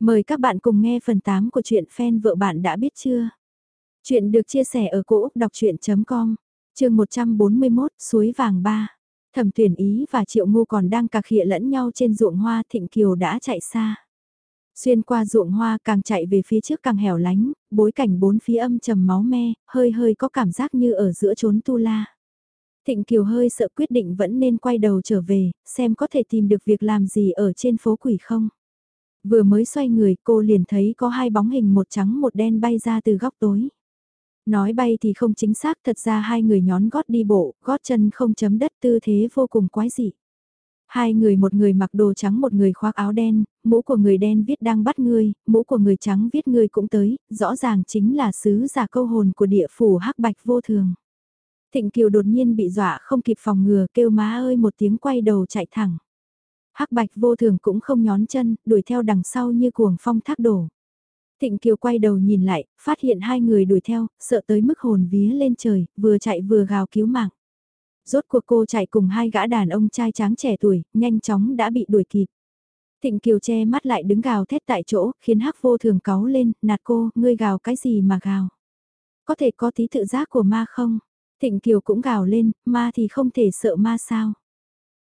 Mời các bạn cùng nghe phần 8 của truyện fan vợ bạn đã biết chưa? Chuyện được chia sẻ ở cỗ đọc chuyện.com, trường 141, suối vàng 3. Thẩm tuyển ý và triệu ngu còn đang cà khịa lẫn nhau trên ruộng hoa thịnh kiều đã chạy xa. Xuyên qua ruộng hoa càng chạy về phía trước càng hẻo lánh, bối cảnh bốn phía âm trầm máu me, hơi hơi có cảm giác như ở giữa chốn tu la. Thịnh Kiều hơi sợ quyết định vẫn nên quay đầu trở về, xem có thể tìm được việc làm gì ở trên phố quỷ không. Vừa mới xoay người cô liền thấy có hai bóng hình một trắng một đen bay ra từ góc tối. Nói bay thì không chính xác thật ra hai người nhón gót đi bộ, gót chân không chấm đất tư thế vô cùng quái dị. Hai người một người mặc đồ trắng một người khoác áo đen, mũ của người đen viết đang bắt ngươi, mũ của người trắng viết ngươi cũng tới, rõ ràng chính là sứ giả câu hồn của địa phủ hắc bạch vô thường. Thịnh Kiều đột nhiên bị dọa không kịp phòng ngừa kêu má ơi một tiếng quay đầu chạy thẳng. Hắc bạch vô thường cũng không nhón chân, đuổi theo đằng sau như cuồng phong thác đổ. Thịnh Kiều quay đầu nhìn lại, phát hiện hai người đuổi theo, sợ tới mức hồn vía lên trời, vừa chạy vừa gào cứu mạng. Rốt cuộc cô chạy cùng hai gã đàn ông trai tráng trẻ tuổi, nhanh chóng đã bị đuổi kịp. Thịnh Kiều che mắt lại đứng gào thét tại chỗ, khiến Hắc vô thường cáu lên, nạt cô, ngươi gào cái gì mà gào. Có thể có tí tự giác của ma không? Thịnh Kiều cũng gào lên, ma thì không thể sợ ma sao?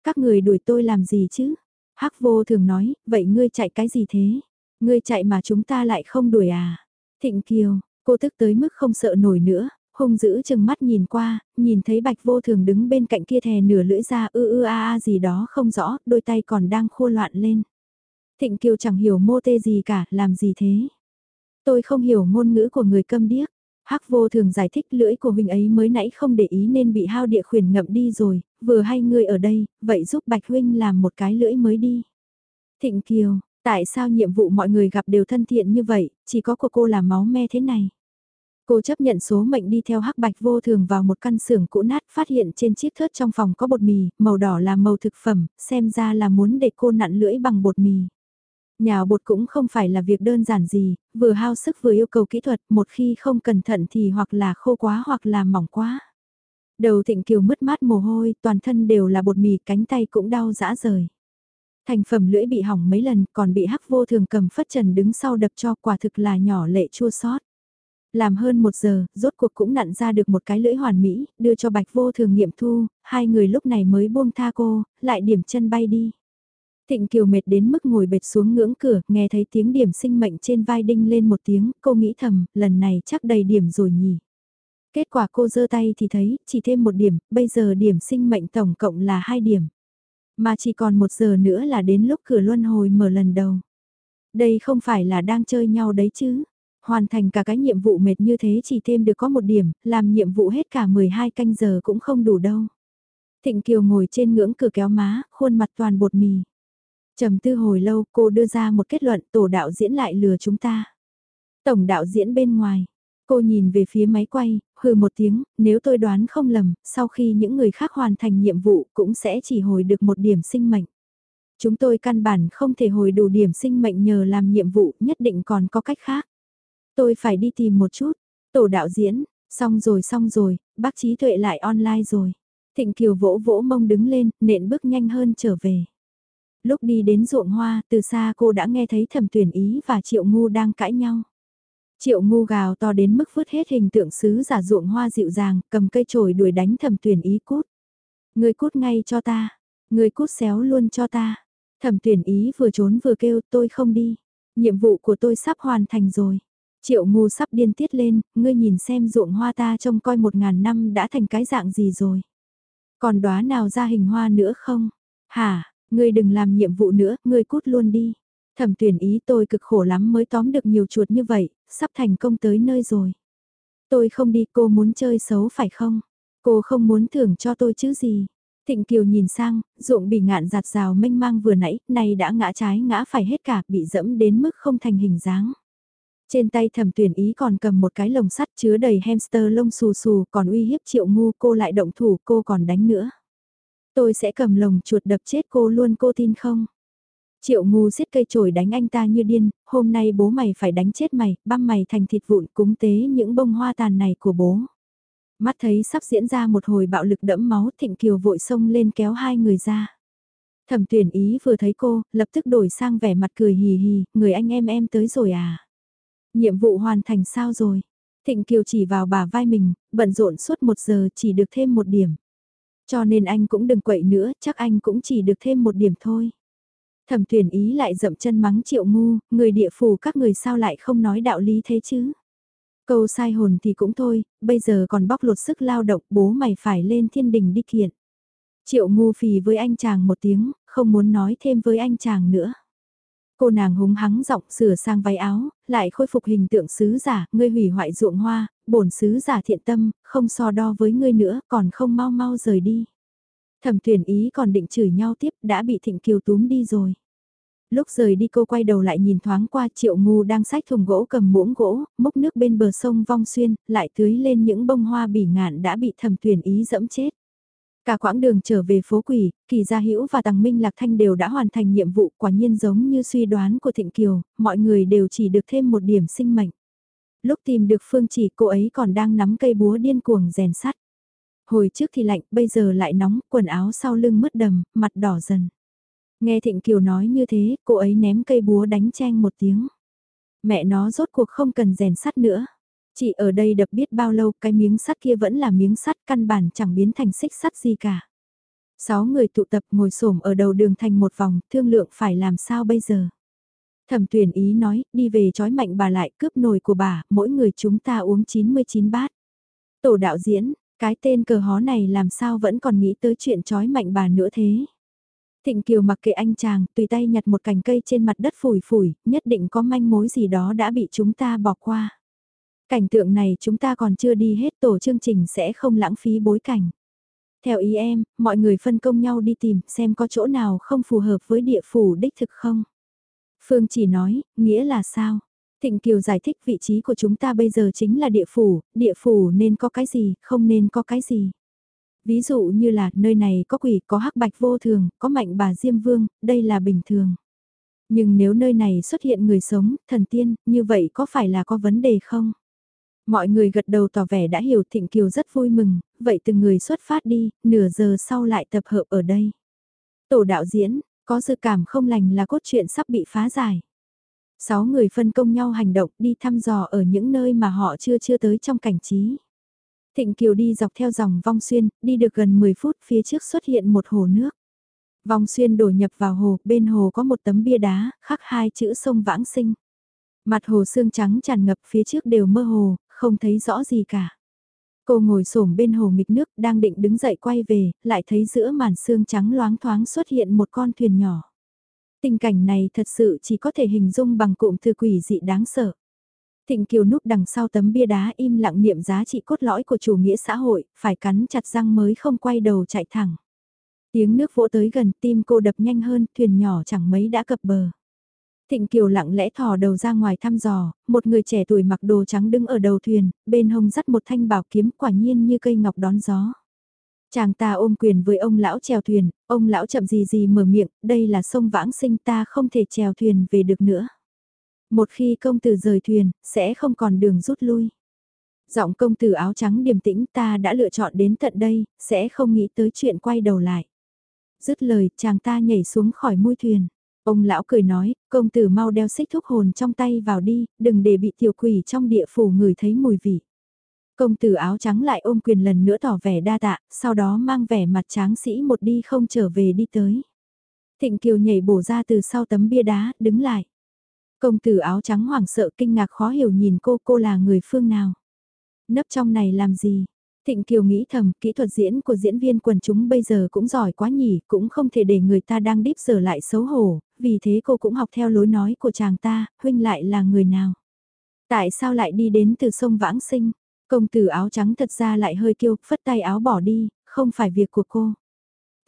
Các người đuổi tôi làm gì chứ? Hắc vô thường nói, vậy ngươi chạy cái gì thế? Ngươi chạy mà chúng ta lại không đuổi à? Thịnh Kiều, cô tức tới mức không sợ nổi nữa, hung dữ chừng mắt nhìn qua, nhìn thấy bạch vô thường đứng bên cạnh kia thè nửa lưỡi ra ư ư a a gì đó không rõ, đôi tay còn đang khô loạn lên. Thịnh Kiều chẳng hiểu mô tê gì cả, làm gì thế? Tôi không hiểu ngôn ngữ của người câm điếc. Hắc vô thường giải thích lưỡi của huynh ấy mới nãy không để ý nên bị hao địa khuyển ngậm đi rồi, vừa hay ngươi ở đây, vậy giúp Bạch huynh làm một cái lưỡi mới đi. Thịnh Kiều, tại sao nhiệm vụ mọi người gặp đều thân thiện như vậy, chỉ có của cô là máu me thế này. Cô chấp nhận số mệnh đi theo hắc bạch vô thường vào một căn xưởng cũ nát phát hiện trên chiếc thớt trong phòng có bột mì, màu đỏ là màu thực phẩm, xem ra là muốn để cô nặn lưỡi bằng bột mì. Nhào bột cũng không phải là việc đơn giản gì, vừa hao sức vừa yêu cầu kỹ thuật, một khi không cẩn thận thì hoặc là khô quá hoặc là mỏng quá. Đầu thịnh kiều mất mát mồ hôi, toàn thân đều là bột mì, cánh tay cũng đau dã rời. Thành phẩm lưỡi bị hỏng mấy lần, còn bị hắc vô thường cầm phất trần đứng sau đập cho quả thực là nhỏ lệ chua sót. Làm hơn một giờ, rốt cuộc cũng nặn ra được một cái lưỡi hoàn mỹ, đưa cho bạch vô thường nghiệm thu, hai người lúc này mới buông tha cô, lại điểm chân bay đi. Thịnh Kiều mệt đến mức ngồi bệt xuống ngưỡng cửa, nghe thấy tiếng điểm sinh mệnh trên vai đinh lên một tiếng, cô nghĩ thầm, lần này chắc đầy điểm rồi nhỉ. Kết quả cô giơ tay thì thấy, chỉ thêm một điểm, bây giờ điểm sinh mệnh tổng cộng là hai điểm. Mà chỉ còn một giờ nữa là đến lúc cửa luân hồi mở lần đầu. Đây không phải là đang chơi nhau đấy chứ. Hoàn thành cả cái nhiệm vụ mệt như thế chỉ thêm được có một điểm, làm nhiệm vụ hết cả 12 canh giờ cũng không đủ đâu. Thịnh Kiều ngồi trên ngưỡng cửa kéo má, khuôn mặt toàn bột mì. Trầm tư hồi lâu cô đưa ra một kết luận tổ đạo diễn lại lừa chúng ta. Tổng đạo diễn bên ngoài. Cô nhìn về phía máy quay, hừ một tiếng, nếu tôi đoán không lầm, sau khi những người khác hoàn thành nhiệm vụ cũng sẽ chỉ hồi được một điểm sinh mệnh. Chúng tôi căn bản không thể hồi đủ điểm sinh mệnh nhờ làm nhiệm vụ, nhất định còn có cách khác. Tôi phải đi tìm một chút, tổ đạo diễn, xong rồi xong rồi, bác trí tuệ lại online rồi. Thịnh Kiều vỗ vỗ mông đứng lên, nện bước nhanh hơn trở về lúc đi đến ruộng hoa, từ xa cô đã nghe thấy thẩm tuyển ý và triệu ngu đang cãi nhau. Triệu ngu gào to đến mức vứt hết hình tượng sứ giả ruộng hoa dịu dàng, cầm cây chổi đuổi đánh thẩm tuyển ý cút. Người cút ngay cho ta, người cút xéo luôn cho ta. Thẩm tuyển ý vừa trốn vừa kêu tôi không đi. Nhiệm vụ của tôi sắp hoàn thành rồi. Triệu ngu sắp điên tiết lên, ngươi nhìn xem ruộng hoa ta trông coi một ngàn năm đã thành cái dạng gì rồi. Còn đóa nào ra hình hoa nữa không? Hả, Ngươi đừng làm nhiệm vụ nữa, ngươi cút luôn đi. Thẩm tuyển ý tôi cực khổ lắm mới tóm được nhiều chuột như vậy, sắp thành công tới nơi rồi. Tôi không đi, cô muốn chơi xấu phải không? Cô không muốn thưởng cho tôi chứ gì? Thịnh Kiều nhìn sang, ruộng bị ngạn giạt rào mênh mang vừa nãy, nay đã ngã trái ngã phải hết cả, bị dẫm đến mức không thành hình dáng. Trên tay thẩm tuyển ý còn cầm một cái lồng sắt chứa đầy hamster lông xù xù, còn uy hiếp triệu ngu cô lại động thủ cô còn đánh nữa. Tôi sẽ cầm lồng chuột đập chết cô luôn cô tin không? Triệu ngu xiết cây chổi đánh anh ta như điên, hôm nay bố mày phải đánh chết mày, băm mày thành thịt vụn cúng tế những bông hoa tàn này của bố. Mắt thấy sắp diễn ra một hồi bạo lực đẫm máu thịnh kiều vội xông lên kéo hai người ra. Thẩm tuyển ý vừa thấy cô, lập tức đổi sang vẻ mặt cười hì hì, người anh em em tới rồi à. Nhiệm vụ hoàn thành sao rồi? Thịnh Kiều chỉ vào bà vai mình, bận rộn suốt một giờ chỉ được thêm một điểm. Cho nên anh cũng đừng quậy nữa, chắc anh cũng chỉ được thêm một điểm thôi. Thẩm tuyển ý lại dậm chân mắng triệu ngu, người địa phủ các người sao lại không nói đạo lý thế chứ? Câu sai hồn thì cũng thôi, bây giờ còn bóc lột sức lao động bố mày phải lên thiên đình đi kiện. Triệu ngu phì với anh chàng một tiếng, không muốn nói thêm với anh chàng nữa. Cô nàng húng hắng giọng sửa sang váy áo, lại khôi phục hình tượng sứ giả, ngươi hủy hoại ruộng hoa, bổn sứ giả thiện tâm, không so đo với ngươi nữa, còn không mau mau rời đi. Thẩm tuyển ý còn định chửi nhau tiếp, đã bị thịnh kiều túm đi rồi. Lúc rời đi cô quay đầu lại nhìn thoáng qua triệu ngu đang xách thùng gỗ cầm muỗng gỗ, múc nước bên bờ sông vong xuyên, lại tưới lên những bông hoa bỉ ngạn đã bị thẩm tuyển ý dẫm chết. Cả quãng đường trở về phố quỷ, Kỳ Gia Hữu và Tằng Minh Lạc Thanh đều đã hoàn thành nhiệm vụ quả nhiên giống như suy đoán của Thịnh Kiều, mọi người đều chỉ được thêm một điểm sinh mệnh. Lúc tìm được phương chỉ cô ấy còn đang nắm cây búa điên cuồng rèn sắt. Hồi trước thì lạnh, bây giờ lại nóng, quần áo sau lưng mất đầm, mặt đỏ dần. Nghe Thịnh Kiều nói như thế, cô ấy ném cây búa đánh chen một tiếng. Mẹ nó rốt cuộc không cần rèn sắt nữa. Chị ở đây đập biết bao lâu cái miếng sắt kia vẫn là miếng sắt căn bản chẳng biến thành xích sắt gì cả. Sáu người tụ tập ngồi xổm ở đầu đường thành một vòng, thương lượng phải làm sao bây giờ. Thẩm tuyển ý nói, đi về chói mạnh bà lại cướp nồi của bà, mỗi người chúng ta uống 99 bát. Tổ đạo diễn, cái tên cờ hó này làm sao vẫn còn nghĩ tới chuyện trói mạnh bà nữa thế. Thịnh Kiều mặc kệ anh chàng, tùy tay nhặt một cành cây trên mặt đất phủi phủi, nhất định có manh mối gì đó đã bị chúng ta bỏ qua. Cảnh tượng này chúng ta còn chưa đi hết tổ chương trình sẽ không lãng phí bối cảnh. Theo ý em, mọi người phân công nhau đi tìm xem có chỗ nào không phù hợp với địa phủ đích thực không. Phương chỉ nói, nghĩa là sao? Thịnh Kiều giải thích vị trí của chúng ta bây giờ chính là địa phủ, địa phủ nên có cái gì, không nên có cái gì. Ví dụ như là nơi này có quỷ, có hắc bạch vô thường, có mạnh bà Diêm Vương, đây là bình thường. Nhưng nếu nơi này xuất hiện người sống, thần tiên, như vậy có phải là có vấn đề không? Mọi người gật đầu tỏ vẻ đã hiểu Thịnh Kiều rất vui mừng, vậy từng người xuất phát đi, nửa giờ sau lại tập hợp ở đây. Tổ đạo diễn, có dự cảm không lành là cốt truyện sắp bị phá giải. Sáu người phân công nhau hành động đi thăm dò ở những nơi mà họ chưa chưa tới trong cảnh trí. Thịnh Kiều đi dọc theo dòng vong xuyên, đi được gần 10 phút phía trước xuất hiện một hồ nước. Vong xuyên đổ nhập vào hồ, bên hồ có một tấm bia đá, khắc hai chữ sông vãng sinh. Mặt hồ xương trắng tràn ngập phía trước đều mơ hồ, không thấy rõ gì cả. Cô ngồi xổm bên hồ nghịch nước đang định đứng dậy quay về, lại thấy giữa màn xương trắng loáng thoáng xuất hiện một con thuyền nhỏ. Tình cảnh này thật sự chỉ có thể hình dung bằng cụm từ quỷ dị đáng sợ. Thịnh Kiều núp đằng sau tấm bia đá im lặng niệm giá trị cốt lõi của chủ nghĩa xã hội, phải cắn chặt răng mới không quay đầu chạy thẳng. Tiếng nước vỗ tới gần tim cô đập nhanh hơn, thuyền nhỏ chẳng mấy đã cập bờ. Thịnh Kiều lặng lẽ thò đầu ra ngoài thăm dò, một người trẻ tuổi mặc đồ trắng đứng ở đầu thuyền, bên hông dắt một thanh bảo kiếm quả nhiên như cây ngọc đón gió. Chàng ta ôm quyền với ông lão chèo thuyền, ông lão chậm gì gì mở miệng, đây là sông vãng sinh ta không thể chèo thuyền về được nữa. Một khi công tử rời thuyền, sẽ không còn đường rút lui. Giọng công tử áo trắng điềm tĩnh ta đã lựa chọn đến tận đây, sẽ không nghĩ tới chuyện quay đầu lại. Dứt lời, chàng ta nhảy xuống khỏi mũi thuyền. Ông lão cười nói, công tử mau đeo xích thúc hồn trong tay vào đi, đừng để bị tiểu quỷ trong địa phủ người thấy mùi vị. Công tử áo trắng lại ôm quyền lần nữa tỏ vẻ đa tạ, sau đó mang vẻ mặt tráng sĩ một đi không trở về đi tới. Thịnh Kiều nhảy bổ ra từ sau tấm bia đá, đứng lại. Công tử áo trắng hoảng sợ kinh ngạc khó hiểu nhìn cô, cô là người phương nào. Nấp trong này làm gì? Thịnh Kiều nghĩ thầm, kỹ thuật diễn của diễn viên quần chúng bây giờ cũng giỏi quá nhỉ, cũng không thể để người ta đang đíp giờ lại xấu hổ, vì thế cô cũng học theo lối nói của chàng ta, huynh lại là người nào? Tại sao lại đi đến từ sông Vãng Sinh? Công tử áo trắng thật ra lại hơi kiêu, phất tay áo bỏ đi, không phải việc của cô.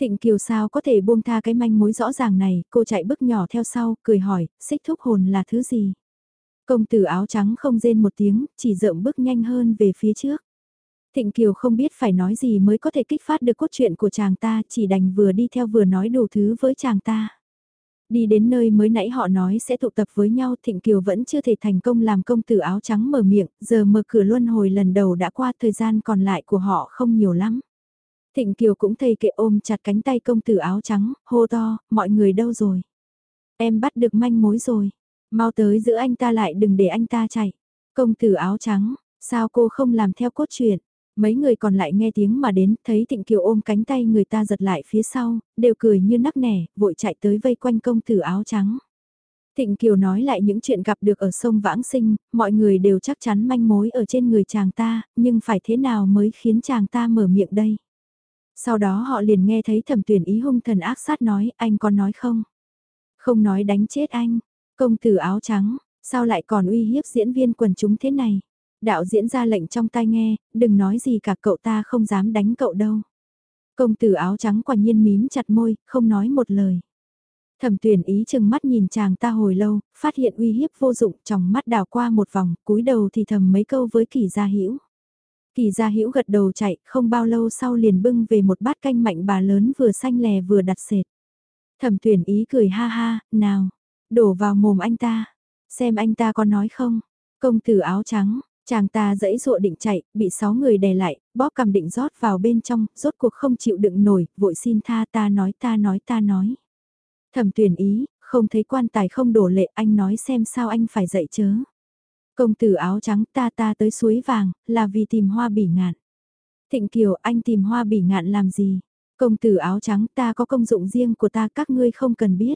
Thịnh Kiều sao có thể buông tha cái manh mối rõ ràng này, cô chạy bước nhỏ theo sau, cười hỏi, xích thúc hồn là thứ gì? Công tử áo trắng không rên một tiếng, chỉ rợm bước nhanh hơn về phía trước. Thịnh Kiều không biết phải nói gì mới có thể kích phát được cốt truyện của chàng ta, chỉ đành vừa đi theo vừa nói đủ thứ với chàng ta. Đi đến nơi mới nãy họ nói sẽ tụ tập với nhau Thịnh Kiều vẫn chưa thể thành công làm công tử áo trắng mở miệng, giờ mở cửa luân hồi lần đầu đã qua thời gian còn lại của họ không nhiều lắm. Thịnh Kiều cũng thầy kệ ôm chặt cánh tay công tử áo trắng, hô to, mọi người đâu rồi? Em bắt được manh mối rồi, mau tới giữ anh ta lại đừng để anh ta chạy. Công tử áo trắng, sao cô không làm theo cốt truyện? Mấy người còn lại nghe tiếng mà đến, thấy Thịnh Kiều ôm cánh tay người ta giật lại phía sau, đều cười như nắc nẻ, vội chạy tới vây quanh công tử áo trắng. Thịnh Kiều nói lại những chuyện gặp được ở sông Vãng Sinh, mọi người đều chắc chắn manh mối ở trên người chàng ta, nhưng phải thế nào mới khiến chàng ta mở miệng đây? Sau đó họ liền nghe thấy thẩm tuyển ý hung thần ác sát nói, anh có nói không? Không nói đánh chết anh, công tử áo trắng, sao lại còn uy hiếp diễn viên quần chúng thế này? Đạo diễn ra lệnh trong tai nghe, đừng nói gì cả cậu ta không dám đánh cậu đâu. Công tử áo trắng quả nhiên mím chặt môi, không nói một lời. Thẩm tuyển ý chừng mắt nhìn chàng ta hồi lâu, phát hiện uy hiếp vô dụng trong mắt đào qua một vòng, cúi đầu thì thầm mấy câu với kỳ gia hữu Kỳ gia hữu gật đầu chạy, không bao lâu sau liền bưng về một bát canh mạnh bà lớn vừa xanh lè vừa đặt sệt. Thẩm tuyển ý cười ha ha, nào, đổ vào mồm anh ta, xem anh ta có nói không. Công tử áo trắng, chàng ta dẫy dụa định chạy, bị sáu người đè lại, bóp cầm định rót vào bên trong, rốt cuộc không chịu đựng nổi, vội xin tha ta nói ta nói ta nói. Thẩm tuyển ý, không thấy quan tài không đổ lệ anh nói xem sao anh phải dậy chớ. Công tử áo trắng ta ta tới suối vàng, là vì tìm hoa bỉ ngạn. Thịnh Kiều anh tìm hoa bỉ ngạn làm gì? Công tử áo trắng ta có công dụng riêng của ta các ngươi không cần biết.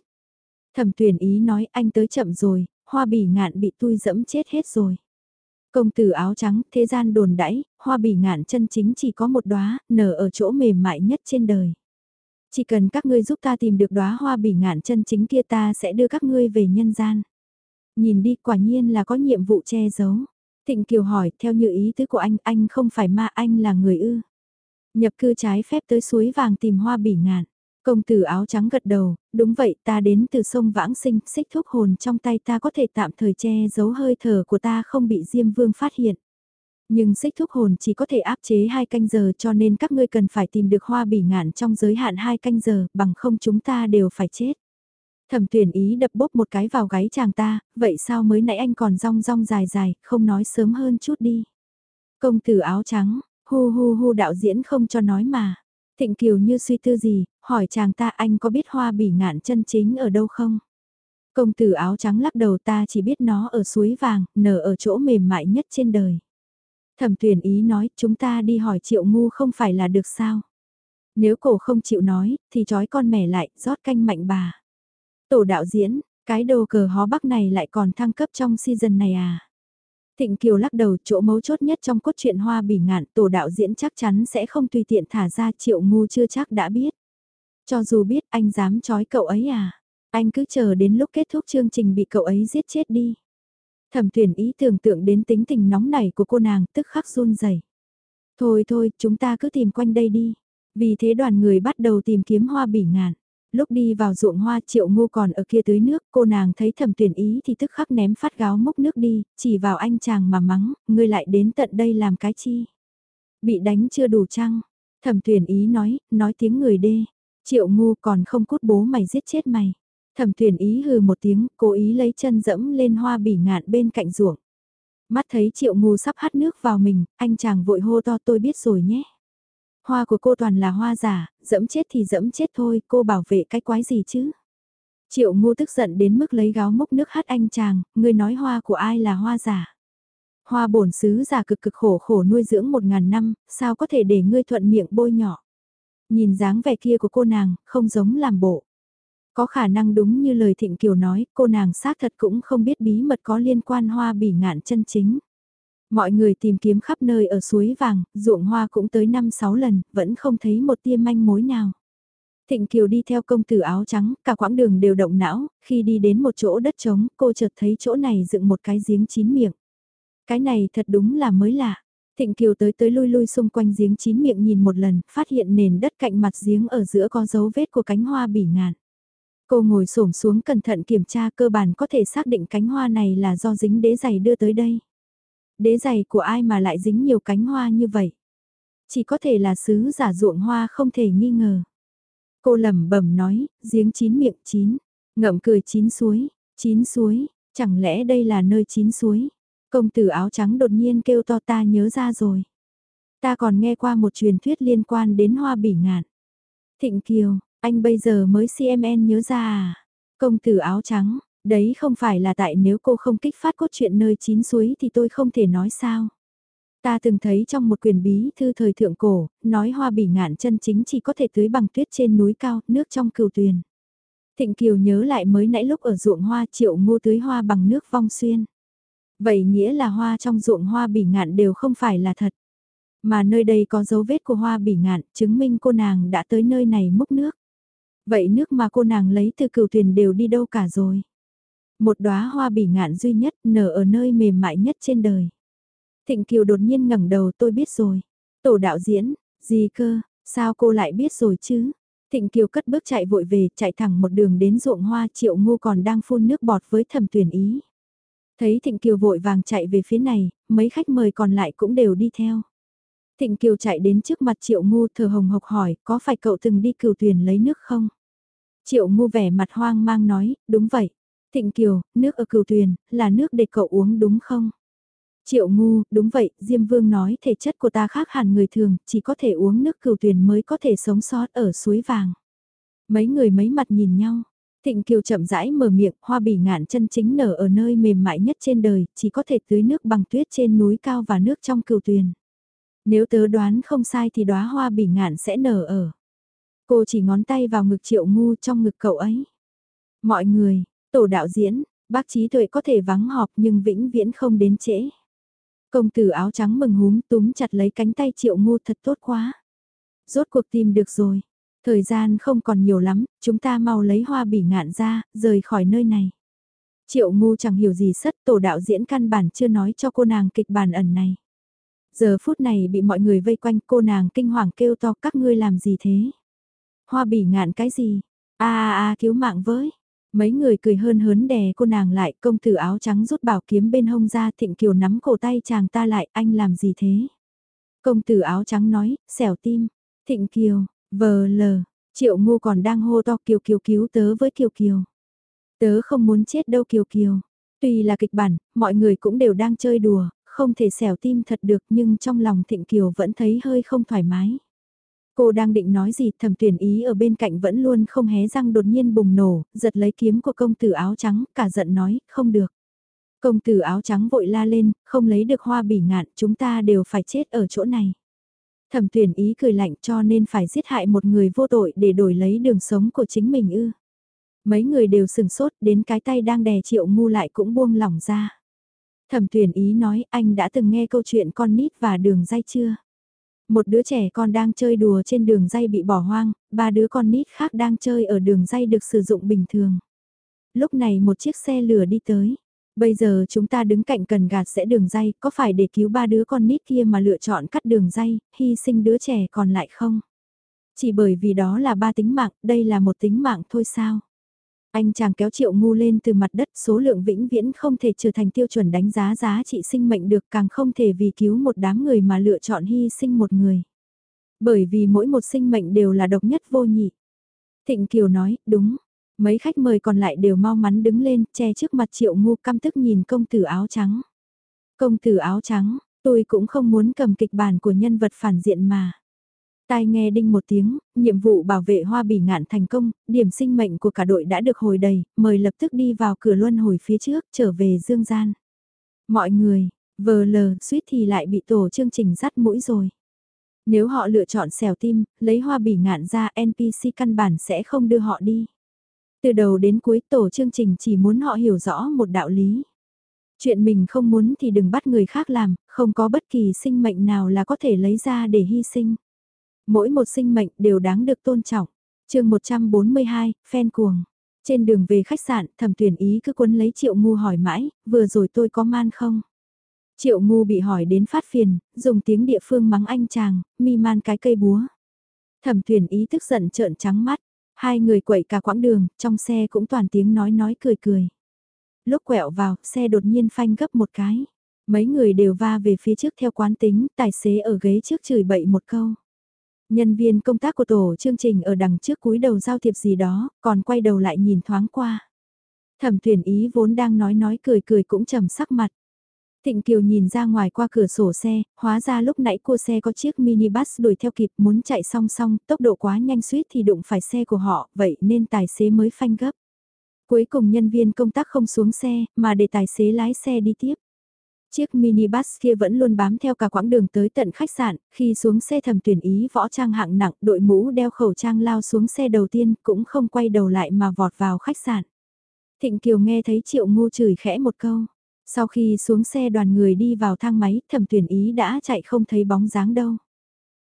Thẩm tuyển ý nói anh tới chậm rồi, hoa bỉ ngạn bị tui dẫm chết hết rồi. Công tử áo trắng, thế gian đồn đãi, hoa bỉ ngạn chân chính chỉ có một đóa, nở ở chỗ mềm mại nhất trên đời. Chỉ cần các ngươi giúp ta tìm được đóa hoa bỉ ngạn chân chính kia ta sẽ đưa các ngươi về nhân gian. Nhìn đi quả nhiên là có nhiệm vụ che giấu. Thịnh Kiều hỏi, theo như ý tứ của anh, anh không phải ma anh là người ư. Nhập cư trái phép tới suối vàng tìm hoa bỉ ngạn. Công tử áo trắng gật đầu, đúng vậy ta đến từ sông Vãng Sinh, xích thuốc hồn trong tay ta có thể tạm thời che giấu hơi thở của ta không bị Diêm Vương phát hiện. Nhưng xích thuốc hồn chỉ có thể áp chế hai canh giờ cho nên các ngươi cần phải tìm được hoa bỉ ngạn trong giới hạn hai canh giờ, bằng không chúng ta đều phải chết. Thẩm tuyển ý đập bốp một cái vào gáy chàng ta, vậy sao mới nãy anh còn rong rong dài dài, không nói sớm hơn chút đi. Công tử áo trắng, hu hu hu đạo diễn không cho nói mà. Thịnh Kiều như suy tư gì, hỏi chàng ta anh có biết hoa bỉ ngạn chân chính ở đâu không? Công tử áo trắng lắc đầu ta chỉ biết nó ở suối vàng, nở ở chỗ mềm mại nhất trên đời. Thẩm tuyển ý nói chúng ta đi hỏi triệu ngu không phải là được sao? Nếu cổ không chịu nói, thì trói con mẻ lại, rót canh mạnh bà. Tổ đạo diễn, cái đồ cờ hó bắc này lại còn thăng cấp trong season này à? Thịnh Kiều lắc đầu chỗ mấu chốt nhất trong cốt truyện hoa bỉ ngạn tổ đạo diễn chắc chắn sẽ không tùy tiện thả ra triệu ngu chưa chắc đã biết. Cho dù biết anh dám trói cậu ấy à, anh cứ chờ đến lúc kết thúc chương trình bị cậu ấy giết chết đi. Thẩm tuyển ý tưởng tượng đến tính tình nóng nảy của cô nàng tức khắc run rẩy. Thôi thôi, chúng ta cứ tìm quanh đây đi. Vì thế đoàn người bắt đầu tìm kiếm hoa bỉ ngạn lúc đi vào ruộng hoa triệu ngu còn ở kia tưới nước, cô nàng thấy thẩm tuyển ý thì tức khắc ném phát gáo mốc nước đi, chỉ vào anh chàng mà mắng, ngươi lại đến tận đây làm cái chi. Bị đánh chưa đủ chăng? Thẩm tuyển ý nói, nói tiếng người đê, triệu ngu còn không cút bố mày giết chết mày. Thẩm tuyển ý hừ một tiếng, cố ý lấy chân dẫm lên hoa bỉ ngạn bên cạnh ruộng. Mắt thấy triệu ngu sắp hắt nước vào mình, anh chàng vội hô to tôi biết rồi nhé. Hoa của cô toàn là hoa giả, dẫm chết thì dẫm chết thôi, cô bảo vệ cái quái gì chứ? Triệu ngu tức giận đến mức lấy gáo múc nước hát anh chàng, người nói hoa của ai là hoa giả? Hoa bổn xứ giả cực cực khổ khổ nuôi dưỡng một ngàn năm, sao có thể để ngươi thuận miệng bôi nhỏ? Nhìn dáng vẻ kia của cô nàng, không giống làm bộ. Có khả năng đúng như lời Thịnh Kiều nói, cô nàng xác thật cũng không biết bí mật có liên quan hoa bỉ ngạn chân chính. Mọi người tìm kiếm khắp nơi ở suối vàng, ruộng hoa cũng tới 5-6 lần, vẫn không thấy một tia manh mối nào. Thịnh Kiều đi theo công tử áo trắng, cả quãng đường đều động não, khi đi đến một chỗ đất trống, cô chợt thấy chỗ này dựng một cái giếng chín miệng. Cái này thật đúng là mới lạ. Thịnh Kiều tới tới lui lui xung quanh giếng chín miệng nhìn một lần, phát hiện nền đất cạnh mặt giếng ở giữa có dấu vết của cánh hoa bỉ ngạn. Cô ngồi xổm xuống cẩn thận kiểm tra cơ bản có thể xác định cánh hoa này là do dính đế giày đưa tới đây. Đế giày của ai mà lại dính nhiều cánh hoa như vậy? Chỉ có thể là sứ giả ruộng hoa không thể nghi ngờ. Cô lẩm bẩm nói, giếng chín miệng chín, ngậm cười chín suối, chín suối, chẳng lẽ đây là nơi chín suối? Công tử áo trắng đột nhiên kêu to ta nhớ ra rồi. Ta còn nghe qua một truyền thuyết liên quan đến hoa bỉ ngạn. Thịnh Kiều, anh bây giờ mới CMN nhớ ra à? Công tử áo trắng, đấy không phải là tại nếu cô không kích phát cốt truyện nơi chín suối thì tôi không thể nói sao. Ta từng thấy trong một quyền bí thư thời thượng cổ, nói hoa bỉ ngạn chân chính chỉ có thể tưới bằng tuyết trên núi cao, nước trong cừu tuyền. Thịnh Kiều nhớ lại mới nãy lúc ở ruộng hoa triệu ngô tưới hoa bằng nước vong xuyên. Vậy nghĩa là hoa trong ruộng hoa bỉ ngạn đều không phải là thật. Mà nơi đây có dấu vết của hoa bỉ ngạn, chứng minh cô nàng đã tới nơi này múc nước. Vậy nước mà cô nàng lấy từ cửu thuyền đều đi đâu cả rồi. Một đóa hoa bỉ ngạn duy nhất nở ở nơi mềm mại nhất trên đời. Thịnh Kiều đột nhiên ngẩng đầu tôi biết rồi. Tổ đạo diễn, gì cơ, sao cô lại biết rồi chứ? Thịnh Kiều cất bước chạy vội về, chạy thẳng một đường đến ruộng hoa triệu ngu còn đang phun nước bọt với thẩm tuyển ý. Thấy Thịnh Kiều vội vàng chạy về phía này, mấy khách mời còn lại cũng đều đi theo. Thịnh Kiều chạy đến trước mặt Triệu Ngu thờ hồng hộc hỏi, có phải cậu từng đi cửu thuyền lấy nước không? Triệu Ngu vẻ mặt hoang mang nói, đúng vậy. Thịnh Kiều, nước ở cửu thuyền, là nước để cậu uống đúng không? Triệu Ngu, đúng vậy, Diêm Vương nói thể chất của ta khác hẳn người thường, chỉ có thể uống nước cửu thuyền mới có thể sống sót ở suối vàng. Mấy người mấy mặt nhìn nhau. Thịnh Kiều chậm rãi mở miệng, hoa bỉ ngạn chân chính nở ở nơi mềm mại nhất trên đời, chỉ có thể tưới nước bằng tuyết trên núi cao và nước trong cửu tuyền. Nếu tớ đoán không sai thì đóa hoa bỉ ngạn sẽ nở ở. Cô chỉ ngón tay vào ngực triệu ngu trong ngực cậu ấy. Mọi người, tổ đạo diễn, bác trí tuệ có thể vắng họp nhưng vĩnh viễn không đến trễ. Công tử áo trắng mừng húm túm chặt lấy cánh tay triệu ngu thật tốt quá. Rốt cuộc tìm được rồi. Thời gian không còn nhiều lắm, chúng ta mau lấy hoa bỉ ngạn ra, rời khỏi nơi này. Triệu ngu chẳng hiểu gì sất tổ đạo diễn căn bản chưa nói cho cô nàng kịch bản ẩn này. Giờ phút này bị mọi người vây quanh cô nàng kinh hoàng kêu to các ngươi làm gì thế? Hoa bỉ ngạn cái gì? a a a cứu mạng với. Mấy người cười hơn hớn đè cô nàng lại công tử áo trắng rút bảo kiếm bên hông ra thịnh kiều nắm cổ tay chàng ta lại anh làm gì thế? Công tử áo trắng nói, xẻo tim. Thịnh kiều, vờ lờ, triệu ngu còn đang hô to kiều kiều cứu tớ với kiều kiều. Tớ không muốn chết đâu kiều kiều. Tuy là kịch bản, mọi người cũng đều đang chơi đùa, không thể xẻo tim thật được nhưng trong lòng Thịnh Kiều vẫn thấy hơi không thoải mái. Cô đang định nói gì thầm tuyển ý ở bên cạnh vẫn luôn không hé răng đột nhiên bùng nổ, giật lấy kiếm của công tử áo trắng, cả giận nói, không được. Công tử áo trắng vội la lên, không lấy được hoa bỉ ngạn, chúng ta đều phải chết ở chỗ này. Thẩm tuyển ý cười lạnh cho nên phải giết hại một người vô tội để đổi lấy đường sống của chính mình ư. Mấy người đều sừng sốt đến cái tay đang đè triệu ngu lại cũng buông lỏng ra. Thẩm tuyển ý nói anh đã từng nghe câu chuyện con nít và đường dây chưa? Một đứa trẻ con đang chơi đùa trên đường dây bị bỏ hoang, ba đứa con nít khác đang chơi ở đường dây được sử dụng bình thường. Lúc này một chiếc xe lửa đi tới. Bây giờ chúng ta đứng cạnh cần gạt sẽ đường dây, có phải để cứu ba đứa con nít kia mà lựa chọn cắt đường dây, hy sinh đứa trẻ còn lại không? Chỉ bởi vì đó là ba tính mạng, đây là một tính mạng thôi sao? Anh chàng kéo triệu ngu lên từ mặt đất số lượng vĩnh viễn không thể trở thành tiêu chuẩn đánh giá giá trị sinh mệnh được càng không thể vì cứu một đám người mà lựa chọn hy sinh một người. Bởi vì mỗi một sinh mệnh đều là độc nhất vô nhị. Thịnh Kiều nói, đúng. Mấy khách mời còn lại đều mau mắn đứng lên, che trước mặt triệu ngu căm tức nhìn công tử áo trắng. Công tử áo trắng, tôi cũng không muốn cầm kịch bản của nhân vật phản diện mà. Tai nghe đinh một tiếng, nhiệm vụ bảo vệ hoa bỉ ngạn thành công, điểm sinh mệnh của cả đội đã được hồi đầy, mời lập tức đi vào cửa luân hồi phía trước, trở về dương gian. Mọi người, vờ lờ, suýt thì lại bị tổ chương trình dắt mũi rồi. Nếu họ lựa chọn xẻo tim, lấy hoa bỉ ngạn ra NPC căn bản sẽ không đưa họ đi. Từ đầu đến cuối tổ chương trình chỉ muốn họ hiểu rõ một đạo lý. Chuyện mình không muốn thì đừng bắt người khác làm, không có bất kỳ sinh mệnh nào là có thể lấy ra để hy sinh. Mỗi một sinh mệnh đều đáng được tôn trọng. chương 142, phen cuồng. Trên đường về khách sạn, thẩm tuyển ý cứ quấn lấy triệu ngu hỏi mãi, vừa rồi tôi có man không? Triệu ngu bị hỏi đến phát phiền, dùng tiếng địa phương mắng anh chàng, mi man cái cây búa. Thẩm tuyển ý tức giận trợn trắng mắt, hai người quậy cả quãng đường, trong xe cũng toàn tiếng nói nói cười cười. Lúc quẹo vào, xe đột nhiên phanh gấp một cái. Mấy người đều va về phía trước theo quán tính, tài xế ở ghế trước chửi bậy một câu. Nhân viên công tác của tổ chương trình ở đằng trước cúi đầu giao thiệp gì đó, còn quay đầu lại nhìn thoáng qua. Thẩm tuyển ý vốn đang nói nói cười cười cũng trầm sắc mặt. Thịnh Kiều nhìn ra ngoài qua cửa sổ xe, hóa ra lúc nãy cua xe có chiếc minibus đuổi theo kịp muốn chạy song song, tốc độ quá nhanh suýt thì đụng phải xe của họ, vậy nên tài xế mới phanh gấp. Cuối cùng nhân viên công tác không xuống xe, mà để tài xế lái xe đi tiếp. Chiếc minibus kia vẫn luôn bám theo cả quãng đường tới tận khách sạn, khi xuống xe thầm tuyển ý võ trang hạng nặng, đội mũ đeo khẩu trang lao xuống xe đầu tiên, cũng không quay đầu lại mà vọt vào khách sạn. Thịnh Kiều nghe thấy Triệu Ngu chửi khẽ một câu. Sau khi xuống xe đoàn người đi vào thang máy, thẩm tuyển ý đã chạy không thấy bóng dáng đâu.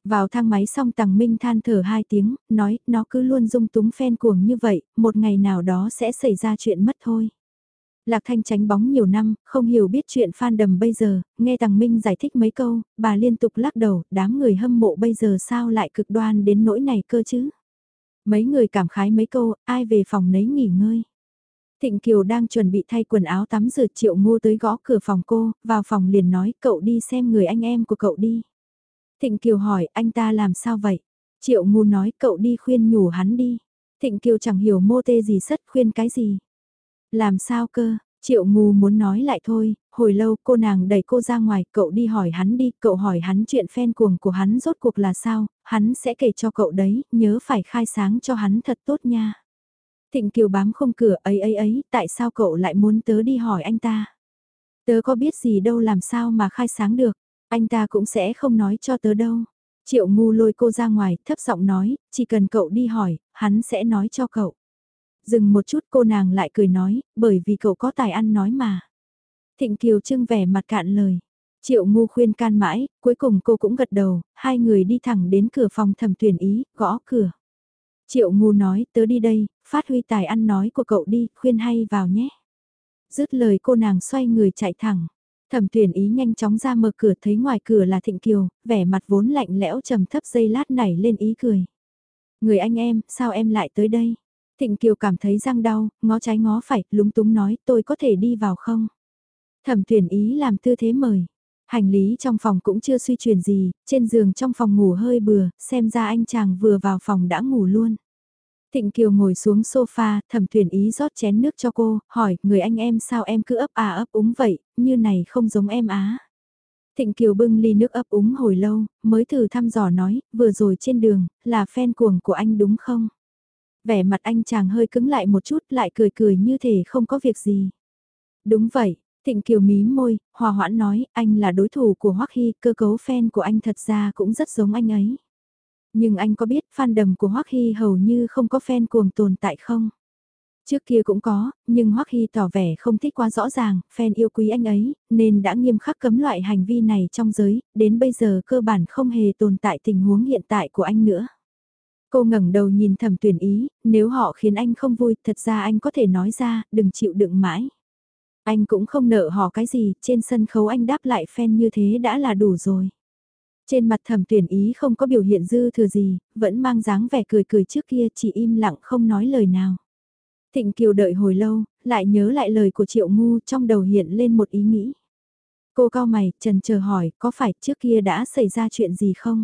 Vào thang máy xong Tằng Minh than thở hai tiếng, nói nó cứ luôn dung túng phen cuồng như vậy, một ngày nào đó sẽ xảy ra chuyện mất thôi. Lạc Thanh tránh bóng nhiều năm, không hiểu biết chuyện fan đầm bây giờ, nghe Tằng Minh giải thích mấy câu, bà liên tục lắc đầu, đám người hâm mộ bây giờ sao lại cực đoan đến nỗi này cơ chứ. Mấy người cảm khái mấy câu, ai về phòng nấy nghỉ ngơi. Thịnh Kiều đang chuẩn bị thay quần áo tắm rửa triệu ngô tới gõ cửa phòng cô, vào phòng liền nói cậu đi xem người anh em của cậu đi. Thịnh Kiều hỏi anh ta làm sao vậy? Triệu ngô nói cậu đi khuyên nhủ hắn đi. Thịnh Kiều chẳng hiểu mô tê gì sất khuyên cái gì. Làm sao cơ, Triệu ngu muốn nói lại thôi, hồi lâu cô nàng đẩy cô ra ngoài, cậu đi hỏi hắn đi, cậu hỏi hắn chuyện phen cuồng của hắn rốt cuộc là sao, hắn sẽ kể cho cậu đấy, nhớ phải khai sáng cho hắn thật tốt nha. Thịnh Kiều bám không cửa ấy ấy ấy, tại sao cậu lại muốn tớ đi hỏi anh ta? Tớ có biết gì đâu làm sao mà khai sáng được, anh ta cũng sẽ không nói cho tớ đâu. Triệu ngu lôi cô ra ngoài, thấp giọng nói, chỉ cần cậu đi hỏi, hắn sẽ nói cho cậu. Dừng một chút cô nàng lại cười nói, bởi vì cậu có tài ăn nói mà. Thịnh Kiều trưng vẻ mặt cạn lời. Triệu ngu khuyên can mãi, cuối cùng cô cũng gật đầu, hai người đi thẳng đến cửa phòng thẩm tuyển ý, gõ cửa. Triệu ngu nói, tớ đi đây, phát huy tài ăn nói của cậu đi, khuyên hay vào nhé. Dứt lời cô nàng xoay người chạy thẳng. Thẩm tuyển ý nhanh chóng ra mở cửa thấy ngoài cửa là Thịnh Kiều, vẻ mặt vốn lạnh lẽo trầm thấp dây lát nảy lên ý cười. Người anh em, sao em lại tới đây? Thịnh Kiều cảm thấy răng đau, ngó trái ngó phải, lúng túng nói tôi có thể đi vào không? Thẩm tuyển ý làm tư thế mời. Hành lý trong phòng cũng chưa suy chuyển gì, trên giường trong phòng ngủ hơi bừa, xem ra anh chàng vừa vào phòng đã ngủ luôn. Thịnh Kiều ngồi xuống sofa, thẩm thuyền ý rót chén nước cho cô, hỏi, người anh em sao em cứ ấp à ấp úng vậy, như này không giống em á. Thịnh Kiều bưng ly nước ấp úng hồi lâu, mới thử thăm dò nói, vừa rồi trên đường, là fan cuồng của anh đúng không? Vẻ mặt anh chàng hơi cứng lại một chút lại cười cười như thể không có việc gì. Đúng vậy, Thịnh Kiều mí môi, hòa hoãn nói, anh là đối thủ của Hoắc Hy, cơ cấu fan của anh thật ra cũng rất giống anh ấy. Nhưng anh có biết fan đầm của Hoắc Hy hầu như không có fan cuồng tồn tại không? Trước kia cũng có, nhưng Hoắc Hy tỏ vẻ không thích quá rõ ràng, fan yêu quý anh ấy, nên đã nghiêm khắc cấm loại hành vi này trong giới, đến bây giờ cơ bản không hề tồn tại tình huống hiện tại của anh nữa. Cô ngẩng đầu nhìn thẩm tuyển ý, nếu họ khiến anh không vui, thật ra anh có thể nói ra, đừng chịu đựng mãi. Anh cũng không nợ họ cái gì, trên sân khấu anh đáp lại fan như thế đã là đủ rồi. Trên mặt thẩm tuyển ý không có biểu hiện dư thừa gì, vẫn mang dáng vẻ cười cười trước kia chỉ im lặng không nói lời nào. Thịnh Kiều đợi hồi lâu, lại nhớ lại lời của Triệu Ngu trong đầu hiện lên một ý nghĩ. Cô cao mày, trần chờ hỏi, có phải trước kia đã xảy ra chuyện gì không?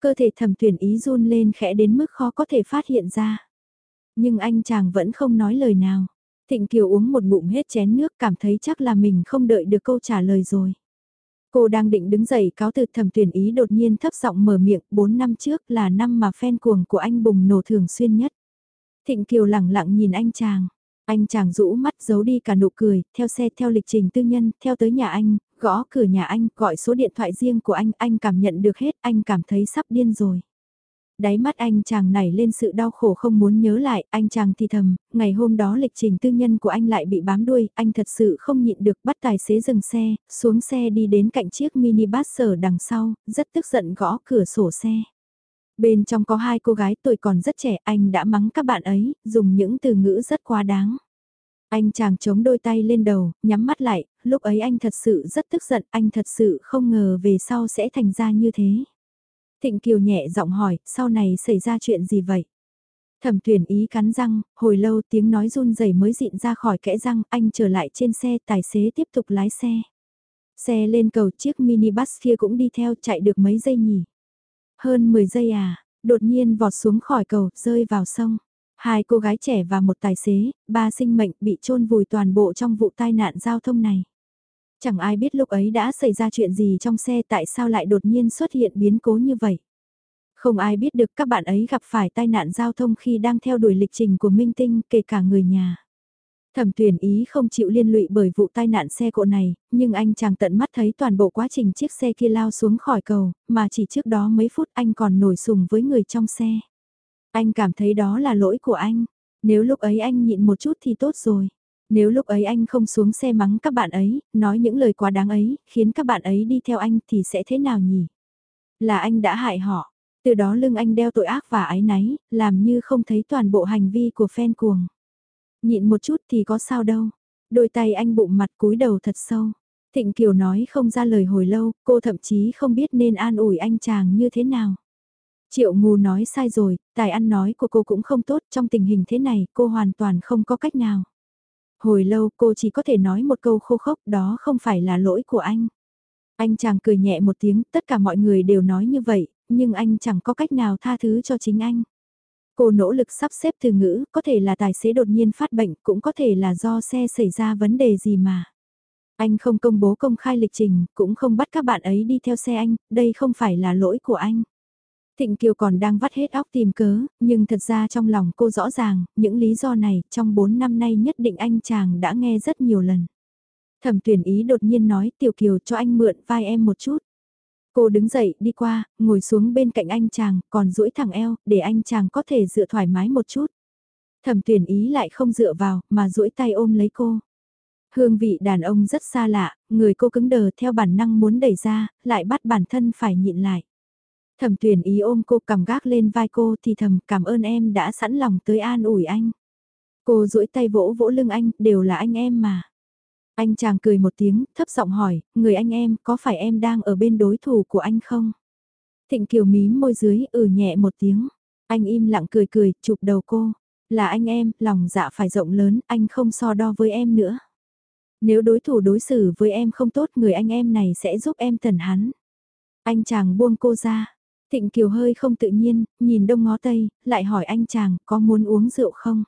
Cơ thể thẩm tuyển ý run lên khẽ đến mức khó có thể phát hiện ra. Nhưng anh chàng vẫn không nói lời nào. Thịnh Kiều uống một ngụm hết chén nước cảm thấy chắc là mình không đợi được câu trả lời rồi. Cô đang định đứng dậy cáo từ thẩm tuyển ý đột nhiên thấp giọng mở miệng, 4 năm trước là năm mà fan cuồng của anh bùng nổ thường xuyên nhất. Thịnh Kiều lẳng lặng nhìn anh chàng. Anh chàng rũ mắt giấu đi cả nụ cười, theo xe theo lịch trình tư nhân, theo tới nhà anh, gõ cửa nhà anh, gọi số điện thoại riêng của anh, anh cảm nhận được hết, anh cảm thấy sắp điên rồi. Đáy mắt anh chàng này lên sự đau khổ không muốn nhớ lại, anh chàng thì thầm, ngày hôm đó lịch trình tư nhân của anh lại bị bám đuôi, anh thật sự không nhịn được bắt tài xế dừng xe, xuống xe đi đến cạnh chiếc mini bus sở đằng sau, rất tức giận gõ cửa sổ xe. Bên trong có hai cô gái tuổi còn rất trẻ, anh đã mắng các bạn ấy, dùng những từ ngữ rất quá đáng. Anh chàng chống đôi tay lên đầu, nhắm mắt lại, lúc ấy anh thật sự rất tức giận, anh thật sự không ngờ về sau sẽ thành ra như thế. Thịnh Kiều nhẹ giọng hỏi, sau này xảy ra chuyện gì vậy? Thẩm tuyển ý cắn răng, hồi lâu tiếng nói run rẩy mới dịn ra khỏi kẽ răng, anh trở lại trên xe, tài xế tiếp tục lái xe. Xe lên cầu chiếc minibus kia cũng đi theo chạy được mấy giây nhỉ? Hơn 10 giây à, đột nhiên vọt xuống khỏi cầu, rơi vào sông. Hai cô gái trẻ và một tài xế, ba sinh mệnh bị chôn vùi toàn bộ trong vụ tai nạn giao thông này. Chẳng ai biết lúc ấy đã xảy ra chuyện gì trong xe tại sao lại đột nhiên xuất hiện biến cố như vậy. Không ai biết được các bạn ấy gặp phải tai nạn giao thông khi đang theo đuổi lịch trình của Minh Tinh kể cả người nhà. Thẩm tuyển ý không chịu liên lụy bởi vụ tai nạn xe cộ này, nhưng anh chàng tận mắt thấy toàn bộ quá trình chiếc xe kia lao xuống khỏi cầu, mà chỉ trước đó mấy phút anh còn nổi sùng với người trong xe. Anh cảm thấy đó là lỗi của anh, nếu lúc ấy anh nhịn một chút thì tốt rồi. Nếu lúc ấy anh không xuống xe mắng các bạn ấy, nói những lời quá đáng ấy, khiến các bạn ấy đi theo anh thì sẽ thế nào nhỉ? Là anh đã hại họ, từ đó lưng anh đeo tội ác và ái náy, làm như không thấy toàn bộ hành vi của fan cuồng. Nhịn một chút thì có sao đâu. Đôi tay anh bụng mặt cúi đầu thật sâu. Thịnh Kiều nói không ra lời hồi lâu, cô thậm chí không biết nên an ủi anh chàng như thế nào. Triệu ngu nói sai rồi, tài ăn nói của cô cũng không tốt trong tình hình thế này, cô hoàn toàn không có cách nào. Hồi lâu cô chỉ có thể nói một câu khô khốc đó không phải là lỗi của anh. Anh chàng cười nhẹ một tiếng, tất cả mọi người đều nói như vậy, nhưng anh chẳng có cách nào tha thứ cho chính anh. Cô nỗ lực sắp xếp từ ngữ, có thể là tài xế đột nhiên phát bệnh, cũng có thể là do xe xảy ra vấn đề gì mà. Anh không công bố công khai lịch trình, cũng không bắt các bạn ấy đi theo xe anh, đây không phải là lỗi của anh. Thịnh Kiều còn đang vắt hết óc tìm cớ, nhưng thật ra trong lòng cô rõ ràng, những lý do này trong 4 năm nay nhất định anh chàng đã nghe rất nhiều lần. Thẩm tuyển ý đột nhiên nói Tiểu Kiều cho anh mượn vai em một chút. Cô đứng dậy đi qua, ngồi xuống bên cạnh anh chàng, còn duỗi thẳng eo, để anh chàng có thể dựa thoải mái một chút. Thẩm tuyển ý lại không dựa vào, mà duỗi tay ôm lấy cô. Hương vị đàn ông rất xa lạ, người cô cứng đờ theo bản năng muốn đẩy ra, lại bắt bản thân phải nhịn lại. Thẩm tuyển ý ôm cô cầm gác lên vai cô thì thầm cảm ơn em đã sẵn lòng tới an ủi anh. Cô duỗi tay vỗ vỗ lưng anh, đều là anh em mà. Anh chàng cười một tiếng, thấp giọng hỏi, người anh em, có phải em đang ở bên đối thủ của anh không? Thịnh Kiều mím môi dưới, ừ nhẹ một tiếng. Anh im lặng cười cười, chụp đầu cô. Là anh em, lòng dạ phải rộng lớn, anh không so đo với em nữa. Nếu đối thủ đối xử với em không tốt, người anh em này sẽ giúp em tần hắn. Anh chàng buông cô ra. Thịnh Kiều hơi không tự nhiên, nhìn đông ngó tây, lại hỏi anh chàng, có muốn uống rượu không?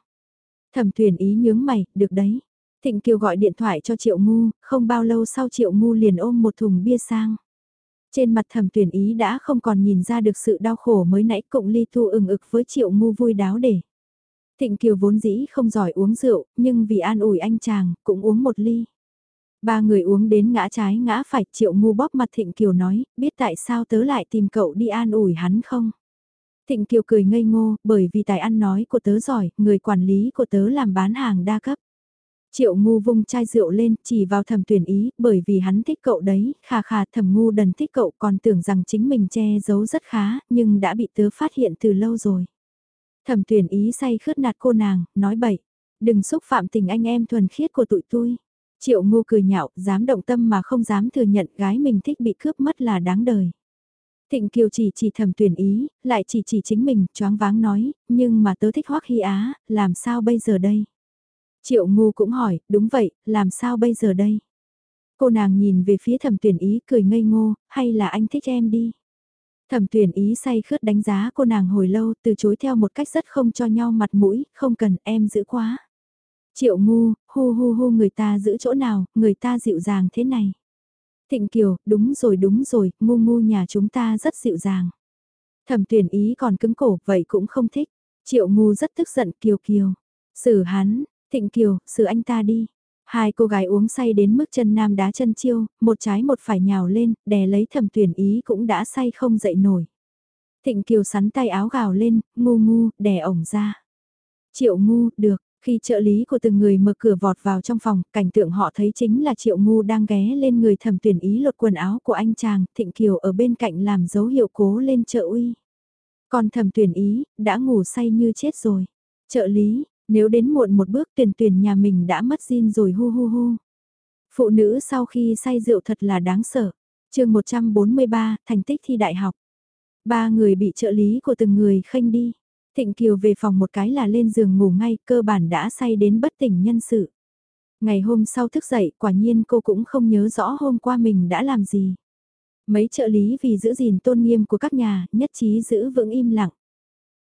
Thẩm tuyển ý nhướng mày, được đấy. Thịnh Kiều gọi điện thoại cho Triệu Ngu, không bao lâu sau Triệu Ngu liền ôm một thùng bia sang. Trên mặt thẩm tuyển ý đã không còn nhìn ra được sự đau khổ mới nãy cộng ly thu ừng ực với Triệu Ngu vui đáo để. Thịnh Kiều vốn dĩ không giỏi uống rượu, nhưng vì an ủi anh chàng, cũng uống một ly. Ba người uống đến ngã trái ngã phải, Triệu Ngu bóp mặt Thịnh Kiều nói, biết tại sao tớ lại tìm cậu đi an ủi hắn không? Thịnh Kiều cười ngây ngô, bởi vì tài ăn nói của tớ giỏi, người quản lý của tớ làm bán hàng đa cấp. Triệu ngu vung chai rượu lên, chỉ vào thầm tuyển ý, bởi vì hắn thích cậu đấy, khà khà thầm ngu đần thích cậu còn tưởng rằng chính mình che giấu rất khá, nhưng đã bị tớ phát hiện từ lâu rồi. Thẩm tuyển ý say khướt nạt cô nàng, nói bậy, đừng xúc phạm tình anh em thuần khiết của tụi tôi. Triệu ngu cười nhạo, dám động tâm mà không dám thừa nhận gái mình thích bị cướp mất là đáng đời. Thịnh Kiều chỉ chỉ thầm tuyển ý, lại chỉ chỉ chính mình, choáng váng nói, nhưng mà tớ thích hoắc hy á, làm sao bây giờ đây? Triệu ngu cũng hỏi, đúng vậy, làm sao bây giờ đây? Cô nàng nhìn về phía thẩm tuyển ý cười ngây ngô, hay là anh thích em đi? Thẩm tuyển ý say khướt đánh giá cô nàng hồi lâu từ chối theo một cách rất không cho nhau mặt mũi, không cần em giữ quá. Triệu ngu, hu hu hu người ta giữ chỗ nào, người ta dịu dàng thế này. Thịnh Kiều, đúng rồi đúng rồi, ngu ngu nhà chúng ta rất dịu dàng. Thẩm tuyển ý còn cứng cổ, vậy cũng không thích. Triệu ngu rất tức giận Kiều Kiều. Xử hắn, Thịnh Kiều, xử anh ta đi. Hai cô gái uống say đến mức chân nam đá chân chiêu, một trái một phải nhào lên, đè lấy thẩm tuyển ý cũng đã say không dậy nổi. Thịnh Kiều sắn tay áo gào lên, ngu ngu, đè ổng ra. Triệu ngu, được, khi trợ lý của từng người mở cửa vọt vào trong phòng, cảnh tượng họ thấy chính là Triệu ngu đang ghé lên người thẩm tuyển ý lột quần áo của anh chàng, Thịnh Kiều ở bên cạnh làm dấu hiệu cố lên trợ uy. Còn thẩm tuyển ý, đã ngủ say như chết rồi. Trợ lý, nếu đến muộn một bước tuyển tuyển nhà mình đã mất zin rồi hu hu hu. Phụ nữ sau khi say rượu thật là đáng sợ. chương 143, thành tích thi đại học. Ba người bị trợ lý của từng người khênh đi. Thịnh Kiều về phòng một cái là lên giường ngủ ngay, cơ bản đã say đến bất tỉnh nhân sự. Ngày hôm sau thức dậy, quả nhiên cô cũng không nhớ rõ hôm qua mình đã làm gì. Mấy trợ lý vì giữ gìn tôn nghiêm của các nhà, nhất trí giữ vững im lặng.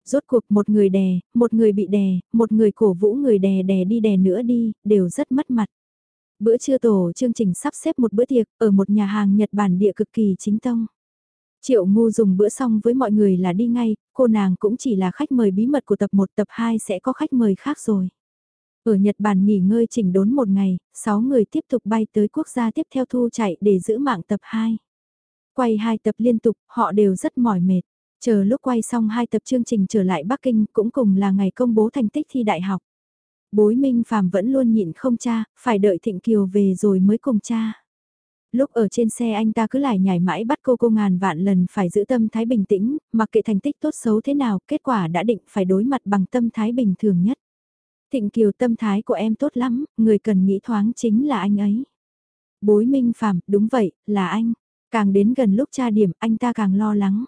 Rốt cuộc một người đè, một người bị đè, một người cổ vũ người đè đè đi đè nữa đi, đều rất mất mặt. Bữa trưa tổ chương trình sắp xếp một bữa tiệc ở một nhà hàng Nhật Bản địa cực kỳ chính tông. Triệu ngu dùng bữa xong với mọi người là đi ngay, cô nàng cũng chỉ là khách mời bí mật của tập 1 tập 2 sẽ có khách mời khác rồi. Ở Nhật Bản nghỉ ngơi chỉnh đốn một ngày, 6 người tiếp tục bay tới quốc gia tiếp theo thu chạy để giữ mạng tập 2. Quay hai tập liên tục, họ đều rất mỏi mệt. Chờ lúc quay xong hai tập chương trình trở lại Bắc Kinh cũng cùng là ngày công bố thành tích thi đại học. Bối Minh Phạm vẫn luôn nhịn không cha, phải đợi Thịnh Kiều về rồi mới cùng cha. Lúc ở trên xe anh ta cứ lại nhảy mãi bắt cô cô ngàn vạn lần phải giữ tâm thái bình tĩnh, mặc kệ thành tích tốt xấu thế nào, kết quả đã định phải đối mặt bằng tâm thái bình thường nhất. Thịnh Kiều tâm thái của em tốt lắm, người cần nghĩ thoáng chính là anh ấy. Bối Minh Phạm, đúng vậy, là anh. Càng đến gần lúc tra điểm anh ta càng lo lắng.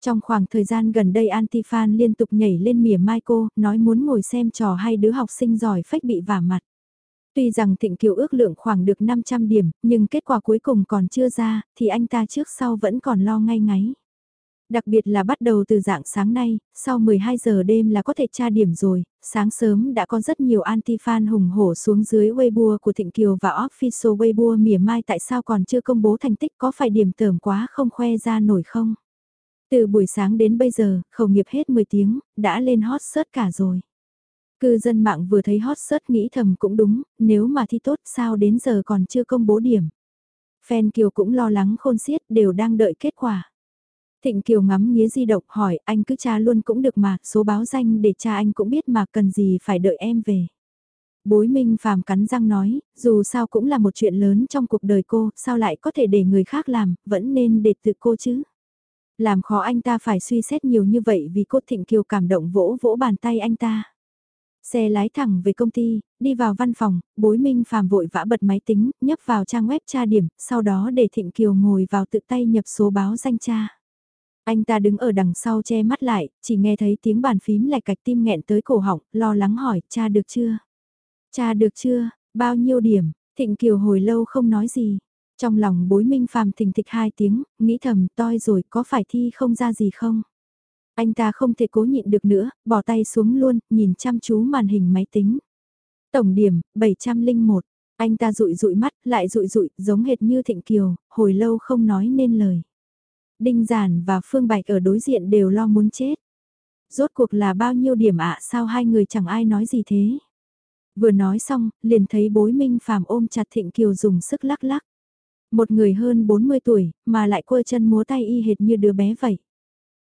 Trong khoảng thời gian gần đây Antifan liên tục nhảy lên mỉa mai cô, nói muốn ngồi xem trò hai đứa học sinh giỏi phách bị vả mặt. Tuy rằng Thịnh Kiều ước lượng khoảng được 500 điểm, nhưng kết quả cuối cùng còn chưa ra, thì anh ta trước sau vẫn còn lo ngay ngáy. Đặc biệt là bắt đầu từ dạng sáng nay, sau 12 giờ đêm là có thể tra điểm rồi, sáng sớm đã có rất nhiều anti-fan hùng hổ xuống dưới Weibo của Thịnh Kiều và official Weibo mỉa mai tại sao còn chưa công bố thành tích có phải điểm tởm quá không khoe ra nổi không? Từ buổi sáng đến bây giờ, khẩu nghiệp hết 10 tiếng, đã lên hot search cả rồi. Cư dân mạng vừa thấy hot search nghĩ thầm cũng đúng, nếu mà thi tốt sao đến giờ còn chưa công bố điểm. Fan Kiều cũng lo lắng khôn xiết đều đang đợi kết quả. Thịnh Kiều ngắm nghía di động hỏi anh cứ tra luôn cũng được mà, số báo danh để cha anh cũng biết mà cần gì phải đợi em về. Bối Minh Phàm cắn răng nói, dù sao cũng là một chuyện lớn trong cuộc đời cô, sao lại có thể để người khác làm, vẫn nên để tự cô chứ. Làm khó anh ta phải suy xét nhiều như vậy vì cô Thịnh Kiều cảm động vỗ vỗ bàn tay anh ta. Xe lái thẳng về công ty, đi vào văn phòng, bối minh phàm vội vã bật máy tính, nhấp vào trang web tra điểm, sau đó để Thịnh Kiều ngồi vào tự tay nhập số báo danh cha. Anh ta đứng ở đằng sau che mắt lại, chỉ nghe thấy tiếng bàn phím lạch cạch tim nghẹn tới cổ họng, lo lắng hỏi, cha được chưa? Cha được chưa? Bao nhiêu điểm? Thịnh Kiều hồi lâu không nói gì. Trong lòng bối minh phàm thình thịch hai tiếng, nghĩ thầm toi rồi có phải thi không ra gì không? Anh ta không thể cố nhịn được nữa, bỏ tay xuống luôn, nhìn chăm chú màn hình máy tính. Tổng điểm, 701. Anh ta rụi rụi mắt, lại rụi rụi, giống hệt như Thịnh Kiều, hồi lâu không nói nên lời. Đinh Giản và Phương Bạch ở đối diện đều lo muốn chết. Rốt cuộc là bao nhiêu điểm ạ sao hai người chẳng ai nói gì thế? Vừa nói xong, liền thấy bối minh phàm ôm chặt Thịnh Kiều dùng sức lắc lắc. Một người hơn 40 tuổi, mà lại quơ chân múa tay y hệt như đứa bé vậy.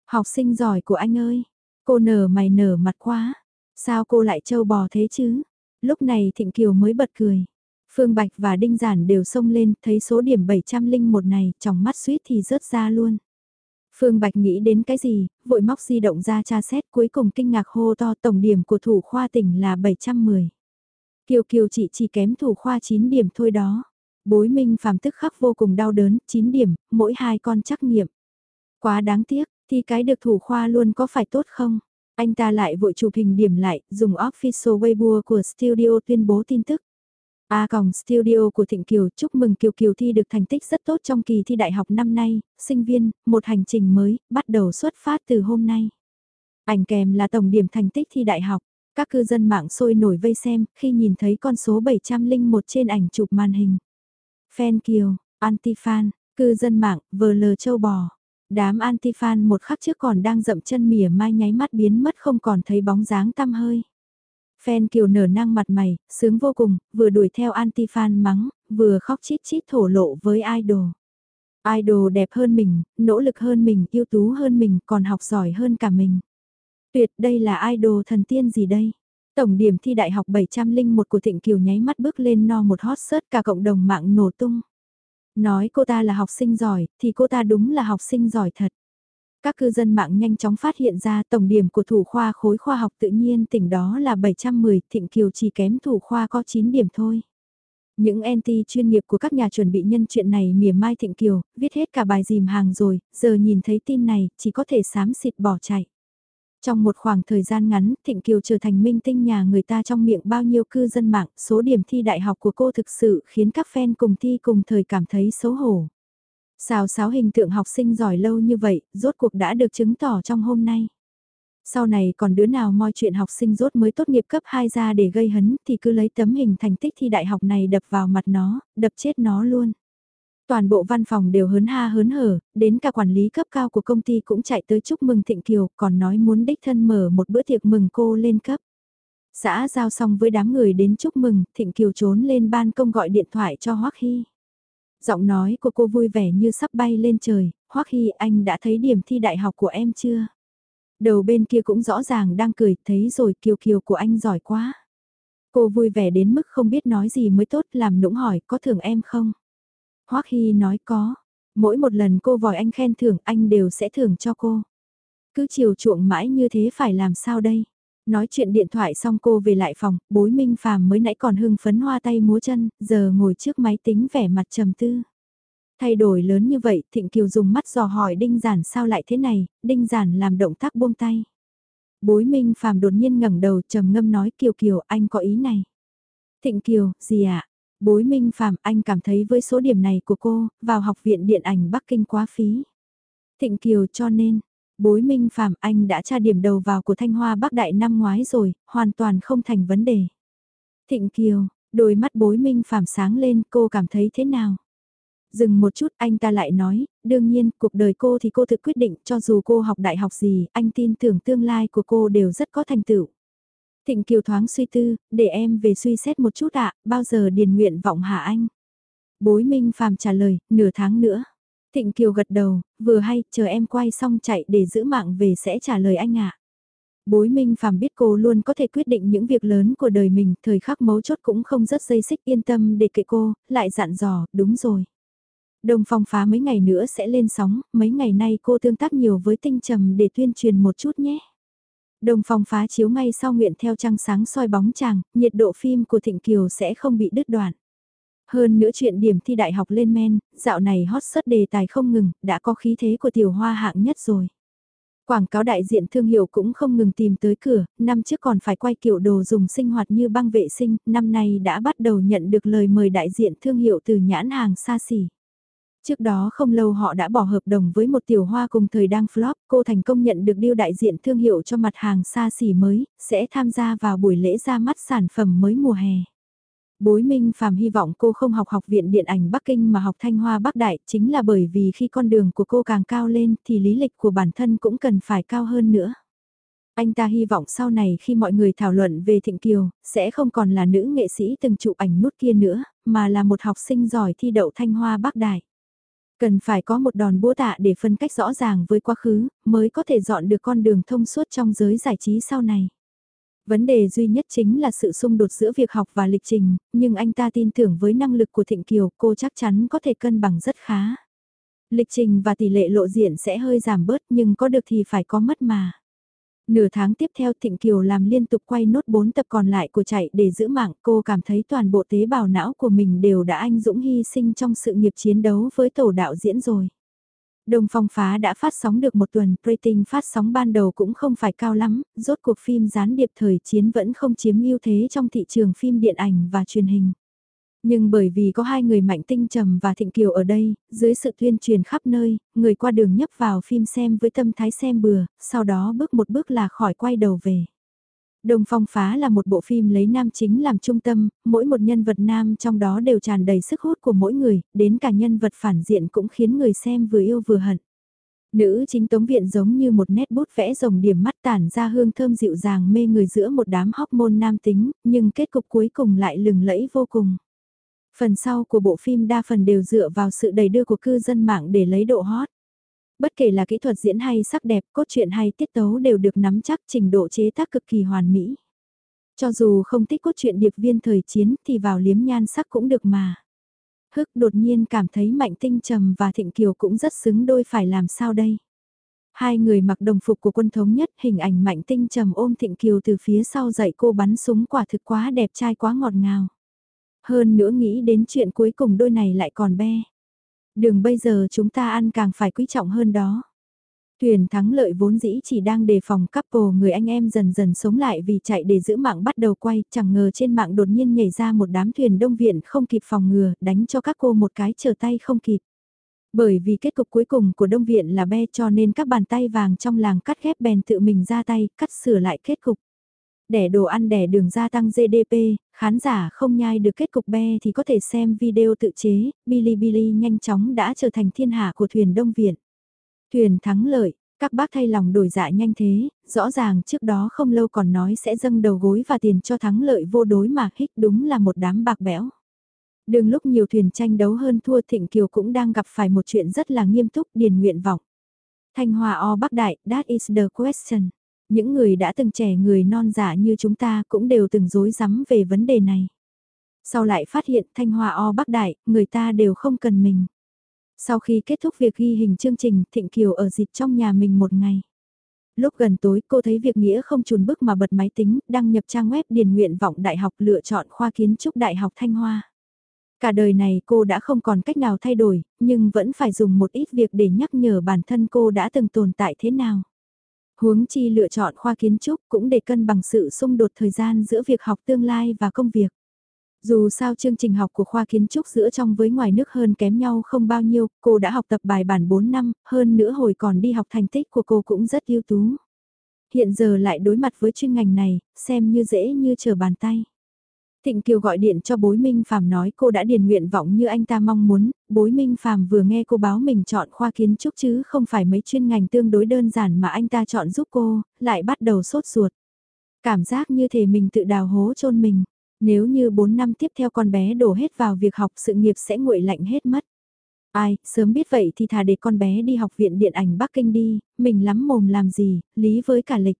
Học sinh giỏi của anh ơi, cô nở mày nở mặt quá, sao cô lại trâu bò thế chứ? Lúc này Thịnh Kiều mới bật cười. Phương Bạch và Đinh Giản đều xông lên, thấy số điểm 701 này, trong mắt suýt thì rớt ra luôn. Phương Bạch nghĩ đến cái gì, vội móc di động ra tra xét cuối cùng kinh ngạc hô to tổng điểm của thủ khoa tỉnh là 710. Kiều Kiều chị chỉ kém thủ khoa 9 điểm thôi đó. Bối minh phàm tức khắc vô cùng đau đớn, 9 điểm, mỗi hai con trắc nghiệm. Quá đáng tiếc, thì cái được thủ khoa luôn có phải tốt không? Anh ta lại vội chụp hình điểm lại, dùng official Weibo của studio tuyên bố tin tức. A còng studio của Thịnh Kiều chúc mừng Kiều Kiều thi được thành tích rất tốt trong kỳ thi đại học năm nay, sinh viên, một hành trình mới, bắt đầu xuất phát từ hôm nay. Ảnh kèm là tổng điểm thành tích thi đại học, các cư dân mạng sôi nổi vây xem khi nhìn thấy con số 701 trên ảnh chụp màn hình. Fan Kiều, anti-fan, cư dân mạng, vờ lờ châu bò. Đám anti-fan một khắc trước còn đang dậm chân mỉa mai nháy mắt biến mất không còn thấy bóng dáng tăm hơi. Fan Kiều nở nang mặt mày, sướng vô cùng, vừa đuổi theo anti-fan mắng, vừa khóc chít chít thổ lộ với idol. Idol đẹp hơn mình, nỗ lực hơn mình, ưu tú hơn mình, còn học giỏi hơn cả mình. Tuyệt đây là idol thần tiên gì đây? Tổng điểm thi đại học 701 của Thịnh Kiều nháy mắt bước lên no một hot search cả cộng đồng mạng nổ tung. Nói cô ta là học sinh giỏi, thì cô ta đúng là học sinh giỏi thật. Các cư dân mạng nhanh chóng phát hiện ra tổng điểm của thủ khoa khối khoa học tự nhiên tỉnh đó là 710, Thịnh Kiều chỉ kém thủ khoa có 9 điểm thôi. Những NT chuyên nghiệp của các nhà chuẩn bị nhân chuyện này mỉa mai Thịnh Kiều, viết hết cả bài dìm hàng rồi, giờ nhìn thấy tin này, chỉ có thể sám xịt bỏ chạy. Trong một khoảng thời gian ngắn, Thịnh Kiều trở thành minh tinh nhà người ta trong miệng bao nhiêu cư dân mạng, số điểm thi đại học của cô thực sự khiến các fan cùng thi cùng thời cảm thấy xấu hổ. Xào xáo hình tượng học sinh giỏi lâu như vậy, rốt cuộc đã được chứng tỏ trong hôm nay. Sau này còn đứa nào moi chuyện học sinh rốt mới tốt nghiệp cấp 2 ra để gây hấn thì cứ lấy tấm hình thành tích thi đại học này đập vào mặt nó, đập chết nó luôn. Toàn bộ văn phòng đều hớn ha hớn hở, đến cả quản lý cấp cao của công ty cũng chạy tới chúc mừng Thịnh Kiều, còn nói muốn đích thân mở một bữa tiệc mừng cô lên cấp. Xã giao xong với đám người đến chúc mừng, Thịnh Kiều trốn lên ban công gọi điện thoại cho Hoắc Hy. Giọng nói của cô vui vẻ như sắp bay lên trời, Hoắc Hy anh đã thấy điểm thi đại học của em chưa? Đầu bên kia cũng rõ ràng đang cười, thấy rồi Kiều Kiều của anh giỏi quá. Cô vui vẻ đến mức không biết nói gì mới tốt, làm nũng hỏi có thưởng em không? Hoắc Hy nói có, mỗi một lần cô vòi anh khen thưởng anh đều sẽ thưởng cho cô. Cứ chiều chuộng mãi như thế phải làm sao đây? Nói chuyện điện thoại xong cô về lại phòng, bối minh phàm mới nãy còn hưng phấn hoa tay múa chân, giờ ngồi trước máy tính vẻ mặt trầm tư. Thay đổi lớn như vậy, Thịnh Kiều dùng mắt dò hỏi Đinh Giản sao lại thế này, Đinh Giản làm động tác buông tay. Bối Minh Phàm đột nhiên ngẩng đầu trầm ngâm nói Kiều Kiều anh có ý này. Thịnh Kiều, gì ạ? À? Bối Minh Phạm anh cảm thấy với số điểm này của cô, vào học viện điện ảnh Bắc Kinh quá phí. Thịnh Kiều cho nên, Bối Minh Phạm anh đã tra điểm đầu vào của Thanh Hoa Bắc Đại năm ngoái rồi, hoàn toàn không thành vấn đề. Thịnh Kiều, đôi mắt bối Minh Phạm sáng lên cô cảm thấy thế nào? Dừng một chút anh ta lại nói, đương nhiên cuộc đời cô thì cô tự quyết định cho dù cô học đại học gì, anh tin tưởng tương lai của cô đều rất có thành tựu. Thịnh Kiều thoáng suy tư, để em về suy xét một chút ạ, bao giờ điền nguyện vọng hả anh? Bối Minh Phạm trả lời, nửa tháng nữa. Thịnh Kiều gật đầu, vừa hay, chờ em quay xong chạy để giữ mạng về sẽ trả lời anh ạ. Bối Minh Phạm biết cô luôn có thể quyết định những việc lớn của đời mình, thời khắc mấu chốt cũng không rất dây xích yên tâm để kệ cô, lại dặn dò, đúng rồi. Đồng phong phá mấy ngày nữa sẽ lên sóng, mấy ngày nay cô tương tác nhiều với tinh trầm để tuyên truyền một chút nhé. Đồng phong phá chiếu ngay sau nguyện theo trăng sáng soi bóng chàng, nhiệt độ phim của Thịnh Kiều sẽ không bị đứt đoạn. Hơn nữa chuyện điểm thi đại học lên men, dạo này hot search đề tài không ngừng, đã có khí thế của tiểu hoa hạng nhất rồi. Quảng cáo đại diện thương hiệu cũng không ngừng tìm tới cửa, năm trước còn phải quay kiểu đồ dùng sinh hoạt như băng vệ sinh, năm nay đã bắt đầu nhận được lời mời đại diện thương hiệu từ nhãn hàng xa xỉ. Trước đó không lâu họ đã bỏ hợp đồng với một tiểu hoa cùng thời đang flop, cô thành công nhận được điều đại diện thương hiệu cho mặt hàng xa xỉ mới, sẽ tham gia vào buổi lễ ra mắt sản phẩm mới mùa hè. Bối Minh Phạm hy vọng cô không học học viện điện ảnh Bắc Kinh mà học Thanh Hoa Bắc Đại, chính là bởi vì khi con đường của cô càng cao lên thì lý lịch của bản thân cũng cần phải cao hơn nữa. Anh ta hy vọng sau này khi mọi người thảo luận về Thịnh Kiều, sẽ không còn là nữ nghệ sĩ từng chụp ảnh nút kia nữa, mà là một học sinh giỏi thi đậu Thanh Hoa Bắc Đại. Cần phải có một đòn búa tạ để phân cách rõ ràng với quá khứ, mới có thể dọn được con đường thông suốt trong giới giải trí sau này. Vấn đề duy nhất chính là sự xung đột giữa việc học và lịch trình, nhưng anh ta tin tưởng với năng lực của Thịnh Kiều cô chắc chắn có thể cân bằng rất khá. Lịch trình và tỷ lệ lộ diện sẽ hơi giảm bớt nhưng có được thì phải có mất mà. Nửa tháng tiếp theo Thịnh Kiều làm liên tục quay nốt 4 tập còn lại của chạy để giữ mạng cô cảm thấy toàn bộ tế bào não của mình đều đã anh dũng hy sinh trong sự nghiệp chiến đấu với tổ đạo diễn rồi. Đồng Phong Phá đã phát sóng được một tuần, rating phát sóng ban đầu cũng không phải cao lắm, rốt cuộc phim gián điệp thời chiến vẫn không chiếm ưu thế trong thị trường phim điện ảnh và truyền hình. Nhưng bởi vì có hai người mạnh tinh trầm và thịnh kiều ở đây, dưới sự tuyên truyền khắp nơi, người qua đường nhấp vào phim xem với tâm thái xem bừa, sau đó bước một bước là khỏi quay đầu về. đồng Phong Phá là một bộ phim lấy nam chính làm trung tâm, mỗi một nhân vật nam trong đó đều tràn đầy sức hút của mỗi người, đến cả nhân vật phản diện cũng khiến người xem vừa yêu vừa hận. Nữ chính tống viện giống như một nét bút vẽ rồng điểm mắt tản ra hương thơm dịu dàng mê người giữa một đám hormone nam tính, nhưng kết cục cuối cùng lại lừng lẫy vô cùng. Phần sau của bộ phim đa phần đều dựa vào sự đầy đưa của cư dân mạng để lấy độ hot. Bất kể là kỹ thuật diễn hay sắc đẹp, cốt truyện hay tiết tấu đều được nắm chắc trình độ chế tác cực kỳ hoàn mỹ. Cho dù không thích cốt truyện điệp viên thời chiến thì vào liếm nhan sắc cũng được mà. Hức đột nhiên cảm thấy Mạnh Tinh Trầm và Thịnh Kiều cũng rất xứng đôi phải làm sao đây. Hai người mặc đồng phục của quân thống nhất hình ảnh Mạnh Tinh Trầm ôm Thịnh Kiều từ phía sau dạy cô bắn súng quả thực quá đẹp trai quá ngọt ngào. Hơn nữa nghĩ đến chuyện cuối cùng đôi này lại còn be. Đường bây giờ chúng ta ăn càng phải quý trọng hơn đó. Thuyền thắng lợi vốn dĩ chỉ đang đề phòng couple người anh em dần dần sống lại vì chạy để giữ mạng bắt đầu quay, chẳng ngờ trên mạng đột nhiên nhảy ra một đám thuyền đông viện không kịp phòng ngừa, đánh cho các cô một cái chờ tay không kịp. Bởi vì kết cục cuối cùng của Đông Viện là be cho nên các bàn tay vàng trong làng cắt ghép bèn tự mình ra tay, cắt sửa lại kết cục. Đẻ đồ ăn đẻ đường gia tăng GDP, khán giả không nhai được kết cục be thì có thể xem video tự chế, Bilibili nhanh chóng đã trở thành thiên hạ của thuyền Đông Viện. Thuyền thắng lợi, các bác thay lòng đổi dạ nhanh thế, rõ ràng trước đó không lâu còn nói sẽ dâng đầu gối và tiền cho thắng lợi vô đối mà hích đúng là một đám bạc bẽo. Đường lúc nhiều thuyền tranh đấu hơn thua Thịnh Kiều cũng đang gặp phải một chuyện rất là nghiêm túc điền nguyện vọng. Thanh Hòa O Bắc Đại, that is the question. Những người đã từng trẻ người non giả như chúng ta cũng đều từng dối rắm về vấn đề này. Sau lại phát hiện Thanh Hòa O Bắc Đại, người ta đều không cần mình. Sau khi kết thúc việc ghi hình chương trình, Thịnh Kiều ở dịch trong nhà mình một ngày. Lúc gần tối cô thấy việc nghĩa không chùn bước mà bật máy tính, đăng nhập trang web điền nguyện vọng đại học lựa chọn khoa kiến trúc Đại học Thanh Hoa. Cả đời này cô đã không còn cách nào thay đổi, nhưng vẫn phải dùng một ít việc để nhắc nhở bản thân cô đã từng tồn tại thế nào. Huống chi lựa chọn khoa kiến trúc cũng để cân bằng sự xung đột thời gian giữa việc học tương lai và công việc. Dù sao chương trình học của khoa kiến trúc giữa trong với ngoài nước hơn kém nhau không bao nhiêu, cô đã học tập bài bản 4 năm, hơn nữa hồi còn đi học thành tích của cô cũng rất ưu tú. Hiện giờ lại đối mặt với chuyên ngành này, xem như dễ như trở bàn tay. Thịnh Kiều gọi điện cho bối Minh Phạm nói cô đã điền nguyện vọng như anh ta mong muốn, bối Minh Phạm vừa nghe cô báo mình chọn khoa kiến trúc chứ không phải mấy chuyên ngành tương đối đơn giản mà anh ta chọn giúp cô, lại bắt đầu sốt ruột. Cảm giác như thể mình tự đào hố chôn mình, nếu như 4 năm tiếp theo con bé đổ hết vào việc học sự nghiệp sẽ nguội lạnh hết mất. Ai, sớm biết vậy thì thà để con bé đi học viện điện ảnh Bắc Kinh đi, mình lắm mồm làm gì, lý với cả lịch.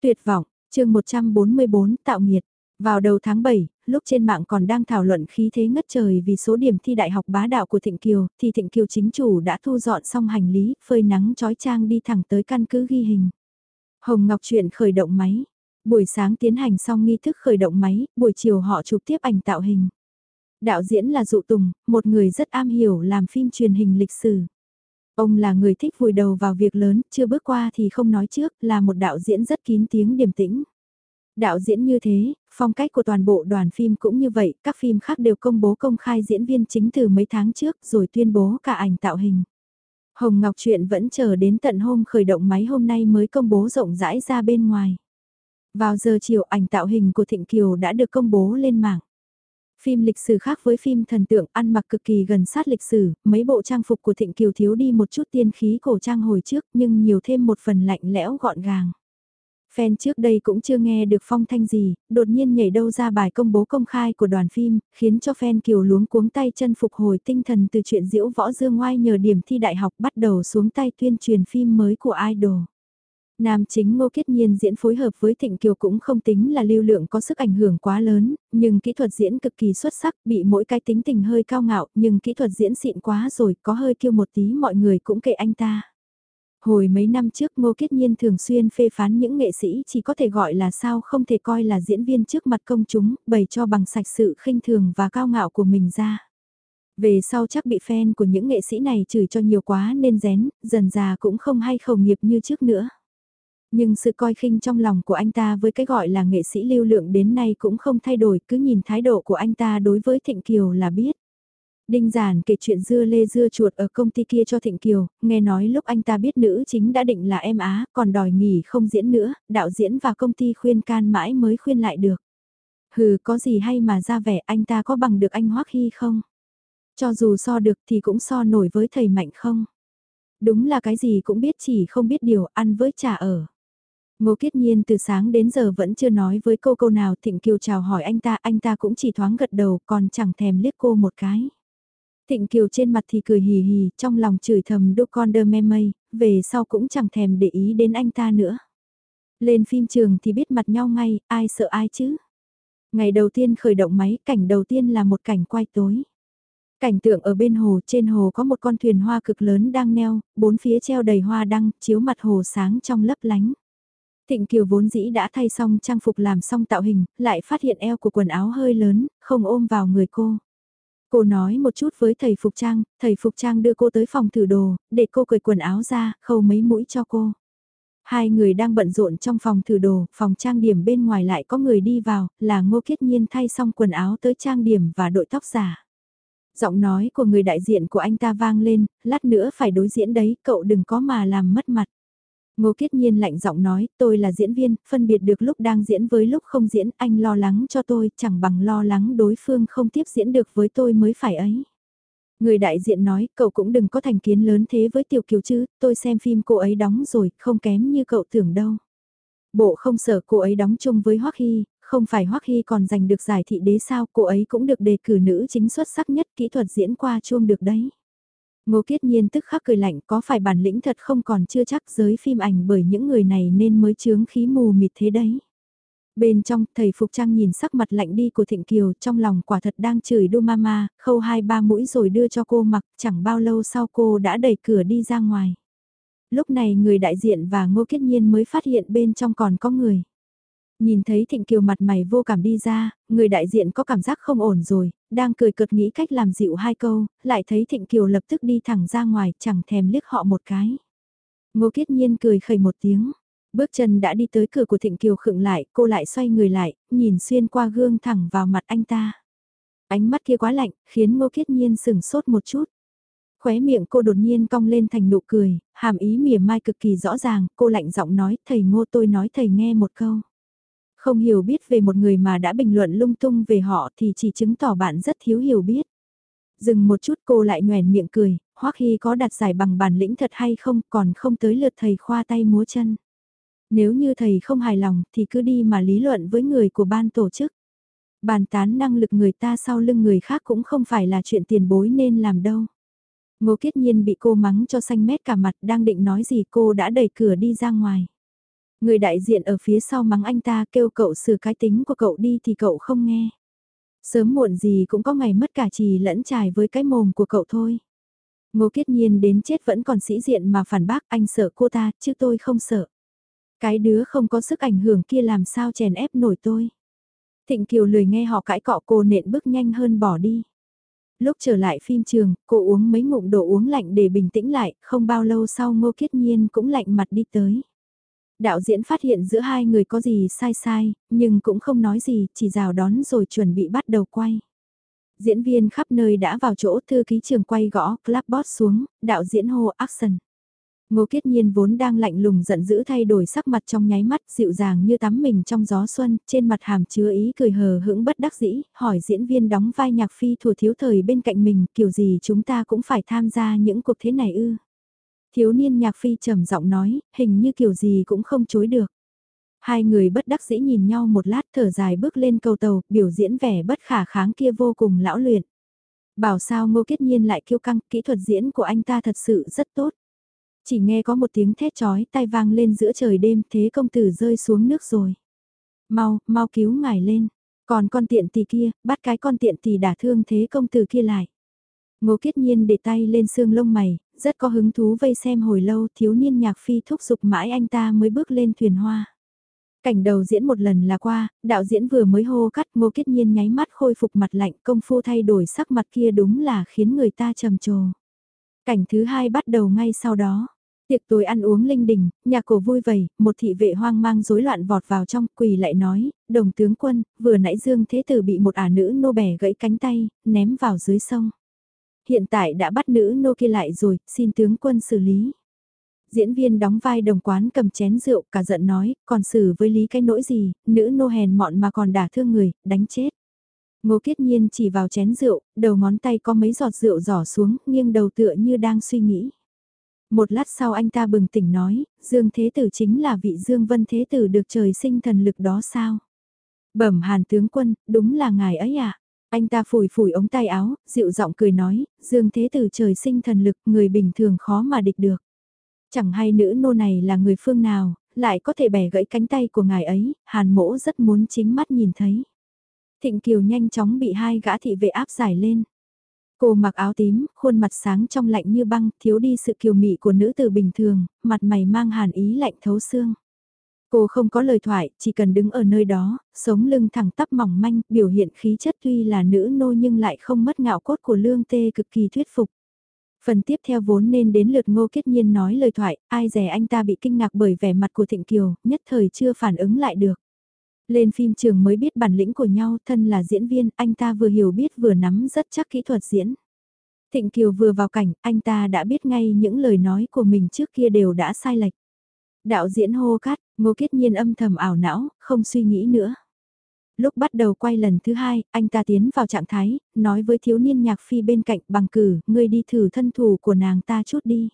Tuyệt vọng, chương 144 tạo nghiệt. Vào đầu tháng 7, lúc trên mạng còn đang thảo luận khí thế ngất trời vì số điểm thi đại học bá đạo của Thịnh Kiều, thì Thịnh Kiều chính chủ đã thu dọn xong hành lý, phơi nắng trói trang đi thẳng tới căn cứ ghi hình. Hồng Ngọc chuyện khởi động máy. Buổi sáng tiến hành xong nghi thức khởi động máy, buổi chiều họ chụp tiếp ảnh tạo hình. Đạo diễn là Dụ Tùng, một người rất am hiểu làm phim truyền hình lịch sử. Ông là người thích vùi đầu vào việc lớn, chưa bước qua thì không nói trước, là một đạo diễn rất kín tiếng điềm tĩnh. Đạo diễn như thế, phong cách của toàn bộ đoàn phim cũng như vậy, các phim khác đều công bố công khai diễn viên chính từ mấy tháng trước rồi tuyên bố cả ảnh tạo hình. Hồng Ngọc Truyện vẫn chờ đến tận hôm khởi động máy hôm nay mới công bố rộng rãi ra bên ngoài. Vào giờ chiều ảnh tạo hình của Thịnh Kiều đã được công bố lên mạng. Phim lịch sử khác với phim thần tượng ăn mặc cực kỳ gần sát lịch sử, mấy bộ trang phục của Thịnh Kiều thiếu đi một chút tiên khí cổ trang hồi trước nhưng nhiều thêm một phần lạnh lẽo gọn gàng. Fan trước đây cũng chưa nghe được phong thanh gì, đột nhiên nhảy đâu ra bài công bố công khai của đoàn phim, khiến cho fan kiều luống cuống tay chân phục hồi tinh thần từ chuyện diễu võ dương ngoai nhờ điểm thi đại học bắt đầu xuống tay tuyên truyền phim mới của idol. Nam chính Ngô Kiết Nhiên diễn phối hợp với Thịnh Kiều cũng không tính là lưu lượng có sức ảnh hưởng quá lớn, nhưng kỹ thuật diễn cực kỳ xuất sắc, bị mỗi cái tính tình hơi cao ngạo, nhưng kỹ thuật diễn xịn quá rồi, có hơi kêu một tí mọi người cũng kệ anh ta. Hồi mấy năm trước Ngô Kiết Nhiên thường xuyên phê phán những nghệ sĩ chỉ có thể gọi là sao không thể coi là diễn viên trước mặt công chúng, bày cho bằng sạch sự khinh thường và cao ngạo của mình ra. Về sau chắc bị fan của những nghệ sĩ này chửi cho nhiều quá nên rén, dần già cũng không hay khẩu nghiệp như trước nữa. Nhưng sự coi khinh trong lòng của anh ta với cái gọi là nghệ sĩ lưu lượng đến nay cũng không thay đổi, cứ nhìn thái độ của anh ta đối với Thịnh Kiều là biết. Đinh Giản kể chuyện dưa lê dưa chuột ở công ty kia cho Thịnh Kiều, nghe nói lúc anh ta biết nữ chính đã định là em Á, còn đòi nghỉ không diễn nữa, đạo diễn và công ty khuyên can mãi mới khuyên lại được. Hừ, có gì hay mà ra vẻ anh ta có bằng được anh Hoắc Hy không? Cho dù so được thì cũng so nổi với thầy Mạnh không? Đúng là cái gì cũng biết chỉ không biết điều ăn với trà ở. Ngô Kiết Nhiên từ sáng đến giờ vẫn chưa nói với cô câu nào Thịnh Kiều chào hỏi anh ta, anh ta cũng chỉ thoáng gật đầu còn chẳng thèm liếc cô một cái. Thịnh Kiều trên mặt thì cười hì hì, trong lòng chửi thầm đô con đơ me mây, về sau cũng chẳng thèm để ý đến anh ta nữa. Lên phim trường thì biết mặt nhau ngay, ai sợ ai chứ. Ngày đầu tiên khởi động máy, cảnh đầu tiên là một cảnh quay tối. Cảnh tượng ở bên hồ, trên hồ có một con thuyền hoa cực lớn đang neo, bốn phía treo đầy hoa đăng, chiếu mặt hồ sáng trong lấp lánh. Thịnh Kiều vốn dĩ đã thay xong trang phục làm xong tạo hình, lại phát hiện eo của quần áo hơi lớn, không ôm vào người cô. Cô nói một chút với thầy Phục Trang, thầy Phục Trang đưa cô tới phòng thử đồ, để cô cởi quần áo ra, khâu mấy mũi cho cô. Hai người đang bận rộn trong phòng thử đồ, phòng trang điểm bên ngoài lại có người đi vào, là Ngô Kiết Nhiên thay xong quần áo tới trang điểm và đội tóc giả. Giọng nói của người đại diện của anh ta vang lên, lát nữa phải đối diễn đấy, cậu đừng có mà làm mất mặt. Ngô Kiết Nhiên lạnh giọng nói, tôi là diễn viên, phân biệt được lúc đang diễn với lúc không diễn, anh lo lắng cho tôi, chẳng bằng lo lắng đối phương không tiếp diễn được với tôi mới phải ấy. Người đại diện nói, cậu cũng đừng có thành kiến lớn thế với Tiểu Kiều chứ, tôi xem phim cô ấy đóng rồi, không kém như cậu tưởng đâu. Bộ không sợ cô ấy đóng chung với Hoắc Hy, không phải Hoắc Hy còn giành được giải thị đế sao, cô ấy cũng được đề cử nữ chính xuất sắc nhất kỹ thuật diễn qua chuông được đấy. Ngô Kiết Nhiên tức khắc cười lạnh có phải bản lĩnh thật không còn chưa chắc giới phim ảnh bởi những người này nên mới chướng khí mù mịt thế đấy. Bên trong, thầy Phục Trang nhìn sắc mặt lạnh đi của Thịnh Kiều trong lòng quả thật đang chửi đô mama, khâu hai ba mũi rồi đưa cho cô mặc, chẳng bao lâu sau cô đã đẩy cửa đi ra ngoài. Lúc này người đại diện và Ngô Kiết Nhiên mới phát hiện bên trong còn có người. Nhìn thấy Thịnh Kiều mặt mày vô cảm đi ra, người đại diện có cảm giác không ổn rồi, đang cười cợt nghĩ cách làm dịu hai câu, lại thấy Thịnh Kiều lập tức đi thẳng ra ngoài, chẳng thèm liếc họ một cái. Ngô Kiết Nhiên cười khẩy một tiếng, bước chân đã đi tới cửa của Thịnh Kiều khựng lại, cô lại xoay người lại, nhìn xuyên qua gương thẳng vào mặt anh ta. Ánh mắt kia quá lạnh, khiến Ngô Kiết Nhiên sừng sốt một chút. Khóe miệng cô đột nhiên cong lên thành nụ cười, hàm ý mỉa mai cực kỳ rõ ràng, cô lạnh giọng nói, thầy Ngô tôi nói thầy nghe một câu. Không hiểu biết về một người mà đã bình luận lung tung về họ thì chỉ chứng tỏ bạn rất thiếu hiểu biết. Dừng một chút cô lại nhoèn miệng cười, hoắc Hy có đặt giải bằng bản lĩnh thật hay không còn không tới lượt thầy khoa tay múa chân. Nếu như thầy không hài lòng thì cứ đi mà lý luận với người của ban tổ chức. Bàn tán năng lực người ta sau lưng người khác cũng không phải là chuyện tiền bối nên làm đâu. Ngô Kiết Nhiên bị cô mắng cho xanh mét cả mặt đang định nói gì cô đã đẩy cửa đi ra ngoài. Người đại diện ở phía sau mắng anh ta kêu cậu sửa cái tính của cậu đi thì cậu không nghe. Sớm muộn gì cũng có ngày mất cả trì lẫn trải với cái mồm của cậu thôi. Ngô Kiết Nhiên đến chết vẫn còn sĩ diện mà phản bác anh sợ cô ta chứ tôi không sợ. Cái đứa không có sức ảnh hưởng kia làm sao chèn ép nổi tôi. Thịnh Kiều lười nghe họ cãi cọ cô nện bước nhanh hơn bỏ đi. Lúc trở lại phim trường, cô uống mấy ngụm đồ uống lạnh để bình tĩnh lại, không bao lâu sau Ngô Kiết Nhiên cũng lạnh mặt đi tới. Đạo diễn phát hiện giữa hai người có gì sai sai, nhưng cũng không nói gì, chỉ rào đón rồi chuẩn bị bắt đầu quay. Diễn viên khắp nơi đã vào chỗ thư ký trường quay gõ clapboard xuống, đạo diễn hô action. Ngô Kiết Nhiên vốn đang lạnh lùng giận dữ thay đổi sắc mặt trong nháy mắt dịu dàng như tắm mình trong gió xuân, trên mặt hàm chứa ý cười hờ hững bất đắc dĩ, hỏi diễn viên đóng vai nhạc phi thủ thiếu thời bên cạnh mình, kiểu gì chúng ta cũng phải tham gia những cuộc thế này ư. Thiếu niên nhạc phi trầm giọng nói, hình như kiểu gì cũng không chối được. Hai người bất đắc dĩ nhìn nhau một lát thở dài bước lên cầu tàu, biểu diễn vẻ bất khả kháng kia vô cùng lão luyện. Bảo sao ngô kết nhiên lại kiêu căng, kỹ thuật diễn của anh ta thật sự rất tốt. Chỉ nghe có một tiếng thét chói tai vang lên giữa trời đêm thế công tử rơi xuống nước rồi. Mau, mau cứu ngài lên. Còn con tiện tỷ kia, bắt cái con tiện tỷ đả thương thế công tử kia lại. Ngô Kiết Nhiên để tay lên xương lông mày, rất có hứng thú vây xem hồi lâu thiếu niên nhạc phi thúc giục mãi anh ta mới bước lên thuyền hoa. Cảnh đầu diễn một lần là qua, đạo diễn vừa mới hô cắt ngô kết nhiên nháy mắt khôi phục mặt lạnh công phu thay đổi sắc mặt kia đúng là khiến người ta trầm trồ. Cảnh thứ hai bắt đầu ngay sau đó. Tiệc tối ăn uống linh đình, nhà cổ vui vầy, một thị vệ hoang mang rối loạn vọt vào trong quỳ lại nói, đồng tướng quân, vừa nãy Dương Thế Tử bị một ả nữ nô bẻ gãy cánh tay, ném vào dưới sông. Hiện tại đã bắt nữ nô kia lại rồi, xin tướng quân xử lý. Diễn viên đóng vai đồng quán cầm chén rượu cả giận nói, còn xử với lý cái nỗi gì, nữ nô hèn mọn mà còn đả thương người, đánh chết. Ngô Kiết Nhiên chỉ vào chén rượu, đầu ngón tay có mấy giọt rượu giỏ xuống, nghiêng đầu tựa như đang suy nghĩ. Một lát sau anh ta bừng tỉnh nói, Dương Thế Tử chính là vị Dương Vân Thế Tử được trời sinh thần lực đó sao? Bẩm hàn tướng quân, đúng là ngài ấy ạ. À? Anh ta phủi phủi ống tay áo, dịu giọng cười nói, Dương Thế Tử trời sinh thần lực, người bình thường khó mà địch được. Chẳng hay nữ nô này là người phương nào, lại có thể bẻ gãy cánh tay của ngài ấy, hàn mỗ rất muốn chính mắt nhìn thấy. Thịnh Kiều nhanh chóng bị hai gã thị vệ áp giải lên. Cô mặc áo tím, khuôn mặt sáng trong lạnh như băng, thiếu đi sự kiều mị của nữ tử bình thường, mặt mày mang hàn ý lạnh thấu xương. Cô không có lời thoại, chỉ cần đứng ở nơi đó, sống lưng thẳng tắp mỏng manh, biểu hiện khí chất tuy là nữ nô nhưng lại không mất ngạo cốt của lương tê cực kỳ thuyết phục. Phần tiếp theo vốn nên đến lượt ngô kết nhiên nói lời thoại, ai rẻ anh ta bị kinh ngạc bởi vẻ mặt của Thịnh Kiều, nhất thời chưa phản ứng lại được. Lên phim trường mới biết bản lĩnh của nhau, thân là diễn viên, anh ta vừa hiểu biết vừa nắm rất chắc kỹ thuật diễn. Thịnh Kiều vừa vào cảnh, anh ta đã biết ngay những lời nói của mình trước kia đều đã sai lệch. Đạo diễn hô cắt, Ngô Kiết Nhiên âm thầm ảo não, không suy nghĩ nữa. Lúc bắt đầu quay lần thứ hai, anh ta tiến vào trạng thái, nói với thiếu niên nhạc phi bên cạnh bằng cử, ngươi đi thử thân thủ của nàng ta chút đi.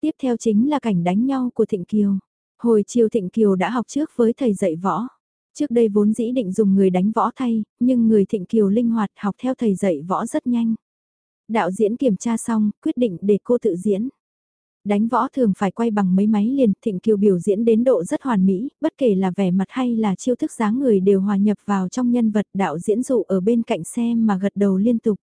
Tiếp theo chính là cảnh đánh nhau của Thịnh Kiều. Hồi chiều Thịnh Kiều đã học trước với thầy dạy võ. Trước đây vốn dĩ định dùng người đánh võ thay, nhưng người Thịnh Kiều linh hoạt học theo thầy dạy võ rất nhanh. Đạo diễn kiểm tra xong, quyết định để cô tự diễn. Đánh võ thường phải quay bằng mấy máy liền, Thịnh Kiều biểu diễn đến độ rất hoàn mỹ, bất kể là vẻ mặt hay là chiêu thức dáng người đều hòa nhập vào trong nhân vật đạo diễn dụ ở bên cạnh xem mà gật đầu liên tục.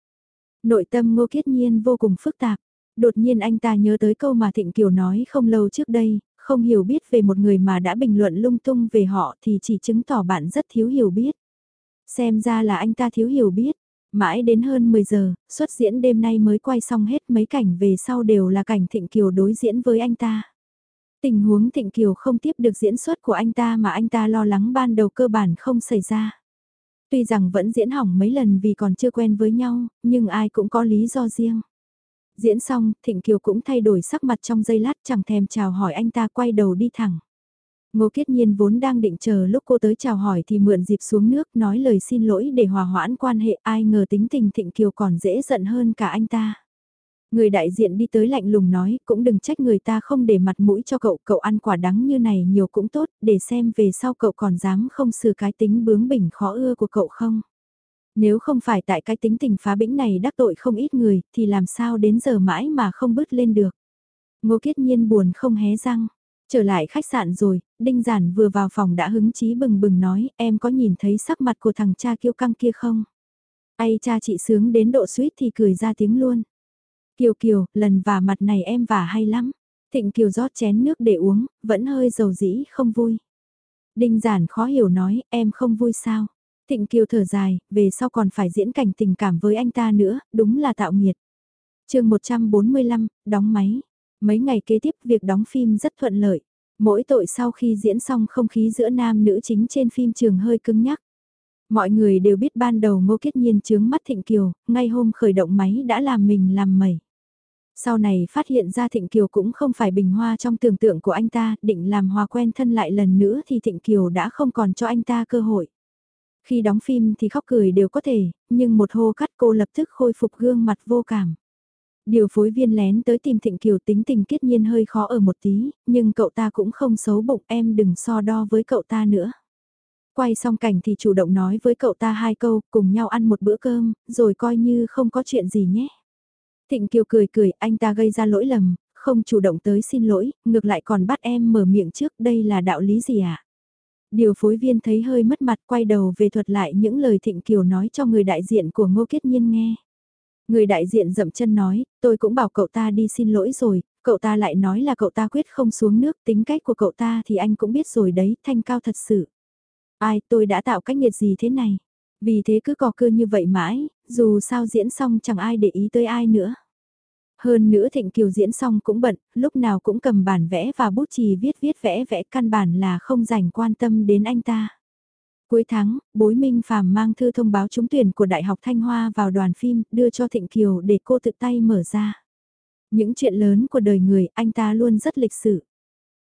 Nội tâm Ngô Kiết Nhiên vô cùng phức tạp. Đột nhiên anh ta nhớ tới câu mà Thịnh Kiều nói không lâu trước đây, không hiểu biết về một người mà đã bình luận lung tung về họ thì chỉ chứng tỏ bạn rất thiếu hiểu biết. Xem ra là anh ta thiếu hiểu biết. Mãi đến hơn 10 giờ, xuất diễn đêm nay mới quay xong hết mấy cảnh về sau đều là cảnh Thịnh Kiều đối diễn với anh ta. Tình huống Thịnh Kiều không tiếp được diễn xuất của anh ta mà anh ta lo lắng ban đầu cơ bản không xảy ra. Tuy rằng vẫn diễn hỏng mấy lần vì còn chưa quen với nhau, nhưng ai cũng có lý do riêng. Diễn xong, Thịnh Kiều cũng thay đổi sắc mặt trong giây lát chẳng thèm chào hỏi anh ta quay đầu đi thẳng. Ngô Kiết Nhiên vốn đang định chờ lúc cô tới chào hỏi thì mượn dịp xuống nước nói lời xin lỗi để hòa hoãn quan hệ ai ngờ tính tình Thịnh Kiều còn dễ giận hơn cả anh ta. Người đại diện đi tới lạnh lùng nói cũng đừng trách người ta không để mặt mũi cho cậu, cậu ăn quả đắng như này nhiều cũng tốt, để xem về sau cậu còn dám không xử cái tính bướng bỉnh khó ưa của cậu không. Nếu không phải tại cái tính tình phá bĩnh này đắc tội không ít người, thì làm sao đến giờ mãi mà không bứt lên được. Ngô Kiết Nhiên buồn không hé răng. Trở lại khách sạn rồi, Đinh Giản vừa vào phòng đã hứng chí bừng bừng nói, em có nhìn thấy sắc mặt của thằng cha kiêu căng kia không? Ai cha chị sướng đến độ suýt thì cười ra tiếng luôn. Kiều Kiều, lần vả mặt này em vả hay lắm. Thịnh Kiều rót chén nước để uống, vẫn hơi dầu dĩ, không vui. Đinh Giản khó hiểu nói, em không vui sao? Thịnh Kiều thở dài, về sau còn phải diễn cảnh tình cảm với anh ta nữa, đúng là tạo nghiệt. chương 145, đóng máy. Mấy ngày kế tiếp việc đóng phim rất thuận lợi. Mỗi tội sau khi diễn xong không khí giữa nam nữ chính trên phim trường hơi cứng nhắc. Mọi người đều biết ban đầu Ngô kết Nhiên chướng mắt Thịnh Kiều, ngay hôm khởi động máy đã làm mình làm mẩy. Sau này phát hiện ra Thịnh Kiều cũng không phải bình hoa trong tưởng tượng của anh ta, định làm hòa quen thân lại lần nữa thì Thịnh Kiều đã không còn cho anh ta cơ hội. Khi đóng phim thì khóc cười đều có thể, nhưng một hô cắt cô lập tức khôi phục gương mặt vô cảm. Điều phối viên lén tới tìm Thịnh Kiều tính tình kết nhiên hơi khó ở một tí, nhưng cậu ta cũng không xấu bụng em đừng so đo với cậu ta nữa. Quay xong cảnh thì chủ động nói với cậu ta hai câu, cùng nhau ăn một bữa cơm, rồi coi như không có chuyện gì nhé. Thịnh Kiều cười cười, anh ta gây ra lỗi lầm, không chủ động tới xin lỗi, ngược lại còn bắt em mở miệng trước, đây là đạo lý gì ạ? À? Điều phối viên thấy hơi mất mặt quay đầu về thuật lại những lời Thịnh Kiều nói cho người đại diện của Ngô Kiết Nhiên nghe. Người đại diện dậm chân nói, tôi cũng bảo cậu ta đi xin lỗi rồi, cậu ta lại nói là cậu ta quyết không xuống nước, tính cách của cậu ta thì anh cũng biết rồi đấy, thanh cao thật sự. Ai, tôi đã tạo cách nghiệt gì thế này? Vì thế cứ cò cưa như vậy mãi, dù sao diễn xong chẳng ai để ý tới ai nữa. Hơn nữa Thịnh Kiều diễn xong cũng bận, lúc nào cũng cầm bản vẽ và bút chì viết viết vẽ vẽ căn bản là không dành quan tâm đến anh ta. Cuối tháng, bối Minh phàm mang thư thông báo trúng tuyển của Đại học Thanh Hoa vào đoàn phim, đưa cho Thịnh Kiều để cô tự tay mở ra. Những chuyện lớn của đời người, anh ta luôn rất lịch sự.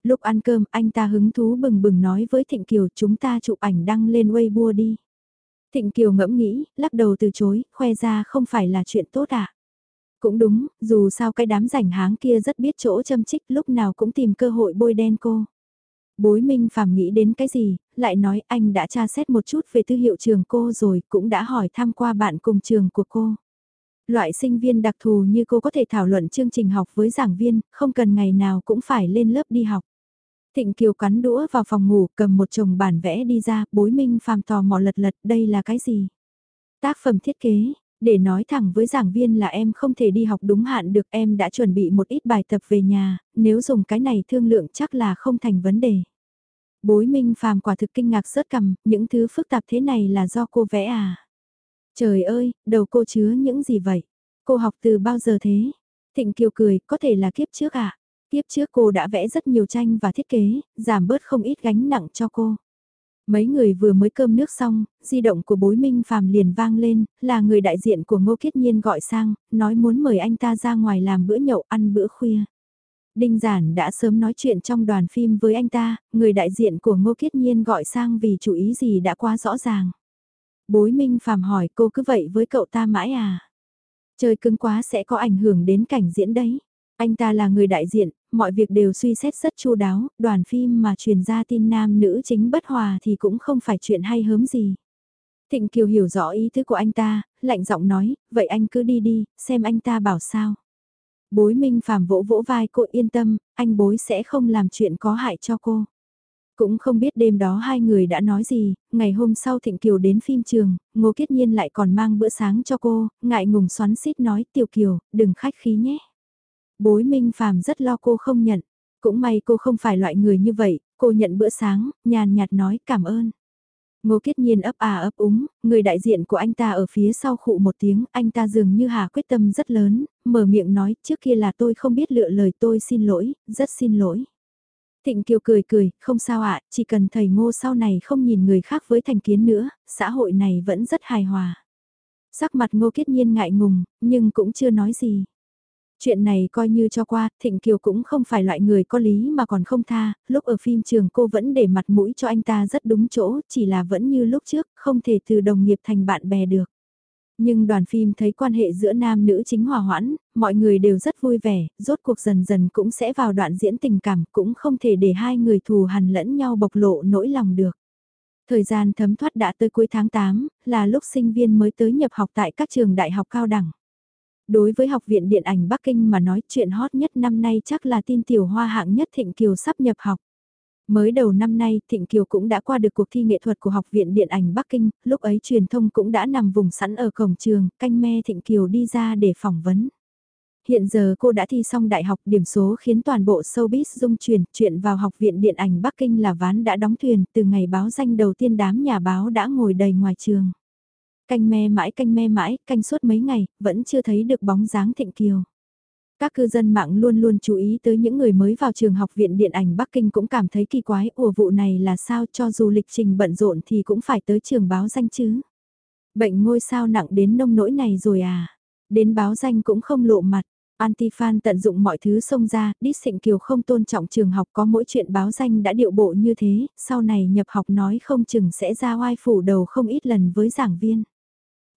Lúc ăn cơm, anh ta hứng thú bừng bừng nói với Thịnh Kiều chúng ta chụp ảnh đăng lên Weibo đi. Thịnh Kiều ngẫm nghĩ, lắc đầu từ chối, khoe ra không phải là chuyện tốt à. Cũng đúng, dù sao cái đám rảnh háng kia rất biết chỗ châm chích lúc nào cũng tìm cơ hội bôi đen cô. Bối Minh Phạm nghĩ đến cái gì, lại nói anh đã tra xét một chút về tư hiệu trường cô rồi, cũng đã hỏi thăm qua bạn cùng trường của cô. Loại sinh viên đặc thù như cô có thể thảo luận chương trình học với giảng viên, không cần ngày nào cũng phải lên lớp đi học. Thịnh Kiều cắn đũa vào phòng ngủ cầm một chồng bản vẽ đi ra, bối Minh Phạm tò mò lật lật đây là cái gì? Tác phẩm thiết kế, để nói thẳng với giảng viên là em không thể đi học đúng hạn được em đã chuẩn bị một ít bài tập về nhà, nếu dùng cái này thương lượng chắc là không thành vấn đề. Bối Minh Phàm quả thực kinh ngạc rớt cầm, những thứ phức tạp thế này là do cô vẽ à? Trời ơi, đầu cô chứa những gì vậy? Cô học từ bao giờ thế? Thịnh Kiều cười, có thể là kiếp trước à? Kiếp trước cô đã vẽ rất nhiều tranh và thiết kế, giảm bớt không ít gánh nặng cho cô. Mấy người vừa mới cơm nước xong, di động của bối minh phàm liền vang lên, là người đại diện của Ngô Kiết Nhiên gọi sang, nói muốn mời anh ta ra ngoài làm bữa nhậu ăn bữa khuya. Đinh Giản đã sớm nói chuyện trong đoàn phim với anh ta, người đại diện của Ngô Kiết Nhiên gọi sang vì chủ ý gì đã quá rõ ràng. Bối Minh Phàm hỏi cô cứ vậy với cậu ta mãi à? Chơi cứng quá sẽ có ảnh hưởng đến cảnh diễn đấy. Anh ta là người đại diện, mọi việc đều suy xét rất chu đáo, đoàn phim mà truyền ra tin nam nữ chính bất hòa thì cũng không phải chuyện hay hớm gì. Thịnh Kiều hiểu rõ ý tứ của anh ta, lạnh giọng nói, vậy anh cứ đi đi, xem anh ta bảo sao. Bối Minh Phạm vỗ vỗ vai cô yên tâm, anh bối sẽ không làm chuyện có hại cho cô. Cũng không biết đêm đó hai người đã nói gì, ngày hôm sau Thịnh Kiều đến phim trường, Ngô Kiết Nhiên lại còn mang bữa sáng cho cô, ngại ngùng xoắn xít nói Tiểu Kiều, đừng khách khí nhé. Bối Minh Phạm rất lo cô không nhận, cũng may cô không phải loại người như vậy, cô nhận bữa sáng, nhàn nhạt nói cảm ơn. Ngô Kiết Nhiên ấp à ấp úng, người đại diện của anh ta ở phía sau khụ một tiếng, anh ta dường như hà quyết tâm rất lớn, mở miệng nói trước kia là tôi không biết lựa lời tôi xin lỗi, rất xin lỗi. Thịnh Kiều cười cười, không sao ạ, chỉ cần thầy ngô sau này không nhìn người khác với thành kiến nữa, xã hội này vẫn rất hài hòa. Sắc mặt ngô Kiết Nhiên ngại ngùng, nhưng cũng chưa nói gì. Chuyện này coi như cho qua, Thịnh Kiều cũng không phải loại người có lý mà còn không tha, lúc ở phim trường cô vẫn để mặt mũi cho anh ta rất đúng chỗ, chỉ là vẫn như lúc trước, không thể từ đồng nghiệp thành bạn bè được. Nhưng đoàn phim thấy quan hệ giữa nam nữ chính hòa hoãn, mọi người đều rất vui vẻ, rốt cuộc dần dần cũng sẽ vào đoạn diễn tình cảm, cũng không thể để hai người thù hằn lẫn nhau bộc lộ nỗi lòng được. Thời gian thấm thoát đã tới cuối tháng 8, là lúc sinh viên mới tới nhập học tại các trường đại học cao đẳng. Đối với Học viện Điện ảnh Bắc Kinh mà nói chuyện hot nhất năm nay chắc là tin tiểu hoa hạng nhất Thịnh Kiều sắp nhập học. Mới đầu năm nay, Thịnh Kiều cũng đã qua được cuộc thi nghệ thuật của Học viện Điện ảnh Bắc Kinh, lúc ấy truyền thông cũng đã nằm vùng sẵn ở cổng trường, canh me Thịnh Kiều đi ra để phỏng vấn. Hiện giờ cô đã thi xong đại học điểm số khiến toàn bộ showbiz dung truyền chuyện vào Học viện Điện ảnh Bắc Kinh là ván đã đóng thuyền, từ ngày báo danh đầu tiên đám nhà báo đã ngồi đầy ngoài trường. Canh me mãi canh me mãi, canh suốt mấy ngày, vẫn chưa thấy được bóng dáng Thịnh Kiều. Các cư dân mạng luôn luôn chú ý tới những người mới vào trường học viện điện ảnh Bắc Kinh cũng cảm thấy kỳ quái, ủa vụ này là sao cho dù lịch trình bận rộn thì cũng phải tới trường báo danh chứ. Bệnh ngôi sao nặng đến nông nỗi này rồi à, đến báo danh cũng không lộ mặt. Antifan tận dụng mọi thứ xông ra, Đít xịn Kiều không tôn trọng trường học có mỗi chuyện báo danh đã điệu bộ như thế, sau này nhập học nói không chừng sẽ ra oai phủ đầu không ít lần với giảng viên.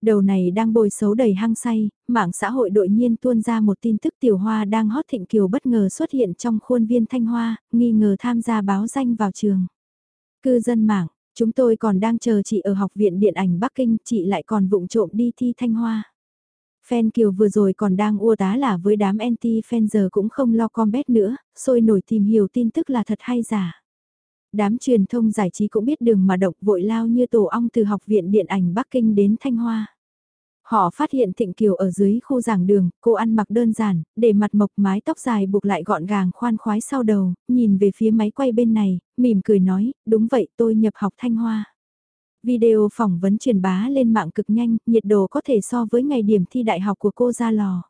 Đầu này đang bồi xấu đầy hăng say, mạng xã hội đội nhiên tuôn ra một tin tức tiểu hoa đang hot thịnh kiều bất ngờ xuất hiện trong khuôn viên thanh hoa, nghi ngờ tham gia báo danh vào trường. Cư dân mạng, chúng tôi còn đang chờ chị ở học viện điện ảnh Bắc Kinh, chị lại còn vụng trộm đi thi thanh hoa. Fan Kiều vừa rồi còn đang ua tá là với đám anti-fan giờ cũng không lo combat nữa, sôi nổi tìm hiểu tin tức là thật hay giả. Đám truyền thông giải trí cũng biết đường mà động vội lao như tổ ong từ học viện điện ảnh Bắc Kinh đến Thanh Hoa. Họ phát hiện Thịnh Kiều ở dưới khu giảng đường, cô ăn mặc đơn giản, để mặt mộc mái tóc dài buộc lại gọn gàng khoan khoái sau đầu, nhìn về phía máy quay bên này, mỉm cười nói, đúng vậy tôi nhập học Thanh Hoa. Video phỏng vấn truyền bá lên mạng cực nhanh, nhiệt độ có thể so với ngày điểm thi đại học của cô ra lò.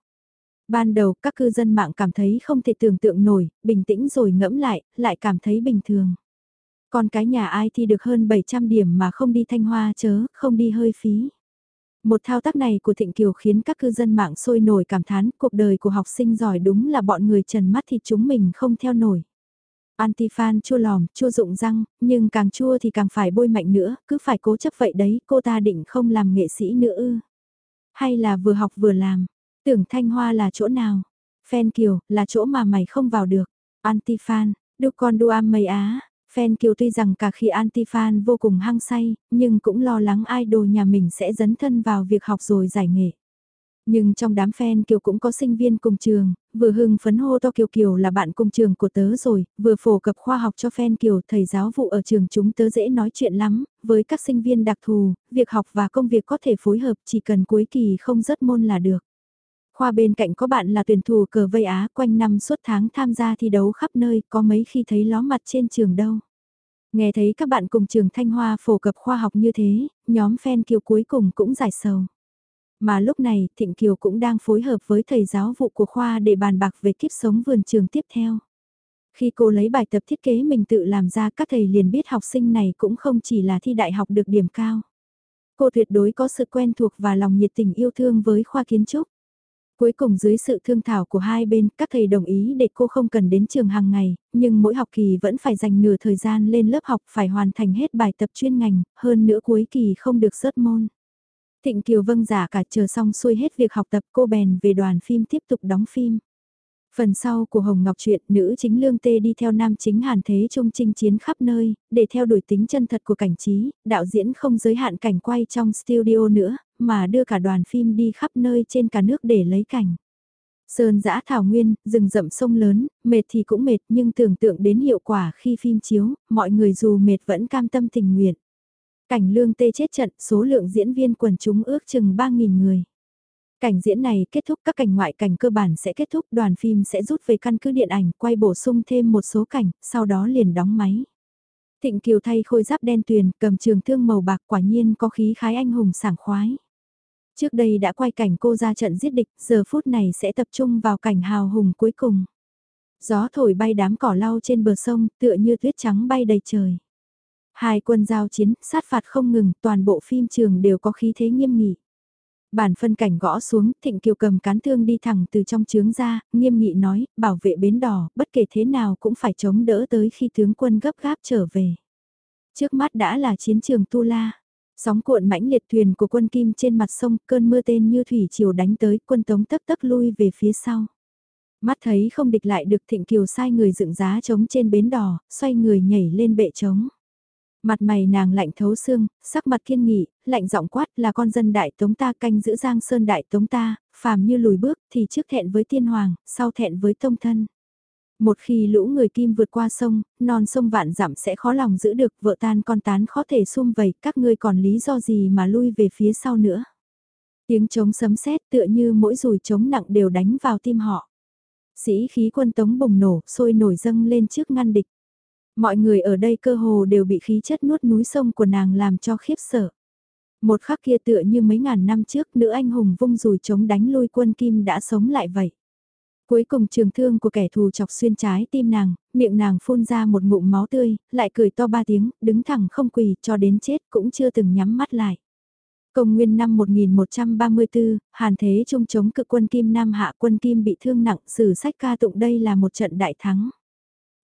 Ban đầu các cư dân mạng cảm thấy không thể tưởng tượng nổi, bình tĩnh rồi ngẫm lại, lại cảm thấy bình thường. Còn cái nhà ai thi được hơn 700 điểm mà không đi thanh hoa chớ, không đi hơi phí. Một thao tác này của Thịnh Kiều khiến các cư dân mạng sôi nổi cảm thán cuộc đời của học sinh giỏi đúng là bọn người trần mắt thì chúng mình không theo nổi. Antifan chua lòm, chua rụng răng, nhưng càng chua thì càng phải bôi mạnh nữa, cứ phải cố chấp vậy đấy, cô ta định không làm nghệ sĩ nữa ư. Hay là vừa học vừa làm, tưởng thanh hoa là chỗ nào? Fan Kiều, là chỗ mà mày không vào được. Antifan, đu con đu am mây á, Fan Kiều tuy rằng cả khi anti-fan vô cùng hăng say, nhưng cũng lo lắng idol nhà mình sẽ dấn thân vào việc học rồi giải nghệ. Nhưng trong đám fan Kiều cũng có sinh viên cùng trường, vừa hưng phấn hô to Kiều Kiều là bạn cùng trường của tớ rồi, vừa phổ cập khoa học cho fan Kiều, thầy giáo vụ ở trường chúng tớ dễ nói chuyện lắm, với các sinh viên đặc thù, việc học và công việc có thể phối hợp chỉ cần cuối kỳ không rớt môn là được. Khoa bên cạnh có bạn là tuyển thủ cờ vây Á quanh năm suốt tháng tham gia thi đấu khắp nơi, có mấy khi thấy ló mặt trên trường đâu. Nghe thấy các bạn cùng trường Thanh Hoa phổ cập khoa học như thế, nhóm fan Kiều cuối cùng cũng giải sầu. Mà lúc này, Thịnh Kiều cũng đang phối hợp với thầy giáo vụ của khoa để bàn bạc về kiếp sống vườn trường tiếp theo. Khi cô lấy bài tập thiết kế mình tự làm ra các thầy liền biết học sinh này cũng không chỉ là thi đại học được điểm cao. Cô tuyệt đối có sự quen thuộc và lòng nhiệt tình yêu thương với khoa kiến trúc. Cuối cùng dưới sự thương thảo của hai bên, các thầy đồng ý để cô không cần đến trường hàng ngày, nhưng mỗi học kỳ vẫn phải dành nửa thời gian lên lớp học phải hoàn thành hết bài tập chuyên ngành, hơn nữa cuối kỳ không được rớt môn. Thịnh Kiều vâng giả cả chờ xong xuôi hết việc học tập cô bèn về đoàn phim tiếp tục đóng phim. Phần sau của Hồng Ngọc Truyện, nữ chính Lương Tê đi theo nam chính Hàn Thế Trung chinh chiến khắp nơi, để theo đuổi tính chân thật của cảnh trí, đạo diễn không giới hạn cảnh quay trong studio nữa, mà đưa cả đoàn phim đi khắp nơi trên cả nước để lấy cảnh. Sơn giã thảo nguyên, rừng rậm sông lớn, mệt thì cũng mệt nhưng tưởng tượng đến hiệu quả khi phim chiếu, mọi người dù mệt vẫn cam tâm tình nguyện. Cảnh lương tê chết trận, số lượng diễn viên quần chúng ước chừng 3.000 người. Cảnh diễn này kết thúc các cảnh ngoại cảnh cơ bản sẽ kết thúc đoàn phim sẽ rút về căn cứ điện ảnh quay bổ sung thêm một số cảnh, sau đó liền đóng máy. Thịnh Kiều thay khôi giáp đen tuyền cầm trường thương màu bạc quả nhiên có khí khái anh hùng sảng khoái. Trước đây đã quay cảnh cô ra trận giết địch, giờ phút này sẽ tập trung vào cảnh hào hùng cuối cùng. Gió thổi bay đám cỏ lau trên bờ sông, tựa như tuyết trắng bay đầy trời. Hai quân giao chiến, sát phạt không ngừng, toàn bộ phim trường đều có khí thế nghiêm nghị. Bản phân cảnh gõ xuống, Thịnh Kiều cầm cán thương đi thẳng từ trong trướng ra, nghiêm nghị nói, bảo vệ bến đỏ, bất kể thế nào cũng phải chống đỡ tới khi tướng quân gấp gáp trở về. Trước mắt đã là chiến trường Tu La. Sóng cuộn mãnh liệt thuyền của quân Kim trên mặt sông, cơn mưa tên như thủy chiều đánh tới, quân tống tấp tấp lui về phía sau. Mắt thấy không địch lại được Thịnh Kiều sai người dựng giá trống trên bến đỏ, xoay người nhảy lên bệ trống. Mặt mày nàng lạnh thấu xương, sắc mặt kiên nghị, lạnh giọng quát là con dân đại tống ta canh giữ giang sơn đại tống ta, phàm như lùi bước thì trước thẹn với tiên hoàng, sau thẹn với tông thân. Một khi lũ người kim vượt qua sông, non sông vạn dặm sẽ khó lòng giữ được, vợ tan con tán khó thể xung vầy, các ngươi còn lý do gì mà lui về phía sau nữa. Tiếng trống sấm sét tựa như mỗi rùi trống nặng đều đánh vào tim họ. Sĩ khí quân tống bùng nổ, sôi nổi dâng lên trước ngăn địch. Mọi người ở đây cơ hồ đều bị khí chất nuốt núi sông của nàng làm cho khiếp sợ. Một khắc kia tựa như mấy ngàn năm trước nữ anh hùng vung rùi chống đánh lui quân kim đã sống lại vậy. Cuối cùng trường thương của kẻ thù chọc xuyên trái tim nàng, miệng nàng phun ra một ngụm máu tươi, lại cười to ba tiếng, đứng thẳng không quỳ cho đến chết cũng chưa từng nhắm mắt lại. Công nguyên năm 1134, Hàn Thế Trung chống cự quân Kim Nam hạ quân Kim bị thương nặng, sử sách ca tụng đây là một trận đại thắng.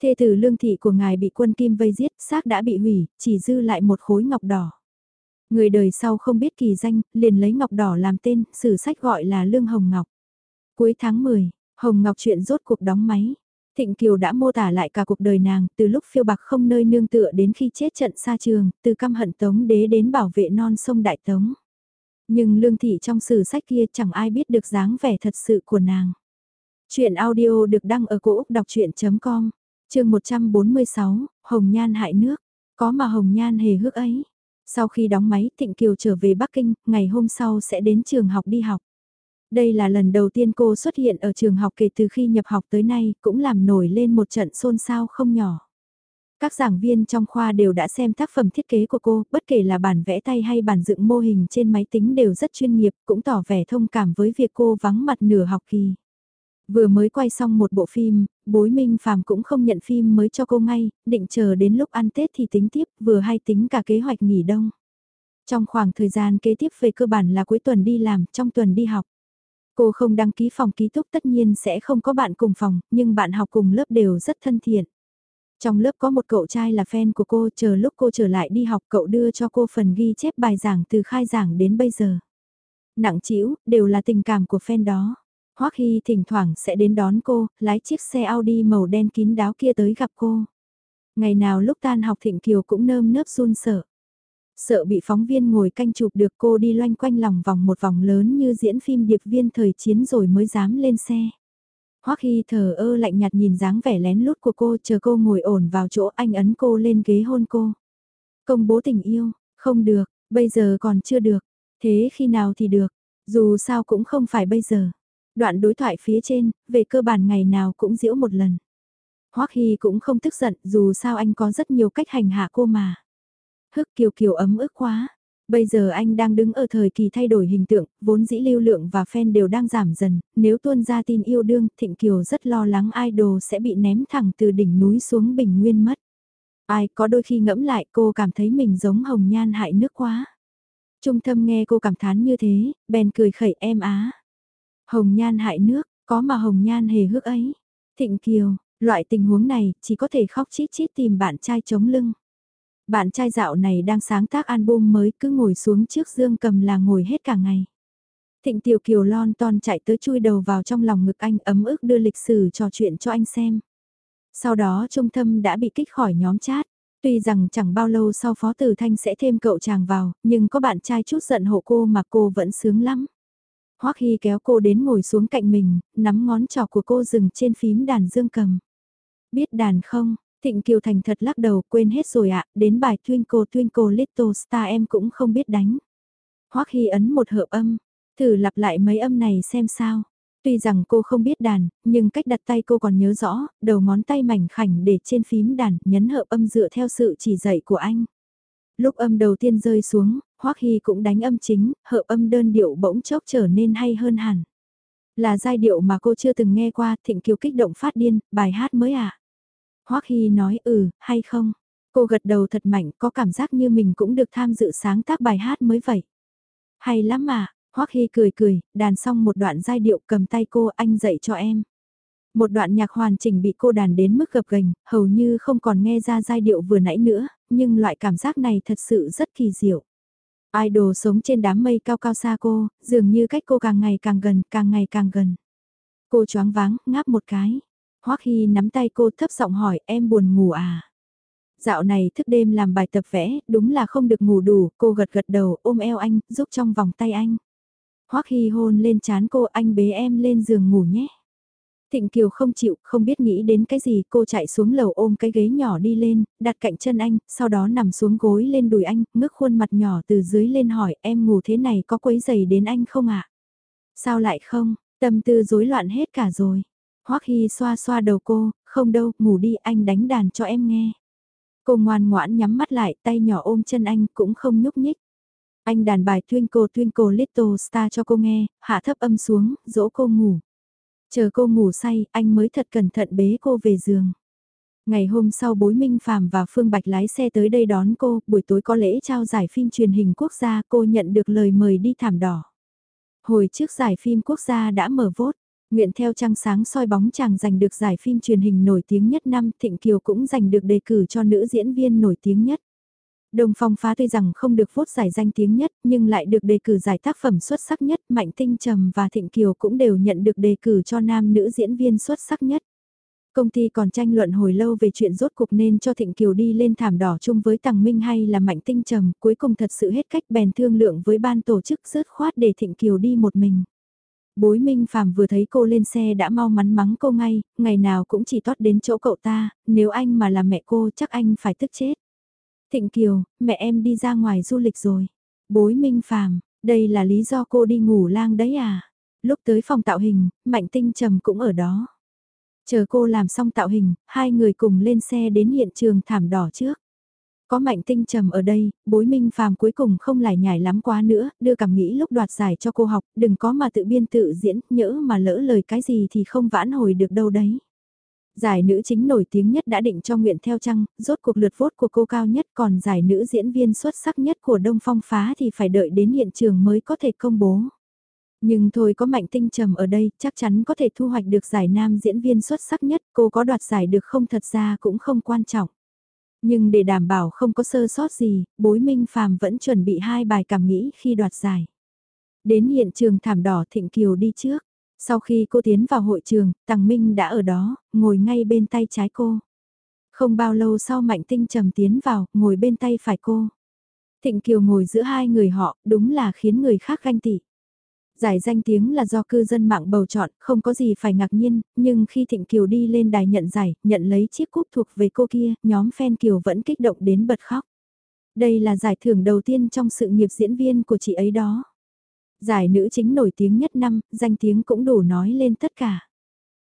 Thê tử lương thị của ngài bị quân Kim vây giết, xác đã bị hủy, chỉ dư lại một khối ngọc đỏ. Người đời sau không biết kỳ danh, liền lấy ngọc đỏ làm tên, sử sách gọi là Lương Hồng Ngọc. Cuối tháng 10, Hồng Ngọc chuyện rốt cuộc đóng máy. Thịnh Kiều đã mô tả lại cả cuộc đời nàng, từ lúc phiêu bạc không nơi nương tựa đến khi chết trận xa trường, từ căm hận Tống đế đến bảo vệ non sông Đại Tống. Nhưng lương thị trong sử sách kia chẳng ai biết được dáng vẻ thật sự của nàng. Chuyện audio được đăng ở cổ Úc đọc chuyện.com, chương 146, Hồng Nhan hại nước, có mà Hồng Nhan hề hước ấy. Sau khi đóng máy Thịnh Kiều trở về Bắc Kinh, ngày hôm sau sẽ đến trường học đi học. Đây là lần đầu tiên cô xuất hiện ở trường học kể từ khi nhập học tới nay, cũng làm nổi lên một trận xôn xao không nhỏ. Các giảng viên trong khoa đều đã xem tác phẩm thiết kế của cô, bất kể là bản vẽ tay hay bản dựng mô hình trên máy tính đều rất chuyên nghiệp, cũng tỏ vẻ thông cảm với việc cô vắng mặt nửa học kỳ. Vừa mới quay xong một bộ phim, bối minh phàm cũng không nhận phim mới cho cô ngay, định chờ đến lúc ăn Tết thì tính tiếp, vừa hay tính cả kế hoạch nghỉ đông. Trong khoảng thời gian kế tiếp về cơ bản là cuối tuần đi làm, trong tuần đi học. Cô không đăng ký phòng ký túc tất nhiên sẽ không có bạn cùng phòng, nhưng bạn học cùng lớp đều rất thân thiện. Trong lớp có một cậu trai là fan của cô, chờ lúc cô trở lại đi học cậu đưa cho cô phần ghi chép bài giảng từ khai giảng đến bây giờ. Nặng trĩu đều là tình cảm của fan đó. Hoắc Hy thỉnh thoảng sẽ đến đón cô, lái chiếc xe Audi màu đen kín đáo kia tới gặp cô. Ngày nào lúc tan học Thịnh Kiều cũng nơm nớp run sợ. Sợ bị phóng viên ngồi canh chụp được cô đi loanh quanh lòng vòng một vòng lớn như diễn phim điệp viên thời chiến rồi mới dám lên xe. Hoắc Hy thờ ơ lạnh nhạt nhìn dáng vẻ lén lút của cô chờ cô ngồi ổn vào chỗ anh ấn cô lên ghế hôn cô. Công bố tình yêu, không được, bây giờ còn chưa được, thế khi nào thì được, dù sao cũng không phải bây giờ. Đoạn đối thoại phía trên, về cơ bản ngày nào cũng diễu một lần. Hoắc Hy cũng không tức giận dù sao anh có rất nhiều cách hành hạ cô mà. Hức kiều kiều ấm ức quá. Bây giờ anh đang đứng ở thời kỳ thay đổi hình tượng, vốn dĩ lưu lượng và fan đều đang giảm dần, nếu tuôn ra tin yêu đương, Thịnh Kiều rất lo lắng idol sẽ bị ném thẳng từ đỉnh núi xuống bình nguyên mất. Ai có đôi khi ngẫm lại cô cảm thấy mình giống hồng nhan hại nước quá. Trung thâm nghe cô cảm thán như thế, bèn cười khẩy em á. Hồng nhan hại nước, có mà hồng nhan hề hước ấy. Thịnh Kiều, loại tình huống này chỉ có thể khóc chít chít tìm bạn trai chống lưng. Bạn trai dạo này đang sáng tác album mới cứ ngồi xuống trước dương cầm là ngồi hết cả ngày. Thịnh Tiểu Kiều lon ton chạy tới chui đầu vào trong lòng ngực anh ấm ức đưa lịch sử trò chuyện cho anh xem. Sau đó Trung Thâm đã bị kích khỏi nhóm chat. Tuy rằng chẳng bao lâu sau Phó Tử Thanh sẽ thêm cậu chàng vào, nhưng có bạn trai chút giận hộ cô mà cô vẫn sướng lắm. Hoắc Hy kéo cô đến ngồi xuống cạnh mình, nắm ngón trỏ của cô dừng trên phím đàn dương cầm. Biết đàn không? Thịnh Kiều Thành thật lắc đầu quên hết rồi ạ, đến bài Twinkle Twinkle Little Star em cũng không biết đánh. Hoắc Hy ấn một hợp âm, thử lặp lại mấy âm này xem sao. Tuy rằng cô không biết đàn, nhưng cách đặt tay cô còn nhớ rõ, đầu ngón tay mảnh khảnh để trên phím đàn, nhấn hợp âm dựa theo sự chỉ dạy của anh. Lúc âm đầu tiên rơi xuống, Hoắc Hy cũng đánh âm chính, hợp âm đơn điệu bỗng chốc trở nên hay hơn hẳn. Là giai điệu mà cô chưa từng nghe qua, Thịnh Kiều kích động phát điên, bài hát mới à? Hoắc Hy nói ừ, hay không? Cô gật đầu thật mạnh, có cảm giác như mình cũng được tham dự sáng tác bài hát mới vậy. Hay lắm mà, Hoắc Hy cười cười, đàn xong một đoạn giai điệu cầm tay cô anh dạy cho em. Một đoạn nhạc hoàn chỉnh bị cô đàn đến mức gập gành, hầu như không còn nghe ra giai điệu vừa nãy nữa, nhưng loại cảm giác này thật sự rất kỳ diệu. Idol sống trên đám mây cao cao xa cô, dường như cách cô càng ngày càng gần, càng ngày càng gần. Cô choáng váng, ngáp một cái. Hoắc Hy nắm tay cô thấp giọng hỏi em buồn ngủ à? Dạo này thức đêm làm bài tập vẽ, đúng là không được ngủ đủ, cô gật gật đầu ôm eo anh, giúp trong vòng tay anh. Hoắc Hy hôn lên chán cô anh bế em lên giường ngủ nhé. Thịnh Kiều không chịu, không biết nghĩ đến cái gì, cô chạy xuống lầu ôm cái ghế nhỏ đi lên, đặt cạnh chân anh, sau đó nằm xuống gối lên đùi anh, ngước khuôn mặt nhỏ từ dưới lên hỏi em ngủ thế này có quấy giày đến anh không ạ? Sao lại không, tâm tư rối loạn hết cả rồi. Hoắc Hy xoa xoa đầu cô, không đâu, ngủ đi anh đánh đàn cho em nghe. Cô ngoan ngoãn nhắm mắt lại, tay nhỏ ôm chân anh cũng không nhúc nhích. Anh đàn bài Twinkle Twinkle Little Star cho cô nghe, hạ thấp âm xuống, dỗ cô ngủ. Chờ cô ngủ say, anh mới thật cẩn thận bế cô về giường. Ngày hôm sau bối Minh Phạm và Phương Bạch lái xe tới đây đón cô, buổi tối có lễ trao giải phim truyền hình quốc gia cô nhận được lời mời đi thảm đỏ. Hồi trước giải phim quốc gia đã mở vốt, nguyện theo trăng sáng soi bóng chàng giành được giải phim truyền hình nổi tiếng nhất năm Thịnh Kiều cũng giành được đề cử cho nữ diễn viên nổi tiếng nhất. Đồng Phong Phá tuy rằng không được phốt giải danh tiếng nhất, nhưng lại được đề cử giải tác phẩm xuất sắc nhất, Mạnh Tinh Trầm và Thịnh Kiều cũng đều nhận được đề cử cho nam nữ diễn viên xuất sắc nhất. Công ty còn tranh luận hồi lâu về chuyện rốt cục nên cho Thịnh Kiều đi lên thảm đỏ chung với Tằng Minh hay là Mạnh Tinh Trầm, cuối cùng thật sự hết cách bèn thương lượng với ban tổ chức rớt khoát để Thịnh Kiều đi một mình. Bối Minh Phạm vừa thấy cô lên xe đã mau mắn mắng cô ngay, ngày nào cũng chỉ tót đến chỗ cậu ta, nếu anh mà là mẹ cô chắc anh phải tức chết. Thịnh Kiều, mẹ em đi ra ngoài du lịch rồi. Bối Minh Phàm, đây là lý do cô đi ngủ lang đấy à? Lúc tới phòng tạo hình, Mạnh Tinh Trầm cũng ở đó. Chờ cô làm xong tạo hình, hai người cùng lên xe đến hiện trường thảm đỏ trước. Có Mạnh Tinh Trầm ở đây, bối Minh Phàm cuối cùng không lại nhảy lắm quá nữa, đưa cảm nghĩ lúc đoạt giải cho cô học, đừng có mà tự biên tự diễn, nhỡ mà lỡ lời cái gì thì không vãn hồi được đâu đấy. Giải nữ chính nổi tiếng nhất đã định cho Nguyện Theo Trăng, rốt cuộc lượt vốt của cô cao nhất còn giải nữ diễn viên xuất sắc nhất của Đông Phong Phá thì phải đợi đến hiện trường mới có thể công bố. Nhưng thôi có mạnh tinh trầm ở đây, chắc chắn có thể thu hoạch được giải nam diễn viên xuất sắc nhất, cô có đoạt giải được không thật ra cũng không quan trọng. Nhưng để đảm bảo không có sơ sót gì, bối minh phàm vẫn chuẩn bị hai bài cảm nghĩ khi đoạt giải. Đến hiện trường thảm đỏ Thịnh Kiều đi trước. Sau khi cô tiến vào hội trường, Tằng Minh đã ở đó, ngồi ngay bên tay trái cô. Không bao lâu sau Mạnh Tinh trầm tiến vào, ngồi bên tay phải cô. Thịnh Kiều ngồi giữa hai người họ, đúng là khiến người khác ganh tị. Giải danh tiếng là do cư dân mạng bầu chọn, không có gì phải ngạc nhiên, nhưng khi Thịnh Kiều đi lên đài nhận giải, nhận lấy chiếc cúp thuộc về cô kia, nhóm fan Kiều vẫn kích động đến bật khóc. Đây là giải thưởng đầu tiên trong sự nghiệp diễn viên của chị ấy đó. Giải nữ chính nổi tiếng nhất năm, danh tiếng cũng đủ nói lên tất cả.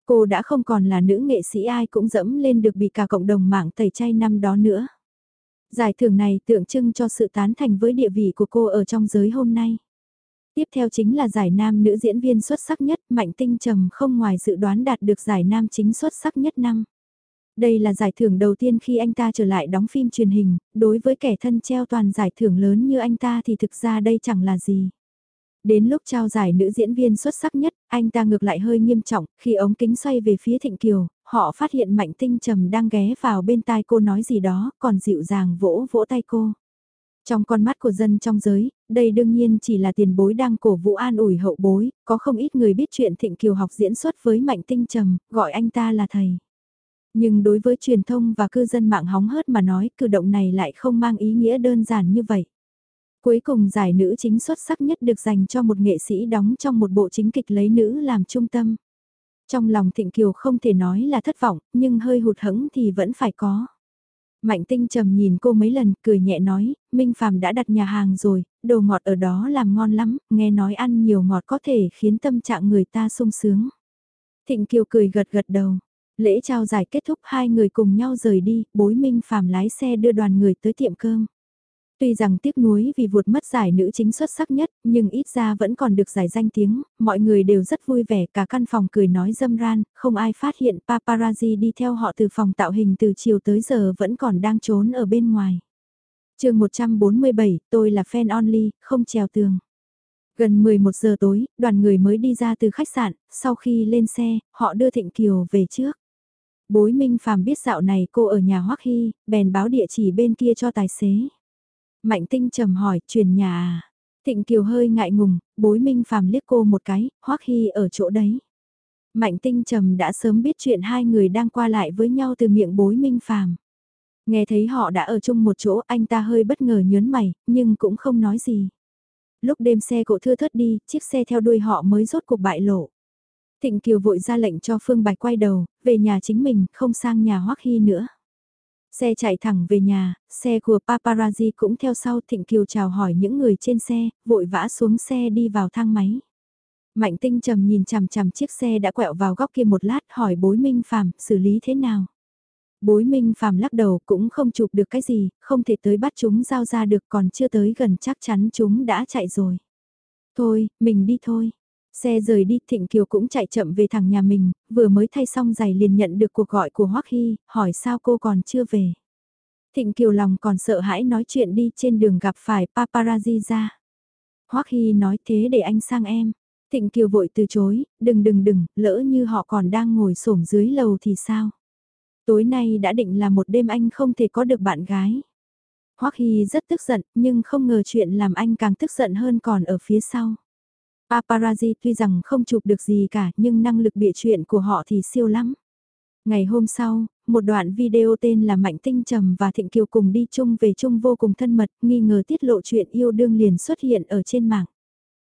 Cô đã không còn là nữ nghệ sĩ ai cũng dẫm lên được bị cả cộng đồng mạng tẩy chay năm đó nữa. Giải thưởng này tượng trưng cho sự tán thành với địa vị của cô ở trong giới hôm nay. Tiếp theo chính là giải nam nữ diễn viên xuất sắc nhất, Mạnh Tinh Trầm không ngoài dự đoán đạt được giải nam chính xuất sắc nhất năm. Đây là giải thưởng đầu tiên khi anh ta trở lại đóng phim truyền hình, đối với kẻ thân treo toàn giải thưởng lớn như anh ta thì thực ra đây chẳng là gì. Đến lúc trao giải nữ diễn viên xuất sắc nhất, anh ta ngược lại hơi nghiêm trọng, khi ống kính xoay về phía Thịnh Kiều, họ phát hiện Mạnh Tinh Trầm đang ghé vào bên tai cô nói gì đó, còn dịu dàng vỗ vỗ tay cô. Trong con mắt của dân trong giới, đây đương nhiên chỉ là tiền bối đang cổ vũ an ủi hậu bối, có không ít người biết chuyện Thịnh Kiều học diễn xuất với Mạnh Tinh Trầm, gọi anh ta là thầy. Nhưng đối với truyền thông và cư dân mạng hóng hớt mà nói cử động này lại không mang ý nghĩa đơn giản như vậy. Cuối cùng giải nữ chính xuất sắc nhất được dành cho một nghệ sĩ đóng trong một bộ chính kịch lấy nữ làm trung tâm. Trong lòng Thịnh Kiều không thể nói là thất vọng, nhưng hơi hụt hẫng thì vẫn phải có. Mạnh tinh trầm nhìn cô mấy lần, cười nhẹ nói, Minh Phạm đã đặt nhà hàng rồi, đồ ngọt ở đó làm ngon lắm, nghe nói ăn nhiều ngọt có thể khiến tâm trạng người ta sung sướng. Thịnh Kiều cười gật gật đầu. Lễ trao giải kết thúc hai người cùng nhau rời đi, bối Minh Phạm lái xe đưa đoàn người tới tiệm cơm. Tuy rằng tiếc nuối vì vụt mất giải nữ chính xuất sắc nhất, nhưng ít ra vẫn còn được giải danh tiếng, mọi người đều rất vui vẻ, cả căn phòng cười nói dâm ran, không ai phát hiện paparazzi đi theo họ từ phòng tạo hình từ chiều tới giờ vẫn còn đang trốn ở bên ngoài. chương 147, tôi là fan only, không trèo tường. Gần 11 giờ tối, đoàn người mới đi ra từ khách sạn, sau khi lên xe, họ đưa Thịnh Kiều về trước. Bối Minh Phàm biết dạo này cô ở nhà Hoắc Hy, bèn báo địa chỉ bên kia cho tài xế. Mạnh tinh trầm hỏi, truyền nhà à? Thịnh Kiều hơi ngại ngùng, bối minh phàm liếc cô một cái, hoắc hy ở chỗ đấy. Mạnh tinh trầm đã sớm biết chuyện hai người đang qua lại với nhau từ miệng bối minh phàm. Nghe thấy họ đã ở chung một chỗ anh ta hơi bất ngờ nhớn mày, nhưng cũng không nói gì. Lúc đêm xe cộ thưa thớt đi, chiếc xe theo đuôi họ mới rốt cuộc bại lộ. Thịnh Kiều vội ra lệnh cho Phương Bạch quay đầu, về nhà chính mình, không sang nhà Hoắc Hy nữa. Xe chạy thẳng về nhà, xe của paparazzi cũng theo sau Thịnh Kiều chào hỏi những người trên xe, vội vã xuống xe đi vào thang máy. Mạnh tinh trầm nhìn chằm chằm chiếc xe đã quẹo vào góc kia một lát hỏi bối minh phàm xử lý thế nào. Bối minh phàm lắc đầu cũng không chụp được cái gì, không thể tới bắt chúng giao ra được còn chưa tới gần chắc chắn chúng đã chạy rồi. Thôi, mình đi thôi. Xe rời đi Thịnh Kiều cũng chạy chậm về thẳng nhà mình, vừa mới thay xong giày liền nhận được cuộc gọi của Hoắc Hy, hỏi sao cô còn chưa về. Thịnh Kiều lòng còn sợ hãi nói chuyện đi trên đường gặp phải paparazzi ra. Hoắc Hy nói thế để anh sang em. Thịnh Kiều vội từ chối, đừng đừng đừng, lỡ như họ còn đang ngồi xổm dưới lầu thì sao? Tối nay đã định là một đêm anh không thể có được bạn gái. Hoắc Hy rất tức giận, nhưng không ngờ chuyện làm anh càng tức giận hơn còn ở phía sau. Paparazzi tuy rằng không chụp được gì cả nhưng năng lực bịa chuyện của họ thì siêu lắm. Ngày hôm sau, một đoạn video tên là Mạnh Tinh Trầm và Thịnh Kiều cùng đi chung về chung vô cùng thân mật, nghi ngờ tiết lộ chuyện yêu đương liền xuất hiện ở trên mạng.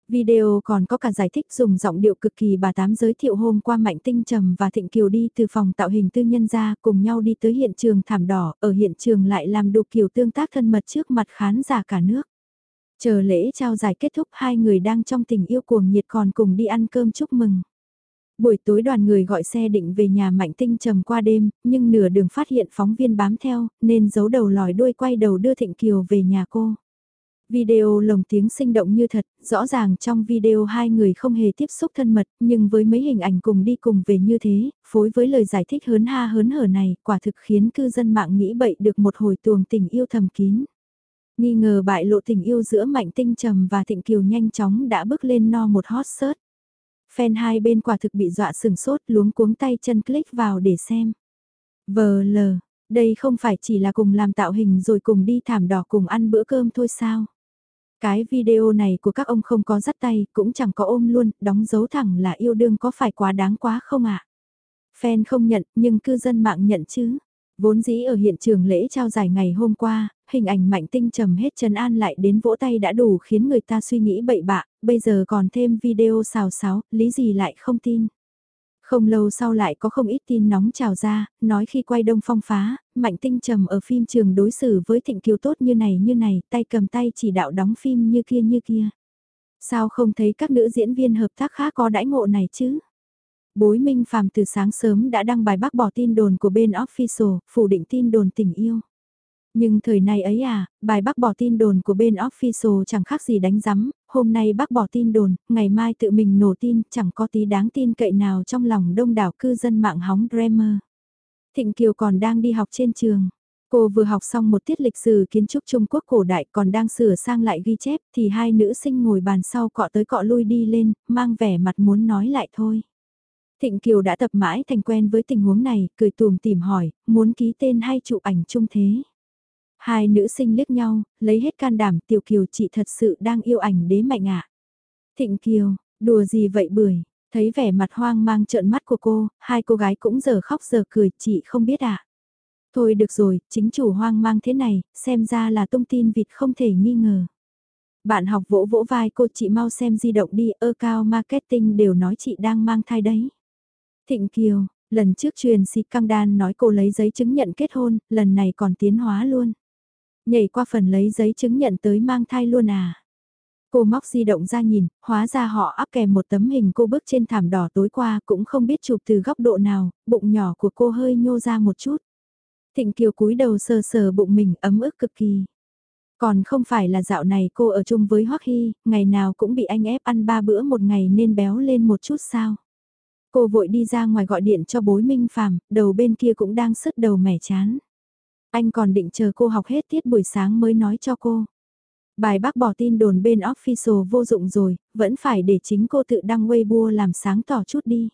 Video còn có cả giải thích dùng giọng điệu cực kỳ bà tám giới thiệu hôm qua Mạnh Tinh Trầm và Thịnh Kiều đi từ phòng tạo hình tư nhân ra cùng nhau đi tới hiện trường thảm đỏ, ở hiện trường lại làm đủ kiểu tương tác thân mật trước mặt khán giả cả nước. Chờ lễ trao giải kết thúc hai người đang trong tình yêu cuồng nhiệt còn cùng đi ăn cơm chúc mừng. Buổi tối đoàn người gọi xe định về nhà Mạnh Tinh trầm qua đêm, nhưng nửa đường phát hiện phóng viên bám theo, nên giấu đầu lòi đuôi quay đầu đưa Thịnh Kiều về nhà cô. Video lồng tiếng sinh động như thật, rõ ràng trong video hai người không hề tiếp xúc thân mật, nhưng với mấy hình ảnh cùng đi cùng về như thế, phối với lời giải thích hớn ha hớn hở này, quả thực khiến cư dân mạng nghĩ bậy được một hồi tuồng tình yêu thầm kín. Nghi ngờ bại lộ tình yêu giữa Mạnh Tinh Trầm và Thịnh Kiều nhanh chóng đã bước lên no một hot search. Fan hai bên quả thực bị dọa sừng sốt luống cuống tay chân click vào để xem. VL, đây không phải chỉ là cùng làm tạo hình rồi cùng đi thảm đỏ cùng ăn bữa cơm thôi sao? Cái video này của các ông không có dắt tay, cũng chẳng có ôm luôn, đóng dấu thẳng là yêu đương có phải quá đáng quá không ạ? À? Fan không nhận, nhưng cư dân mạng nhận chứ. Vốn dĩ ở hiện trường lễ trao giải ngày hôm qua, hình ảnh mạnh tinh trầm hết chân an lại đến vỗ tay đã đủ khiến người ta suy nghĩ bậy bạ, bây giờ còn thêm video xào xáo, lý gì lại không tin. Không lâu sau lại có không ít tin nóng trào ra, nói khi quay đông phong phá, Mạnh Tinh Trầm ở phim trường đối xử với Thịnh Kiều tốt như này như này, tay cầm tay chỉ đạo đóng phim như kia như kia. Sao không thấy các nữ diễn viên hợp tác khác có đãi ngộ này chứ? Bối Minh Phạm từ sáng sớm đã đăng bài bác bỏ tin đồn của bên official, phủ định tin đồn tình yêu. Nhưng thời này ấy à, bài bác bỏ tin đồn của bên official chẳng khác gì đánh giấm, hôm nay bác bỏ tin đồn, ngày mai tự mình nổ tin, chẳng có tí đáng tin cậy nào trong lòng đông đảo cư dân mạng hóng Bremer. Thịnh Kiều còn đang đi học trên trường. Cô vừa học xong một tiết lịch sử kiến trúc Trung Quốc cổ đại còn đang sửa sang lại ghi chép thì hai nữ sinh ngồi bàn sau cọ tới cọ lui đi lên, mang vẻ mặt muốn nói lại thôi. Thịnh Kiều đã tập mãi thành quen với tình huống này, cười tùm tìm hỏi, muốn ký tên hay chụp ảnh chung thế. Hai nữ sinh liếc nhau, lấy hết can đảm Tiểu Kiều chị thật sự đang yêu ảnh đế mạnh ạ. Thịnh Kiều, đùa gì vậy bưởi, thấy vẻ mặt hoang mang trợn mắt của cô, hai cô gái cũng giờ khóc giờ cười, chị không biết ạ. Thôi được rồi, chính chủ hoang mang thế này, xem ra là tung tin vịt không thể nghi ngờ. Bạn học vỗ vỗ vai cô chị mau xem di động đi, ơ cao marketing đều nói chị đang mang thai đấy. Thịnh Kiều, lần trước truyền xịt căng đan nói cô lấy giấy chứng nhận kết hôn, lần này còn tiến hóa luôn. Nhảy qua phần lấy giấy chứng nhận tới mang thai luôn à. Cô móc di động ra nhìn, hóa ra họ áp kèm một tấm hình cô bước trên thảm đỏ tối qua cũng không biết chụp từ góc độ nào, bụng nhỏ của cô hơi nhô ra một chút. Thịnh Kiều cúi đầu sờ sờ bụng mình ấm ức cực kỳ. Còn không phải là dạo này cô ở chung với Hoắc Hy, ngày nào cũng bị anh ép ăn ba bữa một ngày nên béo lên một chút sao. Cô vội đi ra ngoài gọi điện cho bối Minh Phạm, đầu bên kia cũng đang sứt đầu mẻ chán. Anh còn định chờ cô học hết tiết buổi sáng mới nói cho cô. Bài bác bỏ tin đồn bên official vô dụng rồi, vẫn phải để chính cô tự đăng Weibo làm sáng tỏ chút đi.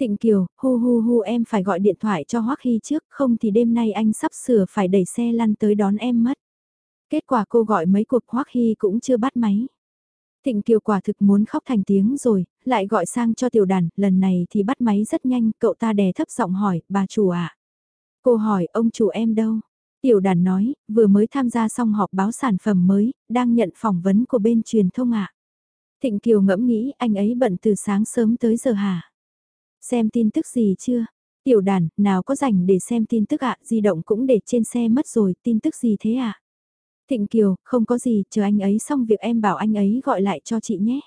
Thịnh Kiều, hu hu hu em phải gọi điện thoại cho Hoắc Hy trước, không thì đêm nay anh sắp sửa phải đẩy xe lăn tới đón em mất. Kết quả cô gọi mấy cuộc Hoắc Hy cũng chưa bắt máy. Thịnh Kiều quả thực muốn khóc thành tiếng rồi, lại gọi sang cho tiểu đàn, lần này thì bắt máy rất nhanh, cậu ta đè thấp giọng hỏi, bà chủ ạ. À? Cô hỏi, ông chủ em đâu? Tiểu đàn nói, vừa mới tham gia xong họp báo sản phẩm mới, đang nhận phỏng vấn của bên truyền thông ạ. Thịnh Kiều ngẫm nghĩ, anh ấy bận từ sáng sớm tới giờ hả? Xem tin tức gì chưa? Tiểu đàn, nào có rảnh để xem tin tức ạ, di động cũng để trên xe mất rồi, tin tức gì thế ạ? Thịnh Kiều, không có gì, chờ anh ấy xong việc em bảo anh ấy gọi lại cho chị nhé.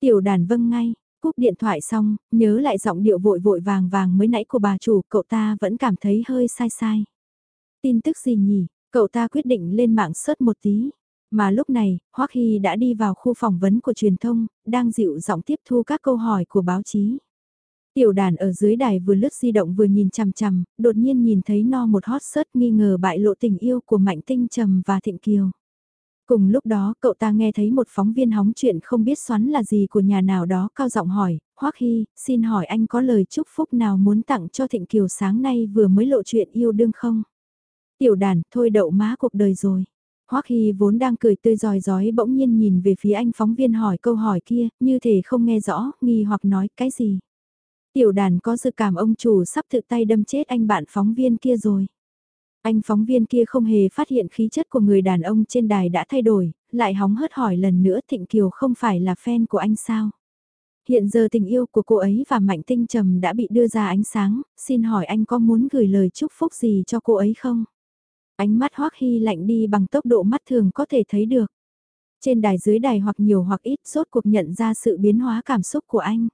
Tiểu đàn vâng ngay, cúp điện thoại xong, nhớ lại giọng điệu vội vội vàng vàng mới nãy của bà chủ, cậu ta vẫn cảm thấy hơi sai sai. Tin tức gì nhỉ, cậu ta quyết định lên mạng search một tí. Mà lúc này, Hoắc Hy đã đi vào khu phỏng vấn của truyền thông, đang dịu giọng tiếp thu các câu hỏi của báo chí. Tiểu đàn ở dưới đài vừa lướt di động vừa nhìn chằm chằm, đột nhiên nhìn thấy no một hot search nghi ngờ bại lộ tình yêu của Mạnh Tinh Trầm và Thịnh Kiều. Cùng lúc đó cậu ta nghe thấy một phóng viên hóng chuyện không biết xoắn là gì của nhà nào đó cao giọng hỏi, Hoắc Hy, xin hỏi anh có lời chúc phúc nào muốn tặng cho Thịnh Kiều sáng nay vừa mới lộ chuyện yêu đương không? Tiểu đàn, thôi đậu má cuộc đời rồi. Hoắc Hy vốn đang cười tươi giỏi giói bỗng nhiên nhìn về phía anh phóng viên hỏi câu hỏi kia, như thể không nghe rõ, nghi hoặc nói cái gì. Tiểu đàn có dự cảm ông chủ sắp tự tay đâm chết anh bạn phóng viên kia rồi. Anh phóng viên kia không hề phát hiện khí chất của người đàn ông trên đài đã thay đổi, lại hóng hớt hỏi lần nữa Thịnh Kiều không phải là fan của anh sao? Hiện giờ tình yêu của cô ấy và Mạnh Tinh Trầm đã bị đưa ra ánh sáng, xin hỏi anh có muốn gửi lời chúc phúc gì cho cô ấy không? Ánh mắt Hoắc Hy lạnh đi bằng tốc độ mắt thường có thể thấy được. Trên đài dưới đài hoặc nhiều hoặc ít sốt cuộc nhận ra sự biến hóa cảm xúc của anh.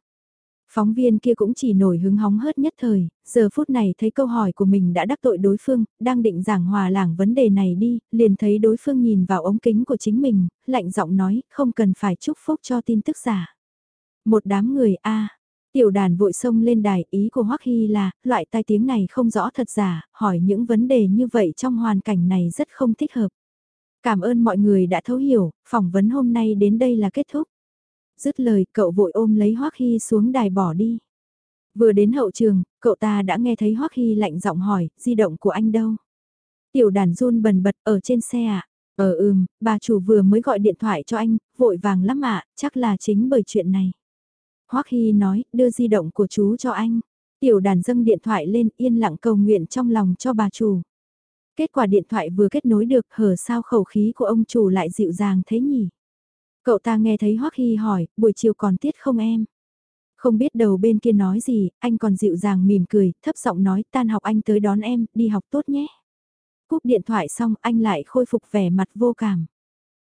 Phóng viên kia cũng chỉ nổi hứng hóng hớt nhất thời, giờ phút này thấy câu hỏi của mình đã đắc tội đối phương, đang định giảng hòa lảng vấn đề này đi, liền thấy đối phương nhìn vào ống kính của chính mình, lạnh giọng nói, không cần phải chúc phúc cho tin tức giả. Một đám người a tiểu đàn vội xông lên đài, ý của Hoắc Hy là, loại tai tiếng này không rõ thật giả, hỏi những vấn đề như vậy trong hoàn cảnh này rất không thích hợp. Cảm ơn mọi người đã thấu hiểu, phỏng vấn hôm nay đến đây là kết thúc. Dứt lời cậu vội ôm lấy Hoắc Hy xuống đài bỏ đi. Vừa đến hậu trường, cậu ta đã nghe thấy Hoắc Hy lạnh giọng hỏi, di động của anh đâu? Tiểu đàn run bần bật ở trên xe à? Ờ ừm, bà chủ vừa mới gọi điện thoại cho anh, vội vàng lắm ạ, chắc là chính bởi chuyện này. Hoắc Hy nói, đưa di động của chú cho anh. Tiểu đàn dâng điện thoại lên yên lặng cầu nguyện trong lòng cho bà chủ. Kết quả điện thoại vừa kết nối được hở sao khẩu khí của ông chủ lại dịu dàng thế nhỉ? Cậu ta nghe thấy Hoắc Hy hỏi, buổi chiều còn tiết không em? Không biết đầu bên kia nói gì, anh còn dịu dàng mỉm cười, thấp giọng nói tan học anh tới đón em, đi học tốt nhé. Cúp điện thoại xong anh lại khôi phục vẻ mặt vô cảm.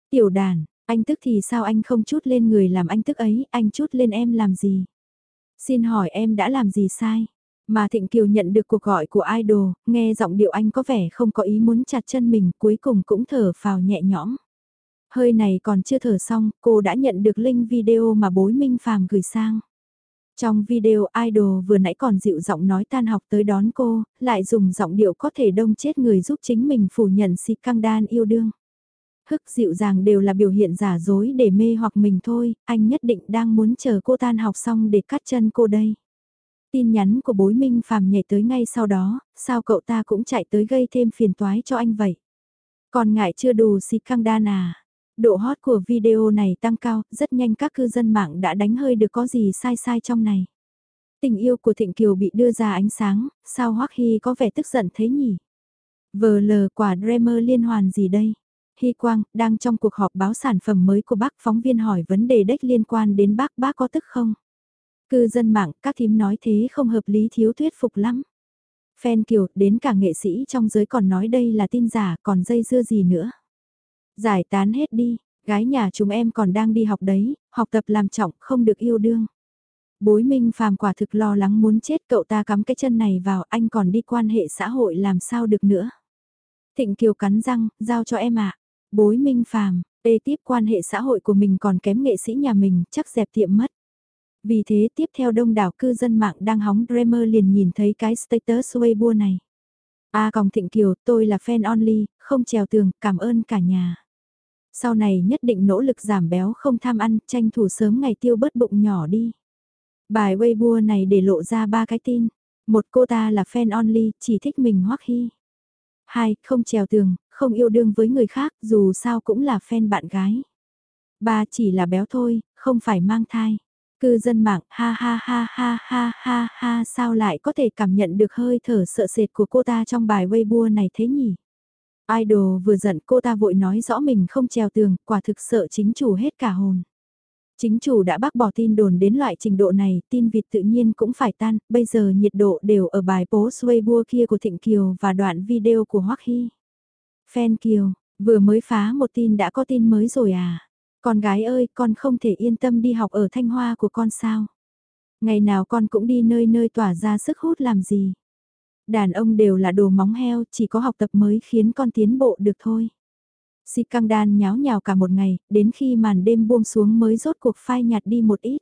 Tiểu đàn, anh tức thì sao anh không chút lên người làm anh tức ấy, anh chút lên em làm gì? Xin hỏi em đã làm gì sai? Mà Thịnh Kiều nhận được cuộc gọi của idol, nghe giọng điệu anh có vẻ không có ý muốn chặt chân mình, cuối cùng cũng thở phào nhẹ nhõm. Hơi này còn chưa thở xong, cô đã nhận được link video mà bối Minh Phàm gửi sang. Trong video idol vừa nãy còn dịu giọng nói tan học tới đón cô, lại dùng giọng điệu có thể đông chết người giúp chính mình phủ nhận si căng đan yêu đương. Hức dịu dàng đều là biểu hiện giả dối để mê hoặc mình thôi, anh nhất định đang muốn chờ cô tan học xong để cắt chân cô đây. Tin nhắn của bối minh phàm nhảy tới ngay sau đó, sao cậu ta cũng chạy tới gây thêm phiền toái cho anh vậy? Còn ngại chưa đủ si căng đan à? Độ hot của video này tăng cao, rất nhanh các cư dân mạng đã đánh hơi được có gì sai sai trong này. Tình yêu của Thịnh Kiều bị đưa ra ánh sáng, sao Hoắc Hy có vẻ tức giận thế nhỉ? Vờ lờ quả Dreamer liên hoàn gì đây? Hy Quang, đang trong cuộc họp báo sản phẩm mới của bác phóng viên hỏi vấn đề đếch liên quan đến bác, bác có tức không? Cư dân mạng, các thím nói thế không hợp lý thiếu thuyết phục lắm. Fan Kiều, đến cả nghệ sĩ trong giới còn nói đây là tin giả, còn dây dưa gì nữa? Giải tán hết đi, gái nhà chúng em còn đang đi học đấy, học tập làm trọng, không được yêu đương. Bối minh phàm quả thực lo lắng muốn chết cậu ta cắm cái chân này vào anh còn đi quan hệ xã hội làm sao được nữa. Thịnh Kiều cắn răng, giao cho em ạ. Bối minh phàm, ê tiếp quan hệ xã hội của mình còn kém nghệ sĩ nhà mình, chắc dẹp tiệm mất. Vì thế tiếp theo đông đảo cư dân mạng đang hóng Dreamer liền nhìn thấy cái status Weibo này. A à, còng Thịnh Kiều, tôi là fan only, không trèo tường, cảm ơn cả nhà. Sau này nhất định nỗ lực giảm béo không tham ăn, tranh thủ sớm ngày tiêu bớt bụng nhỏ đi. Bài Weibo này để lộ ra ba cái tin. Một cô ta là fan only, chỉ thích mình Hoắc Hy. Hai, không trèo tường, không yêu đương với người khác, dù sao cũng là fan bạn gái. Ba chỉ là béo thôi, không phải mang thai. Cư dân mạng ha ha ha ha ha ha ha sao lại có thể cảm nhận được hơi thở sợ sệt của cô ta trong bài Weibo này thế nhỉ? Idol vừa giận cô ta vội nói rõ mình không treo tường, quả thực sợ chính chủ hết cả hồn. Chính chủ đã bác bỏ tin đồn đến loại trình độ này, tin vịt tự nhiên cũng phải tan, bây giờ nhiệt độ đều ở bài post Weibo kia của Thịnh Kiều và đoạn video của Hoắc Hy. Fan Kiều, vừa mới phá một tin đã có tin mới rồi à? Con gái ơi, con không thể yên tâm đi học ở Thanh Hoa của con sao? Ngày nào con cũng đi nơi nơi tỏa ra sức hút làm gì? Đàn ông đều là đồ móng heo, chỉ có học tập mới khiến con tiến bộ được thôi. Si căng đan nháo nhào cả một ngày, đến khi màn đêm buông xuống mới rốt cuộc phai nhạt đi một ít.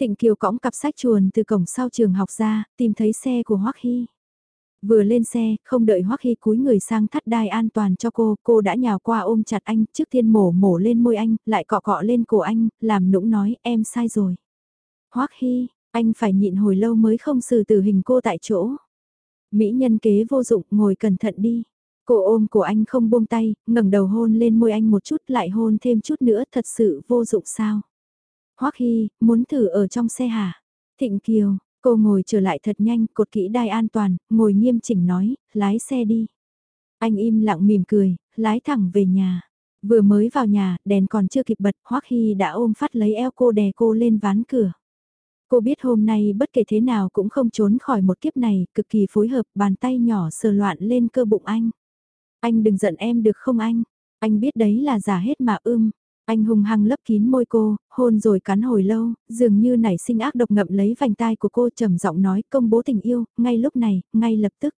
Thịnh Kiều cõng cặp sách chuồn từ cổng sau trường học ra, tìm thấy xe của Hoắc Hy. Vừa lên xe, không đợi Hoắc Hy cúi người sang thắt đai an toàn cho cô, cô đã nhào qua ôm chặt anh, trước tiên mổ mổ lên môi anh, lại cọ cọ lên cổ anh, làm nũng nói, em sai rồi. Hoắc Hy, anh phải nhịn hồi lâu mới không xử tử hình cô tại chỗ. Mỹ nhân kế vô dụng, ngồi cẩn thận đi. Cô ôm của anh không buông tay, ngẩng đầu hôn lên môi anh một chút lại hôn thêm chút nữa thật sự vô dụng sao. Hoắc Hy, muốn thử ở trong xe hả? Thịnh Kiều, cô ngồi trở lại thật nhanh, cột kỹ đai an toàn, ngồi nghiêm chỉnh nói, lái xe đi. Anh im lặng mỉm cười, lái thẳng về nhà. Vừa mới vào nhà, đèn còn chưa kịp bật, Hoắc Hy đã ôm phát lấy eo cô đè cô lên ván cửa. Cô biết hôm nay bất kể thế nào cũng không trốn khỏi một kiếp này, cực kỳ phối hợp, bàn tay nhỏ sờ loạn lên cơ bụng anh. Anh đừng giận em được không anh? Anh biết đấy là giả hết mà ưm. Anh hung hăng lấp kín môi cô, hôn rồi cắn hồi lâu, dường như nảy sinh ác độc ngậm lấy vành tai của cô trầm giọng nói công bố tình yêu, ngay lúc này, ngay lập tức.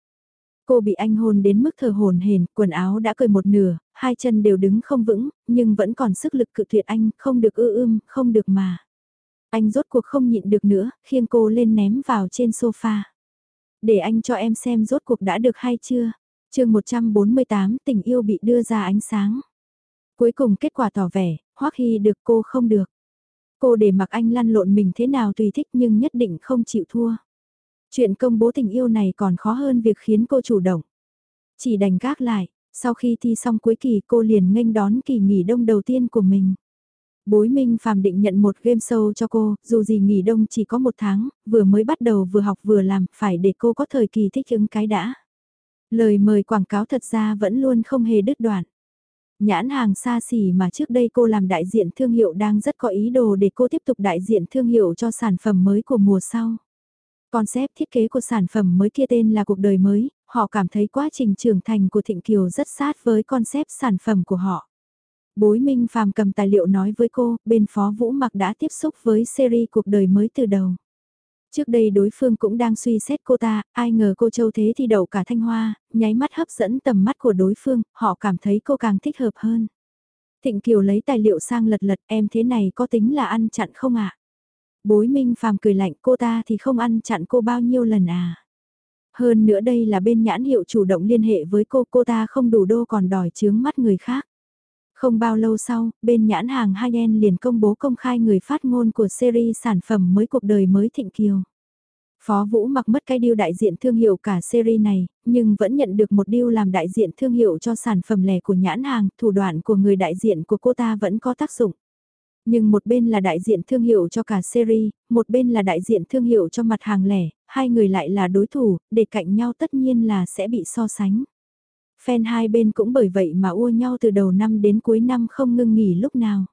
Cô bị anh hôn đến mức thờ hồn hền, quần áo đã cởi một nửa, hai chân đều đứng không vững, nhưng vẫn còn sức lực cự tuyệt anh, không được ư ưm, không được mà. Anh rốt cuộc không nhịn được nữa, khiêng cô lên ném vào trên sofa. Để anh cho em xem rốt cuộc đã được hay chưa? chương 148 tình yêu bị đưa ra ánh sáng. Cuối cùng kết quả tỏ vẻ, Hoắc Hy được cô không được. Cô để mặc anh lăn lộn mình thế nào tùy thích nhưng nhất định không chịu thua. Chuyện công bố tình yêu này còn khó hơn việc khiến cô chủ động. Chỉ đành gác lại, sau khi thi xong cuối kỳ cô liền nghênh đón kỳ nghỉ đông đầu tiên của mình. Bối Minh Phạm định nhận một game show cho cô, dù gì nghỉ đông chỉ có một tháng, vừa mới bắt đầu vừa học vừa làm, phải để cô có thời kỳ thích ứng cái đã. Lời mời quảng cáo thật ra vẫn luôn không hề đứt đoạn. Nhãn hàng xa xỉ mà trước đây cô làm đại diện thương hiệu đang rất có ý đồ để cô tiếp tục đại diện thương hiệu cho sản phẩm mới của mùa sau. Concept thiết kế của sản phẩm mới kia tên là cuộc đời mới, họ cảm thấy quá trình trưởng thành của Thịnh Kiều rất sát với concept sản phẩm của họ. Bối Minh Phàm cầm tài liệu nói với cô, bên Phó Vũ Mặc đã tiếp xúc với series cuộc đời mới từ đầu. Trước đây đối phương cũng đang suy xét cô ta, ai ngờ cô châu thế thì đậu cả thanh hoa, nháy mắt hấp dẫn tầm mắt của đối phương, họ cảm thấy cô càng thích hợp hơn. Thịnh Kiều lấy tài liệu sang lật lật em thế này có tính là ăn chặn không ạ? Bối Minh Phàm cười lạnh cô ta thì không ăn chặn cô bao nhiêu lần à? Hơn nữa đây là bên nhãn hiệu chủ động liên hệ với cô, cô ta không đủ đô còn đòi chướng mắt người khác. Không bao lâu sau, bên nhãn hàng Hayen liền công bố công khai người phát ngôn của series sản phẩm mới cuộc đời mới Thịnh Kiều. Phó Vũ mặc mất cái deal đại diện thương hiệu cả series này, nhưng vẫn nhận được một deal làm đại diện thương hiệu cho sản phẩm lẻ của nhãn hàng, thủ đoạn của người đại diện của cô ta vẫn có tác dụng. Nhưng một bên là đại diện thương hiệu cho cả series, một bên là đại diện thương hiệu cho mặt hàng lẻ, hai người lại là đối thủ, để cạnh nhau tất nhiên là sẽ bị so sánh. Fan hai bên cũng bởi vậy mà ua nhau từ đầu năm đến cuối năm không ngưng nghỉ lúc nào.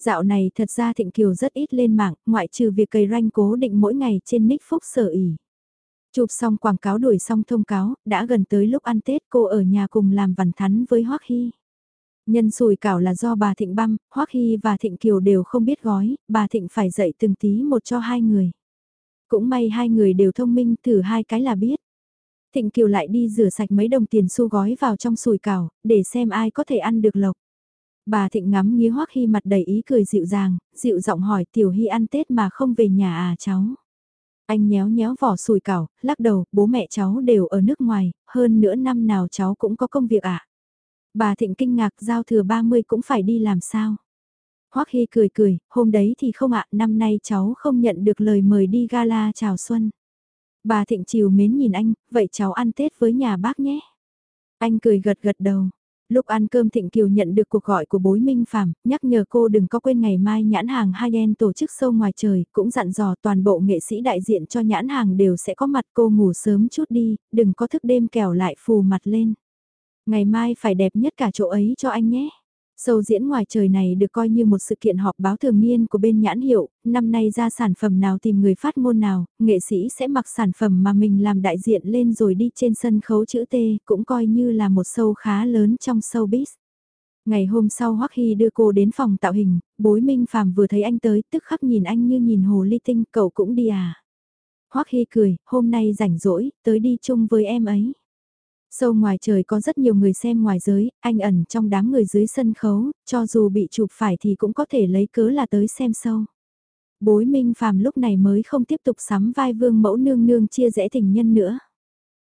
Dạo này thật ra Thịnh Kiều rất ít lên mạng, ngoại trừ việc cày ranh cố định mỗi ngày trên nick phúc sở ỉ. Chụp xong quảng cáo đuổi xong thông cáo, đã gần tới lúc ăn Tết cô ở nhà cùng làm vằn thắn với Hoắc Hy. Nhân sùi cảo là do bà Thịnh băm, Hoắc Hy và Thịnh Kiều đều không biết gói, bà Thịnh phải dạy từng tí một cho hai người. Cũng may hai người đều thông minh thử hai cái là biết. Thịnh Kiều lại đi rửa sạch mấy đồng tiền xu gói vào trong sùi cảo, để xem ai có thể ăn được lộc. Bà Thịnh ngắm nghía Hoắc Hy mặt đầy ý cười dịu dàng, dịu giọng hỏi Tiểu Hy ăn Tết mà không về nhà à cháu. Anh nhéo nhéo vỏ sùi cảo, lắc đầu, bố mẹ cháu đều ở nước ngoài, hơn nữa năm nào cháu cũng có công việc ạ. À? Bà Thịnh kinh ngạc giao thừa 30 cũng phải đi làm sao. Hoắc Hy cười cười, hôm đấy thì không ạ, năm nay cháu không nhận được lời mời đi gala chào xuân. Bà Thịnh chiều mến nhìn anh, vậy cháu ăn Tết với nhà bác nhé. Anh cười gật gật đầu. Lúc ăn cơm Thịnh Kiều nhận được cuộc gọi của bối Minh Phạm, nhắc nhở cô đừng có quên ngày mai nhãn hàng Hayen tổ chức sâu ngoài trời, cũng dặn dò toàn bộ nghệ sĩ đại diện cho nhãn hàng đều sẽ có mặt cô ngủ sớm chút đi, đừng có thức đêm kẻo lại phù mặt lên. Ngày mai phải đẹp nhất cả chỗ ấy cho anh nhé. Sâu diễn ngoài trời này được coi như một sự kiện họp báo thường niên của bên nhãn hiệu, năm nay ra sản phẩm nào tìm người phát ngôn nào, nghệ sĩ sẽ mặc sản phẩm mà mình làm đại diện lên rồi đi trên sân khấu chữ T, cũng coi như là một sâu khá lớn trong showbiz. Ngày hôm sau Hoắc Hy đưa cô đến phòng tạo hình, bối minh phàm vừa thấy anh tới tức khắc nhìn anh như nhìn hồ ly tinh, cậu cũng đi à. Hoắc Hy cười, hôm nay rảnh rỗi, tới đi chung với em ấy. Sâu ngoài trời có rất nhiều người xem ngoài giới, anh ẩn trong đám người dưới sân khấu, cho dù bị chụp phải thì cũng có thể lấy cớ là tới xem sâu. Bối Minh Phàm lúc này mới không tiếp tục sắm vai vương mẫu nương nương chia rẽ tình nhân nữa.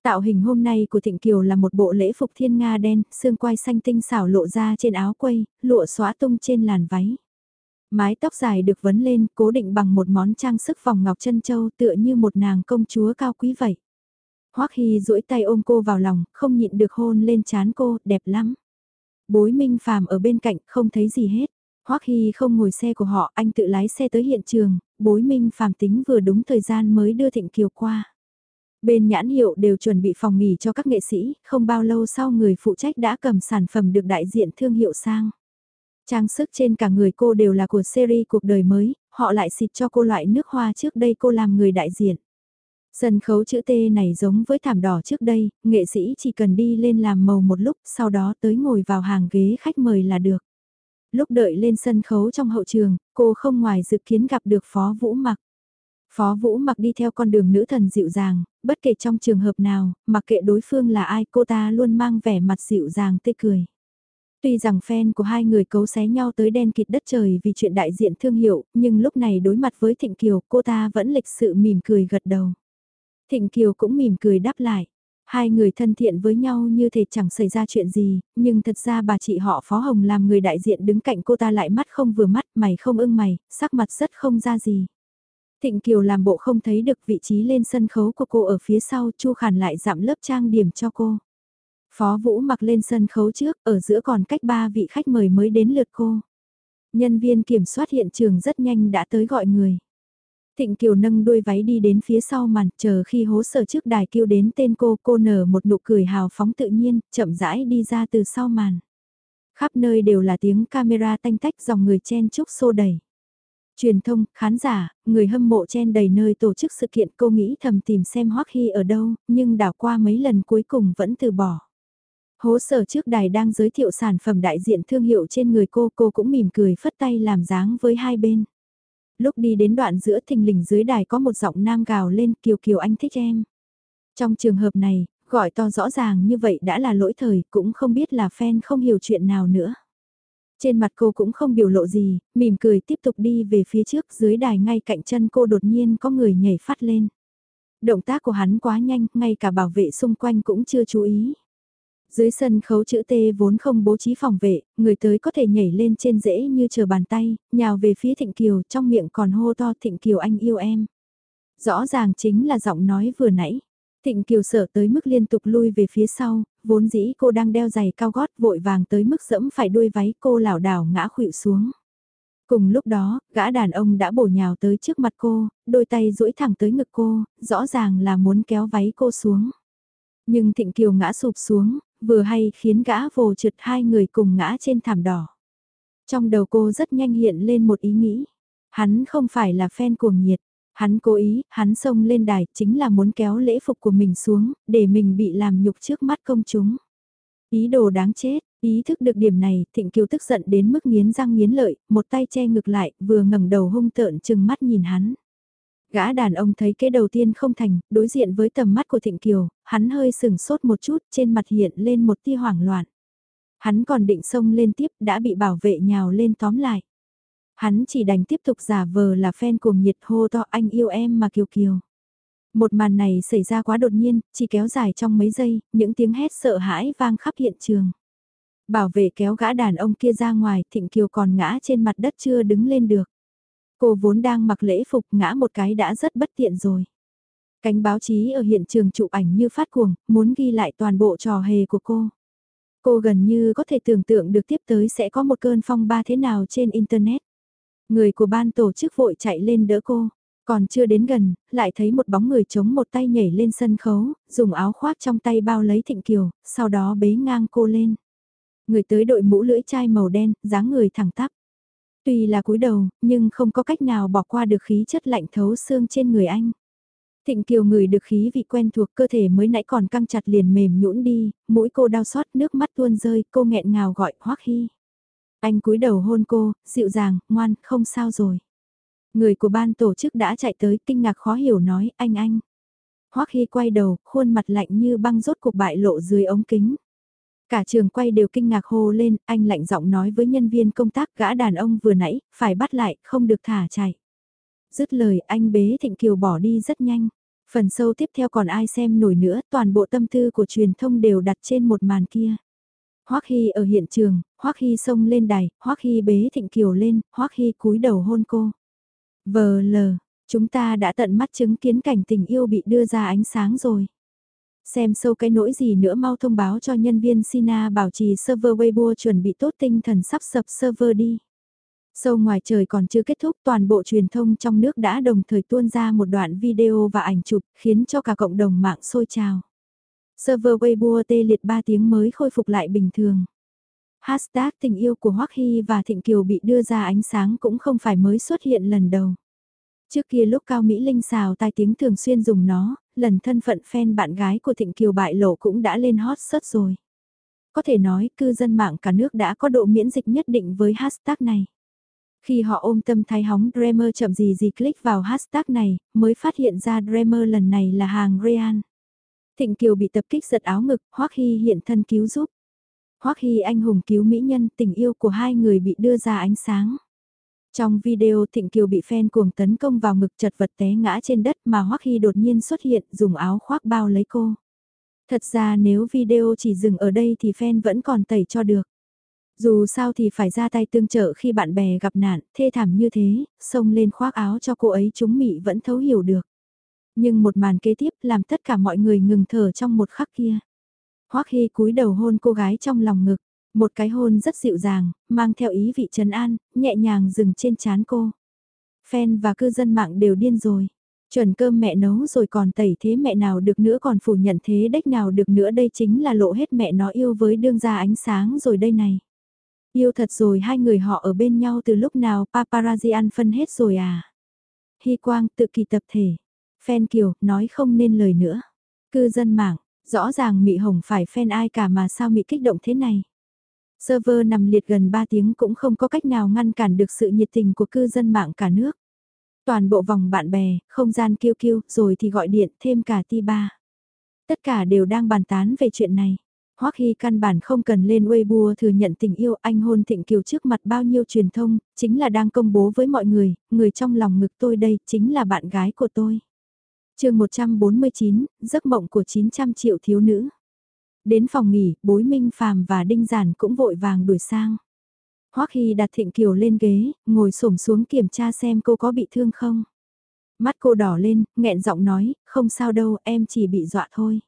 Tạo hình hôm nay của Thịnh Kiều là một bộ lễ phục thiên nga đen, xương quai xanh tinh xảo lộ ra trên áo quây, lụa xóa tung trên làn váy. Mái tóc dài được vấn lên, cố định bằng một món trang sức vòng ngọc chân châu tựa như một nàng công chúa cao quý vậy. Hoắc Hy duỗi tay ôm cô vào lòng, không nhịn được hôn lên trán cô, đẹp lắm. Bối Minh Phàm ở bên cạnh, không thấy gì hết. Hoắc Hy không ngồi xe của họ, anh tự lái xe tới hiện trường, bối Minh Phàm tính vừa đúng thời gian mới đưa Thịnh Kiều qua. Bên nhãn hiệu đều chuẩn bị phòng nghỉ cho các nghệ sĩ, không bao lâu sau người phụ trách đã cầm sản phẩm được đại diện thương hiệu sang. Trang sức trên cả người cô đều là của series cuộc đời mới, họ lại xịt cho cô loại nước hoa trước đây cô làm người đại diện. Sân khấu chữ T này giống với thảm đỏ trước đây, nghệ sĩ chỉ cần đi lên làm màu một lúc, sau đó tới ngồi vào hàng ghế khách mời là được. Lúc đợi lên sân khấu trong hậu trường, cô không ngoài dự kiến gặp được Phó Vũ Mặc. Phó Vũ Mặc đi theo con đường nữ thần dịu dàng, bất kể trong trường hợp nào, mặc kệ đối phương là ai cô ta luôn mang vẻ mặt dịu dàng tê cười. Tuy rằng fan của hai người cấu xé nhau tới đen kịt đất trời vì chuyện đại diện thương hiệu, nhưng lúc này đối mặt với Thịnh Kiều cô ta vẫn lịch sự mỉm cười gật đầu. Thịnh Kiều cũng mỉm cười đáp lại. Hai người thân thiện với nhau như thể chẳng xảy ra chuyện gì, nhưng thật ra bà chị họ Phó Hồng làm người đại diện đứng cạnh cô ta lại mắt không vừa mắt, mày không ưng mày, sắc mặt rất không ra gì. Thịnh Kiều làm bộ không thấy được vị trí lên sân khấu của cô ở phía sau, Chu Khản lại giảm lớp trang điểm cho cô. Phó Vũ mặc lên sân khấu trước, ở giữa còn cách ba vị khách mời mới đến lượt cô. Nhân viên kiểm soát hiện trường rất nhanh đã tới gọi người. Thịnh Kiều nâng đuôi váy đi đến phía sau màn, chờ khi hố sở trước đài kêu đến tên cô, cô nở một nụ cười hào phóng tự nhiên, chậm rãi đi ra từ sau màn. Khắp nơi đều là tiếng camera tanh tách dòng người chen chúc xô đẩy. Truyền thông, khán giả, người hâm mộ chen đầy nơi tổ chức sự kiện cô nghĩ thầm tìm xem Hoắc Hy ở đâu, nhưng đảo qua mấy lần cuối cùng vẫn từ bỏ. Hố sở trước đài đang giới thiệu sản phẩm đại diện thương hiệu trên người cô, cô cũng mỉm cười phất tay làm dáng với hai bên. Lúc đi đến đoạn giữa thình lình dưới đài có một giọng nam gào lên Kiều Kiều anh thích em. Trong trường hợp này, gọi to rõ ràng như vậy đã là lỗi thời, cũng không biết là fan không hiểu chuyện nào nữa. Trên mặt cô cũng không biểu lộ gì, mỉm cười tiếp tục đi về phía trước dưới đài ngay cạnh chân cô đột nhiên có người nhảy phát lên. Động tác của hắn quá nhanh, ngay cả bảo vệ xung quanh cũng chưa chú ý. Dưới sân khấu chữ T vốn không bố trí phòng vệ, người tới có thể nhảy lên trên dễ như chờ bàn tay, nhào về phía Thịnh Kiều trong miệng còn hô to Thịnh Kiều anh yêu em. Rõ ràng chính là giọng nói vừa nãy. Thịnh Kiều sợ tới mức liên tục lui về phía sau, vốn dĩ cô đang đeo giày cao gót vội vàng tới mức dẫm phải đuôi váy cô lảo đảo ngã khuỵu xuống. Cùng lúc đó, gã đàn ông đã bổ nhào tới trước mặt cô, đôi tay duỗi thẳng tới ngực cô, rõ ràng là muốn kéo váy cô xuống. Nhưng Thịnh Kiều ngã sụp xuống, vừa hay khiến gã vồ trượt hai người cùng ngã trên thảm đỏ. Trong đầu cô rất nhanh hiện lên một ý nghĩ. Hắn không phải là fan cuồng nhiệt. Hắn cố ý, hắn xông lên đài chính là muốn kéo lễ phục của mình xuống, để mình bị làm nhục trước mắt công chúng. Ý đồ đáng chết, ý thức được điểm này, Thịnh Kiều tức giận đến mức nghiến răng nghiến lợi, một tay che ngực lại, vừa ngẩng đầu hung tợn chừng mắt nhìn hắn. Gã đàn ông thấy cái đầu tiên không thành, đối diện với tầm mắt của Thịnh Kiều, hắn hơi sừng sốt một chút, trên mặt hiện lên một tia hoảng loạn. Hắn còn định xông lên tiếp, đã bị bảo vệ nhào lên tóm lại. Hắn chỉ đành tiếp tục giả vờ là fan cuồng nhiệt hô to anh yêu em mà Kiều Kiều. Một màn này xảy ra quá đột nhiên, chỉ kéo dài trong mấy giây, những tiếng hét sợ hãi vang khắp hiện trường. Bảo vệ kéo gã đàn ông kia ra ngoài, Thịnh Kiều còn ngã trên mặt đất chưa đứng lên được. Cô vốn đang mặc lễ phục ngã một cái đã rất bất tiện rồi. Cánh báo chí ở hiện trường chụp ảnh như phát cuồng, muốn ghi lại toàn bộ trò hề của cô. Cô gần như có thể tưởng tượng được tiếp tới sẽ có một cơn phong ba thế nào trên Internet. Người của ban tổ chức vội chạy lên đỡ cô. Còn chưa đến gần, lại thấy một bóng người chống một tay nhảy lên sân khấu, dùng áo khoác trong tay bao lấy Thịnh Kiều, sau đó bế ngang cô lên. Người tới đội mũ lưỡi chai màu đen, dáng người thẳng tắp. Tuy là cúi đầu, nhưng không có cách nào bỏ qua được khí chất lạnh thấu xương trên người anh. Thịnh Kiều người được khí vị quen thuộc cơ thể mới nãy còn căng chặt liền mềm nhũn đi, mũi cô đau xót nước mắt tuôn rơi, cô nghẹn ngào gọi Hoắc Hy. Anh cúi đầu hôn cô, dịu dàng, ngoan, không sao rồi. Người của ban tổ chức đã chạy tới kinh ngạc khó hiểu nói anh anh. Hoắc Hy quay đầu, khuôn mặt lạnh như băng rốt cục bại lộ dưới ống kính. Cả trường quay đều kinh ngạc hô lên, anh lạnh giọng nói với nhân viên công tác gã đàn ông vừa nãy, phải bắt lại, không được thả chạy. Dứt lời anh bế Thịnh Kiều bỏ đi rất nhanh. Phần sâu tiếp theo còn ai xem nổi nữa, toàn bộ tâm tư của truyền thông đều đặt trên một màn kia. Hoắc Hy ở hiện trường, Hoắc Hy xông lên đài, Hoắc Hy bế Thịnh Kiều lên, Hoắc Hy cúi đầu hôn cô. Vờ lờ, chúng ta đã tận mắt chứng kiến cảnh tình yêu bị đưa ra ánh sáng rồi. Xem sâu cái nỗi gì nữa mau thông báo cho nhân viên Sina bảo trì server Weibo chuẩn bị tốt tinh thần sắp sập server đi. Sâu ngoài trời còn chưa kết thúc, toàn bộ truyền thông trong nước đã đồng thời tuôn ra một đoạn video và ảnh chụp, khiến cho cả cộng đồng mạng sôi trào. Server Weibo tê liệt 3 tiếng mới khôi phục lại bình thường. Hashtag tình yêu của Hoắc Hy và Thịnh Kiều bị đưa ra ánh sáng cũng không phải mới xuất hiện lần đầu. Trước kia lúc Cao Mỹ Linh xào tai tiếng thường xuyên dùng nó, lần thân phận fan bạn gái của Thịnh Kiều bại lộ cũng đã lên hot sớt rồi. Có thể nói cư dân mạng cả nước đã có độ miễn dịch nhất định với hashtag này. Khi họ ôm tâm thái hóng Dreamer chậm gì gì click vào hashtag này, mới phát hiện ra Dreamer lần này là hàng Real. Thịnh Kiều bị tập kích giật áo ngực, Hoắc Hy hiện thân cứu giúp. Hoắc Hy anh hùng cứu mỹ nhân, tình yêu của hai người bị đưa ra ánh sáng. Trong video Thịnh Kiều bị fan cuồng tấn công vào ngực chật vật té ngã trên đất mà Hoắc Hy đột nhiên xuất hiện dùng áo khoác bao lấy cô. Thật ra nếu video chỉ dừng ở đây thì fan vẫn còn tẩy cho được. Dù sao thì phải ra tay tương trợ khi bạn bè gặp nạn, thê thảm như thế, xông lên khoác áo cho cô ấy chúng mị vẫn thấu hiểu được. Nhưng một màn kế tiếp làm tất cả mọi người ngừng thở trong một khắc kia. Hoắc Hy cúi đầu hôn cô gái trong lòng ngực, một cái hôn rất dịu dàng, mang theo ý vị trấn an, nhẹ nhàng dừng trên chán cô. Fan và cư dân mạng đều điên rồi. Chuẩn cơm mẹ nấu rồi còn tẩy thế mẹ nào được nữa còn phủ nhận thế đếch nào được nữa đây chính là lộ hết mẹ nó yêu với đương gia ánh sáng rồi đây này. Yêu thật rồi hai người họ ở bên nhau từ lúc nào paparazzi ăn phân hết rồi à. Hy quang tự kỳ tập thể. Fan kiều nói không nên lời nữa. Cư dân mạng, rõ ràng Mị Hồng phải fan ai cả mà sao Mị kích động thế này. Server nằm liệt gần 3 tiếng cũng không có cách nào ngăn cản được sự nhiệt tình của cư dân mạng cả nước. Toàn bộ vòng bạn bè, không gian kêu kêu, rồi thì gọi điện thêm cả ti ba. Tất cả đều đang bàn tán về chuyện này. Hoắc Hy căn bản không cần lên Weibo thừa nhận tình yêu anh hôn Thịnh Kiều trước mặt bao nhiêu truyền thông, chính là đang công bố với mọi người, người trong lòng ngực tôi đây chính là bạn gái của tôi. chương 149, giấc mộng của 900 triệu thiếu nữ. Đến phòng nghỉ, bối Minh Phàm và Đinh Giản cũng vội vàng đuổi sang. Hoắc Hy đặt Thịnh Kiều lên ghế, ngồi xổm xuống kiểm tra xem cô có bị thương không. Mắt cô đỏ lên, nghẹn giọng nói, không sao đâu, em chỉ bị dọa thôi.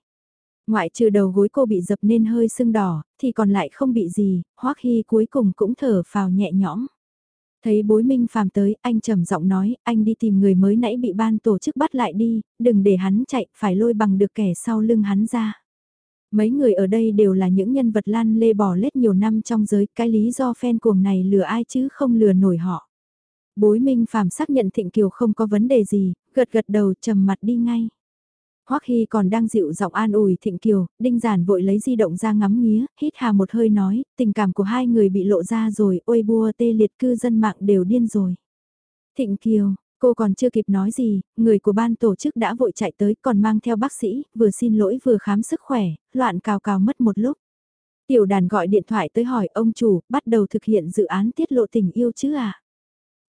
Ngoại trừ đầu gối cô bị dập nên hơi sưng đỏ, thì còn lại không bị gì, Hoắc Hy cuối cùng cũng thở phào nhẹ nhõm. Thấy bối minh phàm tới, anh trầm giọng nói, anh đi tìm người mới nãy bị ban tổ chức bắt lại đi, đừng để hắn chạy, phải lôi bằng được kẻ sau lưng hắn ra. Mấy người ở đây đều là những nhân vật lan lê bỏ lết nhiều năm trong giới, cái lý do fan cuồng này lừa ai chứ không lừa nổi họ. Bối minh phạm xác nhận Thịnh Kiều không có vấn đề gì, gật gật đầu trầm mặt đi ngay. Hoắc Hy còn đang dịu giọng an ủi Thịnh Kiều, Đinh Giản vội lấy di động ra ngắm nghía, hít hà một hơi nói, tình cảm của hai người bị lộ ra rồi, ôi bua tê liệt cư dân mạng đều điên rồi. Thịnh Kiều, cô còn chưa kịp nói gì, người của ban tổ chức đã vội chạy tới còn mang theo bác sĩ, vừa xin lỗi vừa khám sức khỏe, loạn cào cào mất một lúc. Tiểu đàn gọi điện thoại tới hỏi ông chủ, bắt đầu thực hiện dự án tiết lộ tình yêu chứ à?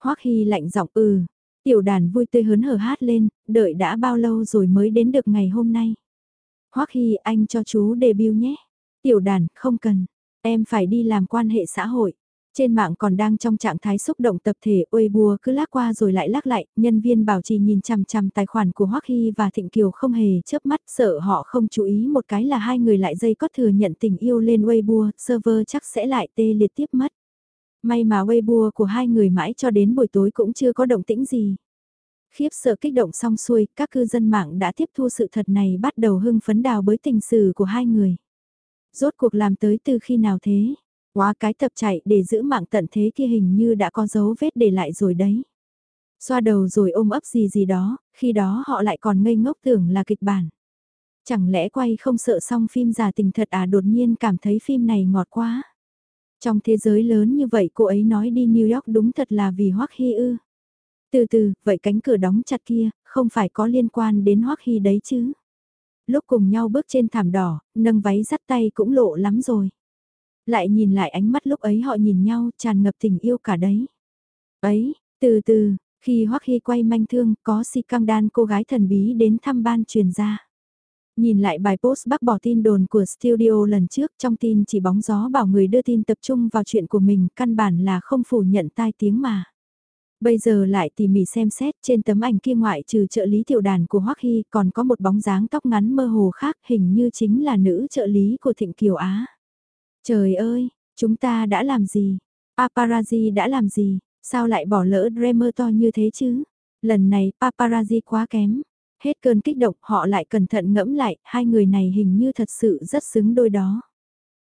Hoắc Hy lạnh giọng ừ, Tiểu đàn vui tươi hớn hở hát lên, đợi đã bao lâu rồi mới đến được ngày hôm nay. Hoắc Hy anh cho chú debut nhé. Tiểu đàn, không cần. Em phải đi làm quan hệ xã hội. Trên mạng còn đang trong trạng thái xúc động tập thể uê bùa cứ lắc qua rồi lại lắc lại, nhân viên bảo trì nhìn chằm chằm tài khoản của Hoắc Hy và Thịnh Kiều không hề chớp mắt sợ họ không chú ý một cái là hai người lại dây có thừa nhận tình yêu lên Weibo, server chắc sẽ lại tê liệt tiếp mất. May mà Weibo của hai người mãi cho đến buổi tối cũng chưa có động tĩnh gì. Khiếp sợ kích động xong xuôi, các cư dân mạng đã tiếp thu sự thật này bắt đầu hưng phấn đào bới tình sử của hai người. Rốt cuộc làm tới từ khi nào thế? Quá cái tập chạy để giữ mạng tận thế kia hình như đã có dấu vết để lại rồi đấy. Xoa đầu rồi ôm ấp gì gì đó, khi đó họ lại còn ngây ngốc tưởng là kịch bản. Chẳng lẽ quay không sợ xong phim giả tình thật à đột nhiên cảm thấy phim này ngọt quá. Trong thế giới lớn như vậy cô ấy nói đi New York đúng thật là vì Hoắc Hy ư. Từ từ, vậy cánh cửa đóng chặt kia, không phải có liên quan đến Hoắc Hy đấy chứ. Lúc cùng nhau bước trên thảm đỏ, nâng váy dắt tay cũng lộ lắm rồi. Lại nhìn lại ánh mắt lúc ấy họ nhìn nhau tràn ngập tình yêu cả đấy. Ấy, từ từ, khi Hoắc Hy quay manh thương, có si căng đan cô gái thần bí đến thăm ban truyền ra. Nhìn lại bài post bác bỏ tin đồn của studio lần trước trong tin chỉ bóng gió bảo người đưa tin tập trung vào chuyện của mình căn bản là không phủ nhận tai tiếng mà. Bây giờ lại tỉ mỉ xem xét trên tấm ảnh kia ngoại trừ trợ lý tiểu đàn của Hoắc Hy còn có một bóng dáng tóc ngắn mơ hồ khác hình như chính là nữ trợ lý của Thịnh Kiều Á. Trời ơi, chúng ta đã làm gì? Paparazzi đã làm gì? Sao lại bỏ lỡ Dreamer to như thế chứ? Lần này paparazzi quá kém. Hết cơn kích động họ lại cẩn thận ngẫm lại, hai người này hình như thật sự rất xứng đôi đó.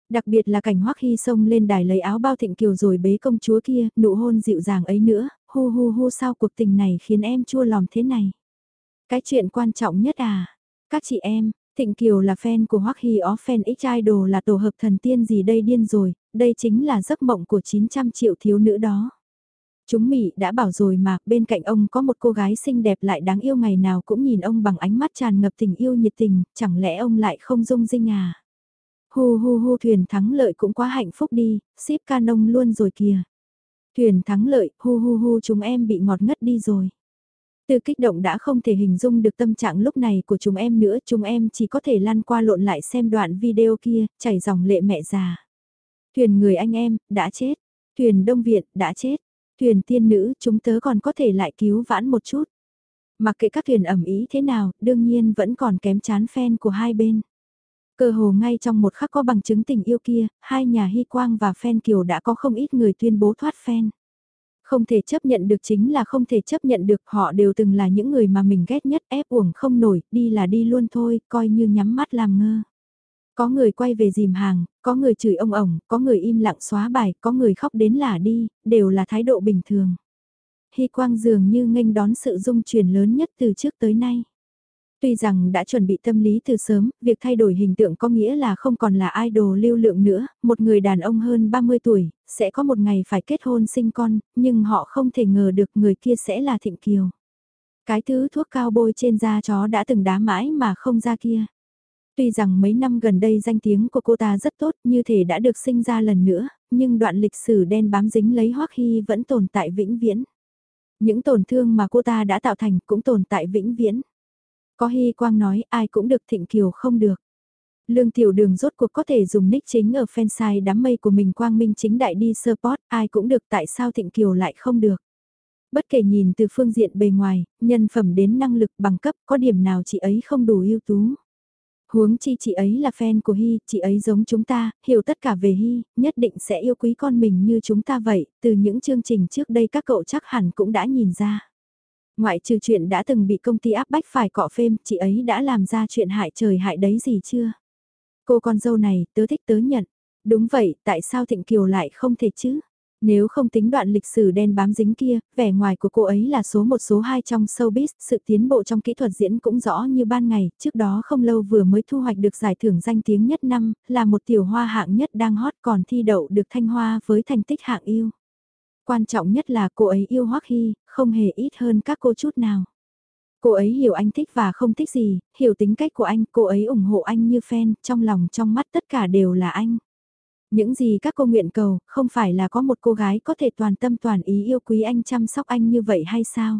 Đặc biệt là cảnh hoắc hy xông lên đài lấy áo bao thịnh kiều rồi bế công chúa kia, nụ hôn dịu dàng ấy nữa, hu hu hu sao cuộc tình này khiến em chua lòng thế này. Cái chuyện quan trọng nhất à, các chị em, Thịnh Kiều là fan của Hoắc Hy ó fan X Idol là tổ hợp thần tiên gì đây điên rồi, đây chính là giấc mộng của 900 triệu thiếu nữ đó. Chúng Mỹ đã bảo rồi mà, bên cạnh ông có một cô gái xinh đẹp lại đáng yêu ngày nào cũng nhìn ông bằng ánh mắt tràn ngập tình yêu nhiệt tình, chẳng lẽ ông lại không dung dinh à? Hu hu hu thuyền thắng lợi cũng quá hạnh phúc đi, ship canon luôn rồi kìa. Thuyền thắng lợi, hu hu hu chúng em bị ngọt ngất đi rồi. Từ kích động đã không thể hình dung được tâm trạng lúc này của chúng em nữa, chúng em chỉ có thể lăn qua lộn lại xem đoạn video kia, chảy dòng lệ mẹ già. Thuyền người anh em, đã chết. Thuyền đông viện, đã chết. Thuyền tiên nữ, chúng tớ còn có thể lại cứu vãn một chút. Mặc kệ các thuyền ẩm ý thế nào, đương nhiên vẫn còn kém chán fan của hai bên. Cơ hồ ngay trong một khắc có bằng chứng tình yêu kia, hai nhà Hy Quang và fan Kiều đã có không ít người tuyên bố thoát fan. Không thể chấp nhận được chính là không thể chấp nhận được họ đều từng là những người mà mình ghét nhất ép uổng không nổi, đi là đi luôn thôi, coi như nhắm mắt làm ngơ. Có người quay về dìm hàng, có người chửi ông ổng, có người im lặng xóa bài, có người khóc đến là đi, đều là thái độ bình thường. Hy Quang dường như nghênh đón sự dung chuyển lớn nhất từ trước tới nay. Tuy rằng đã chuẩn bị tâm lý từ sớm, việc thay đổi hình tượng có nghĩa là không còn là idol lưu lượng nữa, một người đàn ông hơn 30 tuổi, sẽ có một ngày phải kết hôn sinh con, nhưng họ không thể ngờ được người kia sẽ là Thịnh Kiều. Cái thứ thuốc cao bôi trên da chó đã từng đá mãi mà không ra kia. Tuy rằng mấy năm gần đây danh tiếng của cô ta rất tốt như thể đã được sinh ra lần nữa, nhưng đoạn lịch sử đen bám dính lấy Hoắc Hy vẫn tồn tại vĩnh viễn. Những tổn thương mà cô ta đã tạo thành cũng tồn tại vĩnh viễn. Có Hy Quang nói ai cũng được Thịnh Kiều không được. Lương Tiểu Đường rốt cuộc có thể dùng nick chính ở fansite đám mây của mình Quang Minh chính đại đi support ai cũng được tại sao Thịnh Kiều lại không được. Bất kể nhìn từ phương diện bề ngoài, nhân phẩm đến năng lực bằng cấp có điểm nào chị ấy không đủ ưu tú. Huống chi chị ấy là fan của Hy, chị ấy giống chúng ta, hiểu tất cả về Hy, nhất định sẽ yêu quý con mình như chúng ta vậy, từ những chương trình trước đây các cậu chắc hẳn cũng đã nhìn ra. Ngoại trừ chuyện đã từng bị công ty áp bách phải cọ phêm, chị ấy đã làm ra chuyện hại trời hại đấy gì chưa? Cô con dâu này, tớ thích tớ nhận. Đúng vậy, tại sao Thịnh Kiều lại không thể chứ? Nếu không tính đoạn lịch sử đen bám dính kia, vẻ ngoài của cô ấy là số một số hai trong showbiz, sự tiến bộ trong kỹ thuật diễn cũng rõ như ban ngày, trước đó không lâu vừa mới thu hoạch được giải thưởng danh tiếng nhất năm, là một tiểu hoa hạng nhất đang hot còn thi đậu được thanh hoa với thành tích hạng yêu. Quan trọng nhất là cô ấy yêu Hoắc Hy, không hề ít hơn các cô chút nào. Cô ấy hiểu anh thích và không thích gì, hiểu tính cách của anh, cô ấy ủng hộ anh như fan, trong lòng trong mắt tất cả đều là anh. Những gì các cô nguyện cầu, không phải là có một cô gái có thể toàn tâm toàn ý yêu quý anh chăm sóc anh như vậy hay sao?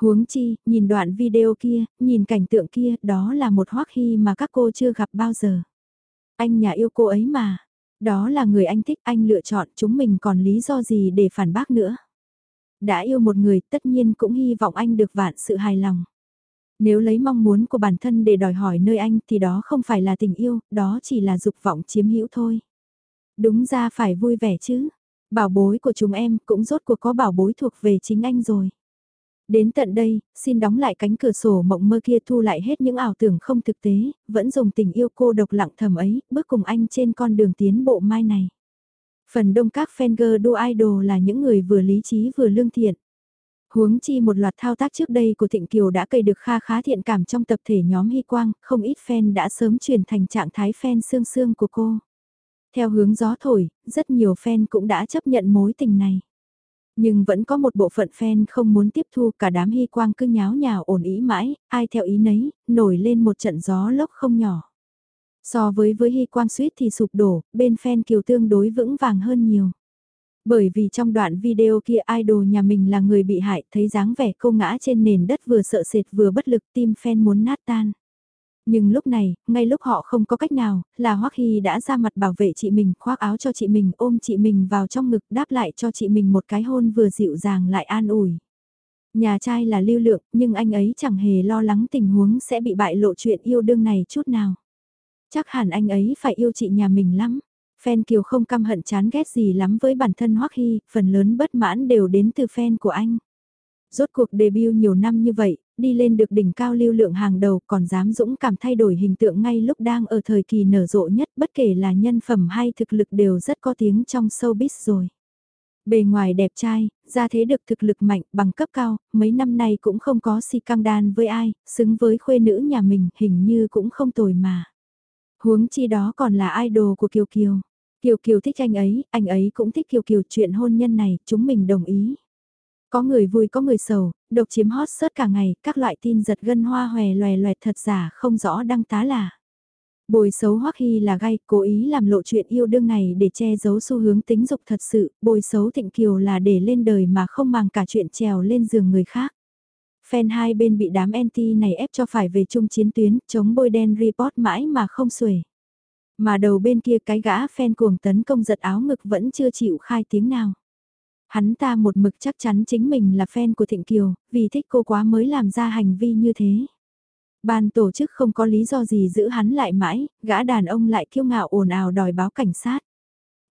Huống chi, nhìn đoạn video kia, nhìn cảnh tượng kia, đó là một hoắc hy mà các cô chưa gặp bao giờ. Anh nhà yêu cô ấy mà. Đó là người anh thích, anh lựa chọn chúng mình còn lý do gì để phản bác nữa. Đã yêu một người, tất nhiên cũng hy vọng anh được vạn sự hài lòng. Nếu lấy mong muốn của bản thân để đòi hỏi nơi anh thì đó không phải là tình yêu, đó chỉ là dục vọng chiếm hữu thôi. Đúng ra phải vui vẻ chứ. Bảo bối của chúng em cũng rốt cuộc có bảo bối thuộc về chính anh rồi. Đến tận đây, xin đóng lại cánh cửa sổ mộng mơ kia thu lại hết những ảo tưởng không thực tế, vẫn dùng tình yêu cô độc lặng thầm ấy, bước cùng anh trên con đường tiến bộ mai này. Phần đông các fan girl đua idol là những người vừa lý trí vừa lương thiện. Huống chi một loạt thao tác trước đây của Thịnh Kiều đã cây được kha khá thiện cảm trong tập thể nhóm Hy Quang, không ít fan đã sớm chuyển thành trạng thái fan xương xương của cô. Theo hướng gió thổi, rất nhiều fan cũng đã chấp nhận mối tình này. Nhưng vẫn có một bộ phận fan không muốn tiếp thu cả đám hy quang cứ nháo nhào ổn ý mãi, ai theo ý nấy, nổi lên một trận gió lốc không nhỏ. So với với hy quang suýt thì sụp đổ, bên fan kiều tương đối vững vàng hơn nhiều. Bởi vì trong đoạn video kia idol nhà mình là người bị hại thấy dáng vẻ cô ngã trên nền đất vừa sợ sệt vừa bất lực tim fan muốn nát tan. Nhưng lúc này, ngay lúc họ không có cách nào, là Hoắc Hy đã ra mặt bảo vệ chị mình, khoác áo cho chị mình, ôm chị mình vào trong ngực đáp lại cho chị mình một cái hôn vừa dịu dàng lại an ủi. Nhà trai là lưu lượng, nhưng anh ấy chẳng hề lo lắng tình huống sẽ bị bại lộ chuyện yêu đương này chút nào. Chắc hẳn anh ấy phải yêu chị nhà mình lắm. Fan Kiều không căm hận chán ghét gì lắm với bản thân Hoắc Hy, phần lớn bất mãn đều đến từ fan của anh. Rốt cuộc debut nhiều năm như vậy, đi lên được đỉnh cao lưu lượng hàng đầu còn dám dũng cảm thay đổi hình tượng ngay lúc đang ở thời kỳ nở rộ nhất bất kể là nhân phẩm hay thực lực đều rất có tiếng trong showbiz rồi. Bề ngoài đẹp trai, ra thế được thực lực mạnh, bằng cấp cao, mấy năm nay cũng không có si căng đan với ai, xứng với khuê nữ nhà mình hình như cũng không tồi mà. Huống chi đó còn là idol của Kiều Kiều. Kiều Kiều thích anh ấy, anh ấy cũng thích Kiều Kiều chuyện hôn nhân này, chúng mình đồng ý. Có người vui có người sầu, độc chiếm hot search cả ngày, các loại tin giật gân hoa hòe loè loẹt thật giả không rõ đăng tá là. Bồi xấu Hoắc Hy là gay, cố ý làm lộ chuyện yêu đương này để che giấu xu hướng tính dục thật sự, bồi xấu Thịnh Kiều là để lên đời mà không mang cả chuyện trèo lên giường người khác. Fan hai bên bị đám anti này ép cho phải về chung chiến tuyến, chống bôi đen report mãi mà không xuể. Mà đầu bên kia cái gã fan cuồng tấn công giật áo ngực vẫn chưa chịu khai tiếng nào. Hắn ta một mực chắc chắn chính mình là fan của Thịnh Kiều, vì thích cô quá mới làm ra hành vi như thế. Ban tổ chức không có lý do gì giữ hắn lại mãi, gã đàn ông lại kiêu ngạo ồn ào đòi báo cảnh sát.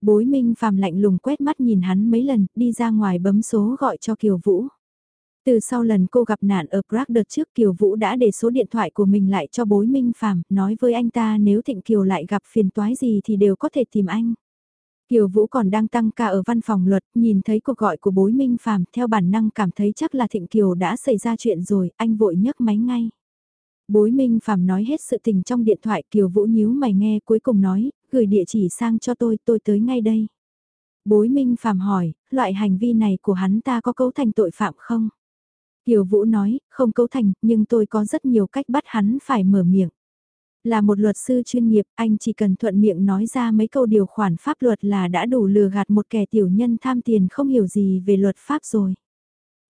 Bối Minh Phạm lạnh lùng quét mắt nhìn hắn mấy lần, đi ra ngoài bấm số gọi cho Kiều Vũ. Từ sau lần cô gặp nạn ở Prague đợt trước Kiều Vũ đã để số điện thoại của mình lại cho bối Minh Phạm, nói với anh ta nếu Thịnh Kiều lại gặp phiền toái gì thì đều có thể tìm anh. Kiều Vũ còn đang tăng ca ở văn phòng luật, nhìn thấy cuộc gọi của bối Minh Phạm, theo bản năng cảm thấy chắc là Thịnh Kiều đã xảy ra chuyện rồi, anh vội nhấc máy ngay. Bối Minh Phạm nói hết sự tình trong điện thoại Kiều Vũ nhíu mày nghe cuối cùng nói, gửi địa chỉ sang cho tôi, tôi tới ngay đây. Bối Minh Phạm hỏi, loại hành vi này của hắn ta có cấu thành tội phạm không? Kiều Vũ nói, không cấu thành, nhưng tôi có rất nhiều cách bắt hắn phải mở miệng. Là một luật sư chuyên nghiệp, anh chỉ cần thuận miệng nói ra mấy câu điều khoản pháp luật là đã đủ lừa gạt một kẻ tiểu nhân tham tiền không hiểu gì về luật pháp rồi.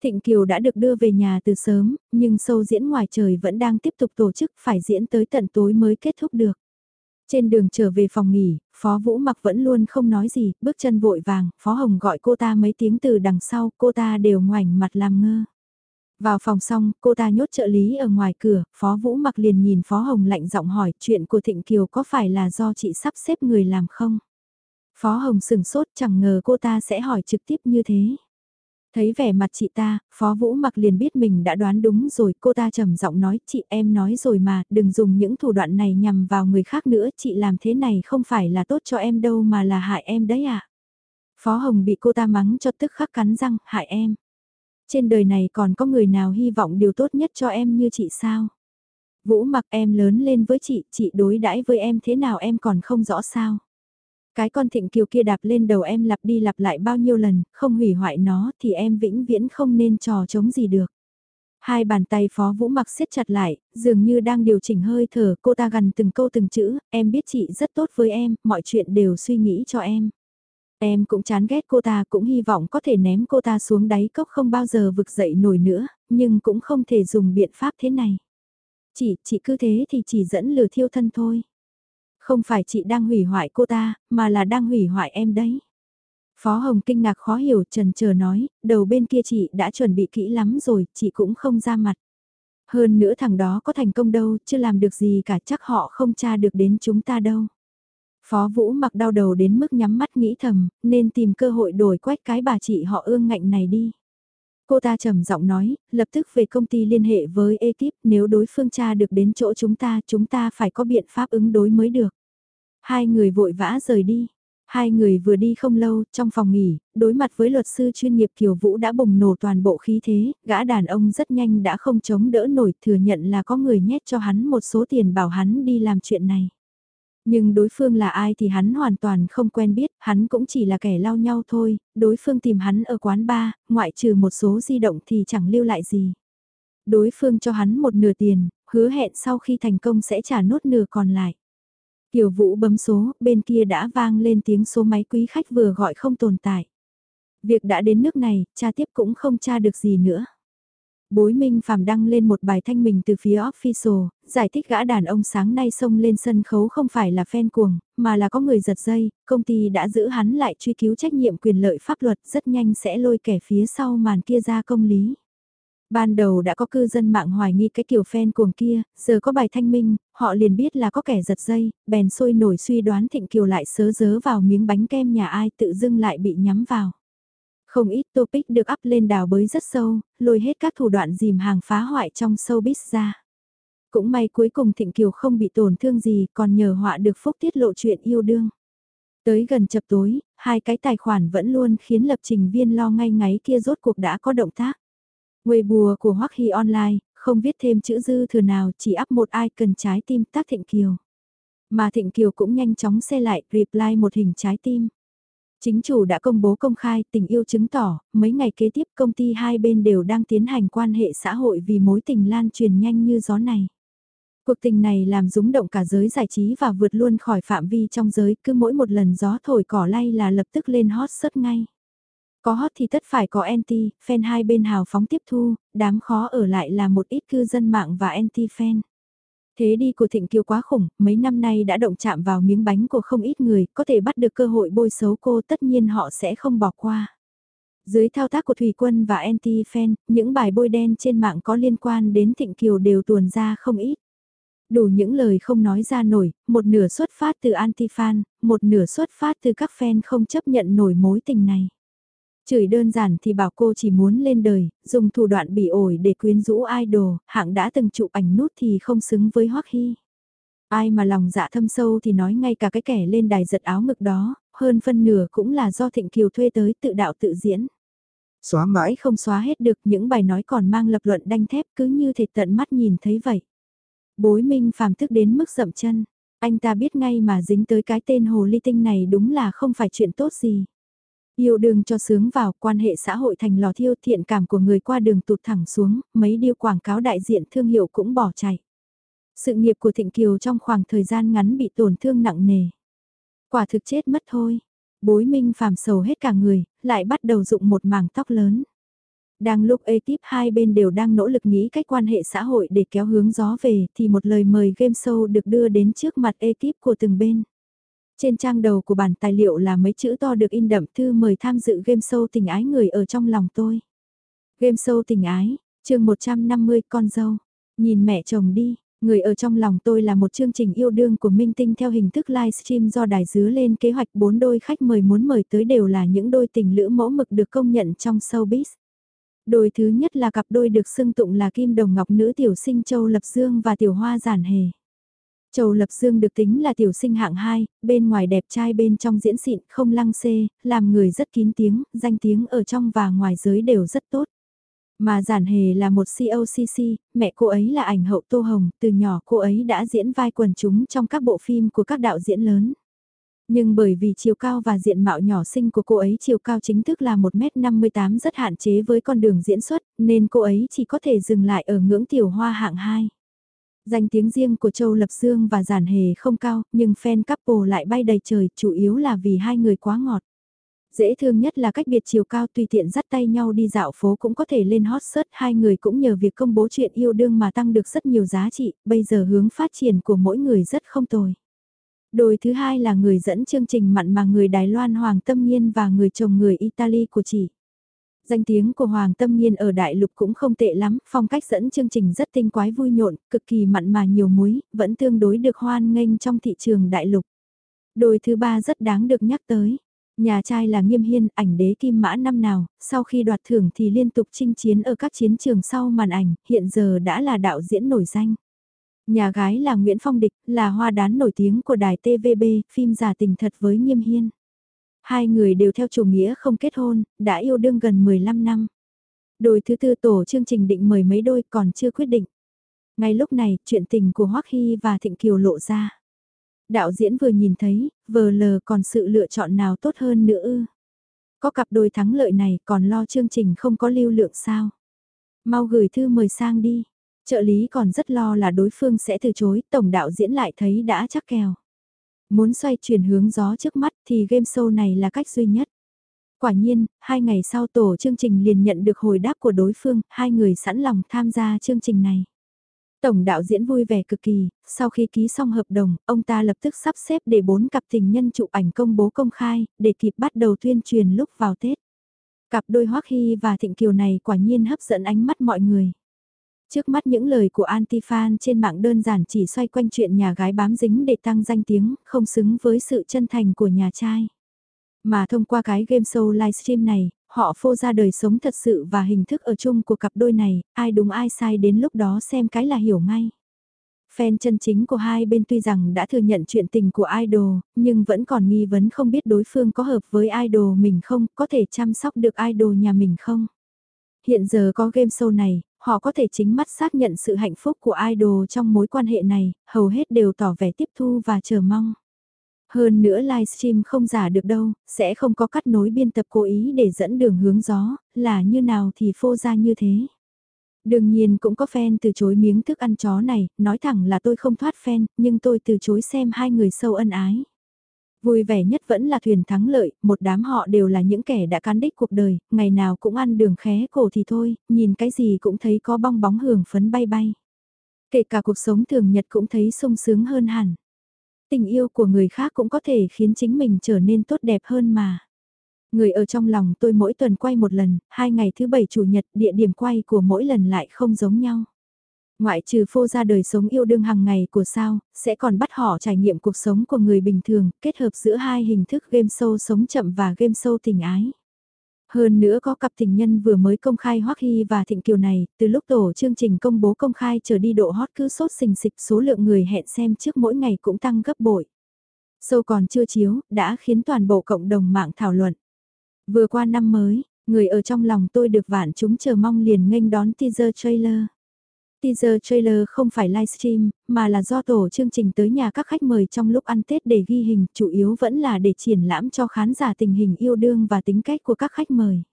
Thịnh Kiều đã được đưa về nhà từ sớm, nhưng sâu diễn ngoài trời vẫn đang tiếp tục tổ chức phải diễn tới tận tối mới kết thúc được. Trên đường trở về phòng nghỉ, Phó Vũ mặc vẫn luôn không nói gì, bước chân vội vàng, Phó Hồng gọi cô ta mấy tiếng từ đằng sau, cô ta đều ngoảnh mặt làm ngơ. Vào phòng xong, cô ta nhốt trợ lý ở ngoài cửa, Phó Vũ mặc liền nhìn Phó Hồng lạnh giọng hỏi chuyện của Thịnh Kiều có phải là do chị sắp xếp người làm không? Phó Hồng sừng sốt chẳng ngờ cô ta sẽ hỏi trực tiếp như thế. Thấy vẻ mặt chị ta, Phó Vũ mặc liền biết mình đã đoán đúng rồi, cô ta trầm giọng nói, chị em nói rồi mà, đừng dùng những thủ đoạn này nhằm vào người khác nữa, chị làm thế này không phải là tốt cho em đâu mà là hại em đấy ạ. À? Phó Hồng bị cô ta mắng cho tức khắc cắn răng, hại em. Trên đời này còn có người nào hy vọng điều tốt nhất cho em như chị sao? Vũ mặc em lớn lên với chị, chị đối đãi với em thế nào em còn không rõ sao? Cái con thịnh kiều kia đạp lên đầu em lặp đi lặp lại bao nhiêu lần, không hủy hoại nó thì em vĩnh viễn không nên trò chống gì được. Hai bàn tay phó vũ mặc siết chặt lại, dường như đang điều chỉnh hơi thở, cô ta gần từng câu từng chữ, em biết chị rất tốt với em, mọi chuyện đều suy nghĩ cho em. Em cũng chán ghét cô ta, cũng hy vọng có thể ném cô ta xuống đáy cốc không bao giờ vực dậy nổi nữa, nhưng cũng không thể dùng biện pháp thế này. Chỉ, chị cứ thế thì chỉ dẫn lừa thiêu thân thôi. Không phải chị đang hủy hoại cô ta, mà là đang hủy hoại em đấy. Phó Hồng kinh ngạc khó hiểu trần chờ nói, đầu bên kia chị đã chuẩn bị kỹ lắm rồi, chị cũng không ra mặt. Hơn nữa thằng đó có thành công đâu, chưa làm được gì cả chắc họ không tra được đến chúng ta đâu. Phó Vũ mặc đau đầu đến mức nhắm mắt nghĩ thầm, nên tìm cơ hội đổi quách cái bà chị họ ương ngạnh này đi. Cô ta trầm giọng nói, lập tức về công ty liên hệ với ekip nếu đối phương cha được đến chỗ chúng ta, chúng ta phải có biện pháp ứng đối mới được. Hai người vội vã rời đi. Hai người vừa đi không lâu, trong phòng nghỉ, đối mặt với luật sư chuyên nghiệp Kiều Vũ đã bùng nổ toàn bộ khí thế, gã đàn ông rất nhanh đã không chống đỡ nổi thừa nhận là có người nhét cho hắn một số tiền bảo hắn đi làm chuyện này. Nhưng đối phương là ai thì hắn hoàn toàn không quen biết, hắn cũng chỉ là kẻ lao nhau thôi, đối phương tìm hắn ở quán bar, ngoại trừ một số di động thì chẳng lưu lại gì. Đối phương cho hắn một nửa tiền, hứa hẹn sau khi thành công sẽ trả nốt nửa còn lại. Kiều Vũ bấm số, bên kia đã vang lên tiếng số máy quý khách vừa gọi không tồn tại. Việc đã đến nước này, cha tiếp cũng không tra được gì nữa. Bối Minh Phạm đăng lên một bài thanh mình từ phía official, giải thích gã đàn ông sáng nay xông lên sân khấu không phải là fan cuồng, mà là có người giật dây, công ty đã giữ hắn lại truy cứu trách nhiệm quyền lợi pháp luật rất nhanh sẽ lôi kẻ phía sau màn kia ra công lý. Ban đầu đã có cư dân mạng hoài nghi cái kiểu fan cuồng kia, giờ có bài thanh minh, họ liền biết là có kẻ giật dây, bèn sôi nổi suy đoán Thịnh Kiều lại sớ dớ vào miếng bánh kem nhà ai tự dưng lại bị nhắm vào. Không ít topic được up lên đào bới rất sâu, lôi hết các thủ đoạn dìm hàng phá hoại trong showbiz ra. Cũng may cuối cùng Thịnh Kiều không bị tổn thương gì còn nhờ họa được phúc tiết lộ chuyện yêu đương. Tới gần chập tối, hai cái tài khoản vẫn luôn khiến lập trình viên lo ngay ngáy kia rốt cuộc đã có động tác. Weibo của Hoắc Hy Online, không viết thêm chữ dư thừa nào chỉ up một ai cần trái tim tác Thịnh Kiều. Mà Thịnh Kiều cũng nhanh chóng xe lại reply một hình trái tim. Chính chủ đã công bố công khai tình yêu chứng tỏ, mấy ngày kế tiếp công ty hai bên đều đang tiến hành quan hệ xã hội vì mối tình lan truyền nhanh như gió này. Cuộc tình này làm rúng động cả giới giải trí và vượt luôn khỏi phạm vi trong giới, cứ mỗi một lần gió thổi cỏ lay là lập tức lên hot sớt ngay. Có hot thì tất phải có anti, fan hai bên hào phóng tiếp thu, đám khó ở lại là một ít cư dân mạng và anti-fan. Thế đi của Thịnh Kiều quá khủng, mấy năm nay đã động chạm vào miếng bánh của không ít người, có thể bắt được cơ hội bôi xấu cô tất nhiên họ sẽ không bỏ qua. Dưới thao tác của Thủy Quân và Anti-Fan, những bài bôi đen trên mạng có liên quan đến Thịnh Kiều đều tuồn ra không ít. Đủ những lời không nói ra nổi, một nửa xuất phát từ Anti-Fan, một nửa xuất phát từ các fan không chấp nhận nổi mối tình này. Chửi đơn giản thì bảo cô chỉ muốn lên đời, dùng thủ đoạn bị ổi để quyến rũ idol, hạng đã từng chụp ảnh nút thì không xứng với Hoắc Hy. Ai mà lòng dạ thâm sâu thì nói ngay cả cái kẻ lên đài giật áo ngực đó, hơn phân nửa cũng là do Thịnh Kiều thuê tới tự đạo tự diễn. Xóa mãi không xóa hết được những bài nói còn mang lập luận đanh thép cứ như thể tận mắt nhìn thấy vậy. Bối minh phàm thức đến mức dậm chân, anh ta biết ngay mà dính tới cái tên hồ ly tinh này đúng là không phải chuyện tốt gì. Yêu đương cho sướng vào, quan hệ xã hội thành lò thiêu thiện cảm của người qua đường tụt thẳng xuống, mấy điêu quảng cáo đại diện thương hiệu cũng bỏ chạy. Sự nghiệp của Thịnh Kiều trong khoảng thời gian ngắn bị tổn thương nặng nề. Quả thực chết mất thôi. Bối minh phàm sầu hết cả người, lại bắt đầu dụng một mảng tóc lớn. Đang lúc ekip hai bên đều đang nỗ lực nghĩ cách quan hệ xã hội để kéo hướng gió về thì một lời mời game show được đưa đến trước mặt ekip của từng bên. Trên trang đầu của bản tài liệu là mấy chữ to được in đậm thư mời tham dự game show tình ái người ở trong lòng tôi. Game show tình ái, chương 150 con dâu. Nhìn mẹ chồng đi, người ở trong lòng tôi là một chương trình yêu đương của Minh Tinh theo hình thức livestream do đài dứa lên kế hoạch bốn đôi khách mời muốn mời tới đều là những đôi tình lữ mẫu mực được công nhận trong showbiz. Đôi thứ nhất là cặp đôi được xưng tụng là Kim Đồng Ngọc nữ tiểu sinh Châu Lập Dương và Tiểu Hoa Giản Hề. Châu Lập Dương được tính là tiểu sinh hạng 2, bên ngoài đẹp trai bên trong diễn xịn, không lăng xê, làm người rất kín tiếng, danh tiếng ở trong và ngoài giới đều rất tốt. Mà Giản Hề là một COCC, mẹ cô ấy là ảnh hậu Tô Hồng, từ nhỏ cô ấy đã diễn vai quần chúng trong các bộ phim của các đạo diễn lớn. Nhưng bởi vì chiều cao và diện mạo nhỏ xinh của cô ấy chiều cao chính thức là 1m58 rất hạn chế với con đường diễn xuất, nên cô ấy chỉ có thể dừng lại ở ngưỡng tiểu hoa hạng 2. Danh tiếng riêng của Châu Lập Dương và Giản Hề không cao, nhưng fan couple lại bay đầy trời, chủ yếu là vì hai người quá ngọt. Dễ thương nhất là cách biệt chiều cao tùy tiện dắt tay nhau đi dạo phố cũng có thể lên hot search hai người cũng nhờ việc công bố chuyện yêu đương mà tăng được rất nhiều giá trị, bây giờ hướng phát triển của mỗi người rất không tồi. Đội thứ hai là người dẫn chương trình mặn mà người Đài Loan Hoàng Tâm Nhiên và người chồng người Italy của chị. Danh tiếng của Hoàng Tâm Nhiên ở Đại Lục cũng không tệ lắm, phong cách dẫn chương trình rất tinh quái vui nhộn, cực kỳ mặn mà nhiều muối, vẫn tương đối được hoan nghênh trong thị trường Đại Lục. Đôi thứ ba rất đáng được nhắc tới. Nhà trai là Nghiêm Hiên, ảnh đế kim mã năm nào, sau khi đoạt thưởng thì liên tục chinh chiến ở các chiến trường sau màn ảnh, hiện giờ đã là đạo diễn nổi danh. Nhà gái là Nguyễn Phong Địch, là hoa đán nổi tiếng của đài TVB, phim giả tình thật với Nghiêm Hiên. Hai người đều theo chủ nghĩa không kết hôn, đã yêu đương gần 15 năm. Đôi thứ tư tổ chương trình định mời mấy đôi còn chưa quyết định. Ngay lúc này, chuyện tình của Hoắc Hy và Thịnh Kiều lộ ra. Đạo diễn vừa nhìn thấy, vờ lờ còn sự lựa chọn nào tốt hơn nữa ư. Có cặp đôi thắng lợi này còn lo chương trình không có lưu lượng sao. Mau gửi thư mời sang đi. Trợ lý còn rất lo là đối phương sẽ từ chối, tổng đạo diễn lại thấy đã chắc kèo. Muốn xoay chuyển hướng gió trước mắt thì game show này là cách duy nhất. Quả nhiên, hai ngày sau tổ chương trình liền nhận được hồi đáp của đối phương, hai người sẵn lòng tham gia chương trình này. Tổng đạo diễn vui vẻ cực kỳ, sau khi ký xong hợp đồng, ông ta lập tức sắp xếp để bốn cặp tình nhân chụp ảnh công bố công khai, để kịp bắt đầu tuyên truyền lúc vào Tết. Cặp đôi Hoắc Hy và Thịnh Kiều này quả nhiên hấp dẫn ánh mắt mọi người. Trước mắt những lời của anti-fan trên mạng đơn giản chỉ xoay quanh chuyện nhà gái bám dính để tăng danh tiếng, không xứng với sự chân thành của nhà trai. Mà thông qua cái game show livestream này, họ phô ra đời sống thật sự và hình thức ở chung của cặp đôi này, ai đúng ai sai đến lúc đó xem cái là hiểu ngay. Fan chân chính của hai bên tuy rằng đã thừa nhận chuyện tình của idol, nhưng vẫn còn nghi vấn không biết đối phương có hợp với idol mình không, có thể chăm sóc được idol nhà mình không. Hiện giờ có game show này, họ có thể chính mắt xác nhận sự hạnh phúc của idol trong mối quan hệ này, hầu hết đều tỏ vẻ tiếp thu và chờ mong. Hơn nữa livestream không giả được đâu, sẽ không có cắt nối biên tập cố ý để dẫn đường hướng gió, là như nào thì phô ra như thế. Đương nhiên cũng có fan từ chối miếng thức ăn chó này, nói thẳng là tôi không thoát fan, nhưng tôi từ chối xem hai người sâu ân ái. Vui vẻ nhất vẫn là thuyền thắng lợi, một đám họ đều là những kẻ đã cán đích cuộc đời, ngày nào cũng ăn đường khé cổ thì thôi, nhìn cái gì cũng thấy có bong bóng hưởng phấn bay bay. Kể cả cuộc sống thường nhật cũng thấy sung sướng hơn hẳn. Tình yêu của người khác cũng có thể khiến chính mình trở nên tốt đẹp hơn mà. Người ở trong lòng tôi mỗi tuần quay một lần, hai ngày thứ bảy chủ nhật địa điểm quay của mỗi lần lại không giống nhau. Ngoại trừ phô ra đời sống yêu đương hàng ngày của sao, sẽ còn bắt họ trải nghiệm cuộc sống của người bình thường, kết hợp giữa hai hình thức game show sống chậm và game show tình ái. Hơn nữa có cặp tình nhân vừa mới công khai Hoắc Hy và Thịnh Kiều này, từ lúc tổ chương trình công bố công khai trở đi độ hot cứ sốt sình sịch số lượng người hẹn xem trước mỗi ngày cũng tăng gấp bội. Sâu còn chưa chiếu, đã khiến toàn bộ cộng đồng mạng thảo luận. Vừa qua năm mới, người ở trong lòng tôi được vạn chúng chờ mong liền nghênh đón teaser trailer. Teaser trailer không phải livestream, mà là do tổ chương trình tới nhà các khách mời trong lúc ăn Tết để ghi hình, chủ yếu vẫn là để triển lãm cho khán giả tình hình yêu đương và tính cách của các khách mời.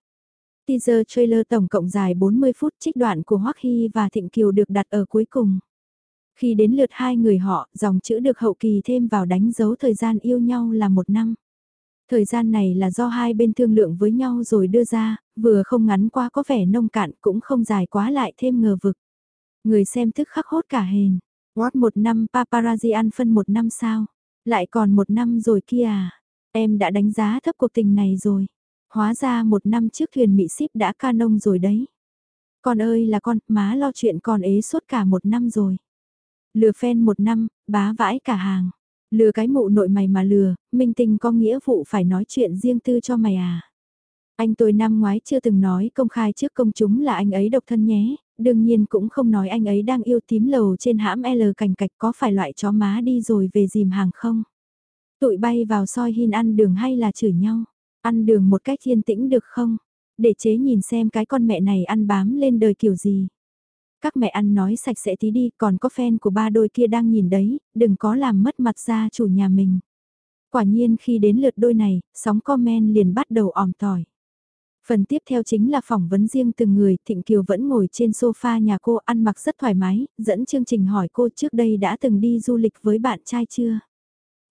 Teaser trailer tổng cộng dài 40 phút trích đoạn của Hoắc Hy và Thịnh Kiều được đặt ở cuối cùng. Khi đến lượt hai người họ, dòng chữ được hậu kỳ thêm vào đánh dấu thời gian yêu nhau là một năm. Thời gian này là do hai bên thương lượng với nhau rồi đưa ra, vừa không ngắn quá có vẻ nông cạn cũng không dài quá lại thêm ngờ vực. Người xem thức khắc hốt cả hền. What một năm paparazzi ăn phân một năm sao? Lại còn một năm rồi kia à? Em đã đánh giá thấp cuộc tình này rồi. Hóa ra một năm trước thuyền Mỹ ship đã ca nông rồi đấy. Con ơi là con, má lo chuyện con ế suốt cả một năm rồi. Lừa phen một năm, bá vãi cả hàng. Lừa cái mụ nội mày mà lừa, minh tình có nghĩa vụ phải nói chuyện riêng tư cho mày à. Anh tôi năm ngoái chưa từng nói công khai trước công chúng là anh ấy độc thân nhé, đương nhiên cũng không nói anh ấy đang yêu tím lầu trên hãm L cành cạch có phải loại chó má đi rồi về dìm hàng không. Tụi bay vào soi hin ăn đường hay là chửi nhau, ăn đường một cách yên tĩnh được không, để chế nhìn xem cái con mẹ này ăn bám lên đời kiểu gì. Các mẹ ăn nói sạch sẽ tí đi, còn có fan của ba đôi kia đang nhìn đấy, đừng có làm mất mặt gia chủ nhà mình. Quả nhiên khi đến lượt đôi này, sóng comment liền bắt đầu ỏm tỏi. Phần tiếp theo chính là phỏng vấn riêng từng người, Thịnh Kiều vẫn ngồi trên sofa nhà cô ăn mặc rất thoải mái, dẫn chương trình hỏi cô trước đây đã từng đi du lịch với bạn trai chưa?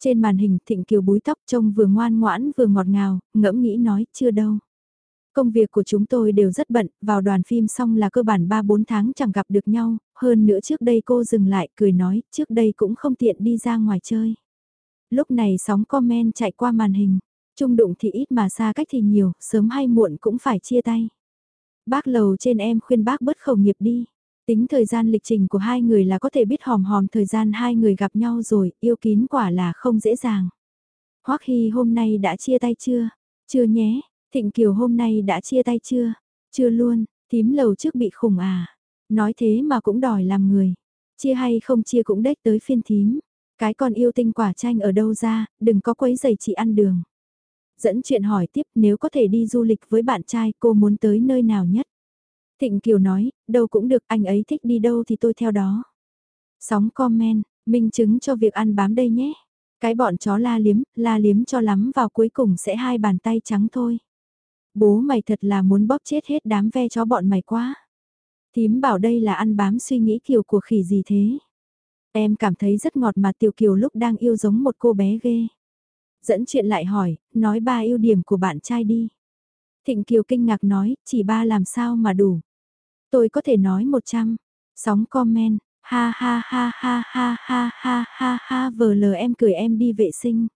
Trên màn hình Thịnh Kiều búi tóc trông vừa ngoan ngoãn vừa ngọt ngào, ngẫm nghĩ nói chưa đâu. Công việc của chúng tôi đều rất bận, vào đoàn phim xong là cơ bản 3-4 tháng chẳng gặp được nhau, hơn nữa trước đây cô dừng lại cười nói, trước đây cũng không tiện đi ra ngoài chơi. Lúc này sóng comment chạy qua màn hình, trung đụng thì ít mà xa cách thì nhiều, sớm hay muộn cũng phải chia tay. Bác lầu trên em khuyên bác bớt khẩu nghiệp đi. Tính thời gian lịch trình của hai người là có thể biết hòm hòm thời gian hai người gặp nhau rồi, yêu kín quả là không dễ dàng. Hoắc Hy hôm nay đã chia tay chưa? Chưa nhé, Thịnh Kiều hôm nay đã chia tay chưa? Chưa luôn, tím lầu trước bị khủng à? Nói thế mà cũng đòi làm người. Chia hay không chia cũng đếch tới phiên thím. Cái con yêu tinh quả chanh ở đâu ra, đừng có quấy giày chị ăn đường. Dẫn chuyện hỏi tiếp nếu có thể đi du lịch với bạn trai cô muốn tới nơi nào nhất? Thịnh Kiều nói, đâu cũng được anh ấy thích đi đâu thì tôi theo đó. Sóng comment, minh chứng cho việc ăn bám đây nhé. Cái bọn chó la liếm, la liếm cho lắm vào cuối cùng sẽ hai bàn tay trắng thôi. Bố mày thật là muốn bóp chết hết đám ve chó bọn mày quá. Thím bảo đây là ăn bám suy nghĩ kiều của khỉ gì thế. Em cảm thấy rất ngọt mà tiểu kiều lúc đang yêu giống một cô bé ghê. Dẫn chuyện lại hỏi, nói ba ưu điểm của bạn trai đi. Thịnh Kiều kinh ngạc nói, chỉ ba làm sao mà đủ. Tôi có thể nói một trăm. Sóng comment, ha ha ha ha ha ha ha ha ha vờ lờ em cười em đi vệ sinh.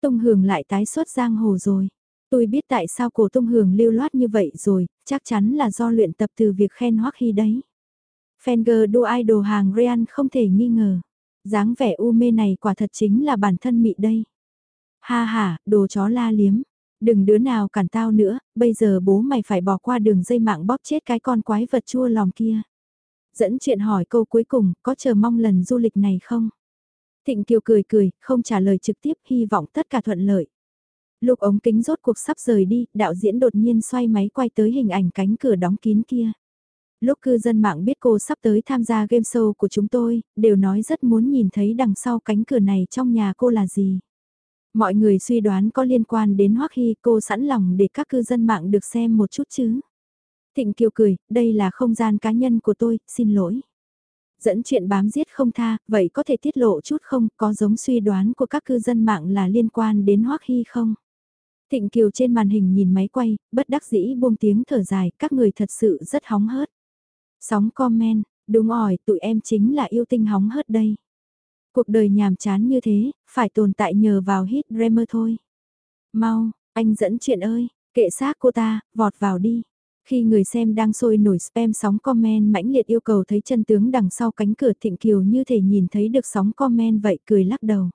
Tông Hường lại tái xuất giang hồ rồi. Tôi biết tại sao cổ tông hường lưu loát như vậy rồi, chắc chắn là do luyện tập từ việc khen Hoắc Hy đấy. Fenger đua idol hàng Real không thể nghi ngờ. dáng vẻ u mê này quả thật chính là bản thân mị đây. Ha ha, đồ chó la liếm. Đừng đứa nào cản tao nữa, bây giờ bố mày phải bỏ qua đường dây mạng bóp chết cái con quái vật chua lòm kia. Dẫn chuyện hỏi câu cuối cùng, có chờ mong lần du lịch này không? Thịnh Kiều cười cười, không trả lời trực tiếp, hy vọng tất cả thuận lợi. Lúc ống kính rốt cuộc sắp rời đi, đạo diễn đột nhiên xoay máy quay tới hình ảnh cánh cửa đóng kín kia. Lúc cư dân mạng biết cô sắp tới tham gia game show của chúng tôi, đều nói rất muốn nhìn thấy đằng sau cánh cửa này trong nhà cô là gì. Mọi người suy đoán có liên quan đến Hoắc Hy cô sẵn lòng để các cư dân mạng được xem một chút chứ. Thịnh Kiều cười, đây là không gian cá nhân của tôi, xin lỗi. Dẫn chuyện bám giết không tha, vậy có thể tiết lộ chút không, có giống suy đoán của các cư dân mạng là liên quan đến Hoắc Hy không? Thịnh Kiều trên màn hình nhìn máy quay, bất đắc dĩ buông tiếng thở dài, các người thật sự rất hóng hớt. Sóng comment, đúng rồi, tụi em chính là yêu tinh hóng hớt đây. Cuộc đời nhàm chán như thế, phải tồn tại nhờ vào hit Dreamer thôi. Mau, anh dẫn chuyện ơi, kệ xác cô ta, vọt vào đi. Khi người xem đang sôi nổi spam sóng comment mãnh liệt yêu cầu thấy chân tướng đằng sau cánh cửa thịnh kiều như thể nhìn thấy được sóng comment vậy cười lắc đầu.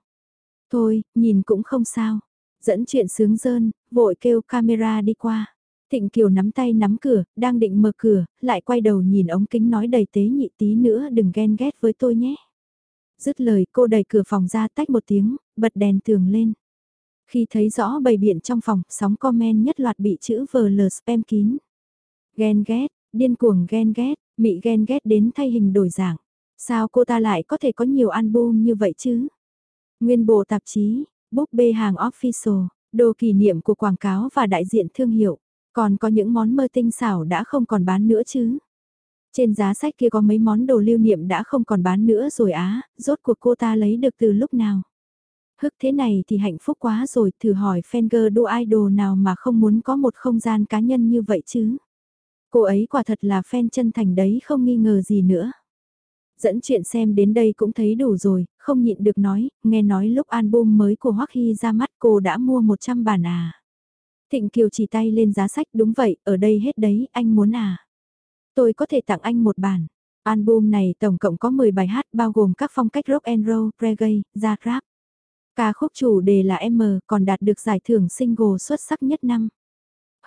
Thôi, nhìn cũng không sao. Dẫn chuyện sướng dơn, vội kêu camera đi qua. Thịnh Kiều nắm tay nắm cửa, đang định mở cửa, lại quay đầu nhìn ống kính nói đầy tế nhị tí nữa đừng ghen ghét với tôi nhé. Dứt lời cô đẩy cửa phòng ra tách một tiếng, bật đèn tường lên. Khi thấy rõ bầy biện trong phòng, sóng comment nhất loạt bị chữ VL spam kín. Ghen ghét, điên cuồng ghen ghét, Mị ghen ghét đến thay hình đổi dạng. Sao cô ta lại có thể có nhiều album như vậy chứ? Nguyên bộ tạp chí, búp bê hàng official, đồ kỷ niệm của quảng cáo và đại diện thương hiệu. Còn có những món mơ tinh xảo đã không còn bán nữa chứ. Trên giá sách kia có mấy món đồ lưu niệm đã không còn bán nữa rồi á, rốt cuộc cô ta lấy được từ lúc nào. Hức thế này thì hạnh phúc quá rồi, thử hỏi Fenger đô idol nào mà không muốn có một không gian cá nhân như vậy chứ. Cô ấy quả thật là fan chân thành đấy không nghi ngờ gì nữa. Dẫn chuyện xem đến đây cũng thấy đủ rồi, không nhịn được nói, nghe nói lúc album mới của Hoắc Hy ra mắt cô đã mua 100 bản à. Thịnh Kiều chỉ tay lên giá sách đúng vậy, ở đây hết đấy, anh muốn à. Tôi có thể tặng anh một bản. Album này tổng cộng có 10 bài hát bao gồm các phong cách rock and roll, reggae, jazz rap. Ca khúc chủ đề là M còn đạt được giải thưởng single xuất sắc nhất năm.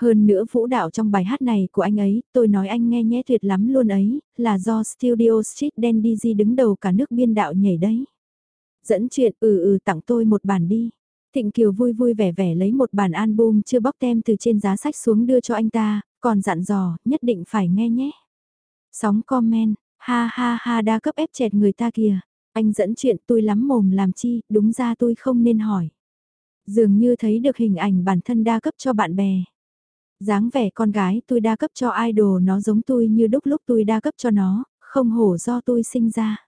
Hơn nữa vũ đạo trong bài hát này của anh ấy, tôi nói anh nghe nhé tuyệt lắm luôn ấy, là do Studio Street Dandy đứng đầu cả nước biên đạo nhảy đấy. Dẫn chuyện ừ ừ tặng tôi một bản đi. Thịnh Kiều vui vui vẻ vẻ lấy một bản album chưa bóc tem từ trên giá sách xuống đưa cho anh ta, còn dặn dò, nhất định phải nghe nhé. Sóng comment, ha ha ha đa cấp ép chẹt người ta kìa. Anh dẫn chuyện tôi lắm mồm làm chi, đúng ra tôi không nên hỏi. Dường như thấy được hình ảnh bản thân đa cấp cho bạn bè dáng vẻ con gái tôi đa cấp cho idol nó giống tôi như đúc lúc tôi đa cấp cho nó, không hổ do tôi sinh ra.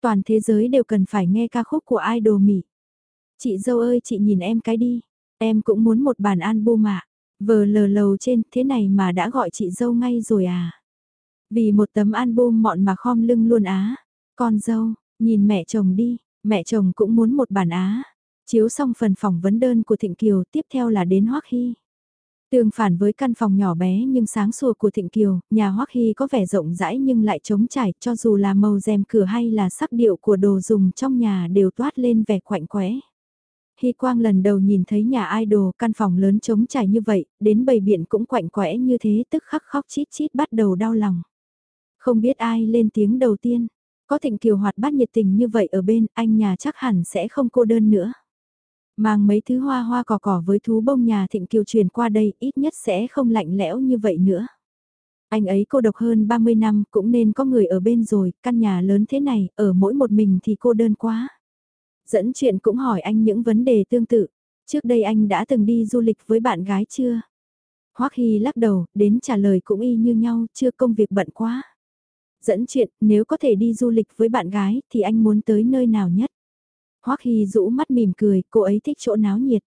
Toàn thế giới đều cần phải nghe ca khúc của idol Mỹ. Chị dâu ơi chị nhìn em cái đi, em cũng muốn một bản album ạ. À. Vờ lờ lầu trên thế này mà đã gọi chị dâu ngay rồi à. Vì một tấm album mọn mà khom lưng luôn á. Con dâu, nhìn mẹ chồng đi, mẹ chồng cũng muốn một bản á. Chiếu xong phần phỏng vấn đơn của Thịnh Kiều tiếp theo là đến Hoắc Hy. Tương phản với căn phòng nhỏ bé nhưng sáng sủa của Thịnh Kiều, nhà Hoắc Hy có vẻ rộng rãi nhưng lại trống trải cho dù là màu rèm cửa hay là sắc điệu của đồ dùng trong nhà đều toát lên vẻ quạnh quẽ. Hy Quang lần đầu nhìn thấy nhà idol căn phòng lớn trống trải như vậy, đến bầy biện cũng quạnh quẽ như thế tức khắc khóc chít chít bắt đầu đau lòng. Không biết ai lên tiếng đầu tiên, có Thịnh Kiều hoạt bát nhiệt tình như vậy ở bên anh nhà chắc hẳn sẽ không cô đơn nữa. Mang mấy thứ hoa hoa cỏ cỏ với thú bông nhà thịnh kiều truyền qua đây ít nhất sẽ không lạnh lẽo như vậy nữa. Anh ấy cô độc hơn 30 năm cũng nên có người ở bên rồi, căn nhà lớn thế này, ở mỗi một mình thì cô đơn quá. Dẫn chuyện cũng hỏi anh những vấn đề tương tự. Trước đây anh đã từng đi du lịch với bạn gái chưa? Hoắc Hy lắc đầu, đến trả lời cũng y như nhau, chưa công việc bận quá. Dẫn chuyện, nếu có thể đi du lịch với bạn gái thì anh muốn tới nơi nào nhất? Hoắc Hy rũ mắt mỉm cười, cô ấy thích chỗ náo nhiệt.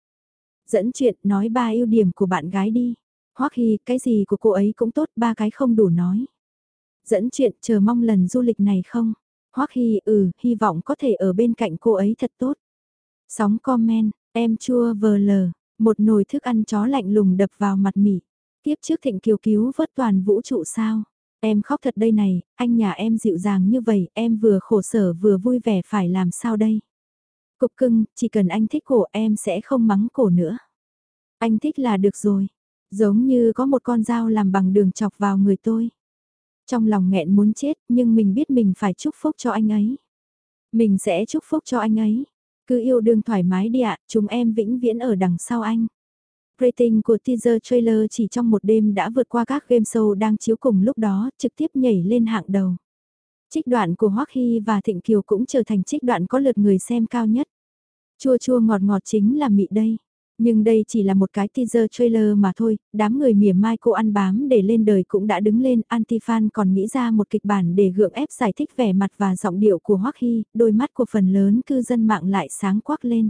Dẫn chuyện nói ba ưu điểm của bạn gái đi. Hoắc Hy, cái gì của cô ấy cũng tốt, ba cái không đủ nói. Dẫn chuyện chờ mong lần du lịch này không? Hoắc Hy, ừ, hy vọng có thể ở bên cạnh cô ấy thật tốt. Sóng comment, em chua vờ lờ, một nồi thức ăn chó lạnh lùng đập vào mặt mỉ. Tiếp trước thịnh kiều cứu vớt toàn vũ trụ sao? Em khóc thật đây này, anh nhà em dịu dàng như vậy, em vừa khổ sở vừa vui vẻ phải làm sao đây? Cục cưng, chỉ cần anh thích cổ em sẽ không mắng cổ nữa. Anh thích là được rồi. Giống như có một con dao làm bằng đường chọc vào người tôi. Trong lòng nghẹn muốn chết nhưng mình biết mình phải chúc phúc cho anh ấy. Mình sẽ chúc phúc cho anh ấy. Cứ yêu đương thoải mái đi ạ, chúng em vĩnh viễn ở đằng sau anh. Rating của teaser trailer chỉ trong một đêm đã vượt qua các game show đang chiếu cùng lúc đó, trực tiếp nhảy lên hạng đầu. Trích đoạn của Hoắc Hy và Thịnh Kiều cũng trở thành trích đoạn có lượt người xem cao nhất. Chua chua ngọt ngọt chính là mị đây. Nhưng đây chỉ là một cái teaser trailer mà thôi, đám người mỉa mai cô ăn bám để lên đời cũng đã đứng lên, anti-fan còn nghĩ ra một kịch bản để gượng ép giải thích vẻ mặt và giọng điệu của Hoắc Hy, đôi mắt của phần lớn cư dân mạng lại sáng quắc lên.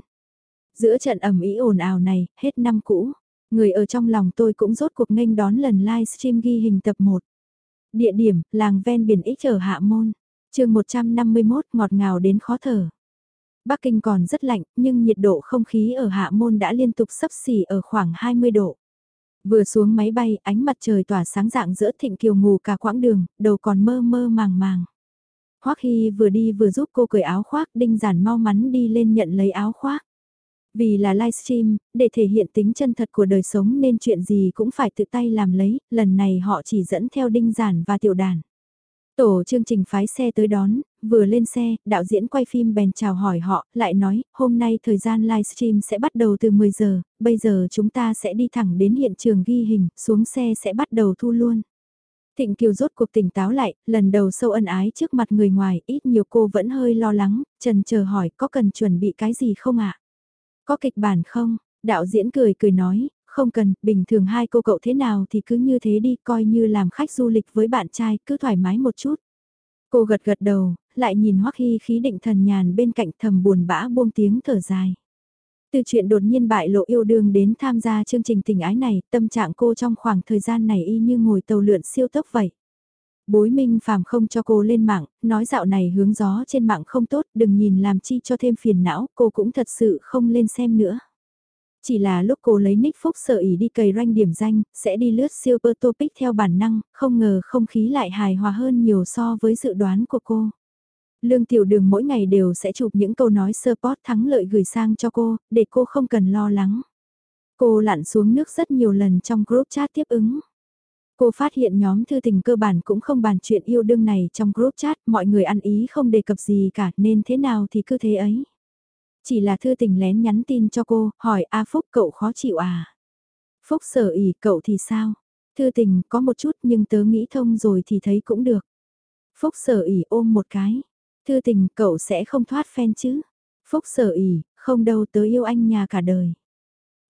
Giữa trận ẩm ý ồn ào này, hết năm cũ, người ở trong lòng tôi cũng rốt cuộc nghênh đón lần livestream ghi hình tập 1. Địa điểm, làng ven biển X ở Hạ Môn. chương 151 ngọt ngào đến khó thở. Bắc Kinh còn rất lạnh, nhưng nhiệt độ không khí ở Hạ Môn đã liên tục sấp xỉ ở khoảng 20 độ. Vừa xuống máy bay, ánh mặt trời tỏa sáng dạng giữa thịnh kiều ngủ cả quãng đường, đầu còn mơ mơ màng màng. Hoắc Hy vừa đi vừa giúp cô cởi áo khoác, đinh giản mau mắn đi lên nhận lấy áo khoác. Vì là livestream, để thể hiện tính chân thật của đời sống nên chuyện gì cũng phải tự tay làm lấy, lần này họ chỉ dẫn theo đinh giản và tiểu đàn. Tổ chương trình phái xe tới đón, vừa lên xe, đạo diễn quay phim bèn chào hỏi họ, lại nói, hôm nay thời gian livestream sẽ bắt đầu từ 10 giờ, bây giờ chúng ta sẽ đi thẳng đến hiện trường ghi hình, xuống xe sẽ bắt đầu thu luôn. Thịnh Kiều rốt cuộc tỉnh táo lại, lần đầu sâu ân ái trước mặt người ngoài, ít nhiều cô vẫn hơi lo lắng, trần chờ hỏi có cần chuẩn bị cái gì không ạ? Có kịch bản không? Đạo diễn cười cười nói, không cần, bình thường hai cô cậu thế nào thì cứ như thế đi, coi như làm khách du lịch với bạn trai, cứ thoải mái một chút. Cô gật gật đầu, lại nhìn Hoắc Hy khí định thần nhàn bên cạnh thầm buồn bã buông tiếng thở dài. Từ chuyện đột nhiên bại lộ yêu đương đến tham gia chương trình tình ái này, tâm trạng cô trong khoảng thời gian này y như ngồi tàu lượn siêu tốc vậy. Bối minh phàm không cho cô lên mạng, nói dạo này hướng gió trên mạng không tốt, đừng nhìn làm chi cho thêm phiền não, cô cũng thật sự không lên xem nữa. Chỉ là lúc cô lấy nick phúc sợ ý đi cày ranh điểm danh, sẽ đi lướt siêu topic theo bản năng, không ngờ không khí lại hài hòa hơn nhiều so với dự đoán của cô. Lương tiểu đường mỗi ngày đều sẽ chụp những câu nói support thắng lợi gửi sang cho cô, để cô không cần lo lắng. Cô lặn xuống nước rất nhiều lần trong group chat tiếp ứng. Cô phát hiện nhóm thư tình cơ bản cũng không bàn chuyện yêu đương này trong group chat, mọi người ăn ý không đề cập gì cả nên thế nào thì cứ thế ấy. Chỉ là thư tình lén nhắn tin cho cô, hỏi A Phúc cậu khó chịu à? Phúc sở ỉ cậu thì sao? Thư tình có một chút nhưng tớ nghĩ thông rồi thì thấy cũng được. Phúc sở ỉ ôm một cái. Thư tình cậu sẽ không thoát phen chứ? Phúc sở ỉ, không đâu tớ yêu anh nhà cả đời.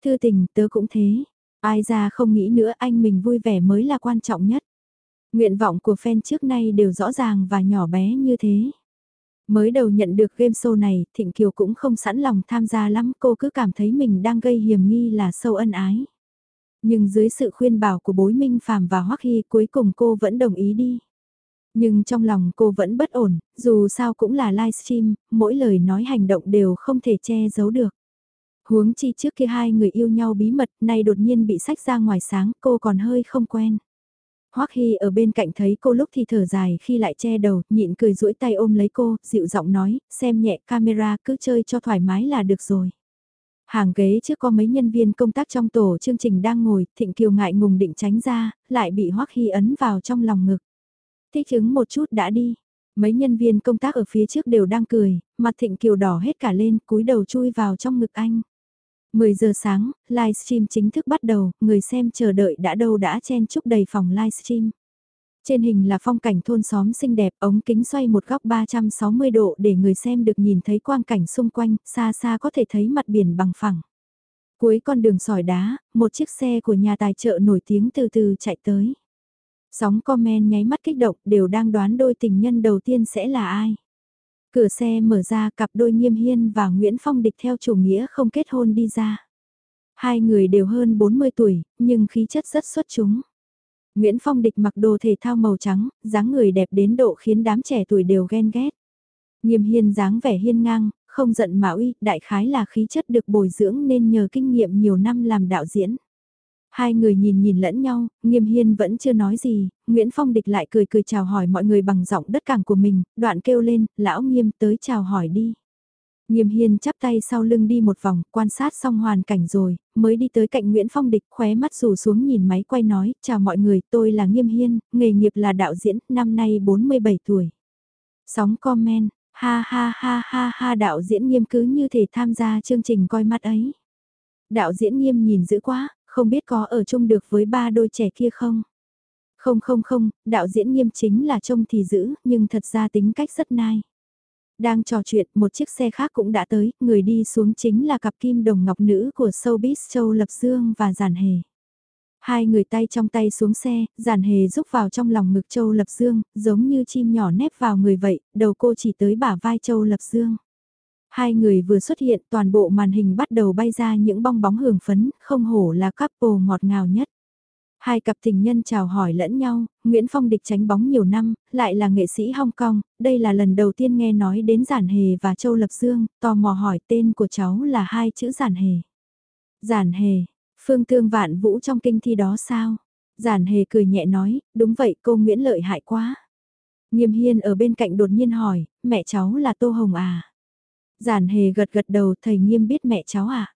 Thư tình tớ cũng thế. Ai ra không nghĩ nữa anh mình vui vẻ mới là quan trọng nhất. Nguyện vọng của fan trước nay đều rõ ràng và nhỏ bé như thế. Mới đầu nhận được game show này, Thịnh Kiều cũng không sẵn lòng tham gia lắm, cô cứ cảm thấy mình đang gây hiểm nghi là sâu ân ái. Nhưng dưới sự khuyên bảo của bối Minh Phạm và Hoắc Hy cuối cùng cô vẫn đồng ý đi. Nhưng trong lòng cô vẫn bất ổn, dù sao cũng là livestream, mỗi lời nói hành động đều không thể che giấu được. Huống chi trước kia hai người yêu nhau bí mật, nay đột nhiên bị sách ra ngoài sáng, cô còn hơi không quen. Hoắc Hy ở bên cạnh thấy cô lúc thì thở dài khi lại che đầu, nhịn cười duỗi tay ôm lấy cô, dịu giọng nói, xem nhẹ camera cứ chơi cho thoải mái là được rồi. Hàng ghế trước có mấy nhân viên công tác trong tổ chương trình đang ngồi, Thịnh Kiều ngại ngùng định tránh ra, lại bị Hoắc Hy ấn vào trong lòng ngực. Thích ứng một chút đã đi. Mấy nhân viên công tác ở phía trước đều đang cười, mặt Thịnh Kiều đỏ hết cả lên, cúi đầu chui vào trong ngực anh. 10 giờ sáng, livestream chính thức bắt đầu, người xem chờ đợi đã đâu đã chen chúc đầy phòng livestream. Trên hình là phong cảnh thôn xóm xinh đẹp, ống kính xoay một góc 360 độ để người xem được nhìn thấy quang cảnh xung quanh, xa xa có thể thấy mặt biển bằng phẳng. Cuối con đường sỏi đá, một chiếc xe của nhà tài trợ nổi tiếng từ từ chạy tới. Sóng comment nháy mắt kích động đều đang đoán đôi tình nhân đầu tiên sẽ là ai. Cửa xe mở ra cặp đôi Nghiêm Hiên và Nguyễn Phong địch theo chủ nghĩa không kết hôn đi ra. Hai người đều hơn 40 tuổi, nhưng khí chất rất xuất chúng. Nguyễn Phong địch mặc đồ thể thao màu trắng, dáng người đẹp đến độ khiến đám trẻ tuổi đều ghen ghét. Nghiêm Hiên dáng vẻ hiên ngang, không giận mà uy, đại khái là khí chất được bồi dưỡng nên nhờ kinh nghiệm nhiều năm làm đạo diễn. Hai người nhìn nhìn lẫn nhau, nghiêm hiên vẫn chưa nói gì, Nguyễn Phong địch lại cười cười chào hỏi mọi người bằng giọng đất cảng của mình, đoạn kêu lên, lão nghiêm tới chào hỏi đi. Nghiêm hiên chắp tay sau lưng đi một vòng, quan sát xong hoàn cảnh rồi, mới đi tới cạnh Nguyễn Phong địch khóe mắt rủ xuống nhìn máy quay nói, chào mọi người, tôi là Nghiêm hiên, nghề nghiệp là đạo diễn, năm nay 47 tuổi. Sóng comment, ha ha ha ha ha đạo diễn nghiêm cứ như thể tham gia chương trình coi mắt ấy. Đạo diễn nghiêm nhìn dữ quá, không biết có ở chung được với ba đôi trẻ kia không? Không không không, đạo diễn nghiêm chính là trông thì giữ, nhưng thật ra tính cách rất nai. Đang trò chuyện, một chiếc xe khác cũng đã tới, người đi xuống chính là cặp kim đồng ngọc nữ của showbiz Châu Lập Dương và Giản Hề. Hai người tay trong tay xuống xe, Giản Hề rúc vào trong lòng ngực Châu Lập Dương, giống như chim nhỏ nép vào người vậy, đầu cô chỉ tới bả vai Châu Lập Dương. Hai người vừa xuất hiện toàn bộ màn hình bắt đầu bay ra những bong bóng hưởng phấn, không hổ là couple ngọt ngào nhất. Hai cặp tình nhân chào hỏi lẫn nhau, Nguyễn Phong địch tránh bóng nhiều năm, lại là nghệ sĩ Hong Kong, đây là lần đầu tiên nghe nói đến Giản Hề và Châu Lập Dương, tò mò hỏi tên của cháu là hai chữ Giản Hề. Giản Hề, Phương Tương Vạn Vũ trong kinh thi đó sao? Giản Hề cười nhẹ nói, đúng vậy cô Nguyễn lợi hại quá. Nghiêm Hiên ở bên cạnh đột nhiên hỏi, mẹ cháu là Tô Hồng à? Giản hề gật gật đầu thầy nghiêm biết mẹ cháu à?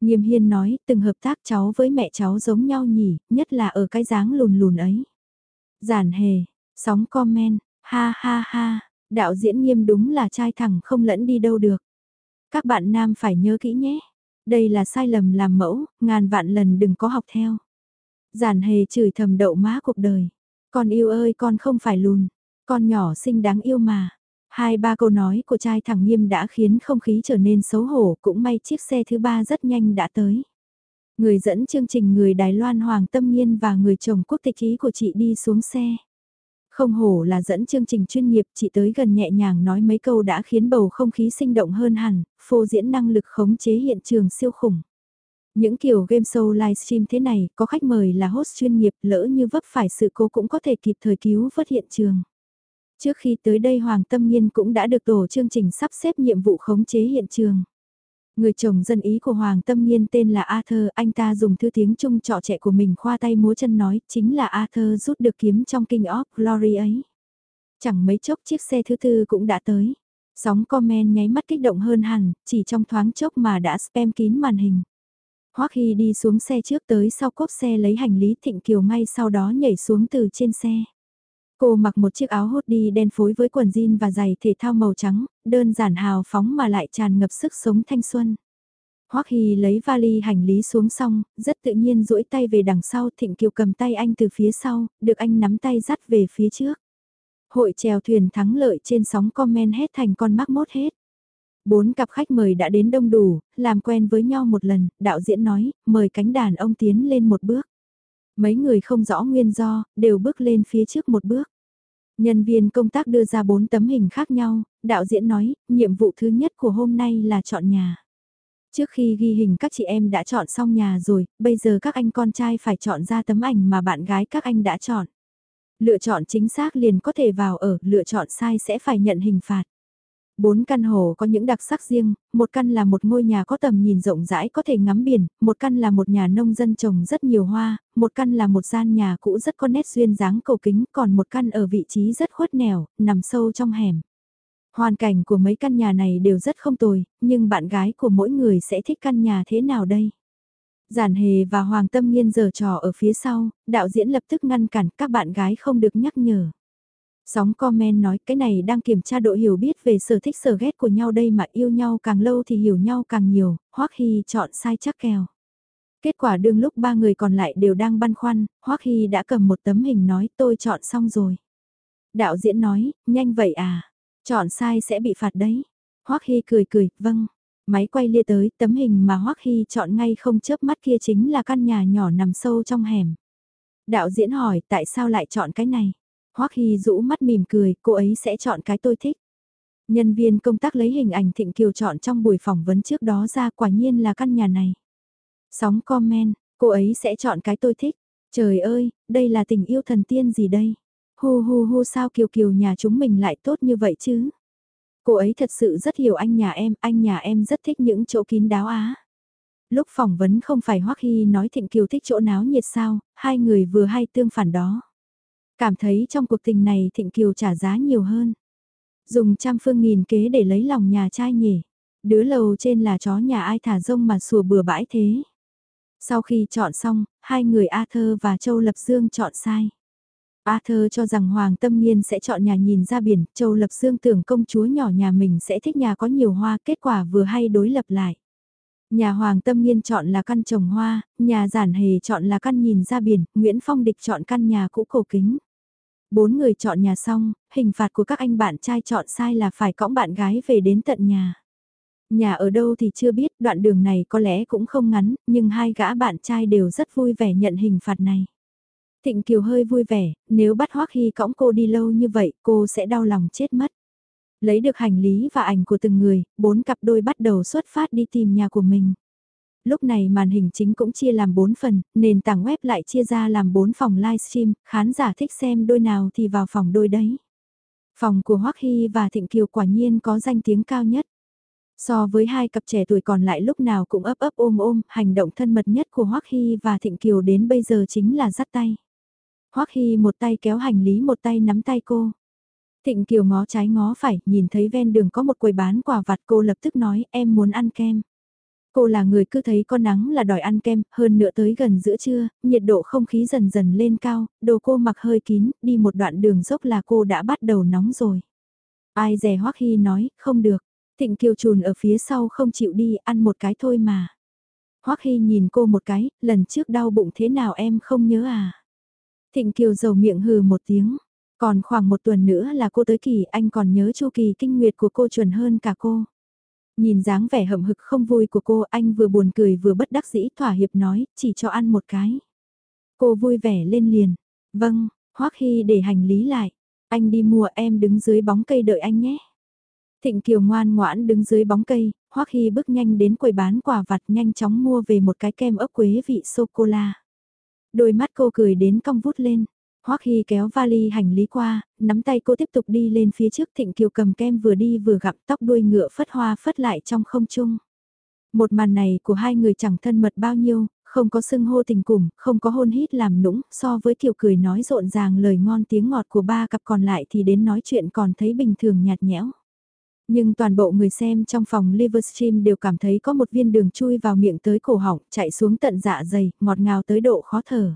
Nghiêm hiên nói, từng hợp tác cháu với mẹ cháu giống nhau nhỉ, nhất là ở cái dáng lùn lùn ấy. Giản hề, sóng comment, ha ha ha, đạo diễn nghiêm đúng là trai thẳng không lẫn đi đâu được. Các bạn nam phải nhớ kỹ nhé, đây là sai lầm làm mẫu, ngàn vạn lần đừng có học theo. Giản hề chửi thầm đậu má cuộc đời. Con yêu ơi con không phải lùn, con nhỏ xinh đáng yêu mà. Hai ba câu nói của trai thẳng nghiêm đã khiến không khí trở nên xấu hổ, cũng may chiếc xe thứ ba rất nhanh đã tới. Người dẫn chương trình người Đài Loan Hoàng Tâm Nhiên và người chồng quốc tịch ý của chị đi xuống xe. Không hổ là dẫn chương trình chuyên nghiệp, chị tới gần nhẹ nhàng nói mấy câu đã khiến bầu không khí sinh động hơn hẳn, phô diễn năng lực khống chế hiện trường siêu khủng. Những kiểu game show livestream thế này, có khách mời là host chuyên nghiệp lỡ như vấp phải sự cố cũng có thể kịp thời cứu vớt hiện trường. Trước khi tới đây Hoàng Tâm Nhiên cũng đã được tổ chương trình sắp xếp nhiệm vụ khống chế hiện trường. Người chồng dân ý của Hoàng Tâm Nhiên tên là Arthur, anh ta dùng thư tiếng Trung trọ trẻ của mình khoa tay múa chân nói, chính là Arthur rút được kiếm trong King of Glory ấy. Chẳng mấy chốc chiếc xe thứ tư cũng đã tới. Sóng comment nháy mắt kích động hơn hẳn, chỉ trong thoáng chốc mà đã spam kín màn hình. Hoắc Hy đi xuống xe trước tới sau cốp xe lấy hành lý Thịnh Kiều ngay sau đó nhảy xuống từ trên xe. Cô mặc một chiếc áo hốt đi đen phối với quần jean và giày thể thao màu trắng, đơn giản hào phóng mà lại tràn ngập sức sống thanh xuân. Hoắc Hy lấy vali hành lý xuống xong, rất tự nhiên duỗi tay về đằng sau, Thịnh Kiều cầm tay anh từ phía sau, được anh nắm tay dắt về phía trước. Hội chèo thuyền thắng lợi trên sóng comment hết thành con mắc mốt hết. Bốn cặp khách mời đã đến đông đủ, làm quen với nhau một lần, đạo diễn nói, mời cánh đàn ông tiến lên một bước. Mấy người không rõ nguyên do, đều bước lên phía trước một bước. Nhân viên công tác đưa ra bốn tấm hình khác nhau, đạo diễn nói, nhiệm vụ thứ nhất của hôm nay là chọn nhà. Trước khi ghi hình các chị em đã chọn xong nhà rồi, bây giờ các anh con trai phải chọn ra tấm ảnh mà bạn gái các anh đã chọn. Lựa chọn chính xác liền có thể vào ở, lựa chọn sai sẽ phải nhận hình phạt. Bốn căn hồ có những đặc sắc riêng, một căn là một ngôi nhà có tầm nhìn rộng rãi có thể ngắm biển, một căn là một nhà nông dân trồng rất nhiều hoa, một căn là một gian nhà cũ rất có nét duyên dáng cầu kính, còn một căn ở vị trí rất khuất nẻo, nằm sâu trong hẻm. Hoàn cảnh của mấy căn nhà này đều rất không tồi, nhưng bạn gái của mỗi người sẽ thích căn nhà thế nào đây? Giản Hề và Hoàng Tâm Nhiên giờ trò ở phía sau, đạo diễn lập tức ngăn cản các bạn gái không được nhắc nhở. Sóng comment nói cái này đang kiểm tra độ hiểu biết về sở thích sở ghét của nhau đây mà yêu nhau càng lâu thì hiểu nhau càng nhiều, Hoắc Hy chọn sai chắc kèo. Kết quả đương lúc ba người còn lại đều đang băn khoăn, Hoắc Hy đã cầm một tấm hình nói tôi chọn xong rồi. Đạo diễn nói, nhanh vậy à, chọn sai sẽ bị phạt đấy. Hoắc Hy cười cười, vâng. Máy quay lia tới tấm hình mà Hoắc Hy chọn ngay không chớp mắt kia chính là căn nhà nhỏ nằm sâu trong hẻm. Đạo diễn hỏi tại sao lại chọn cái này? Hoắc Hy rũ mắt mỉm cười, cô ấy sẽ chọn cái tôi thích. Nhân viên công tác lấy hình ảnh Thịnh Kiều chọn trong buổi phỏng vấn trước đó ra quả nhiên là căn nhà này. Sóng comment, cô ấy sẽ chọn cái tôi thích. Trời ơi, đây là tình yêu thần tiên gì đây? Hu hu hu sao Kiều Kiều nhà chúng mình lại tốt như vậy chứ? Cô ấy thật sự rất hiểu anh nhà em, anh nhà em rất thích những chỗ kín đáo á. Lúc phỏng vấn không phải Hoắc Hy nói Thịnh Kiều thích chỗ náo nhiệt sao, hai người vừa hay tương phản đó. Cảm thấy trong cuộc tình này Thịnh Kiều trả giá nhiều hơn. Dùng trăm phương nghìn kế để lấy lòng nhà trai nhỉ. Đứa lầu trên là chó nhà ai thả rông mà sùa bừa bãi thế. Sau khi chọn xong, hai người a thơ và Châu Lập Dương chọn sai. a thơ cho rằng Hoàng Tâm Nghiên sẽ chọn nhà nhìn ra biển, Châu Lập Dương tưởng công chúa nhỏ nhà mình sẽ thích nhà có nhiều hoa, kết quả vừa hay đối lập lại. Nhà Hoàng Tâm Nghiên chọn là căn trồng hoa, nhà Giản Hề chọn là căn nhìn ra biển, Nguyễn Phong Địch chọn căn nhà cũ cổ kính. Bốn người chọn nhà xong, hình phạt của các anh bạn trai chọn sai là phải cõng bạn gái về đến tận nhà. Nhà ở đâu thì chưa biết, đoạn đường này có lẽ cũng không ngắn, nhưng hai gã bạn trai đều rất vui vẻ nhận hình phạt này. Thịnh Kiều hơi vui vẻ, nếu bắt Hoắc Hy cõng cô đi lâu như vậy, cô sẽ đau lòng chết mất. Lấy được hành lý và ảnh của từng người, bốn cặp đôi bắt đầu xuất phát đi tìm nhà của mình lúc này màn hình chính cũng chia làm 4 phần, nền tảng web lại chia ra làm 4 phòng livestream, khán giả thích xem đôi nào thì vào phòng đôi đấy. Phòng của Hoắc Hy và Thịnh Kiều quả nhiên có danh tiếng cao nhất. So với hai cặp trẻ tuổi còn lại lúc nào cũng ấp ấp ôm ôm, hành động thân mật nhất của Hoắc Hy và Thịnh Kiều đến bây giờ chính là dắt tay. Hoắc Hy một tay kéo hành lý một tay nắm tay cô. Thịnh Kiều ngó trái ngó phải, nhìn thấy ven đường có một quầy bán quà vặt cô lập tức nói em muốn ăn kem. Cô là người cứ thấy có nắng là đòi ăn kem, hơn nữa tới gần giữa trưa, nhiệt độ không khí dần dần lên cao, đồ cô mặc hơi kín, đi một đoạn đường dốc là cô đã bắt đầu nóng rồi. Ai dè Hoắc Hy nói, không được. Thịnh Kiều trùn ở phía sau không chịu đi, ăn một cái thôi mà. Hoắc Hy nhìn cô một cái, lần trước đau bụng thế nào em không nhớ à? Thịnh Kiều dầu miệng hừ một tiếng. Còn khoảng một tuần nữa là cô tới kỳ anh còn nhớ chu kỳ kinh nguyệt của cô chuẩn hơn cả cô. Nhìn dáng vẻ hậm hực không vui của cô anh vừa buồn cười vừa bất đắc dĩ thỏa hiệp nói chỉ cho ăn một cái. Cô vui vẻ lên liền. Vâng, Hoắc Hy để hành lý lại. Anh đi mua em đứng dưới bóng cây đợi anh nhé. Thịnh Kiều ngoan ngoãn đứng dưới bóng cây, Hoắc Hy bước nhanh đến quầy bán quà vặt nhanh chóng mua về một cái kem ốc quế vị sô-cô-la. Đôi mắt cô cười đến cong vút lên. Hoắc Hy kéo vali hành lý qua, nắm tay cô tiếp tục đi lên phía trước Thịnh Kiều cầm kem vừa đi vừa gặp tóc đuôi ngựa phất hoa phất lại trong không trung. Một màn này của hai người chẳng thân mật bao nhiêu, không có sưng hô tình cùng, không có hôn hít làm nũng, so với kiểu cười nói rộn ràng lời ngon tiếng ngọt của ba cặp còn lại thì đến nói chuyện còn thấy bình thường nhạt nhẽo. Nhưng toàn bộ người xem trong phòng Livestream đều cảm thấy có một viên đường chui vào miệng tới cổ họng, chạy xuống tận dạ dày, ngọt ngào tới độ khó thở.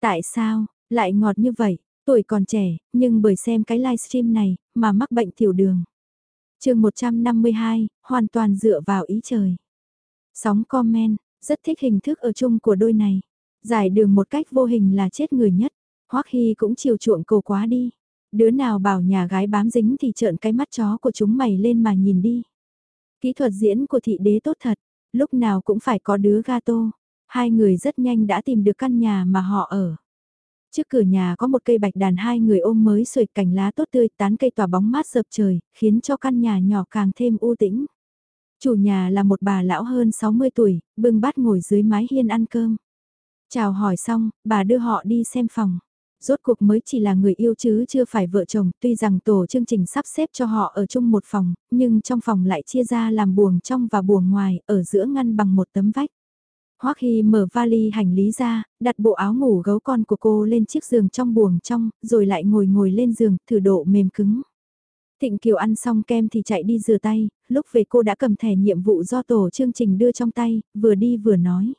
Tại sao, lại ngọt như vậy, tuổi còn trẻ, nhưng bởi xem cái livestream này, mà mắc bệnh tiểu đường. chương 152, hoàn toàn dựa vào ý trời. Sóng comment, rất thích hình thức ở chung của đôi này. Giải đường một cách vô hình là chết người nhất. Hoắc Hy cũng chiều chuộng cầu quá đi. Đứa nào bảo nhà gái bám dính thì trợn cái mắt chó của chúng mày lên mà nhìn đi. Kỹ thuật diễn của thị đế tốt thật, lúc nào cũng phải có đứa gato. Hai người rất nhanh đã tìm được căn nhà mà họ ở. Trước cửa nhà có một cây bạch đàn hai người ôm mới sưởi cành lá tốt tươi tán cây tỏa bóng mát dập trời, khiến cho căn nhà nhỏ càng thêm u tĩnh. Chủ nhà là một bà lão hơn 60 tuổi, bưng bát ngồi dưới mái hiên ăn cơm. Chào hỏi xong, bà đưa họ đi xem phòng. Rốt cuộc mới chỉ là người yêu chứ chưa phải vợ chồng, tuy rằng tổ chương trình sắp xếp cho họ ở chung một phòng, nhưng trong phòng lại chia ra làm buồng trong và buồng ngoài, ở giữa ngăn bằng một tấm vách. Hoắc Hy mở vali hành lý ra, đặt bộ áo ngủ gấu con của cô lên chiếc giường trong buồng trong, rồi lại ngồi ngồi lên giường, thử độ mềm cứng. Thịnh Kiều ăn xong kem thì chạy đi rửa tay, lúc về cô đã cầm thẻ nhiệm vụ do tổ chương trình đưa trong tay, vừa đi vừa nói.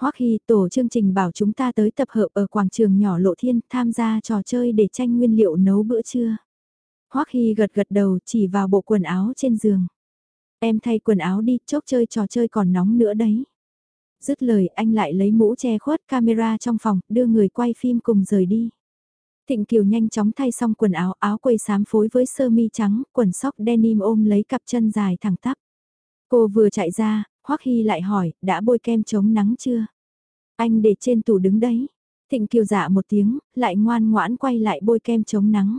Hoắc Hy tổ chương trình bảo chúng ta tới tập hợp ở quảng trường nhỏ Lộ Thiên tham gia trò chơi để tranh nguyên liệu nấu bữa trưa. Hoắc Hy gật gật đầu chỉ vào bộ quần áo trên giường. Em thay quần áo đi, chốc chơi trò chơi còn nóng nữa đấy. Dứt lời anh lại lấy mũ che khuất camera trong phòng, đưa người quay phim cùng rời đi. Thịnh Kiều nhanh chóng thay xong quần áo, áo quây xám phối với sơ mi trắng, quần sóc denim ôm lấy cặp chân dài thẳng tắp. Cô vừa chạy ra, Hoắc Hy lại hỏi, đã bôi kem chống nắng chưa? Anh để trên tủ đứng đấy. Thịnh Kiều dạ một tiếng, lại ngoan ngoãn quay lại bôi kem chống nắng.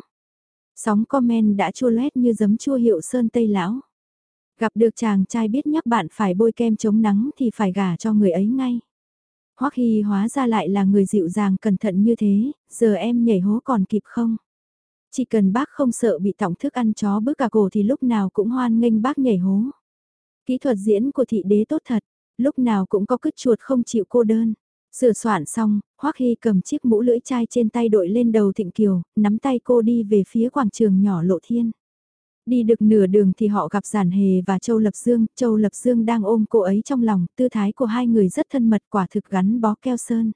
Sóng comment đã chua loét như giấm chua hiệu sơn tây lão. Gặp được chàng trai biết nhắc bạn phải bôi kem chống nắng thì phải gả cho người ấy ngay. Hoắc Hy hóa ra lại là người dịu dàng cẩn thận như thế, giờ em nhảy hố còn kịp không? Chỉ cần bác không sợ bị tỏng thức ăn chó bước cả cổ thì lúc nào cũng hoan nghênh bác nhảy hố. Kỹ thuật diễn của thị đế tốt thật, lúc nào cũng có cứt chuột không chịu cô đơn. Sửa soạn xong, Hoắc Hy cầm chiếc mũ lưỡi chai trên tay đội lên đầu Thịnh Kiều, nắm tay cô đi về phía quảng trường nhỏ Lộ Thiên. Đi được nửa đường thì họ gặp Giản Hề và Châu Lập Dương, Châu Lập Dương đang ôm cô ấy trong lòng, tư thái của hai người rất thân mật quả thực gắn bó keo sơn.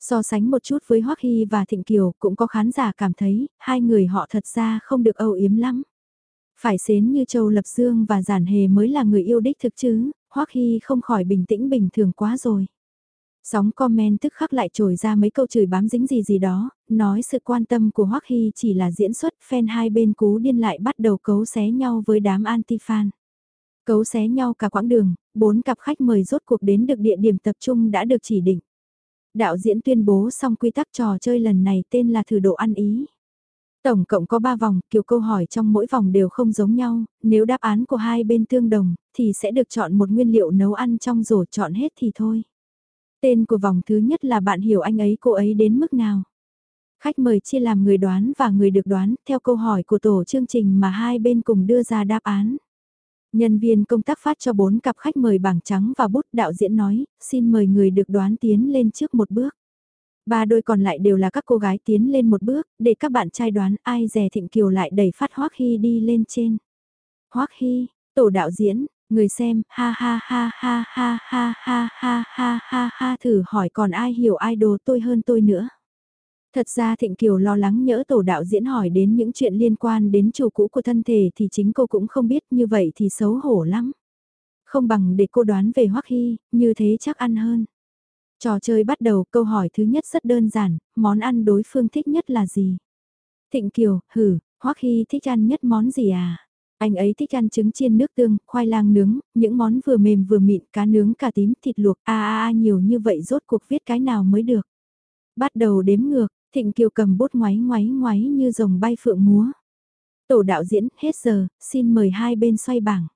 So sánh một chút với Hoắc Hy và Thịnh Kiều cũng có khán giả cảm thấy, hai người họ thật ra không được âu yếm lắm. Phải xến như Châu Lập Dương và Giản Hề mới là người yêu đích thực chứ, Hoắc Hy không khỏi bình tĩnh bình thường quá rồi. Sóng comment tức khắc lại trồi ra mấy câu chửi bám dính gì gì đó, nói sự quan tâm của Hoắc Hy chỉ là diễn xuất, fan hai bên cú điên lại bắt đầu cấu xé nhau với đám anti-fan. Cấu xé nhau cả quãng đường, bốn cặp khách mời rốt cuộc đến được địa điểm tập trung đã được chỉ định. Đạo diễn tuyên bố xong quy tắc trò chơi lần này tên là thử độ ăn ý. Tổng cộng có 3 vòng, kiểu câu hỏi trong mỗi vòng đều không giống nhau, nếu đáp án của hai bên tương đồng, thì sẽ được chọn một nguyên liệu nấu ăn trong rổ chọn hết thì thôi. Tên của vòng thứ nhất là bạn hiểu anh ấy cô ấy đến mức nào. Khách mời chia làm người đoán và người được đoán theo câu hỏi của tổ chương trình mà hai bên cùng đưa ra đáp án. Nhân viên công tác phát cho bốn cặp khách mời bảng trắng và bút đạo diễn nói, xin mời người được đoán tiến lên trước một bước. Ba đôi còn lại đều là các cô gái tiến lên một bước, để các bạn trai đoán ai rẻ Thịnh Kiều lại đẩy phát Hoắc Hy đi lên trên. Hoắc Hy, tổ đạo diễn, người xem, ha ha ha ha ha ha ha ha ha ha ha thử hỏi còn ai hiểu idol tôi hơn tôi nữa. Thật ra Thịnh Kiều lo lắng nhỡ tổ đạo diễn hỏi đến những chuyện liên quan đến chủ cũ của thân thể thì chính cô cũng không biết như vậy thì xấu hổ lắm. Không bằng để cô đoán về Hoắc Hy, như thế chắc ăn hơn. Trò chơi bắt đầu, câu hỏi thứ nhất rất đơn giản, món ăn đối phương thích nhất là gì? Thịnh Kiều, hử, Hoắc Hy thích ăn nhất món gì à? Anh ấy thích ăn trứng chiên nước tương, khoai lang nướng, những món vừa mềm vừa mịn, cá nướng, cà tím, thịt luộc, a a a nhiều như vậy rốt cuộc viết cái nào mới được. Bắt đầu đếm ngược, Thịnh Kiều cầm bút ngoáy ngoáy ngoáy như rồng bay phượng múa. Tổ đạo diễn, hết giờ, xin mời hai bên xoay bảng.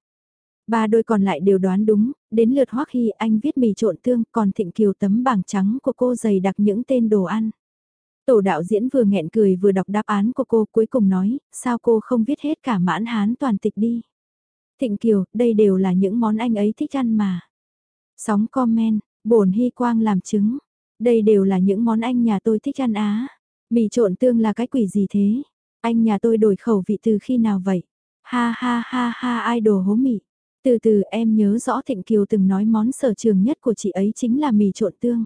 Ba đôi còn lại đều đoán đúng, đến lượt Hoắc Hy anh viết mì trộn tương, còn Thịnh Kiều tấm bảng trắng của cô dày đặc những tên đồ ăn. Tổ đạo diễn vừa nghẹn cười vừa đọc đáp án của cô cuối cùng nói, sao cô không viết hết cả mãn hán toàn tịch đi. Thịnh Kiều, đây đều là những món anh ấy thích ăn mà. Sóng comment, bổn hy quang làm chứng. Đây đều là những món anh nhà tôi thích ăn á. Mì trộn tương là cái quỷ gì thế? Anh nhà tôi đổi khẩu vị từ khi nào vậy? Ha ha ha ha idol hố mì. Từ từ em nhớ rõ Thịnh Kiều từng nói món sở trường nhất của chị ấy chính là mì trộn tương.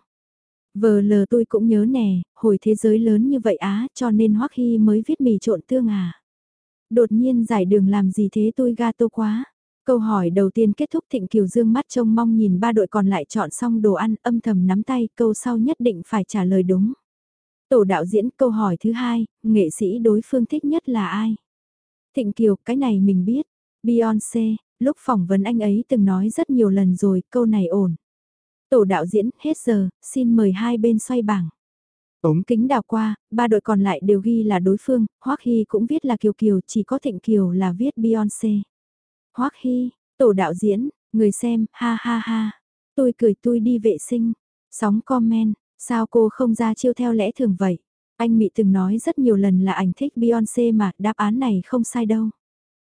Vờ lờ tôi cũng nhớ nè, hồi thế giới lớn như vậy á cho nên Hoắc Hy mới viết mì trộn tương à. Đột nhiên giải đường làm gì thế tôi gato quá. Câu hỏi đầu tiên kết thúc Thịnh Kiều Dương mắt trông mong nhìn ba đội còn lại chọn xong đồ ăn âm thầm nắm tay câu sau nhất định phải trả lời đúng. Tổ đạo diễn câu hỏi thứ hai, nghệ sĩ đối phương thích nhất là ai? Thịnh Kiều, cái này mình biết. Beyoncé, lúc phỏng vấn anh ấy từng nói rất nhiều lần rồi, câu này ổn. Tổ đạo diễn, hết giờ, xin mời hai bên xoay bảng. Ống kính đào qua, ba đội còn lại đều ghi là đối phương, Hoắc Hy cũng viết là Kiều Kiều, chỉ có Thịnh Kiều là viết Beyoncé. Hoắc Hy, tổ đạo diễn, người xem, ha ha ha. Tôi cười tôi đi vệ sinh. Sóng comment, sao cô không ra chiêu theo lẽ thường vậy? Anh Mị từng nói rất nhiều lần là anh thích Beyoncé mà, đáp án này không sai đâu.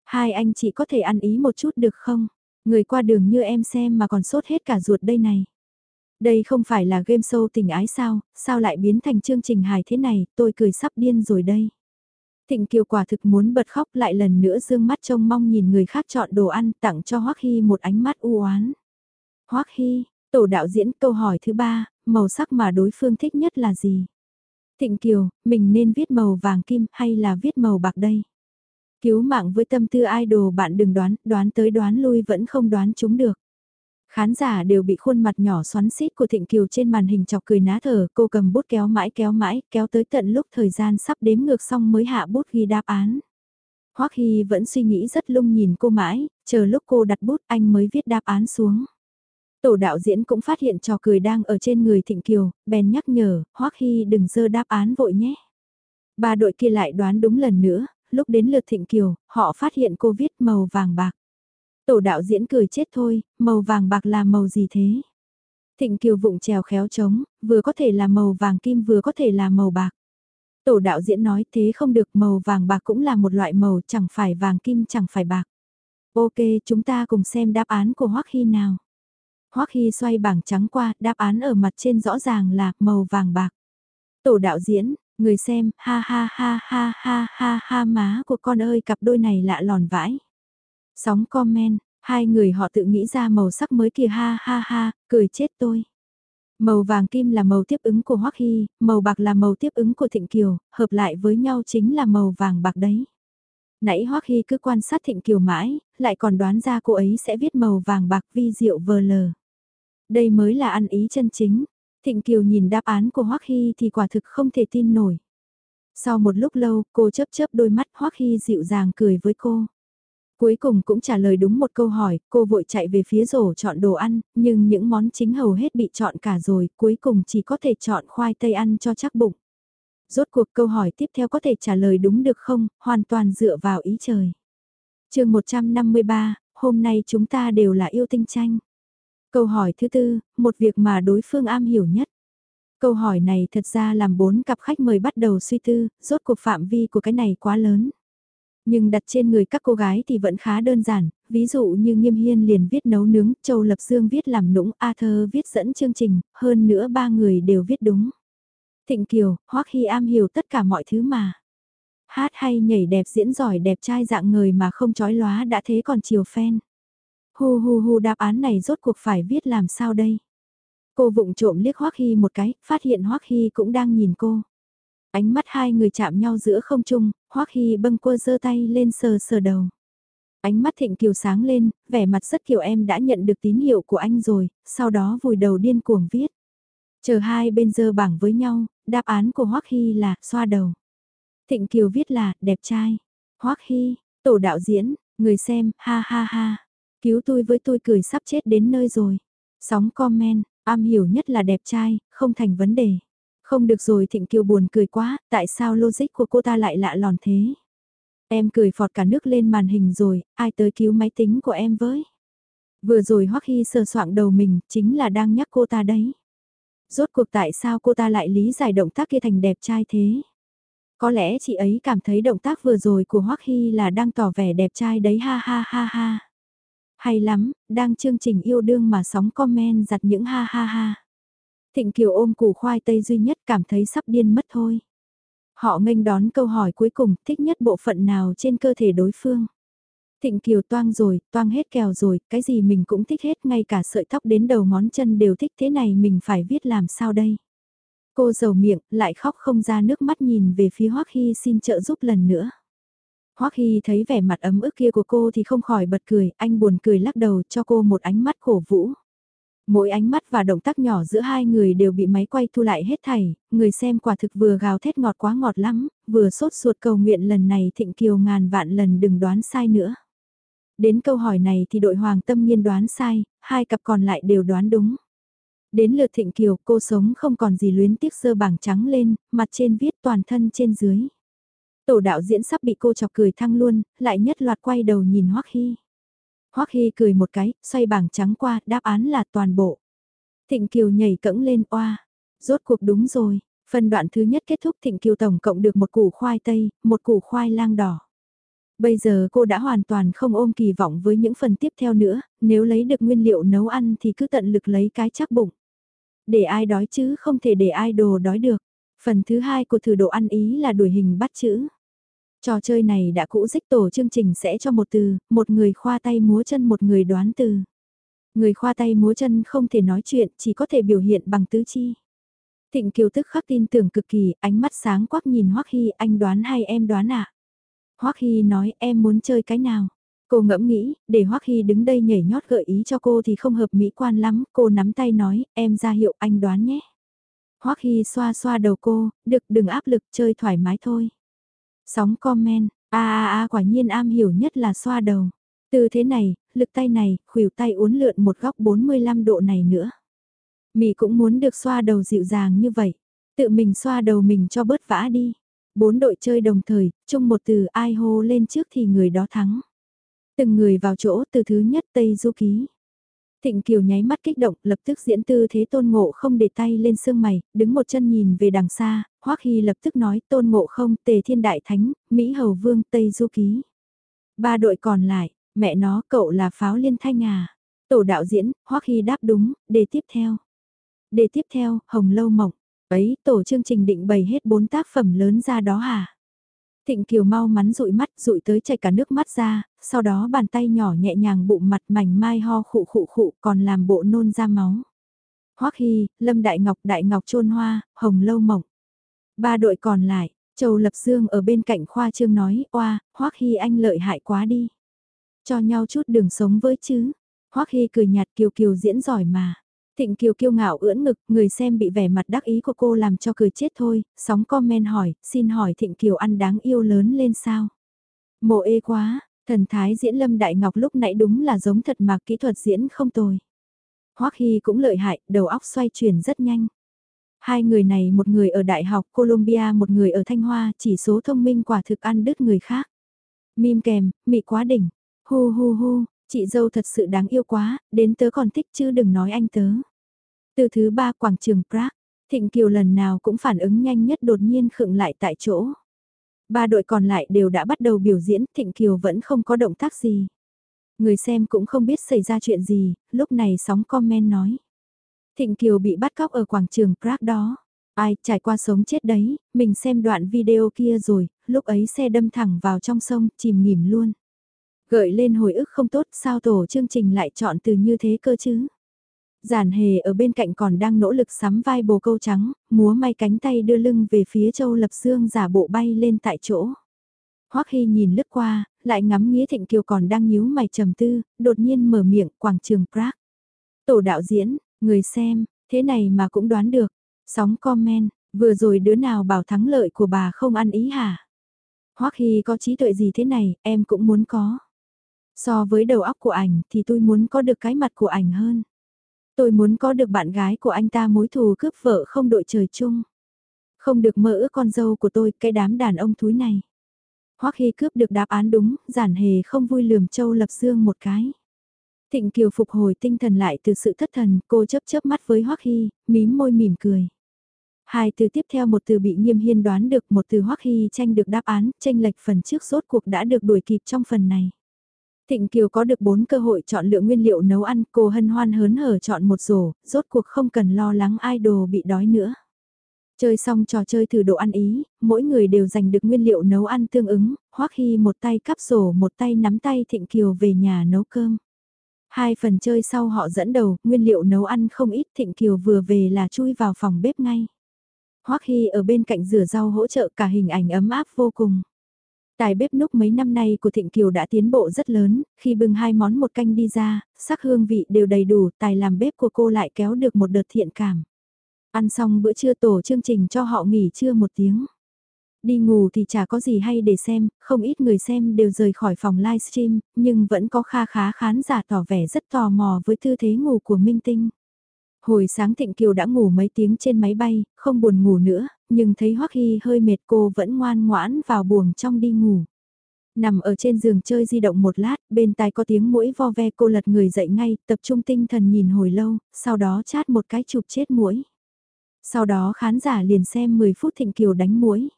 Hai anh chị có thể ăn ý một chút được không? Người qua đường như em xem mà còn sốt hết cả ruột đây này. Đây không phải là game show tình ái sao, sao lại biến thành chương trình hài thế này, tôi cười sắp điên rồi đây. Thịnh Kiều quả thực muốn bật khóc lại lần nữa dương mắt trông mong nhìn người khác chọn đồ ăn tặng cho Hoắc Hy một ánh mắt u oán. Hoắc Hy, tổ đạo diễn câu hỏi thứ ba, màu sắc mà đối phương thích nhất là gì? Thịnh Kiều, mình nên viết màu vàng kim hay là viết màu bạc đây? Cứu mạng với tâm tư idol bạn đừng đoán, đoán tới đoán lui vẫn không đoán chúng được. Khán giả đều bị khuôn mặt nhỏ xoắn xít của Thịnh Kiều trên màn hình chọc cười ná thở, cô cầm bút kéo mãi kéo mãi, kéo tới tận lúc thời gian sắp đếm ngược xong mới hạ bút ghi đáp án. Hoắc Hy vẫn suy nghĩ rất lung nhìn cô mãi, chờ lúc cô đặt bút anh mới viết đáp án xuống. Tổ đạo diễn cũng phát hiện trò cười đang ở trên người Thịnh Kiều, bèn nhắc nhở, Hoắc Hy đừng dơ đáp án vội nhé. Ba đội kia lại đoán đúng lần nữa, lúc đến lượt Thịnh Kiều, họ phát hiện cô viết màu vàng bạc. Tổ đạo diễn cười chết thôi, màu vàng bạc là màu gì thế? Thịnh Kiều vụng trèo khéo trống, vừa có thể là màu vàng kim vừa có thể là màu bạc. Tổ đạo diễn nói thế không được màu vàng bạc cũng là một loại màu chẳng phải vàng kim chẳng phải bạc. Ok chúng ta cùng xem đáp án của Hoắc Hy nào. Hoắc Hy xoay bảng trắng qua, đáp án ở mặt trên rõ ràng là màu vàng bạc. Tổ đạo diễn, người xem, ha ha ha ha ha ha ha má của con ơi cặp đôi này lạ lòn vãi. Sóng comment, hai người họ tự nghĩ ra màu sắc mới kìa ha ha ha, cười chết tôi. Màu vàng kim là màu tiếp ứng của Hoắc Hy, màu bạc là màu tiếp ứng của Thịnh Kiều, hợp lại với nhau chính là màu vàng bạc đấy. Nãy Hoắc Hy cứ quan sát Thịnh Kiều mãi, lại còn đoán ra cô ấy sẽ viết màu vàng bạc vi diệu vờ lờ. Đây mới là ăn ý chân chính. Thịnh Kiều nhìn đáp án của Hoắc Hy thì quả thực không thể tin nổi. Sau một lúc lâu, cô chớp chớp đôi mắt Hoắc Hy dịu dàng cười với cô. Cuối cùng cũng trả lời đúng một câu hỏi, cô vội chạy về phía rổ chọn đồ ăn, nhưng những món chính hầu hết bị chọn cả rồi, cuối cùng chỉ có thể chọn khoai tây ăn cho chắc bụng. Rốt cuộc câu hỏi tiếp theo có thể trả lời đúng được không, hoàn toàn dựa vào ý trời. chương 153, hôm nay chúng ta đều là yêu tinh tranh. Câu hỏi thứ tư, một việc mà đối phương am hiểu nhất. Câu hỏi này thật ra làm bốn cặp khách mời bắt đầu suy tư, rốt cuộc phạm vi của cái này quá lớn. Nhưng đặt trên người các cô gái thì vẫn khá đơn giản, ví dụ như Nghiêm Hiên liền viết nấu nướng, Châu Lập Dương viết làm nũng, A Thơ viết dẫn chương trình, hơn nữa ba người đều viết đúng. Thịnh Kiều, Hoắc Hy am hiểu tất cả mọi thứ mà. Hát hay nhảy đẹp diễn giỏi đẹp trai dạng người mà không chói lóa đã thế còn chiều phen. Hu hu hu đáp án này rốt cuộc phải viết làm sao đây? Cô vụng trộm liếc Hoắc Hy một cái, phát hiện Hoắc Hy cũng đang nhìn cô. Ánh mắt hai người chạm nhau giữa không trung, Hoắc Hy bâng quơ giơ tay lên sờ sờ đầu. Ánh mắt Thịnh Kiều sáng lên, vẻ mặt rất kiểu em đã nhận được tín hiệu của anh rồi, sau đó vùi đầu điên cuồng viết. Chờ hai bên dơ bảng với nhau, đáp án của Hoắc Hy là xoa đầu. Thịnh Kiều viết là đẹp trai. Hoắc Hy, tổ đạo diễn, người xem, ha ha ha. Cứu tôi với tôi cười sắp chết đến nơi rồi. Sóng comment, am hiểu nhất là đẹp trai, không thành vấn đề. Không được rồi Thịnh Kiều buồn cười quá, tại sao logic của cô ta lại lạ lòn thế? Em cười phọt cả nước lên màn hình rồi, ai tới cứu máy tính của em với? Vừa rồi Hoắc Hy sờ soạng đầu mình, chính là đang nhắc cô ta đấy. Rốt cuộc tại sao cô ta lại lý giải động tác kia thành đẹp trai thế? Có lẽ chị ấy cảm thấy động tác vừa rồi của Hoắc Hy là đang tỏ vẻ đẹp trai đấy ha ha ha ha. Hay lắm, đang chương trình yêu đương mà sóng comment giặt những ha ha ha. Thịnh Kiều ôm củ khoai tây duy nhất cảm thấy sắp điên mất thôi. Họ nghênh đón câu hỏi cuối cùng, thích nhất bộ phận nào trên cơ thể đối phương. Thịnh Kiều toang rồi, toang hết kèo rồi, cái gì mình cũng thích hết, ngay cả sợi tóc đến đầu ngón chân đều thích thế này mình phải viết làm sao đây. Cô giàu miệng, lại khóc không ra nước mắt nhìn về phía Hoắc Hy xin trợ giúp lần nữa. Hoắc Hy thấy vẻ mặt ấm ức kia của cô thì không khỏi bật cười, anh buồn cười lắc đầu cho cô một ánh mắt cổ vũ. Mỗi ánh mắt và động tác nhỏ giữa hai người đều bị máy quay thu lại hết thảy, người xem quả thực vừa gào thét ngọt quá ngọt lắm, vừa sốt ruột cầu nguyện lần này thịnh kiều ngàn vạn lần đừng đoán sai nữa. Đến câu hỏi này thì đội hoàng tâm nhiên đoán sai, hai cặp còn lại đều đoán đúng. Đến lượt thịnh kiều cô sống không còn gì luyến tiếc sơ bảng trắng lên, mặt trên viết toàn thân trên dưới. Tổ đạo diễn sắp bị cô chọc cười thăng luôn, lại nhất loạt quay đầu nhìn Hoắc Hy. Hoắc Hy cười một cái, xoay bảng trắng qua, đáp án là toàn bộ. Thịnh Kiều nhảy cẫng lên oa. Rốt cuộc đúng rồi, phân đoạn thứ nhất kết thúc Thịnh Kiều tổng cộng được một củ khoai tây, một củ khoai lang đỏ. Bây giờ cô đã hoàn toàn không ôm kỳ vọng với những phần tiếp theo nữa, nếu lấy được nguyên liệu nấu ăn thì cứ tận lực lấy cái chắc bụng. Để ai đói chứ không thể để ai đồ đói được. Phần thứ hai của thử độ ăn ý là đuổi hình bắt chữ. Trò chơi này đã cũ dích tổ chương trình sẽ cho một từ, một người khoa tay múa chân một người đoán từ. Người khoa tay múa chân không thể nói chuyện, chỉ có thể biểu hiện bằng tứ chi. Thịnh Kiều tức khắc tin tưởng cực kỳ, ánh mắt sáng quắc nhìn Hoắc Hy, anh đoán hay em đoán ạ? À? Hoắc Hy nói em muốn chơi cái nào? Cô ngẫm nghĩ, để Hoắc Hy đứng đây nhảy nhót gợi ý cho cô thì không hợp mỹ quan lắm, cô nắm tay nói, em ra hiệu anh đoán nhé. Hoắc Hy xoa xoa đầu cô, được đừng áp lực chơi thoải mái thôi. Sóng comment, a a a quả nhiên am hiểu nhất là xoa đầu. Từ thế này, lực tay này, khuỷu tay uốn lượn một góc 45 độ này nữa. Mị cũng muốn được xoa đầu dịu dàng như vậy. Tự mình xoa đầu mình cho bớt vã đi. Bốn đội chơi đồng thời, chung một từ ai hô lên trước thì người đó thắng. Từng người vào chỗ từ thứ nhất Tây Du Ký. Thịnh Kiều nháy mắt kích động, lập tức diễn tư thế tôn ngộ không để tay lên xương mày, đứng một chân nhìn về đằng xa, Hoắc Hy lập tức nói tôn ngộ không, tề thiên đại thánh, Mỹ hầu vương, Tây Du Ký. Ba đội còn lại, mẹ nó cậu là pháo liên thanh à. Tổ đạo diễn, Hoắc Hy đáp đúng, đề tiếp theo. Đề tiếp theo, Hồng Lâu Mộng. Ấy, tổ chương trình định bày hết bốn tác phẩm lớn ra đó hả? Thịnh Kiều mau mắn dụi mắt, dụi tới chảy cả nước mắt ra, sau đó bàn tay nhỏ nhẹ nhàng bụng mặt mảnh mai ho khụ khụ khụ còn làm bộ nôn ra máu. Hoắc Hy, Lâm Đại Ngọc, Đại Ngọc Trôn Hoa, Hồng Lâu Mộng. Ba đội còn lại, Châu Lập Dương ở bên cạnh khoa trương nói, oa, Hoắc Hy anh lợi hại quá đi. Cho nhau chút đường sống với chứ. Hoắc Hy cười nhạt kiều kiều diễn giỏi mà. Thịnh Kiều kiêu ngạo ưỡn ngực, người xem bị vẻ mặt đắc ý của cô làm cho cười chết thôi, sóng comment hỏi, xin hỏi Thịnh Kiều ăn đáng yêu lớn lên sao? Mộ ê quá, thần thái diễn Lâm Đại Ngọc lúc nãy đúng là giống thật mà kỹ thuật diễn không tồi. Hoắc Hy cũng lợi hại, đầu óc xoay chuyển rất nhanh. Hai người này một người ở Đại học Columbia một người ở Thanh Hoa, chỉ số thông minh quả thực ăn đứt người khác. Mim kèm, mị quá đỉnh, hu hu hu, Chị dâu thật sự đáng yêu quá, đến tớ còn thích chứ đừng nói anh tớ. Từ thứ ba quảng trường Prague, Thịnh Kiều lần nào cũng phản ứng nhanh nhất đột nhiên khựng lại tại chỗ. Ba đội còn lại đều đã bắt đầu biểu diễn, Thịnh Kiều vẫn không có động tác gì. Người xem cũng không biết xảy ra chuyện gì, lúc này sóng comment nói. Thịnh Kiều bị bắt cóc ở quảng trường Prague đó. Ai trải qua sống chết đấy, mình xem đoạn video kia rồi, lúc ấy xe đâm thẳng vào trong sông, chìm nghỉm luôn. Gợi lên hồi ức không tốt sao tổ chương trình lại chọn từ như thế cơ chứ. Giản hề ở bên cạnh còn đang nỗ lực sắm vai bồ câu trắng, múa may cánh tay đưa lưng về phía châu lập dương giả bộ bay lên tại chỗ. Hoắc Hy nhìn lướt qua, lại ngắm nghĩa thịnh kiều còn đang nhíu mày trầm tư, đột nhiên mở miệng quảng trường Prague. Tổ đạo diễn, người xem, Thế này mà cũng đoán được. Sóng comment, vừa rồi đứa nào bảo thắng lợi của bà không ăn ý hả? Hoắc Hy có trí tuệ gì thế này, em cũng muốn có. So với đầu óc của ảnh thì tôi muốn có được cái mặt của ảnh hơn. Tôi muốn có được bạn gái của anh ta mối thù cướp vợ không đội trời chung. Không được mơ ước con dâu của tôi, cái đám đàn ông thúi này. Hoắc Hy cướp được đáp án đúng, giản hề không vui lườm Châu Lập Dương một cái. Thịnh Kiều phục hồi tinh thần lại từ sự thất thần, cô chớp chớp mắt với Hoắc Hy, mím môi mỉm cười. Hai từ tiếp theo một từ bị nghiêm hiên đoán được, một từ Hoắc Hy tranh được đáp án, tranh lệch phần trước rốt cuộc đã được đuổi kịp trong phần này. Thịnh Kiều có được 4 cơ hội chọn lựa nguyên liệu nấu ăn, cô hân hoan hớn hở chọn một rổ, rốt cuộc không cần lo lắng idol bị đói nữa. Chơi xong trò chơi thử độ ăn ý, mỗi người đều giành được nguyên liệu nấu ăn tương ứng, Hoắc Hy một tay cắp rổ một tay nắm tay Thịnh Kiều về nhà nấu cơm. Hai phần chơi sau họ dẫn đầu, nguyên liệu nấu ăn không ít Thịnh Kiều vừa về là chui vào phòng bếp ngay. Hoắc Hy ở bên cạnh rửa rau hỗ trợ cả hình ảnh ấm áp vô cùng. Tài bếp núc mấy năm nay của Thịnh Kiều đã tiến bộ rất lớn, khi bưng hai món một canh đi ra, sắc hương vị đều đầy đủ, tài làm bếp của cô lại kéo được một đợt thiện cảm. Ăn xong bữa trưa tổ chương trình cho họ nghỉ trưa một tiếng. Đi ngủ thì chả có gì hay để xem, không ít người xem đều rời khỏi phòng livestream, nhưng vẫn có kha khá khán giả tỏ vẻ rất tò mò với tư thế ngủ của Minh Tinh. Hồi sáng Thịnh Kiều đã ngủ mấy tiếng trên máy bay, không buồn ngủ nữa, nhưng thấy Hoắc Hy hơi mệt cô vẫn ngoan ngoãn vào buồng trong đi ngủ. Nằm ở trên giường chơi di động một lát, bên tai có tiếng mũi vo ve cô lật người dậy ngay, tập trung tinh thần nhìn hồi lâu, sau đó chát một cái chụp chết mũi. Sau đó khán giả liền xem 10 phút Thịnh Kiều đánh mũi.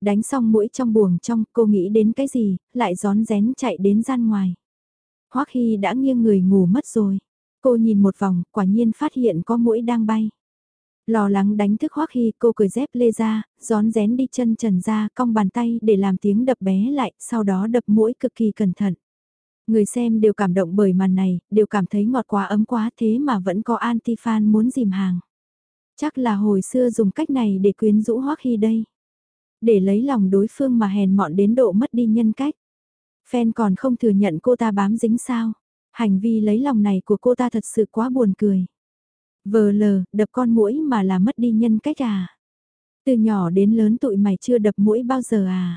Đánh xong mũi trong buồng trong, cô nghĩ đến cái gì, lại gión rén chạy đến gian ngoài. Hoắc Hy đã nghiêng người ngủ mất rồi. Cô nhìn một vòng, quả nhiên phát hiện có mũi đang bay. Lo lắng đánh thức Hoắc Hy, cô cười dép lê ra, gión rén đi chân trần ra, cong bàn tay để làm tiếng đập bé lại, sau đó đập mũi cực kỳ cẩn thận. Người xem đều cảm động bởi màn này, đều cảm thấy ngọt quá ấm quá thế mà vẫn có anti-fan muốn dìm hàng. Chắc là hồi xưa dùng cách này để quyến rũ Hoắc Hy đây. Để lấy lòng đối phương mà hèn mọn đến độ mất đi nhân cách. Fan còn không thừa nhận cô ta bám dính sao. Hành vi lấy lòng này của cô ta thật sự quá buồn cười. Vờ lờ, đập con mũi mà là mất đi nhân cách à. Từ nhỏ đến lớn tụi mày chưa đập mũi bao giờ à.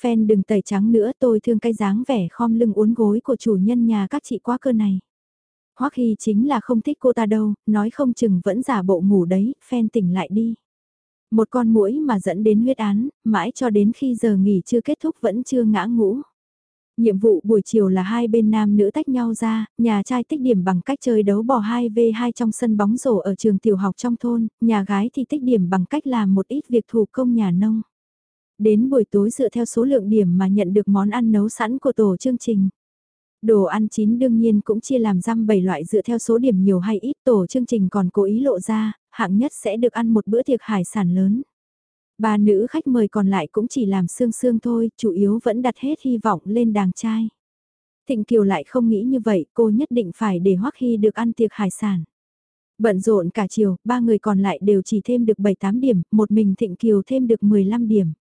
Fan đừng tẩy trắng nữa tôi thương cái dáng vẻ khom lưng uốn gối của chủ nhân nhà các chị quá cơ này. Hoắc Hy chính là không thích cô ta đâu, nói không chừng vẫn giả bộ ngủ đấy, fan tỉnh lại đi. Một con mũi mà dẫn đến huyết án, mãi cho đến khi giờ nghỉ chưa kết thúc vẫn chưa ngã ngũ. Nhiệm vụ buổi chiều là hai bên nam nữ tách nhau ra, nhà trai tích điểm bằng cách chơi đấu bò 2v2 trong sân bóng rổ ở trường tiểu học trong thôn, nhà gái thì tích điểm bằng cách làm một ít việc thủ công nhà nông. Đến buổi tối dựa theo số lượng điểm mà nhận được món ăn nấu sẵn của tổ chương trình. Đồ ăn chín đương nhiên cũng chia làm răm 7 loại dựa theo số điểm nhiều hay ít tổ chương trình còn cố ý lộ ra, hạng nhất sẽ được ăn một bữa tiệc hải sản lớn. Ba nữ khách mời còn lại cũng chỉ làm xương xương thôi, chủ yếu vẫn đặt hết hy vọng lên đàng trai. Thịnh Kiều lại không nghĩ như vậy, cô nhất định phải để Hoắc Hy được ăn tiệc hải sản. Bận rộn cả chiều, ba người còn lại đều chỉ thêm được 7-8 điểm, một mình Thịnh Kiều thêm được 15 điểm.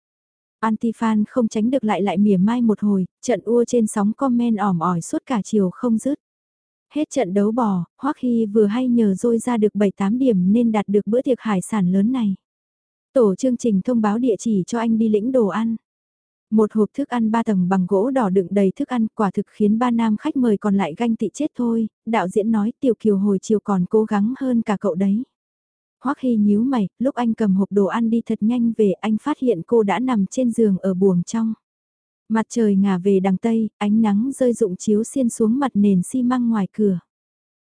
Antifan không tránh được lại lại mỉa mai một hồi, trận ua trên sóng comment ỏm ỏi suốt cả chiều không dứt. Hết trận đấu bò, Hoắc Hy vừa hay nhờ dôi ra được 7-8 điểm nên đạt được bữa tiệc hải sản lớn này. Tổ chương trình thông báo địa chỉ cho anh đi lĩnh đồ ăn. Một hộp thức ăn ba tầng bằng gỗ đỏ đựng đầy thức ăn quả thực khiến ba nam khách mời còn lại ganh tị chết thôi, đạo diễn nói tiểu kiều hồi chiều còn cố gắng hơn cả cậu đấy. Hoắc Hy nhíu mày, lúc anh cầm hộp đồ ăn đi thật nhanh về anh phát hiện cô đã nằm trên giường ở buồng trong. Mặt trời ngả về đằng tây, ánh nắng rơi rụng chiếu xiên xuống mặt nền xi măng ngoài cửa.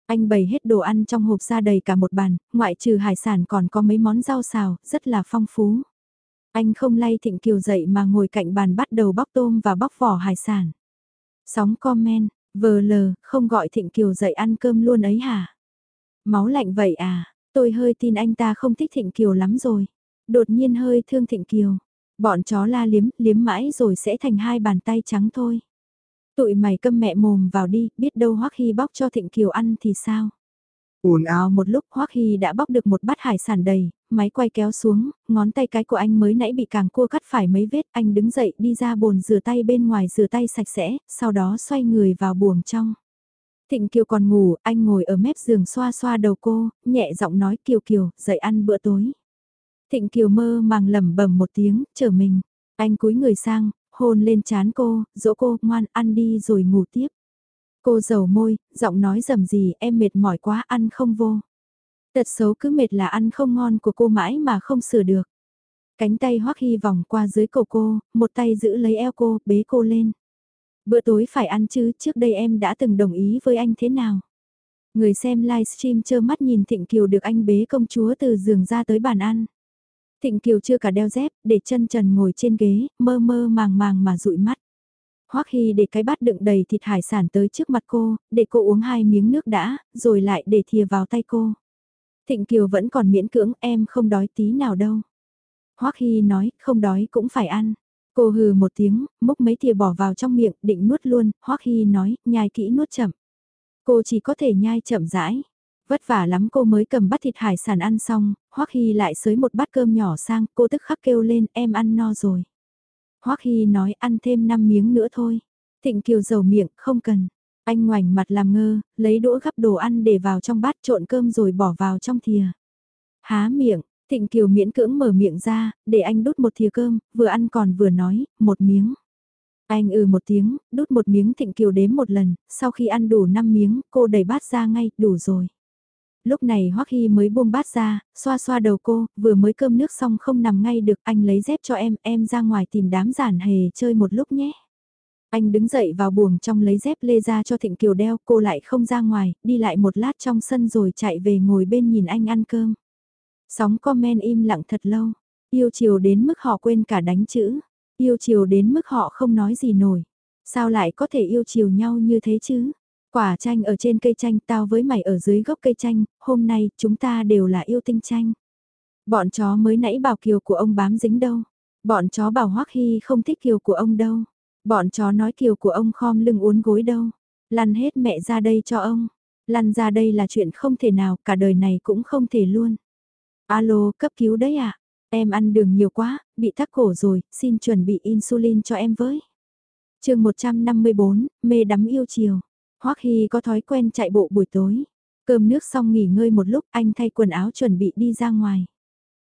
Anh bày hết đồ ăn trong hộp ra đầy cả một bàn, ngoại trừ hải sản còn có mấy món rau xào, rất là phong phú. Anh không lay Thịnh Kiều dậy mà ngồi cạnh bàn bắt đầu bóc tôm và bóc vỏ hải sản. Sóng comment, vờ lờ, không gọi Thịnh Kiều dậy ăn cơm luôn ấy hả? Máu lạnh vậy à, tôi hơi tin anh ta không thích Thịnh Kiều lắm rồi. Đột nhiên hơi thương Thịnh Kiều. Bọn chó la liếm, liếm mãi rồi sẽ thành hai bàn tay trắng thôi. Tụi mày câm mẹ mồm vào đi, biết đâu Hoắc Hy bóc cho Thịnh Kiều ăn thì sao? ồn ào một lúc Hoắc Hy đã bóc được một bát hải sản đầy, máy quay kéo xuống, ngón tay cái của anh mới nãy bị càng cua cắt phải mấy vết, anh đứng dậy đi ra bồn rửa tay bên ngoài rửa tay sạch sẽ, sau đó xoay người vào buồng trong. Thịnh Kiều còn ngủ, anh ngồi ở mép giường xoa xoa đầu cô, nhẹ giọng nói Kiều Kiều, dậy ăn bữa tối. Thịnh Kiều mơ màng lẩm bẩm một tiếng, chờ mình. Anh cúi người sang, hôn lên chán cô, dỗ cô, ngoan, ăn đi rồi ngủ tiếp. Cô dầu môi, giọng nói dầm gì, em mệt mỏi quá, ăn không vô. Tật xấu cứ mệt là ăn không ngon của cô mãi mà không sửa được. Cánh tay hoắc hy vòng qua dưới cổ cô, một tay giữ lấy eo cô, bế cô lên. Bữa tối phải ăn chứ, trước đây em đã từng đồng ý với anh thế nào? Người xem livestream trơ mắt nhìn Thịnh Kiều được anh bế công chúa từ giường ra tới bàn ăn. Thịnh Kiều chưa cả đeo dép, để chân trần ngồi trên ghế, mơ mơ màng màng mà dụi mắt. Hoắc Hy để cái bát đựng đầy thịt hải sản tới trước mặt cô, để cô uống hai miếng nước đã, rồi lại để thìa vào tay cô. Thịnh Kiều vẫn còn miễn cưỡng em không đói tí nào đâu. Hoắc Hy nói, không đói cũng phải ăn. Cô hừ một tiếng, múc mấy thìa bỏ vào trong miệng, định nuốt luôn, Hoắc Hy nói, nhai kỹ nuốt chậm. Cô chỉ có thể nhai chậm rãi. Vất vả lắm cô mới cầm bát thịt hải sản ăn xong, Hoắc Hy lại xới một bát cơm nhỏ sang, cô tức khắc kêu lên, em ăn no rồi. Hoắc Hy nói ăn thêm 5 miếng nữa thôi. Thịnh Kiều dầu miệng, không cần. Anh ngoảnh mặt làm ngơ, lấy đũa gắp đồ ăn để vào trong bát trộn cơm rồi bỏ vào trong thìa. Há miệng, Thịnh Kiều miễn cưỡng mở miệng ra, để anh đút một thìa cơm, vừa ăn còn vừa nói, một miếng. Anh ừ một tiếng, đút một miếng Thịnh Kiều đếm một lần, sau khi ăn đủ 5 miếng, cô đẩy bát ra ngay, đủ rồi. Lúc này Hoắc Hy mới buông bát ra, xoa xoa đầu cô, vừa mới cơm nước xong không nằm ngay được, anh lấy dép cho em, em ra ngoài tìm đám giản hề chơi một lúc nhé. Anh đứng dậy vào buồng trong lấy dép lê ra cho Thịnh Kiều đeo, cô lại không ra ngoài, đi lại một lát trong sân rồi chạy về ngồi bên nhìn anh ăn cơm. Sóng comment im lặng thật lâu, yêu chiều đến mức họ quên cả đánh chữ, yêu chiều đến mức họ không nói gì nổi. Sao lại có thể yêu chiều nhau như thế chứ? Quả chanh ở trên cây chanh tao với mày ở dưới gốc cây chanh, hôm nay chúng ta đều là yêu tinh chanh. Bọn chó mới nãy bảo kiều của ông bám dính đâu. Bọn chó bảo Hoắc Hy không thích kiều của ông đâu. Bọn chó nói kiều của ông khom lưng uốn gối đâu. Lăn hết mẹ ra đây cho ông. Lăn ra đây là chuyện không thể nào, cả đời này cũng không thể luôn. Alo, cấp cứu đấy à? Em ăn đường nhiều quá, bị thắt cổ rồi, xin chuẩn bị insulin cho em với. chương 154, mê đắm yêu chiều. Hoắc Hy có thói quen chạy bộ buổi tối. Cơm nước xong nghỉ ngơi một lúc anh thay quần áo chuẩn bị đi ra ngoài.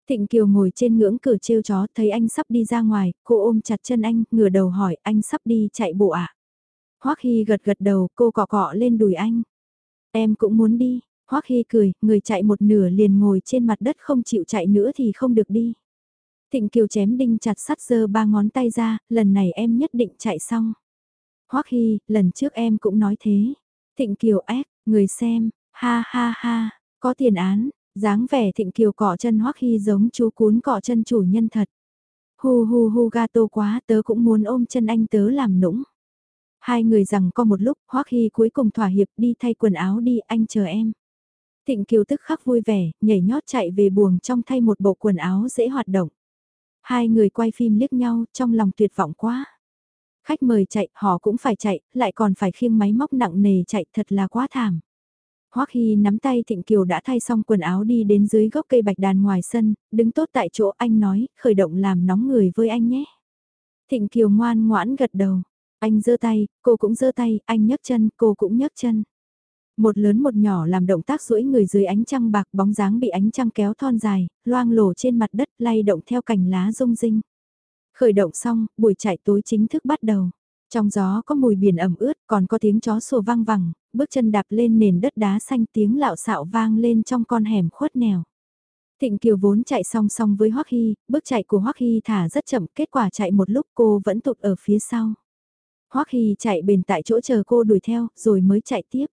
Thịnh Kiều ngồi trên ngưỡng cửa trêu chó thấy anh sắp đi ra ngoài, cô ôm chặt chân anh, ngửa đầu hỏi anh sắp đi chạy bộ à? Hoắc Hy gật gật đầu, cô cọ cọ lên đùi anh. Em cũng muốn đi, Hoắc Hy cười, người chạy một nửa liền ngồi trên mặt đất không chịu chạy nữa thì không được đi. Thịnh Kiều chém đinh chặt sắt giơ ba ngón tay ra, lần này em nhất định chạy xong. Hoắc Hy, lần trước em cũng nói thế. Thịnh Kiều ép, người xem, ha ha ha, có tiền án, dáng vẻ Thịnh Kiều cọ chân Hoắc Hy giống chú cún cọ chân chủ nhân thật. Hu hu hu gato quá tớ cũng muốn ôm chân anh tớ làm nũng. Hai người rằng có một lúc Hoắc Hy cuối cùng thỏa hiệp đi thay quần áo đi anh chờ em. Thịnh Kiều tức khắc vui vẻ, nhảy nhót chạy về buồng trong thay một bộ quần áo dễ hoạt động. Hai người quay phim liếc nhau trong lòng tuyệt vọng quá. Khách mời chạy, họ cũng phải chạy, lại còn phải khiêng máy móc nặng nề chạy thật là quá thảm. Hoắc Hy nắm tay Thịnh Kiều đã thay xong quần áo đi đến dưới gốc cây bạch đàn ngoài sân, đứng tốt tại chỗ anh nói, khởi động làm nóng người với anh nhé. Thịnh Kiều ngoan ngoãn gật đầu, anh giơ tay, cô cũng giơ tay, anh nhấc chân, cô cũng nhấc chân. Một lớn một nhỏ làm động tác duỗi người dưới ánh trăng bạc bóng dáng bị ánh trăng kéo thon dài, loang lổ trên mặt đất lay động theo cành lá rung rinh. Khởi động xong, buổi chạy tối chính thức bắt đầu. Trong gió có mùi biển ẩm ướt, còn có tiếng chó sủa vang vẳng, bước chân đạp lên nền đất đá xanh tiếng lạo xạo vang lên trong con hẻm khuất nèo. Thịnh Kiều vốn chạy song song với Hoắc Hy, bước chạy của Hoắc Hy thả rất chậm, kết quả chạy một lúc cô vẫn tụt ở phía sau. Hoắc Hy chạy bền tại chỗ chờ cô đuổi theo, rồi mới chạy tiếp.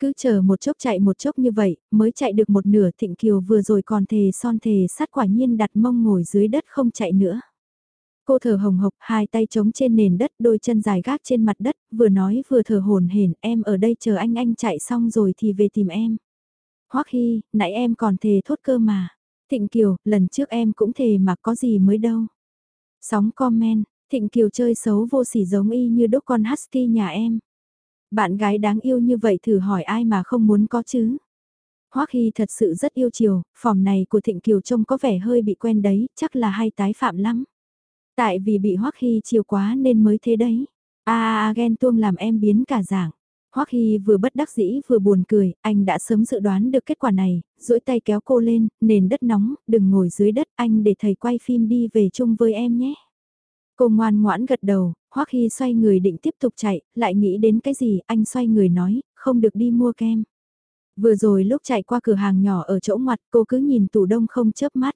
Cứ chờ một chốc chạy một chốc như vậy, mới chạy được một nửa Thịnh Kiều vừa rồi còn thề son thề sắt quả nhiên đặt mông ngồi dưới đất không chạy nữa. Cô thở hồng hộc, hai tay trống trên nền đất, đôi chân dài gác trên mặt đất, vừa nói vừa thở hồn hển, em ở đây chờ anh anh chạy xong rồi thì về tìm em. Hoắc Hy, nãy em còn thề thốt cơ mà. Thịnh Kiều, lần trước em cũng thề mà có gì mới đâu. Sóng comment, Thịnh Kiều chơi xấu vô sỉ giống y như đốt con husky nhà em. Bạn gái đáng yêu như vậy thử hỏi ai mà không muốn có chứ. Hoắc Hy thật sự rất yêu chiều, phòng này của Thịnh Kiều trông có vẻ hơi bị quen đấy, chắc là hay tái phạm lắm. Tại vì bị Hoắc Hy chiều quá nên mới thế đấy. A à, ghen tuông làm em biến cả dạng. Hoắc Hy vừa bất đắc dĩ vừa buồn cười, anh đã sớm dự đoán được kết quả này, duỗi tay kéo cô lên, nền đất nóng, đừng ngồi dưới đất, anh để thầy quay phim đi về chung với em nhé. Cô ngoan ngoãn gật đầu, Hoắc Hy xoay người định tiếp tục chạy, lại nghĩ đến cái gì, anh xoay người nói, không được đi mua kem. Vừa rồi lúc chạy qua cửa hàng nhỏ ở chỗ ngoặt, cô cứ nhìn tủ đông không chớp mắt.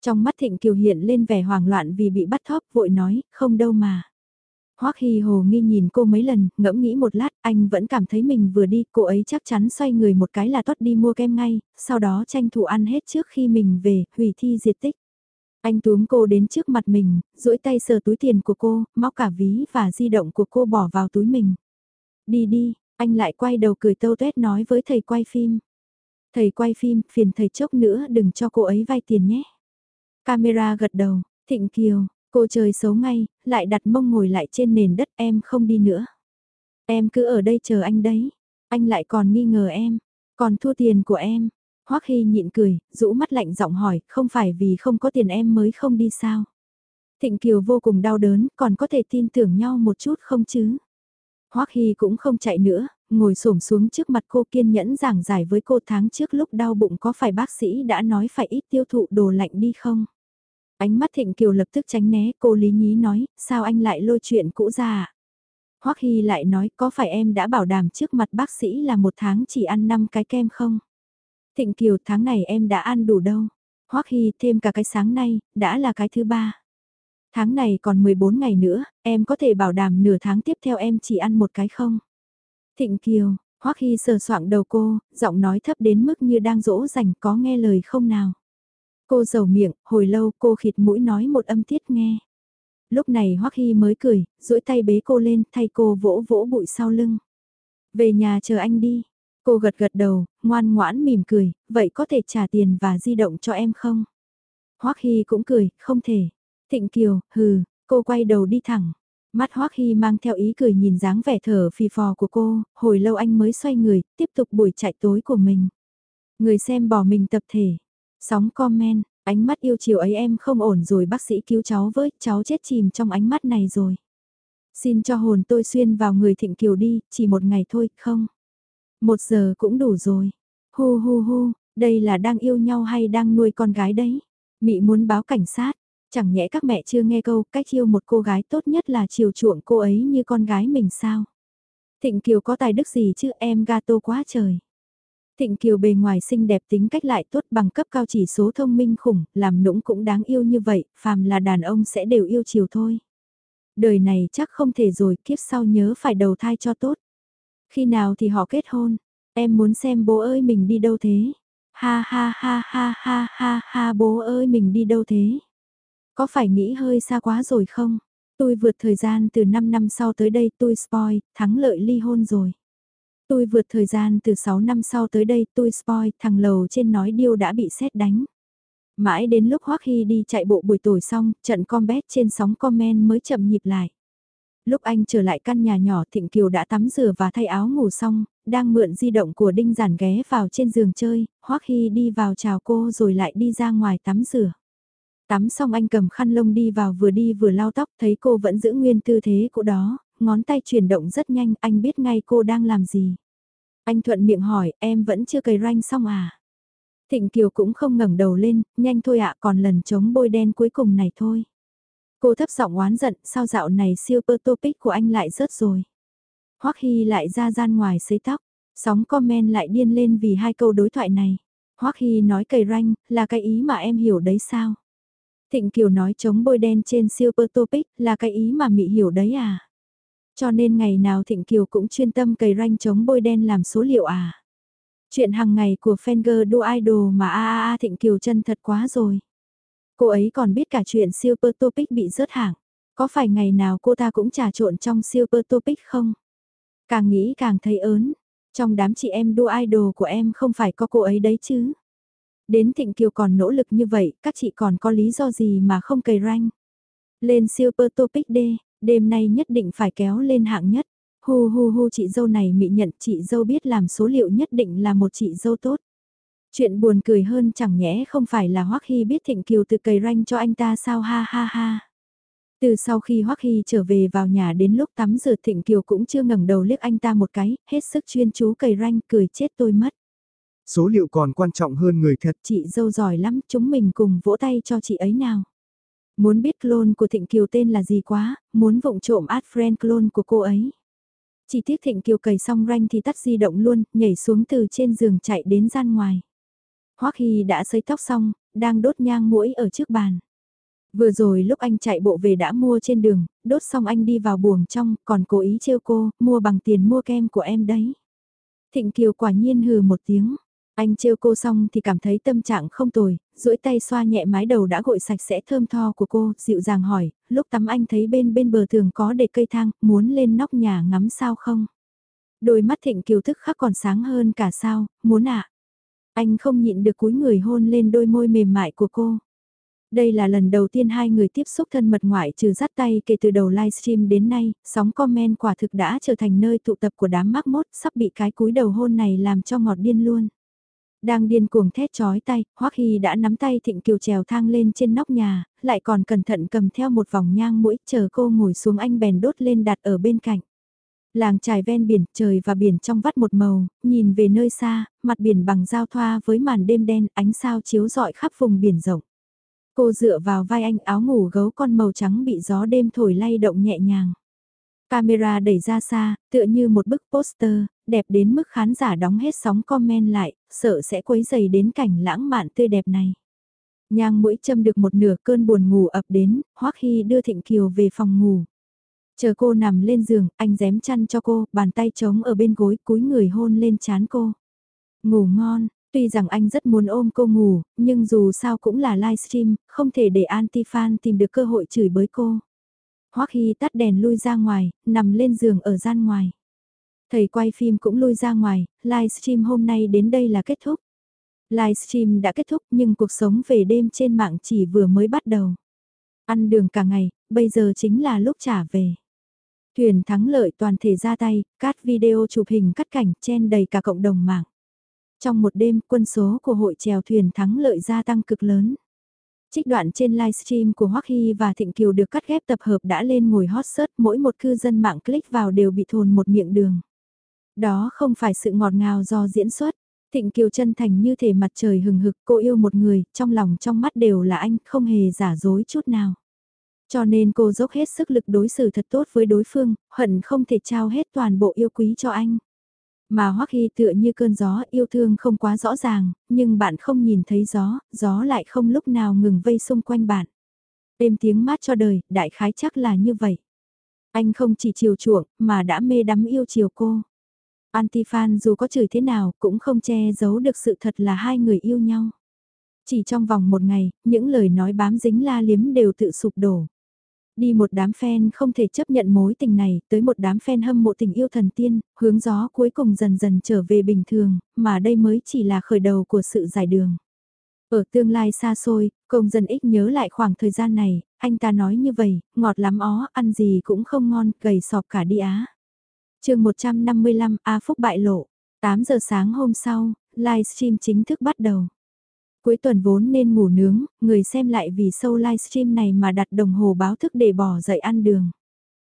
Trong mắt Thịnh Kiều hiện lên vẻ hoảng loạn vì bị bắt thóp, vội nói, không đâu mà. Hoắc Hy Hồ nghi nhìn cô mấy lần, ngẫm nghĩ một lát, anh vẫn cảm thấy mình vừa đi, cô ấy chắc chắn xoay người một cái là tốt đi mua kem ngay, sau đó tranh thủ ăn hết trước khi mình về, hủy thi diệt tích. Anh túm cô đến trước mặt mình, duỗi tay sờ túi tiền của cô, móc cả ví và di động của cô bỏ vào túi mình. Đi đi, anh lại quay đầu cười tâu tuét nói với thầy quay phim. Thầy quay phim, phiền thầy chốc nữa đừng cho cô ấy vay tiền nhé. Camera gật đầu, Thịnh Kiều, cô trời xấu ngay, lại đặt mông ngồi lại trên nền đất em không đi nữa. Em cứ ở đây chờ anh đấy, anh lại còn nghi ngờ em, còn thua tiền của em. Hoắc Hy nhịn cười, rũ mắt lạnh giọng hỏi, không phải vì không có tiền em mới không đi sao? Thịnh Kiều vô cùng đau đớn, còn có thể tin tưởng nhau một chút không chứ? Hoắc Hy cũng không chạy nữa, ngồi xổm xuống trước mặt cô kiên nhẫn giảng giải với cô tháng trước lúc đau bụng có phải bác sĩ đã nói phải ít tiêu thụ đồ lạnh đi không? Ánh mắt Thịnh Kiều lập tức tránh né, cô Lý Nhí nói, sao anh lại lôi chuyện cũ ra à? Hoắc Hy lại nói, có phải em đã bảo đảm trước mặt bác sĩ là một tháng chỉ ăn 5 cái kem không? Thịnh Kiều tháng này em đã ăn đủ đâu. Hoắc Hy thêm cả cái sáng nay, đã là cái thứ ba. Tháng này còn 14 ngày nữa, em có thể bảo đảm nửa tháng tiếp theo em chỉ ăn một cái không? Thịnh Kiều, Hoắc Hy sờ soạng đầu cô, giọng nói thấp đến mức như đang dỗ dành có nghe lời không nào. Cô dầu miệng, hồi lâu cô khịt mũi nói một âm tiết nghe. Lúc này Hoắc Hy mới cười, duỗi tay bế cô lên thay cô vỗ vỗ bụi sau lưng. Về nhà chờ anh đi. Cô gật gật đầu, ngoan ngoãn mỉm cười, vậy có thể trả tiền và di động cho em không? Hoắc Hy cũng cười, không thể. Thịnh Kiều, hừ, cô quay đầu đi thẳng. Mắt Hoắc Hy mang theo ý cười nhìn dáng vẻ thở phì phò của cô, hồi lâu anh mới xoay người, tiếp tục buổi chạy tối của mình. Người xem bỏ mình tập thể. Sóng comment, ánh mắt yêu chiều ấy em không ổn rồi bác sĩ cứu cháu với, cháu chết chìm trong ánh mắt này rồi. Xin cho hồn tôi xuyên vào người Thịnh Kiều đi, chỉ một ngày thôi, không? Một giờ cũng đủ rồi. Hu hu hu, đây là đang yêu nhau hay đang nuôi con gái đấy? Mị muốn báo cảnh sát, chẳng nhẽ các mẹ chưa nghe câu cách yêu một cô gái tốt nhất là chiều chuộng cô ấy như con gái mình sao? Thịnh Kiều có tài đức gì chứ em gato quá trời. Thịnh Kiều bề ngoài xinh đẹp tính cách lại tốt bằng cấp cao chỉ số thông minh khủng, làm nũng cũng đáng yêu như vậy, phàm là đàn ông sẽ đều yêu chiều thôi. Đời này chắc không thể rồi, kiếp sau nhớ phải đầu thai cho tốt. Khi nào thì họ kết hôn? Em muốn xem bố ơi mình đi đâu thế? Ha ha ha ha ha ha ha bố ơi mình đi đâu thế? Có phải nghĩ hơi xa quá rồi không? Tôi vượt thời gian từ 5 năm sau tới đây tôi spoil, thắng lợi ly hôn rồi. Tôi vượt thời gian từ 6 năm sau tới đây tôi spoil, thằng lầu trên nói điêu đã bị xét đánh. Mãi đến lúc Hoắc Hy đi chạy bộ buổi tối xong, trận combat trên sóng comment mới chậm nhịp lại. Lúc anh trở lại căn nhà nhỏ Thịnh Kiều đã tắm rửa và thay áo ngủ xong, đang mượn di động của Đinh Giản ghé vào trên giường chơi, Hoắc Hy đi vào chào cô rồi lại đi ra ngoài tắm rửa. Tắm xong anh cầm khăn lông đi vào vừa đi vừa lau tóc thấy cô vẫn giữ nguyên tư thế của đó, ngón tay chuyển động rất nhanh anh biết ngay cô đang làm gì. Anh thuận miệng hỏi em vẫn chưa cày ranh xong à? Thịnh Kiều cũng không ngẩng đầu lên, nhanh thôi ạ còn lần chống bôi đen cuối cùng này thôi. Cô thấp giọng oán giận, sao dạo này siêu topic của anh lại rớt rồi. Hoắc Hy lại ra gian ngoài sấy tóc, sóng comment lại điên lên vì hai câu đối thoại này. Hoắc Hy nói cầy ranh, là cái ý mà em hiểu đấy sao? Thịnh Kiều nói chống bôi đen trên Super Topic là cái ý mà Mị hiểu đấy à? Cho nên ngày nào Thịnh Kiều cũng chuyên tâm cầy ranh chống bôi đen làm số liệu à? Chuyện hàng ngày của Fenger đua idol mà a a a Thịnh Kiều chân thật quá rồi. Cô ấy còn biết cả chuyện Super Topic bị rớt hạng. Có phải ngày nào cô ta cũng trà trộn trong Super Topic không? Càng nghĩ càng thấy ớn. Trong đám chị em đua idol của em không phải có cô ấy đấy chứ? Đến Thịnh Kiều còn nỗ lực như vậy, các chị còn có lý do gì mà không cầy ranh? Lên Super Topic D, đêm nay nhất định phải kéo lên hạng nhất. Hu hu hu chị dâu này mị nhận chị dâu biết làm số liệu nhất định là một chị dâu tốt. Chuyện buồn cười hơn chẳng nhẽ không phải là Hoắc Hy biết Thịnh Kiều tự cầy ranh cho anh ta sao ha ha ha. Từ sau khi Hoắc Hy trở về vào nhà đến lúc tắm rửa Thịnh Kiều cũng chưa ngẩng đầu liếc anh ta một cái, hết sức chuyên chú cầy ranh cười chết tôi mất. Số liệu còn quan trọng hơn người thật. Chị dâu giỏi lắm, chúng mình cùng vỗ tay cho chị ấy nào. Muốn biết clone của Thịnh Kiều tên là gì quá, muốn vụng trộm ad friend clone của cô ấy. Chỉ tiếc Thịnh Kiều cầy xong ranh thì tắt di động luôn, nhảy xuống từ trên giường chạy đến gian ngoài. Hoắc Hy đã sấy tóc xong, đang đốt nhang mũi ở trước bàn. Vừa rồi lúc anh chạy bộ về đã mua trên đường, đốt xong anh đi vào buồng trong, còn cố ý trêu cô, mua bằng tiền mua kem của em đấy. Thịnh Kiều quả nhiên hừ một tiếng. Anh trêu cô xong thì cảm thấy tâm trạng không tồi, duỗi tay xoa nhẹ mái đầu đã gội sạch sẽ thơm tho của cô, dịu dàng hỏi, lúc tắm anh thấy bên bên bờ tường có để cây thang, muốn lên nóc nhà ngắm sao không? Đôi mắt thịnh kiều thức khắc còn sáng hơn cả sao, muốn ạ. À? Anh không nhịn được cúi người hôn lên đôi môi mềm mại của cô. Đây là lần đầu tiên hai người tiếp xúc thân mật ngoại trừ dắt tay kể từ đầu livestream đến nay, sóng comment quả thực đã trở thành nơi tụ tập của đám mắc mốt sắp bị cái cúi đầu hôn này làm cho ngọt điên luôn. Đang điên cuồng thét chói tay, Hoắc Hy đã nắm tay Thịnh Kiều trèo thang lên trên nóc nhà, lại còn cẩn thận cầm theo một vòng nhang mũi, chờ cô ngồi xuống anh bèn đốt lên đặt ở bên cạnh. Làng trài ven biển, trời và biển trong vắt một màu, nhìn về nơi xa, mặt biển bằng giao thoa với màn đêm đen, ánh sao chiếu rọi khắp vùng biển rộng. Cô dựa vào vai anh áo ngủ gấu con màu trắng bị gió đêm thổi lay động nhẹ nhàng. Camera đẩy ra xa, tựa như một bức poster, đẹp đến mức khán giả đóng hết sóng comment lại, sợ sẽ quấy dày đến cảnh lãng mạn tươi đẹp này. Nhang mũi châm được một nửa cơn buồn ngủ ập đến, Hoắc Hy đưa Thịnh Kiều về phòng ngủ. Chờ cô nằm lên giường, anh dém chăn cho cô, bàn tay trống ở bên gối, cúi người hôn lên chán cô. Ngủ ngon, tuy rằng anh rất muốn ôm cô ngủ, nhưng dù sao cũng là livestream, không thể để anti-fan tìm được cơ hội chửi bới cô. Hoắc Hy tắt đèn lui ra ngoài, nằm lên giường ở gian ngoài. Thầy quay phim cũng lui ra ngoài, livestream hôm nay đến đây là kết thúc. Livestream đã kết thúc nhưng cuộc sống về đêm trên mạng chỉ vừa mới bắt đầu. Ăn đường cả ngày, bây giờ chính là lúc trả về. Thuyền thắng lợi toàn thể ra tay, cắt video chụp hình cắt cảnh chen đầy cả cộng đồng mạng. Trong một đêm quân số của hội chèo thuyền thắng lợi gia tăng cực lớn. Trích đoạn trên livestream của Hoắc Hy và Thịnh Kiều được cắt ghép tập hợp đã lên ngồi hot search mỗi một cư dân mạng click vào đều bị thồn một miệng đường. Đó không phải sự ngọt ngào do diễn xuất. Thịnh Kiều chân thành như thể mặt trời hừng hực cô yêu một người, trong lòng trong mắt đều là anh, không hề giả dối chút nào. Cho nên cô dốc hết sức lực đối xử thật tốt với đối phương, hận không thể trao hết toàn bộ yêu quý cho anh. Mà Hoắc Hy tựa như cơn gió yêu thương không quá rõ ràng, nhưng bạn không nhìn thấy gió, gió lại không lúc nào ngừng vây xung quanh bạn. Êm tiếng mát cho đời, đại khái chắc là như vậy. Anh không chỉ chiều chuộng, mà đã mê đắm yêu chiều cô. Antifan dù có chửi thế nào cũng không che giấu được sự thật là hai người yêu nhau. Chỉ trong vòng một ngày, những lời nói bám dính la liếm đều tự sụp đổ. Đi một đám fan không thể chấp nhận mối tình này, tới một đám fan hâm mộ tình yêu thần tiên, hướng gió cuối cùng dần dần trở về bình thường, mà đây mới chỉ là khởi đầu của sự giải đường. Ở tương lai xa xôi, công dân ích nhớ lại khoảng thời gian này, anh ta nói như vậy, ngọt lắm ó, ăn gì cũng không ngon, gầy sọp cả đi á. chương 155 A Phúc bại lộ, 8 giờ sáng hôm sau, livestream chính thức bắt đầu. Cuối tuần vốn nên ngủ nướng, người xem lại vì sâu livestream này mà đặt đồng hồ báo thức để bỏ dậy ăn đường.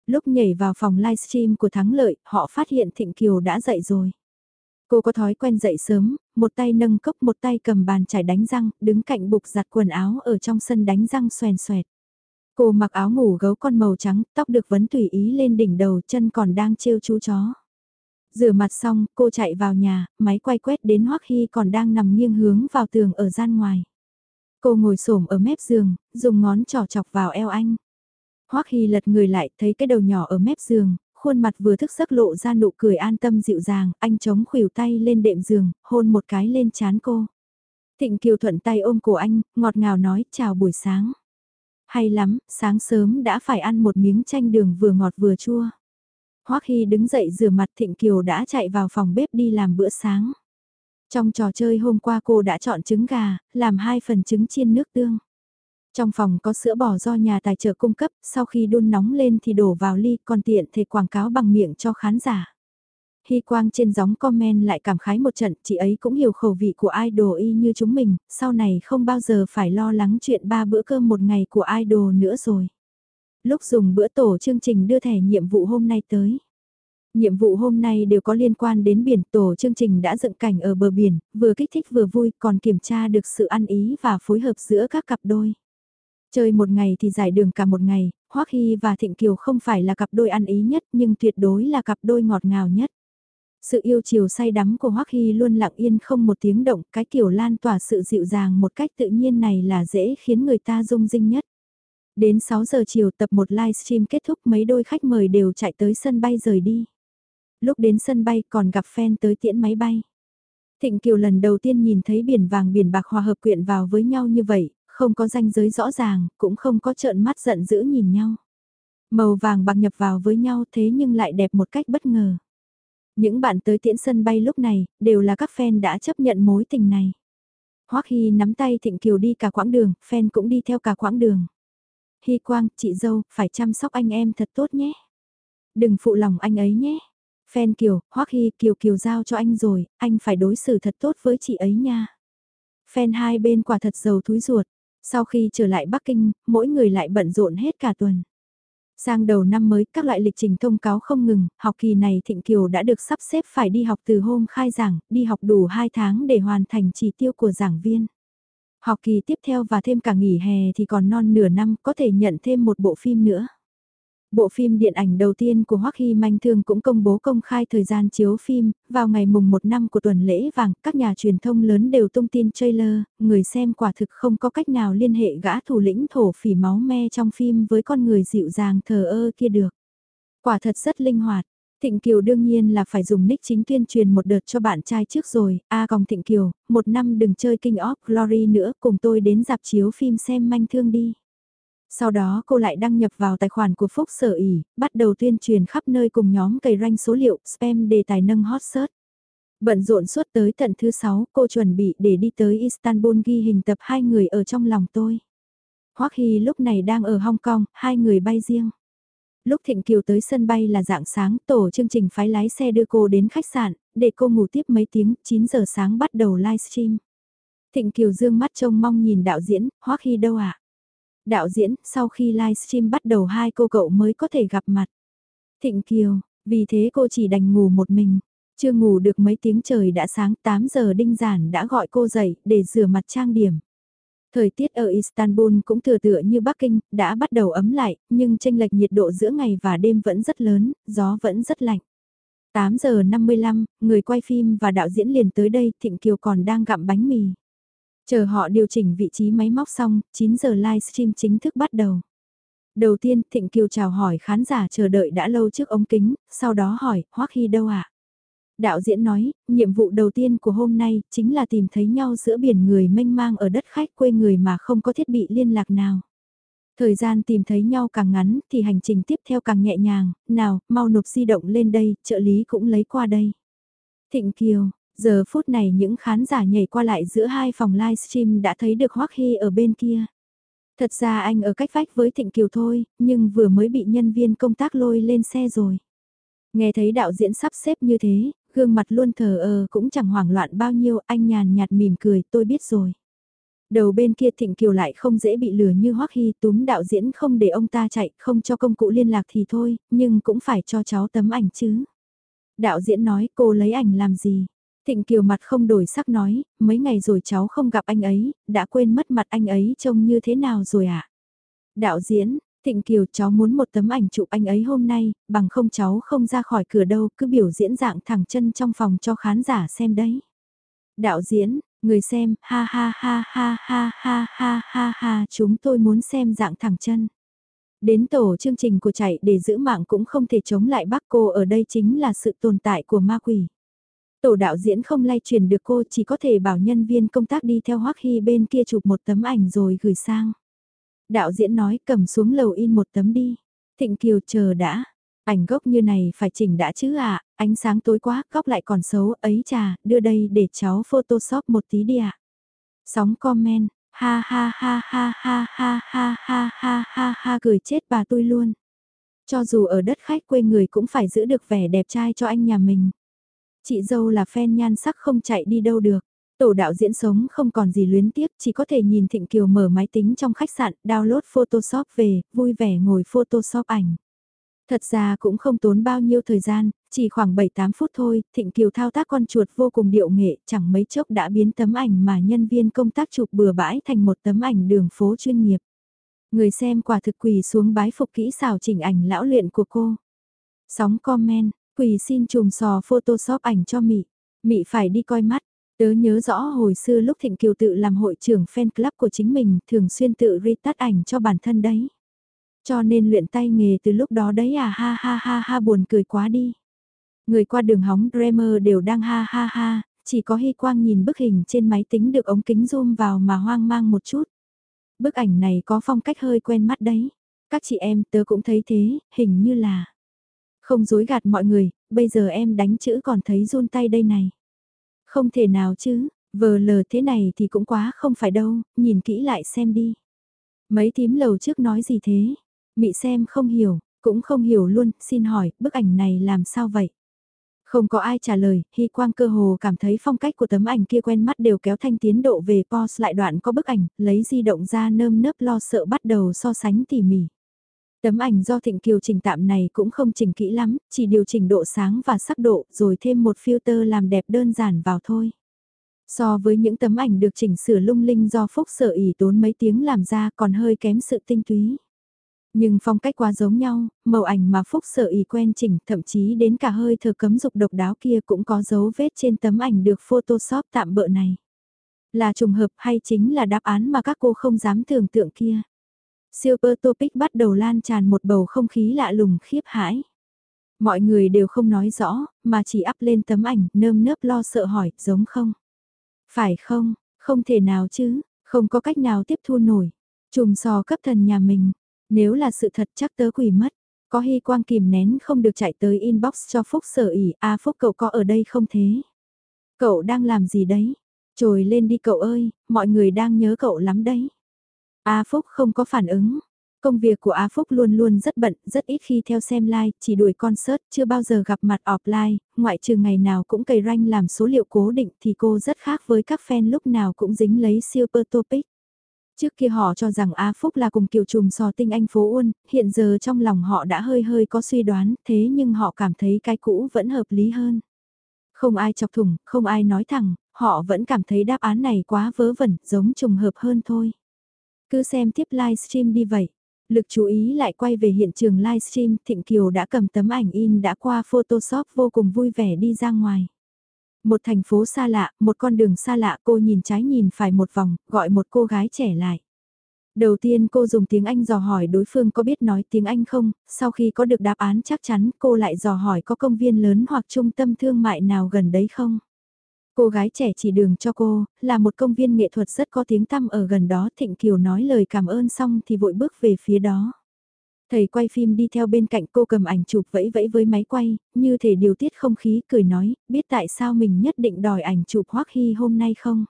Lúc nhảy vào phòng livestream của Thắng Lợi, họ phát hiện Thịnh Kiều đã dậy rồi. Cô có thói quen dậy sớm, một tay nâng cốc một tay cầm bàn chải đánh răng, đứng cạnh bục giặt quần áo ở trong sân đánh răng xoèn xoẹt. Cô mặc áo ngủ gấu con màu trắng, tóc được vấn tùy ý lên đỉnh đầu, chân còn đang trêu chú chó. Rửa mặt xong, cô chạy vào nhà, máy quay quét đến Hoắc Hy còn đang nằm nghiêng hướng vào tường ở gian ngoài. Cô ngồi xổm ở mép giường, dùng ngón trỏ chọc vào eo anh. Hoắc Hy lật người lại, thấy cái đầu nhỏ ở mép giường, khuôn mặt vừa thức giấc lộ ra nụ cười an tâm dịu dàng, anh chống khuỷu tay lên đệm giường, hôn một cái lên chán cô. Thịnh Kiều thuận tay ôm cổ anh, ngọt ngào nói chào buổi sáng. Hay lắm, sáng sớm đã phải ăn một miếng chanh đường vừa ngọt vừa chua. Hoắc Hy đứng dậy rửa mặt Thịnh Kiều đã chạy vào phòng bếp đi làm bữa sáng. Trong trò chơi hôm qua cô đã chọn trứng gà, làm hai phần trứng chiên nước tương. Trong phòng có sữa bò do nhà tài trợ cung cấp, sau khi đun nóng lên thì đổ vào ly còn tiện thể quảng cáo bằng miệng cho khán giả. Hy Quang trên gióng comment lại cảm khái một trận, chị ấy cũng hiểu khẩu vị của idol y như chúng mình, sau này không bao giờ phải lo lắng chuyện ba bữa cơm một ngày của idol nữa rồi. Lúc dùng bữa tổ chương trình đưa thẻ nhiệm vụ hôm nay tới. Nhiệm vụ hôm nay đều có liên quan đến biển tổ chương trình đã dựng cảnh ở bờ biển, vừa kích thích vừa vui còn kiểm tra được sự ăn ý và phối hợp giữa các cặp đôi. Chơi một ngày thì giải đường cả một ngày, Hoắc Hy và Thịnh Kiều không phải là cặp đôi ăn ý nhất nhưng tuyệt đối là cặp đôi ngọt ngào nhất. Sự yêu chiều say đắm của Hoắc Hy luôn lặng yên không một tiếng động, cái kiểu lan tỏa sự dịu dàng một cách tự nhiên này là dễ khiến người ta rung rinh nhất. Đến 6 giờ chiều tập một livestream kết thúc mấy đôi khách mời đều chạy tới sân bay rời đi. Lúc đến sân bay còn gặp fan tới tiễn máy bay. Thịnh Kiều lần đầu tiên nhìn thấy biển vàng biển bạc hòa hợp quyện vào với nhau như vậy, không có ranh giới rõ ràng, cũng không có trợn mắt giận dữ nhìn nhau. Màu vàng bạc nhập vào với nhau thế nhưng lại đẹp một cách bất ngờ. Những bạn tới tiễn sân bay lúc này, đều là các fan đã chấp nhận mối tình này. Hoắc Hy nắm tay Thịnh Kiều đi cả quãng đường, fan cũng đi theo cả quãng đường. Hy Quang, chị dâu, phải chăm sóc anh em thật tốt nhé. Đừng phụ lòng anh ấy nhé. Phen Kiều, Hoắc Hy, Kiều Kiều giao cho anh rồi, anh phải đối xử thật tốt với chị ấy nha. Phen hai bên quả thật giàu túi ruột. Sau khi trở lại Bắc Kinh, mỗi người lại bận rộn hết cả tuần. Sang đầu năm mới, các loại lịch trình thông cáo không ngừng, học kỳ này Thịnh Kiều đã được sắp xếp phải đi học từ hôm khai giảng, đi học đủ 2 tháng để hoàn thành chỉ tiêu của giảng viên. Học kỳ tiếp theo và thêm cả nghỉ hè thì còn non nửa năm có thể nhận thêm một bộ phim nữa. Bộ phim điện ảnh đầu tiên của Hoắc Hy Manh Thương cũng công bố công khai thời gian chiếu phim, vào ngày mùng 1 năm của tuần lễ vàng, các nhà truyền thông lớn đều tung tin trailer, người xem quả thực không có cách nào liên hệ gã thủ lĩnh thổ phỉ máu me trong phim với con người dịu dàng thờ ơ kia được. Quả thật rất linh hoạt. Thịnh Kiều đương nhiên là phải dùng nick chính tuyên truyền một đợt cho bạn trai trước rồi, a à, còng Thịnh Kiều, một năm đừng chơi King of Glory nữa, cùng tôi đến dạp chiếu phim xem manh thương đi. Sau đó cô lại đăng nhập vào tài khoản của Phúc Sở ỉ, bắt đầu tuyên truyền khắp nơi cùng nhóm cày ranh số liệu, spam đề tài nâng hot search. Bận rộn suốt tới tận thứ 6, cô chuẩn bị để đi tới Istanbul ghi hình tập hai người ở trong lòng tôi. Hoắc Hy lúc này đang ở Hong Kong, hai người bay riêng. Lúc Thịnh Kiều tới sân bay là dạng sáng, tổ chương trình phái lái xe đưa cô đến khách sạn, để cô ngủ tiếp mấy tiếng, 9 giờ sáng bắt đầu livestream. Thịnh Kiều dương mắt trông mong nhìn đạo diễn, Hoắc Hy đâu ạ? À? Đạo diễn, sau khi livestream bắt đầu hai cô cậu mới có thể gặp mặt. Thịnh Kiều, vì thế cô chỉ đành ngủ một mình. Chưa ngủ được mấy tiếng trời đã sáng 8 giờ đinh giản đã gọi cô dậy để rửa mặt trang điểm. Thời tiết ở Istanbul cũng thừa tựa như Bắc Kinh, đã bắt đầu ấm lại, nhưng tranh lệch nhiệt độ giữa ngày và đêm vẫn rất lớn, gió vẫn rất lạnh. 8 giờ 55, người quay phim và đạo diễn liền tới đây, Thịnh Kiều còn đang gặm bánh mì. Chờ họ điều chỉnh vị trí máy móc xong, 9 giờ livestream chính thức bắt đầu. Đầu tiên, Thịnh Kiều chào hỏi khán giả chờ đợi đã lâu trước ống kính, sau đó hỏi, Hoắc Hy đâu ạ? À? Đạo diễn nói, nhiệm vụ đầu tiên của hôm nay chính là tìm thấy nhau giữa biển người mênh mang ở đất khách quê người mà không có thiết bị liên lạc nào. Thời gian tìm thấy nhau càng ngắn thì hành trình tiếp theo càng nhẹ nhàng, nào, mau nộp di động lên đây, trợ lý cũng lấy qua đây. Thịnh Kiều, Giờ phút này những khán giả nhảy qua lại giữa hai phòng livestream đã thấy được Hoắc Hy ở bên kia. Thật ra anh ở cách vách với Thịnh Kiều thôi, nhưng vừa mới bị nhân viên công tác lôi lên xe rồi. Nghe thấy đạo diễn sắp xếp như thế, gương mặt luôn thờ ơ cũng chẳng hoảng loạn bao nhiêu, anh nhàn nhạt mỉm cười, tôi biết rồi. Đầu bên kia Thịnh Kiều lại không dễ bị lừa như Hoắc Hy túm đạo diễn không để ông ta chạy, không cho công cụ liên lạc thì thôi, nhưng cũng phải cho cháu tấm ảnh chứ. Đạo diễn nói cô lấy ảnh làm gì? Thịnh Kiều mặt không đổi sắc nói, mấy ngày rồi cháu không gặp anh ấy, đã quên mất mặt anh ấy trông như thế nào rồi ạ? À? Đạo diễn, Thịnh Kiều cháu muốn một tấm ảnh chụp anh ấy hôm nay, bằng không cháu không ra khỏi cửa đâu, cứ biểu diễn dạng thẳng chân trong phòng cho khán giả xem đấy. Đạo diễn, người xem, ha ha ha ha ha ha ha ha ha, chúng tôi muốn xem dạng thẳng chân. Đến tổ chương trình của chạy để giữ mạng cũng không thể chống lại bác cô ở đây chính là sự tồn tại của ma quỷ. Tổ đạo diễn không lay truyền được cô chỉ có thể bảo nhân viên công tác đi theo Hoắc Hy bên kia chụp một tấm ảnh rồi gửi sang. Đạo diễn nói cầm xuống lầu in một tấm đi. Thịnh Kiều chờ đã. Ảnh gốc như này phải chỉnh đã chứ ạ, à, ánh sáng tối quá, góc lại còn xấu, ấy trà, đưa đây để cháu photoshop một tí đi ạ. À. Sóng comment, ha ha ha ha ha ha ha ha ha ha ha cười chết bà tôi luôn. Cho dù ở đất khách quê người cũng phải giữ được vẻ đẹp trai cho anh nhà mình. Chị dâu là fan nhan sắc không chạy đi đâu được. Tổ đạo diễn sống không còn gì luyến tiếc, chỉ có thể nhìn Thịnh Kiều mở máy tính trong khách sạn, download Photoshop về, vui vẻ ngồi Photoshop ảnh. Thật ra cũng không tốn bao nhiêu thời gian, chỉ khoảng 7-8 phút thôi, Thịnh Kiều thao tác con chuột vô cùng điệu nghệ, chẳng mấy chốc đã biến tấm ảnh mà nhân viên công tác chụp bừa bãi thành một tấm ảnh đường phố chuyên nghiệp. Người xem quả thực quỳ xuống bái phục kỹ xảo chỉnh ảnh lão luyện của cô. Sóng comment, quỳ xin chùm sò Photoshop ảnh cho Mị. Mị phải đi coi mắt, Tớ nhớ rõ hồi xưa lúc Thịnh Kiều tự làm hội trưởng fan club của chính mình thường xuyên tự retouch ảnh cho bản thân đấy. Cho nên luyện tay nghề từ lúc đó đấy à ha ha ha ha buồn cười quá đi. Người qua đường hóng Dreamer đều đang ha ha ha, chỉ có Hy Quang nhìn bức hình trên máy tính được ống kính zoom vào mà hoang mang một chút. Bức ảnh này có phong cách hơi quen mắt đấy. Các chị em tớ cũng thấy thế, hình như là... Không dối gạt mọi người, bây giờ em đánh chữ còn thấy run tay đây này. Không thể nào chứ, vờ lờ thế này thì cũng quá không phải đâu, nhìn kỹ lại xem đi. Mấy tím lầu trước nói gì thế? Mị xem không hiểu, cũng không hiểu luôn, xin hỏi, bức ảnh này làm sao vậy? Không có ai trả lời, Hy Quang cơ hồ cảm thấy phong cách của tấm ảnh kia quen mắt đều kéo thanh tiến độ về pause lại đoạn có bức ảnh, lấy di động ra nơm nớp lo sợ bắt đầu so sánh tỉ mỉ. Tấm ảnh do Thịnh Kiều chỉnh tạm này cũng không chỉnh kỹ lắm, chỉ điều chỉnh độ sáng và sắc độ rồi thêm một filter làm đẹp đơn giản vào thôi. So với những tấm ảnh được chỉnh sửa lung linh do Phúc sở ỉ tốn mấy tiếng làm ra còn hơi kém sự tinh túy. Nhưng phong cách quá giống nhau, màu ảnh mà Phúc sở ỉ quen chỉnh thậm chí đến cả hơi thở cấm dục độc đáo kia cũng có dấu vết trên tấm ảnh được Photoshop tạm bợ này. Là trùng hợp hay chính là đáp án mà các cô không dám tưởng tượng kia. Super Topic bắt đầu lan tràn một bầu không khí lạ lùng khiếp hãi. Mọi người đều không nói rõ, mà chỉ up lên tấm ảnh, nơm nớp lo sợ hỏi, giống không? Phải không? Không thể nào chứ, không có cách nào tiếp thu nổi. Chùm sò cấp thần nhà mình, nếu là sự thật chắc tớ quỷ mất. Có hy quang kìm nén không được chạy tới inbox cho Phúc sở ỉ, à Phúc cậu có ở đây không thế? Cậu đang làm gì đấy? Trồi lên đi cậu ơi, mọi người đang nhớ cậu lắm đấy. A Phúc không có phản ứng. Công việc của A Phúc luôn luôn rất bận, rất ít khi theo xem live, chỉ đuổi concert, chưa bao giờ gặp mặt offline, ngoại trừ ngày nào cũng cày ranh làm số liệu cố định thì cô rất khác với các fan lúc nào cũng dính lấy super topic. Trước kia họ cho rằng A Phúc là cùng kiều trùm sò tinh anh phố Uôn, hiện giờ trong lòng họ đã hơi hơi có suy đoán, thế nhưng họ cảm thấy cái cũ vẫn hợp lý hơn. Không ai chọc thủng, không ai nói thẳng, họ vẫn cảm thấy đáp án này quá vớ vẩn, giống trùng hợp hơn thôi. Cứ xem tiếp livestream đi vậy. Lực chú ý lại quay về hiện trường livestream, Thịnh Kiều đã cầm tấm ảnh in đã qua Photoshop vô cùng vui vẻ đi ra ngoài. Một thành phố xa lạ, một con đường xa lạ cô nhìn trái nhìn phải một vòng, gọi một cô gái trẻ lại. Đầu tiên cô dùng tiếng Anh dò hỏi đối phương có biết nói tiếng Anh không, sau khi có được đáp án chắc chắn cô lại dò hỏi có công viên lớn hoặc trung tâm thương mại nào gần đấy không. Cô gái trẻ chỉ đường cho cô, là một công viên nghệ thuật rất có tiếng tăm ở gần đó Thịnh Kiều nói lời cảm ơn xong thì vội bước về phía đó. Thầy quay phim đi theo bên cạnh cô cầm ảnh chụp vẫy vẫy với máy quay, như thể điều tiết không khí cười nói, biết tại sao mình nhất định đòi ảnh chụp Hoắc Hy hôm nay không?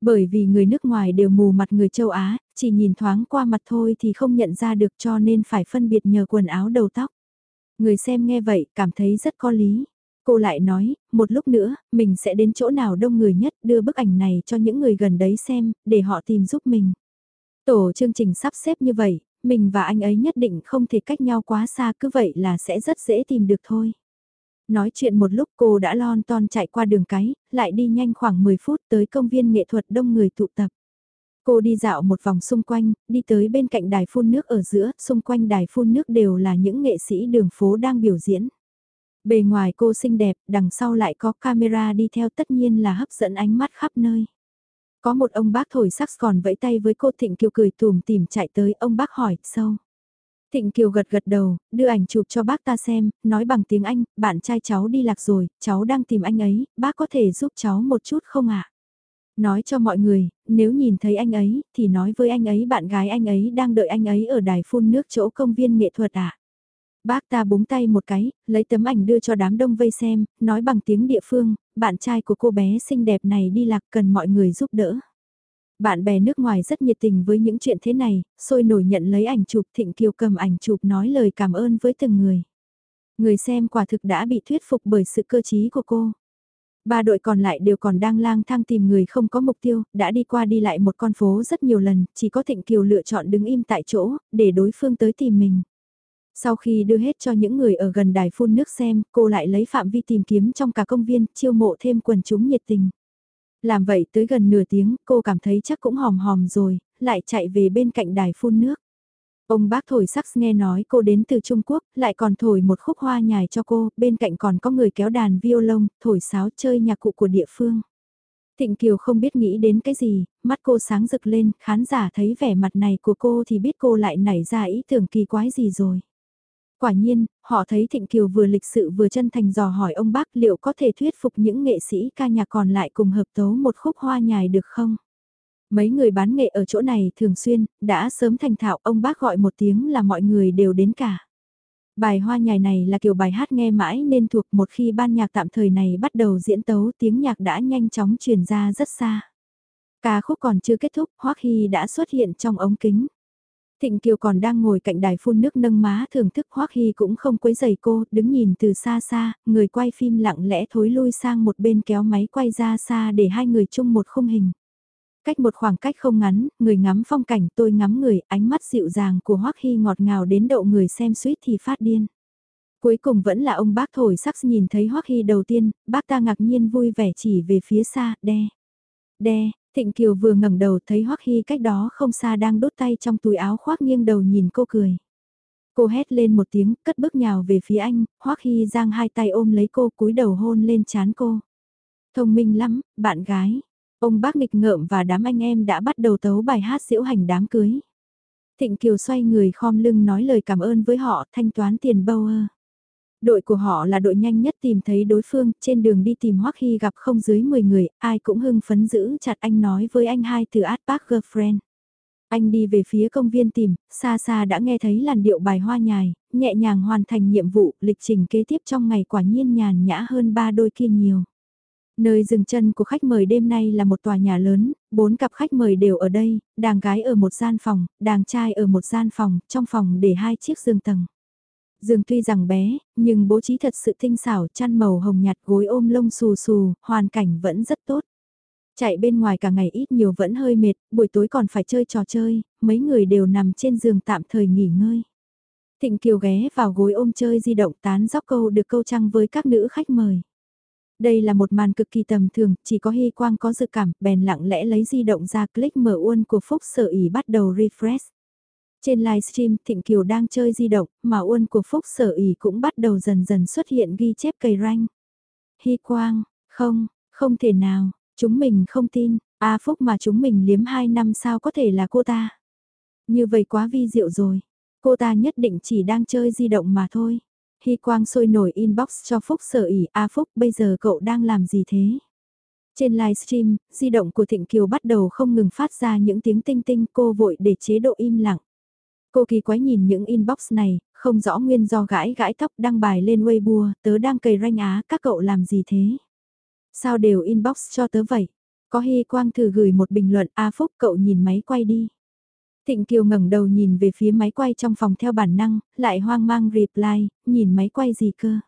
Bởi vì người nước ngoài đều mù mặt người châu Á, chỉ nhìn thoáng qua mặt thôi thì không nhận ra được cho nên phải phân biệt nhờ quần áo đầu tóc. Người xem nghe vậy cảm thấy rất có lý. Cô lại nói, một lúc nữa, mình sẽ đến chỗ nào đông người nhất đưa bức ảnh này cho những người gần đấy xem, để họ tìm giúp mình. Tổ chương trình sắp xếp như vậy, mình và anh ấy nhất định không thể cách nhau quá xa cứ vậy là sẽ rất dễ tìm được thôi. Nói chuyện một lúc cô đã lon ton chạy qua đường cái, lại đi nhanh khoảng 10 phút tới công viên nghệ thuật đông người tụ tập. Cô đi dạo một vòng xung quanh, đi tới bên cạnh đài phun nước ở giữa, xung quanh đài phun nước đều là những nghệ sĩ đường phố đang biểu diễn. Bề ngoài cô xinh đẹp, đằng sau lại có camera đi theo tất nhiên là hấp dẫn ánh mắt khắp nơi. Có một ông bác thổi sax còn vẫy tay với cô Thịnh Kiều cười tùm tìm chạy tới, ông bác hỏi, sâu. Thịnh Kiều gật gật đầu, đưa ảnh chụp cho bác ta xem, nói bằng tiếng Anh, bạn trai cháu đi lạc rồi, cháu đang tìm anh ấy, bác có thể giúp cháu một chút không ạ? Nói cho mọi người, nếu nhìn thấy anh ấy, thì nói với anh ấy bạn gái anh ấy đang đợi anh ấy ở đài phun nước chỗ công viên nghệ thuật ạ. Bác ta búng tay một cái, lấy tấm ảnh đưa cho đám đông vây xem, nói bằng tiếng địa phương, bạn trai của cô bé xinh đẹp này đi lạc cần mọi người giúp đỡ. Bạn bè nước ngoài rất nhiệt tình với những chuyện thế này, sôi nổi nhận lấy ảnh chụp Thịnh Kiều cầm ảnh chụp nói lời cảm ơn với từng người. Người xem quả thực đã bị thuyết phục bởi sự cơ trí của cô. Ba đội còn lại đều còn đang lang thang tìm người không có mục tiêu, đã đi qua đi lại một con phố rất nhiều lần, chỉ có Thịnh Kiều lựa chọn đứng im tại chỗ, để đối phương tới tìm mình. Sau khi đưa hết cho những người ở gần đài phun nước xem, cô lại lấy phạm vi tìm kiếm trong cả công viên, chiêu mộ thêm quần chúng nhiệt tình. Làm vậy tới gần nửa tiếng, cô cảm thấy chắc cũng hòm hòm rồi, lại chạy về bên cạnh đài phun nước. Ông bác thổi sax nghe nói cô đến từ Trung Quốc, lại còn thổi một khúc hoa nhài cho cô, bên cạnh còn có người kéo đàn violon, thổi sáo chơi nhạc cụ của địa phương. Thịnh Kiều không biết nghĩ đến cái gì, mắt cô sáng rực lên, khán giả thấy vẻ mặt này của cô thì biết cô lại nảy ra ý tưởng kỳ quái gì rồi. Quả nhiên, họ thấy Thịnh Kiều vừa lịch sự vừa chân thành dò hỏi ông bác liệu có thể thuyết phục những nghệ sĩ ca nhạc còn lại cùng hợp tấu một khúc hoa nhài được không? Mấy người bán nghệ ở chỗ này thường xuyên, đã sớm thành thạo ông bác gọi một tiếng là mọi người đều đến cả. Bài hoa nhài này là kiểu bài hát nghe mãi nên thuộc một khi ban nhạc tạm thời này bắt đầu diễn tấu tiếng nhạc đã nhanh chóng truyền ra rất xa. Ca khúc còn chưa kết thúc, Hoắc Hy đã xuất hiện trong ống kính. Thịnh Kiều còn đang ngồi cạnh đài phun nước nâng má thưởng thức Hoắc Hy cũng không quấy giày cô, đứng nhìn từ xa xa, người quay phim lặng lẽ thối lui sang một bên kéo máy quay ra xa để hai người chung một khung hình. Cách một khoảng cách không ngắn, người ngắm phong cảnh tôi ngắm người, ánh mắt dịu dàng của Hoắc Hy ngọt ngào đến độ người xem suýt thì phát điên. Cuối cùng vẫn là ông bác thổi sắc nhìn thấy Hoắc Hy đầu tiên, bác ta ngạc nhiên vui vẻ chỉ về phía xa, đe. Đe, Thịnh Kiều vừa ngẩng đầu thấy Hoắc Hy cách đó không xa đang đốt tay trong túi áo khoác nghiêng đầu nhìn cô cười. Cô hét lên một tiếng, cất bước nhào về phía anh, Hoắc Hy giang hai tay ôm lấy cô cúi đầu hôn lên chán cô. Thông minh lắm, bạn gái. Ông bác nghịch ngợm và đám anh em đã bắt đầu tấu bài hát diễu hành đám cưới. Thịnh Kiều xoay người khom lưng nói lời cảm ơn với họ thanh toán tiền Bauer. Đội của họ là đội nhanh nhất tìm thấy đối phương, trên đường đi tìm Hoắc Hy gặp không dưới 10 người, ai cũng hưng phấn giữ chặt anh nói với anh hai từ Art Park Girlfriend. Anh đi về phía công viên tìm, xa xa đã nghe thấy làn điệu bài hoa nhài, nhẹ nhàng hoàn thành nhiệm vụ, lịch trình kế tiếp trong ngày quả nhiên nhàn nhã hơn ba đôi kia nhiều. Nơi dừng chân của khách mời đêm nay là một tòa nhà lớn, bốn cặp khách mời đều ở đây, đàng gái ở một gian phòng, đàng trai ở một gian phòng, trong phòng để hai chiếc giường tầng. Giường tuy rằng bé, nhưng bố trí thật sự tinh xảo, chăn màu hồng nhạt gối ôm lông xù xù, hoàn cảnh vẫn rất tốt. Chạy bên ngoài cả ngày ít nhiều vẫn hơi mệt, buổi tối còn phải chơi trò chơi, mấy người đều nằm trên giường tạm thời nghỉ ngơi. Thịnh Kiều ghé vào gối ôm chơi di động tán dóc câu được câu trăng với các nữ khách mời. Đây là một màn cực kỳ tầm thường, chỉ có Hy Quang có dự cảm, bèn lặng lẽ lấy di động ra click mở uôn của Phúc sở ý bắt đầu refresh. Trên livestream, Thịnh Kiều đang chơi di động, mà uôn của Phúc sở ỉ cũng bắt đầu dần dần xuất hiện ghi chép cầy ranh. Hy Quang, không, không thể nào, chúng mình không tin, A Phúc mà chúng mình liếm 2 năm sao có thể là cô ta. Như vậy quá vi diệu rồi, cô ta nhất định chỉ đang chơi di động mà thôi. Hy Quang sôi nổi inbox cho Phúc sở ỉ, A Phúc bây giờ cậu đang làm gì thế? Trên livestream, di động của Thịnh Kiều bắt đầu không ngừng phát ra những tiếng tinh tinh cô vội để chế độ im lặng. Cô kỳ quái nhìn những inbox này, không rõ nguyên do gãi gãi tóc đăng bài lên Weibo, tớ đang cầy ranh á, các cậu làm gì thế? Sao đều inbox cho tớ vậy? Có Hy Quang thử gửi một bình luận A Phúc cậu nhìn máy quay đi. Thịnh Kiều ngẩng đầu nhìn về phía máy quay trong phòng theo bản năng, lại hoang mang reply, nhìn máy quay gì cơ.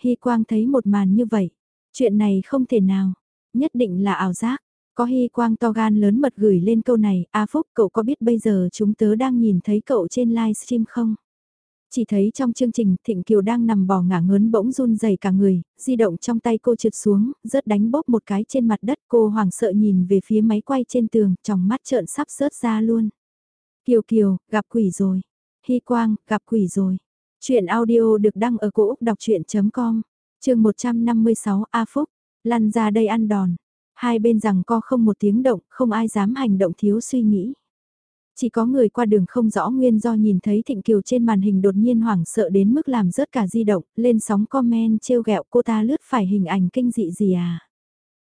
Hy Quang thấy một màn như vậy. Chuyện này không thể nào. Nhất định là ảo giác. Có Hy Quang to gan lớn mật gửi lên câu này, A Phúc cậu có biết bây giờ chúng tớ đang nhìn thấy cậu trên livestream không? Chỉ thấy trong chương trình Thịnh Kiều đang nằm bò ngả ngớn bỗng run rẩy cả người, di động trong tay cô trượt xuống, rớt đánh bóp một cái trên mặt đất cô hoảng sợ nhìn về phía máy quay trên tường, trong mắt trợn sắp rớt ra luôn. Kiều Kiều, gặp quỷ rồi. Hy Quang, gặp quỷ rồi. Chuyện audio được đăng ở cổ Úc đọc chuyện.com, trường 156 A Phúc, lăn ra đây ăn đòn. Hai bên rằng co không một tiếng động, không ai dám hành động thiếu suy nghĩ. Chỉ có người qua đường không rõ nguyên do nhìn thấy Thịnh Kiều trên màn hình đột nhiên hoảng sợ đến mức làm rớt cả di động, lên sóng comment trêu ghẹo cô ta lướt phải hình ảnh kinh dị gì à.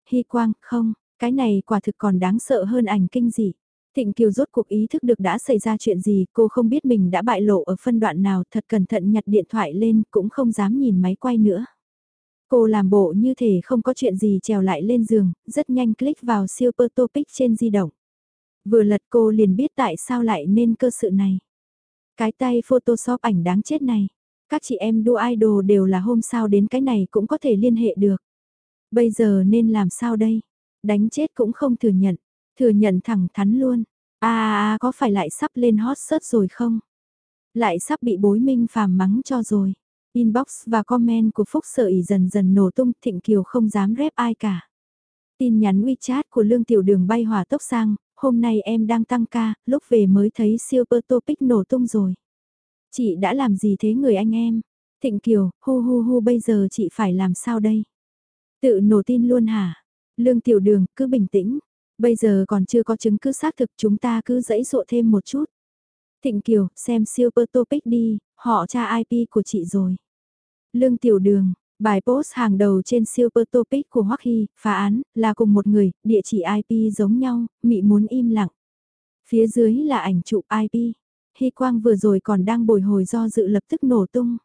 Hy Quang, không, cái này quả thực còn đáng sợ hơn ảnh kinh dị. Thịnh Kiều rốt cuộc ý thức được đã xảy ra chuyện gì, cô không biết mình đã bại lộ ở phân đoạn nào, thật cẩn thận nhặt điện thoại lên, cũng không dám nhìn máy quay nữa. Cô làm bộ như thể không có chuyện gì trèo lại lên giường, rất nhanh click vào Super Topic trên di động. Vừa lật cô liền biết tại sao lại nên cơ sự này. Cái tay Photoshop ảnh đáng chết này. Các chị em đua idol đều là hôm sau đến cái này cũng có thể liên hệ được. Bây giờ nên làm sao đây? Đánh chết cũng không thừa nhận. Thừa nhận thẳng thắn luôn. À, à, à có phải lại sắp lên hot search rồi không? Lại sắp bị bối minh phàm mắng cho rồi. Inbox và comment của Phúc Sở ỉ dần dần nổ tung Thịnh Kiều không dám rep ai cả. Tin nhắn WeChat của Lương Tiểu Đường bay hỏa tốc sang, hôm nay em đang tăng ca, lúc về mới thấy Super Topic nổ tung rồi. Chị đã làm gì thế người anh em? Thịnh Kiều, hu hu hu bây giờ chị phải làm sao đây? Tự nổ tin luôn hả? Lương Tiểu Đường, cứ bình tĩnh. Bây giờ còn chưa có chứng cứ xác thực chúng ta cứ dẫy dụa thêm một chút. Thịnh Kiều, xem Super Topic đi, họ tra IP của chị rồi. Lương Tiểu Đường, bài post hàng đầu trên Super Topic của Hoắc Hy, phá án, là cùng một người, địa chỉ IP giống nhau, mị muốn im lặng. Phía dưới là ảnh chụp IP. Hy Quang vừa rồi còn đang bồi hồi do dự lập tức nổ tung.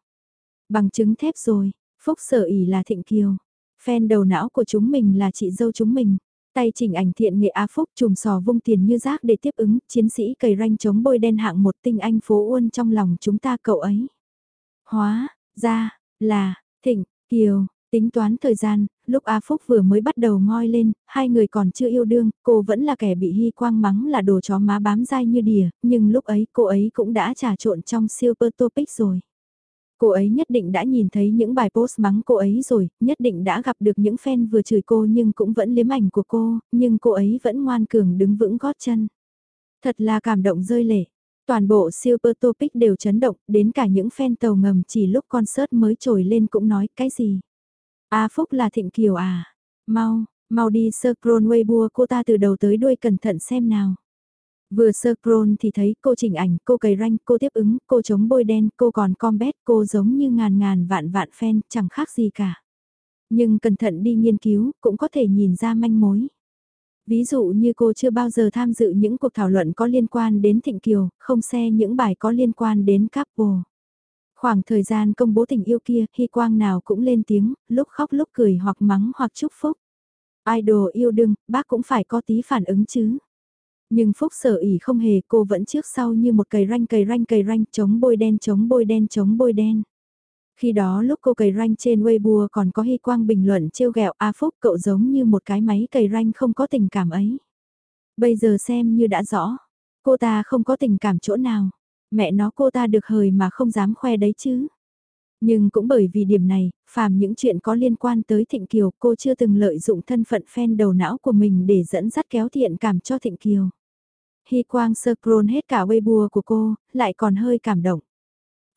Bằng chứng thép rồi, Phúc sở ỉ là Thịnh Kiều. Fan đầu não của chúng mình là chị dâu chúng mình. Tay chỉnh ảnh thiện nghệ A Phúc trùm sò vung tiền như rác để tiếp ứng, chiến sĩ cầy ranh chống bôi đen hạng một tinh anh phố uôn trong lòng chúng ta cậu ấy. Hóa, ra, là, thịnh, kiều, tính toán thời gian, lúc A Phúc vừa mới bắt đầu ngoi lên, hai người còn chưa yêu đương, cô vẫn là kẻ bị hy quang mắng là đồ chó má bám dai như đỉa, nhưng lúc ấy cô ấy cũng đã trà trộn trong siêu topic rồi. Cô ấy nhất định đã nhìn thấy những bài post mắng cô ấy rồi, nhất định đã gặp được những fan vừa chửi cô nhưng cũng vẫn liếm ảnh của cô, nhưng cô ấy vẫn ngoan cường đứng vững gót chân. Thật là cảm động rơi lệ. Toàn bộ Super Topic đều chấn động, đến cả những fan tàu ngầm chỉ lúc concert mới trồi lên cũng nói cái gì. A Phúc là Thịnh Kiều à? Mau, mau đi scroll Weibo cô ta từ đầu tới đuôi cẩn thận xem nào. Vừa sơ scroll thì thấy cô chỉnh ảnh, cô cầy ranh, cô tiếp ứng, cô chống bôi đen, cô còn combat, cô giống như ngàn ngàn vạn vạn fan, chẳng khác gì cả. Nhưng cẩn thận đi nghiên cứu, cũng có thể nhìn ra manh mối. Ví dụ như cô chưa bao giờ tham dự những cuộc thảo luận có liên quan đến Thịnh Kiều, không xe những bài có liên quan đến couple. Khoảng thời gian công bố tình yêu kia, Hy Quang nào cũng lên tiếng, lúc khóc lúc cười hoặc mắng hoặc chúc phúc. Idol yêu đương, bác cũng phải có tí phản ứng chứ. Nhưng Phúc sở ỉ không hề cô vẫn trước sau như một cầy ranh cầy ranh cầy ranh chống bôi đen chống bôi đen chống bôi đen. Khi đó lúc cô cầy ranh trên Weibo còn có hy quang bình luận trêu ghẹo A Phúc cậu giống như một cái máy cầy ranh không có tình cảm ấy. Bây giờ xem như đã rõ, cô ta không có tình cảm chỗ nào, mẹ nó cô ta được hời mà không dám khoe đấy chứ. Nhưng cũng bởi vì điểm này, phàm những chuyện có liên quan tới Thịnh Kiều cô chưa từng lợi dụng thân phận fan đầu não của mình để dẫn dắt kéo thiện cảm cho Thịnh Kiều. Hy quang sơ scroll hết cả Weibo của cô, lại còn hơi cảm động.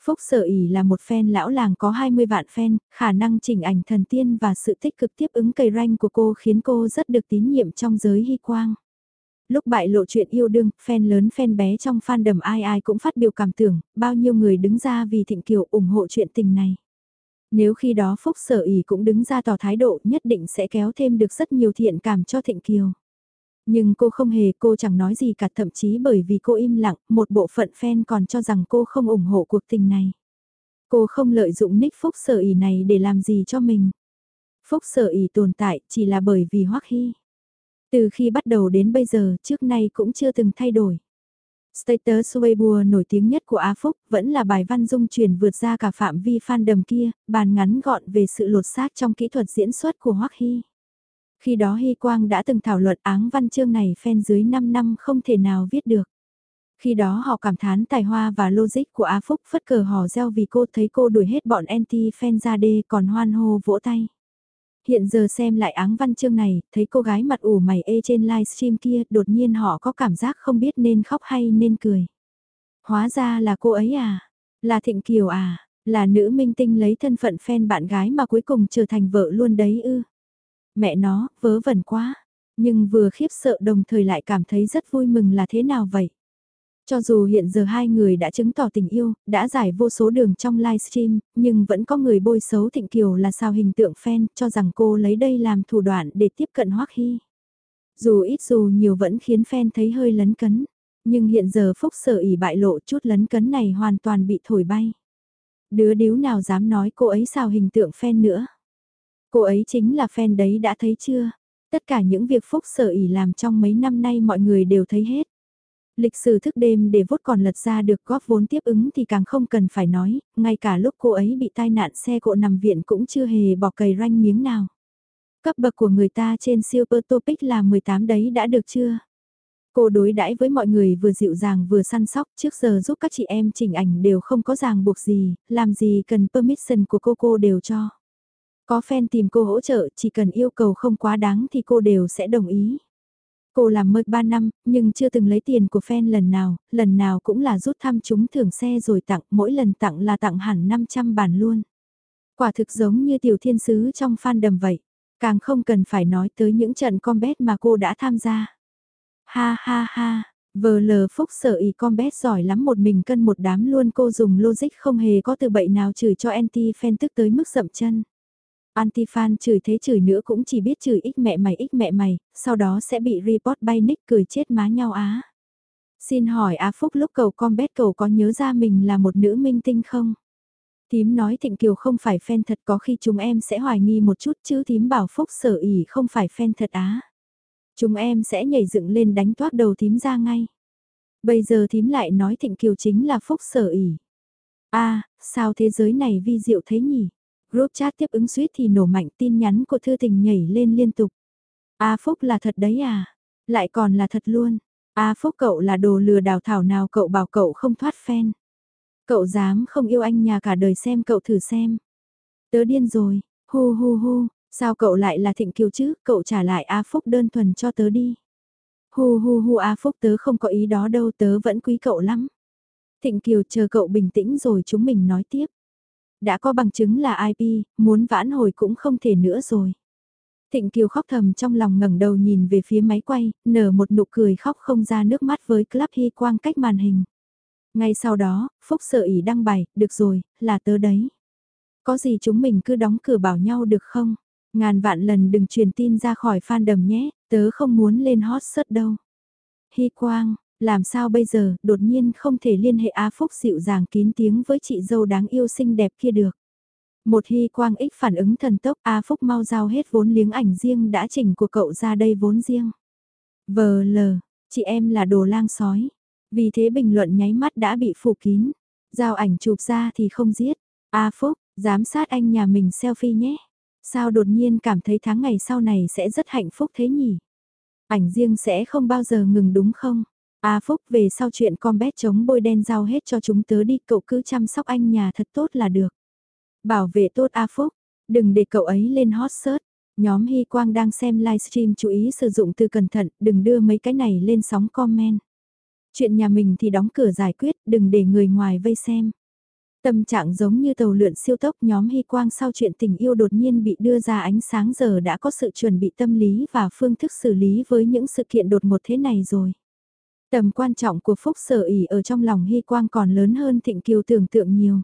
Phúc Sở ỉ là một fan lão làng có 20 vạn fan, khả năng chỉnh ảnh thần tiên và sự tích cực tiếp ứng cây ranh của cô khiến cô rất được tín nhiệm trong giới hy quang. Lúc bại lộ chuyện yêu đương, fan lớn fan bé trong fan đầm ai ai cũng phát biểu cảm tưởng, bao nhiêu người đứng ra vì Thịnh Kiều ủng hộ chuyện tình này. Nếu khi đó Phúc Sở ỉ cũng đứng ra tỏ thái độ nhất định sẽ kéo thêm được rất nhiều thiện cảm cho Thịnh Kiều. Nhưng cô không hề, cô chẳng nói gì cả thậm chí bởi vì cô im lặng, một bộ phận fan còn cho rằng cô không ủng hộ cuộc tình này. Cô không lợi dụng nick Phúc Sở ỉ này để làm gì cho mình. Phúc Sở ỉ tồn tại chỉ là bởi vì Hoắc Hy. Từ khi bắt đầu đến bây giờ, trước nay cũng chưa từng thay đổi. Status Weibo nổi tiếng nhất của A Phúc vẫn là bài văn dung truyền vượt ra cả phạm vi fan đầm kia, bàn ngắn gọn về sự lột xác trong kỹ thuật diễn xuất của Hoắc Hy. Khi đó Hy Quang đã từng thảo luận áng văn chương này fan dưới 5 năm không thể nào viết được. Khi đó họ cảm thán tài hoa và logic của A Phúc phất cờ hò reo vì cô thấy cô đuổi hết bọn anti-fan ra đê còn hoan hô vỗ tay. Hiện giờ xem lại áng văn chương này, thấy cô gái mặt ủ mày ê trên livestream kia, đột nhiên họ có cảm giác không biết nên khóc hay nên cười. Hóa ra là cô ấy à? Là Thịnh Kiều à? Là nữ minh tinh lấy thân phận fan bạn gái mà cuối cùng trở thành vợ luôn đấy ư? Mẹ nó, vớ vẩn quá. Nhưng vừa khiếp sợ đồng thời lại cảm thấy rất vui mừng là thế nào vậy? Cho dù hiện giờ hai người đã chứng tỏ tình yêu, đã giải vô số đường trong livestream, nhưng vẫn có người bôi xấu Thịnh Kiều là sao hình tượng fan, cho rằng cô lấy đây làm thủ đoạn để tiếp cận Hoắc Hy. Dù ít dù nhiều vẫn khiến fan thấy hơi lấn cấn, nhưng hiện giờ Phúc sở ỉ bại lộ chút lấn cấn này hoàn toàn bị thổi bay. Đứa điếu nào dám nói cô ấy sao hình tượng fan nữa. Cô ấy chính là fan đấy đã thấy chưa? Tất cả những việc Phúc sở ỉ làm trong mấy năm nay mọi người đều thấy hết. Lịch sử thức đêm để vốt còn lật ra được góp vốn tiếp ứng thì càng không cần phải nói, ngay cả lúc cô ấy bị tai nạn xe cộ nằm viện cũng chưa hề bỏ cầy ranh miếng nào. Cấp bậc của người ta trên Super Topic là 18 đấy đã được chưa? Cô đối đãi với mọi người vừa dịu dàng vừa săn sóc trước giờ giúp các chị em chỉnh ảnh đều không có ràng buộc gì, làm gì cần permission của cô cô đều cho. Có fan tìm cô hỗ trợ chỉ cần yêu cầu không quá đáng thì cô đều sẽ đồng ý. Cô làm mơ 3 năm, nhưng chưa từng lấy tiền của fan lần nào, lần nào cũng là rút thăm chúng thưởng xe rồi tặng, mỗi lần tặng là tặng hẳn 500 bản luôn. Quả thực giống như tiểu thiên sứ trong fan đầm vậy, càng không cần phải nói tới những trận combat mà cô đã tham gia. Ha ha ha, vờ lờ phúc sở y combat giỏi lắm một mình cân một đám luôn cô dùng logic không hề có từ bậy nào chửi cho anti-fan tức tới mức sậm chân. Anti-fan chửi thế chửi nữa cũng chỉ biết chửi ích mẹ mày ích mẹ mày, sau đó sẽ bị report bay nick cười chết má nhau á. Xin hỏi A Phúc lúc cầu combat cầu có nhớ ra mình là một nữ minh tinh không? Tím nói Thịnh Kiều không phải fan thật có khi chúng em sẽ hoài nghi một chút chứ tím bảo Phúc sở ỉ không phải fan thật á. Chúng em sẽ nhảy dựng lên đánh toát đầu tím ra ngay. Bây giờ thím lại nói Thịnh Kiều chính là Phúc sở ỉ. a sao thế giới này vi diệu thế nhỉ? Group chat tiếp ứng suýt thì nổ mạnh tin nhắn của thư tình nhảy lên liên tục. A Phúc là thật đấy à? Lại còn là thật luôn. A Phúc cậu là đồ lừa đào thảo nào cậu bảo cậu không thoát phen. Cậu dám không yêu anh nhà cả đời xem cậu thử xem. Tớ điên rồi, hu hu hu, sao cậu lại là Thịnh Kiều chứ, cậu trả lại A Phúc đơn thuần cho tớ đi. Hu hu hu A Phúc tớ không có ý đó đâu tớ vẫn quý cậu lắm. Thịnh Kiều chờ cậu bình tĩnh rồi chúng mình nói tiếp. Đã có bằng chứng là IP, muốn vãn hồi cũng không thể nữa rồi. Thịnh Kiều khóc thầm trong lòng ngẩng đầu nhìn về phía máy quay, nở một nụ cười khóc không ra nước mắt với Club Hy Quang cách màn hình. Ngay sau đó, Phúc sợ ý đăng bài, được rồi, là tớ đấy. Có gì chúng mình cứ đóng cửa bảo nhau được không? Ngàn vạn lần đừng truyền tin ra khỏi fan đầm nhé, tớ không muốn lên hot search đâu. Hy Quang, làm sao bây giờ, đột nhiên không thể liên hệ A Phúc dịu dàng kín tiếng với chị dâu đáng yêu xinh đẹp kia được. Một hy quang ích phản ứng thần tốc A Phúc mau giao hết vốn liếng ảnh riêng đã chỉnh của cậu ra đây vốn riêng. Vờ lờ, chị em là đồ lang sói. Vì thế bình luận nháy mắt đã bị phủ kín. Giao ảnh chụp ra thì không giết. A Phúc, giám sát anh nhà mình selfie nhé. Sao đột nhiên cảm thấy tháng ngày sau này sẽ rất hạnh phúc thế nhỉ? Ảnh riêng sẽ không bao giờ ngừng đúng không? A Phúc về sau chuyện con bé chống bôi đen giao hết cho chúng tớ đi cậu cứ chăm sóc anh nhà thật tốt là được. Bảo vệ tốt A Phúc, đừng để cậu ấy lên hot search. Nhóm Hy Quang đang xem livestream chú ý sử dụng từ cẩn thận, đừng đưa mấy cái này lên sóng comment. Chuyện nhà mình thì đóng cửa giải quyết, đừng để người ngoài vây xem. Tâm trạng giống như tàu lượn siêu tốc nhóm Hy Quang sau chuyện tình yêu đột nhiên bị đưa ra ánh sáng giờ đã có sự chuẩn bị tâm lý và phương thức xử lý với những sự kiện đột ngột thế này rồi. Tầm quan trọng của Phúc Sở ỉ ở trong lòng Hy Quang còn lớn hơn Thịnh Kiều tưởng tượng nhiều.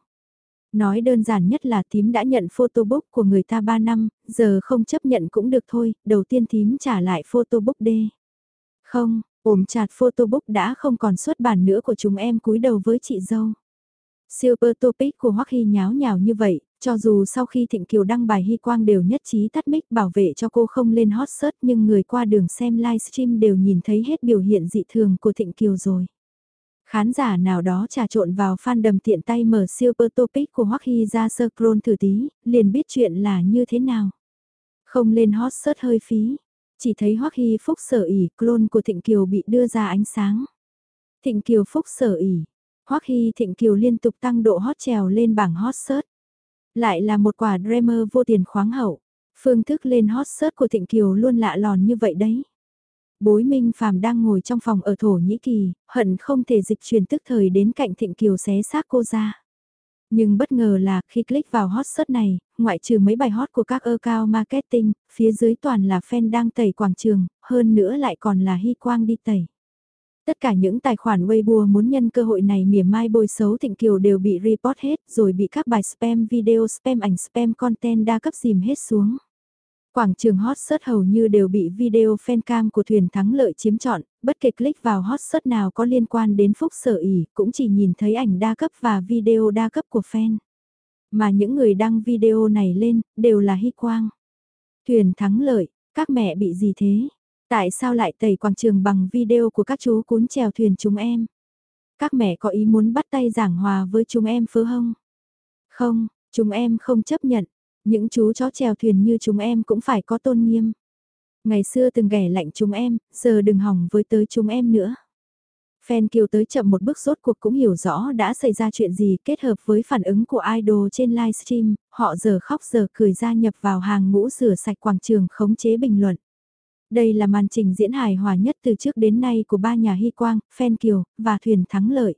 Nói đơn giản nhất là tím đã nhận photobook của người ta 3 năm, giờ không chấp nhận cũng được thôi, đầu tiên tím trả lại photobook D. Không, ổm chặt photobook đã không còn xuất bản nữa của chúng em cúi đầu với chị dâu. Super topic của Hoắc Hy nháo nhào như vậy, cho dù sau khi Thịnh Kiều đăng bài Hy Quang đều nhất trí tắt mic bảo vệ cho cô không lên hot search nhưng người qua đường xem livestream đều nhìn thấy hết biểu hiện dị thường của Thịnh Kiều rồi. Khán giả nào đó trà trộn vào fan đầm tiện tay mở Super Topic của Hoắc Hy ra sơ scroll thử tí, liền biết chuyện là như thế nào. Không lên hot search hơi phí, chỉ thấy Hoắc Hy Phúc sở ỉ clone của Thịnh Kiều bị đưa ra ánh sáng. Thịnh Kiều Phúc sở ỉ, Hoắc Hy Thịnh Kiều liên tục tăng độ hot trèo lên bảng hot search. Lại là một quả Dreamer vô tiền khoáng hậu. Phương thức lên hot search của Thịnh Kiều luôn lạ lòn như vậy đấy. Bối Minh Phạm đang ngồi trong phòng ở Thổ Nhĩ Kỳ, hận không thể dịch chuyển tức thời đến cạnh Thịnh Kiều xé xác cô ra. Nhưng bất ngờ là khi click vào hot search này, ngoại trừ mấy bài hot của các ơ cao marketing, phía dưới toàn là fan đang tẩy quảng trường, hơn nữa lại còn là hy quang đi tẩy. Tất cả những tài khoản Weibo muốn nhân cơ hội này mỉa mai bôi xấu Thịnh Kiều đều bị report hết rồi bị các bài spam video spam ảnh spam content đa cấp dìm hết xuống. Quảng trường hot search hầu như đều bị video fancam của thuyền thắng lợi chiếm trọn, bất kể click vào hot search nào có liên quan đến phúc sở ỉ cũng chỉ nhìn thấy ảnh đa cấp và video đa cấp của fan. Mà những người đăng video này lên đều là hy quang. Thuyền thắng lợi, các mẹ bị gì thế? Tại sao lại tẩy quảng trường bằng video của các chú cuốn chèo thuyền chúng em? Các mẹ có ý muốn bắt tay giảng hòa với chúng em phớ không? Không, chúng em không chấp nhận. Những chú chó chèo thuyền như chúng em cũng phải có tôn nghiêm. Ngày xưa từng ghẻ lạnh chúng em, giờ đừng hỏng với tới chúng em nữa. Fan Kiều tới chậm một bước rốt cuộc cũng hiểu rõ đã xảy ra chuyện gì kết hợp với phản ứng của idol trên livestream, họ giờ khóc giờ cười gia nhập vào hàng ngũ rửa sạch quảng trường khống chế bình luận. Đây là màn trình diễn hài hòa nhất từ trước đến nay của ba nhà Hy Quang, phen Kiều, và Thuyền Thắng Lợi.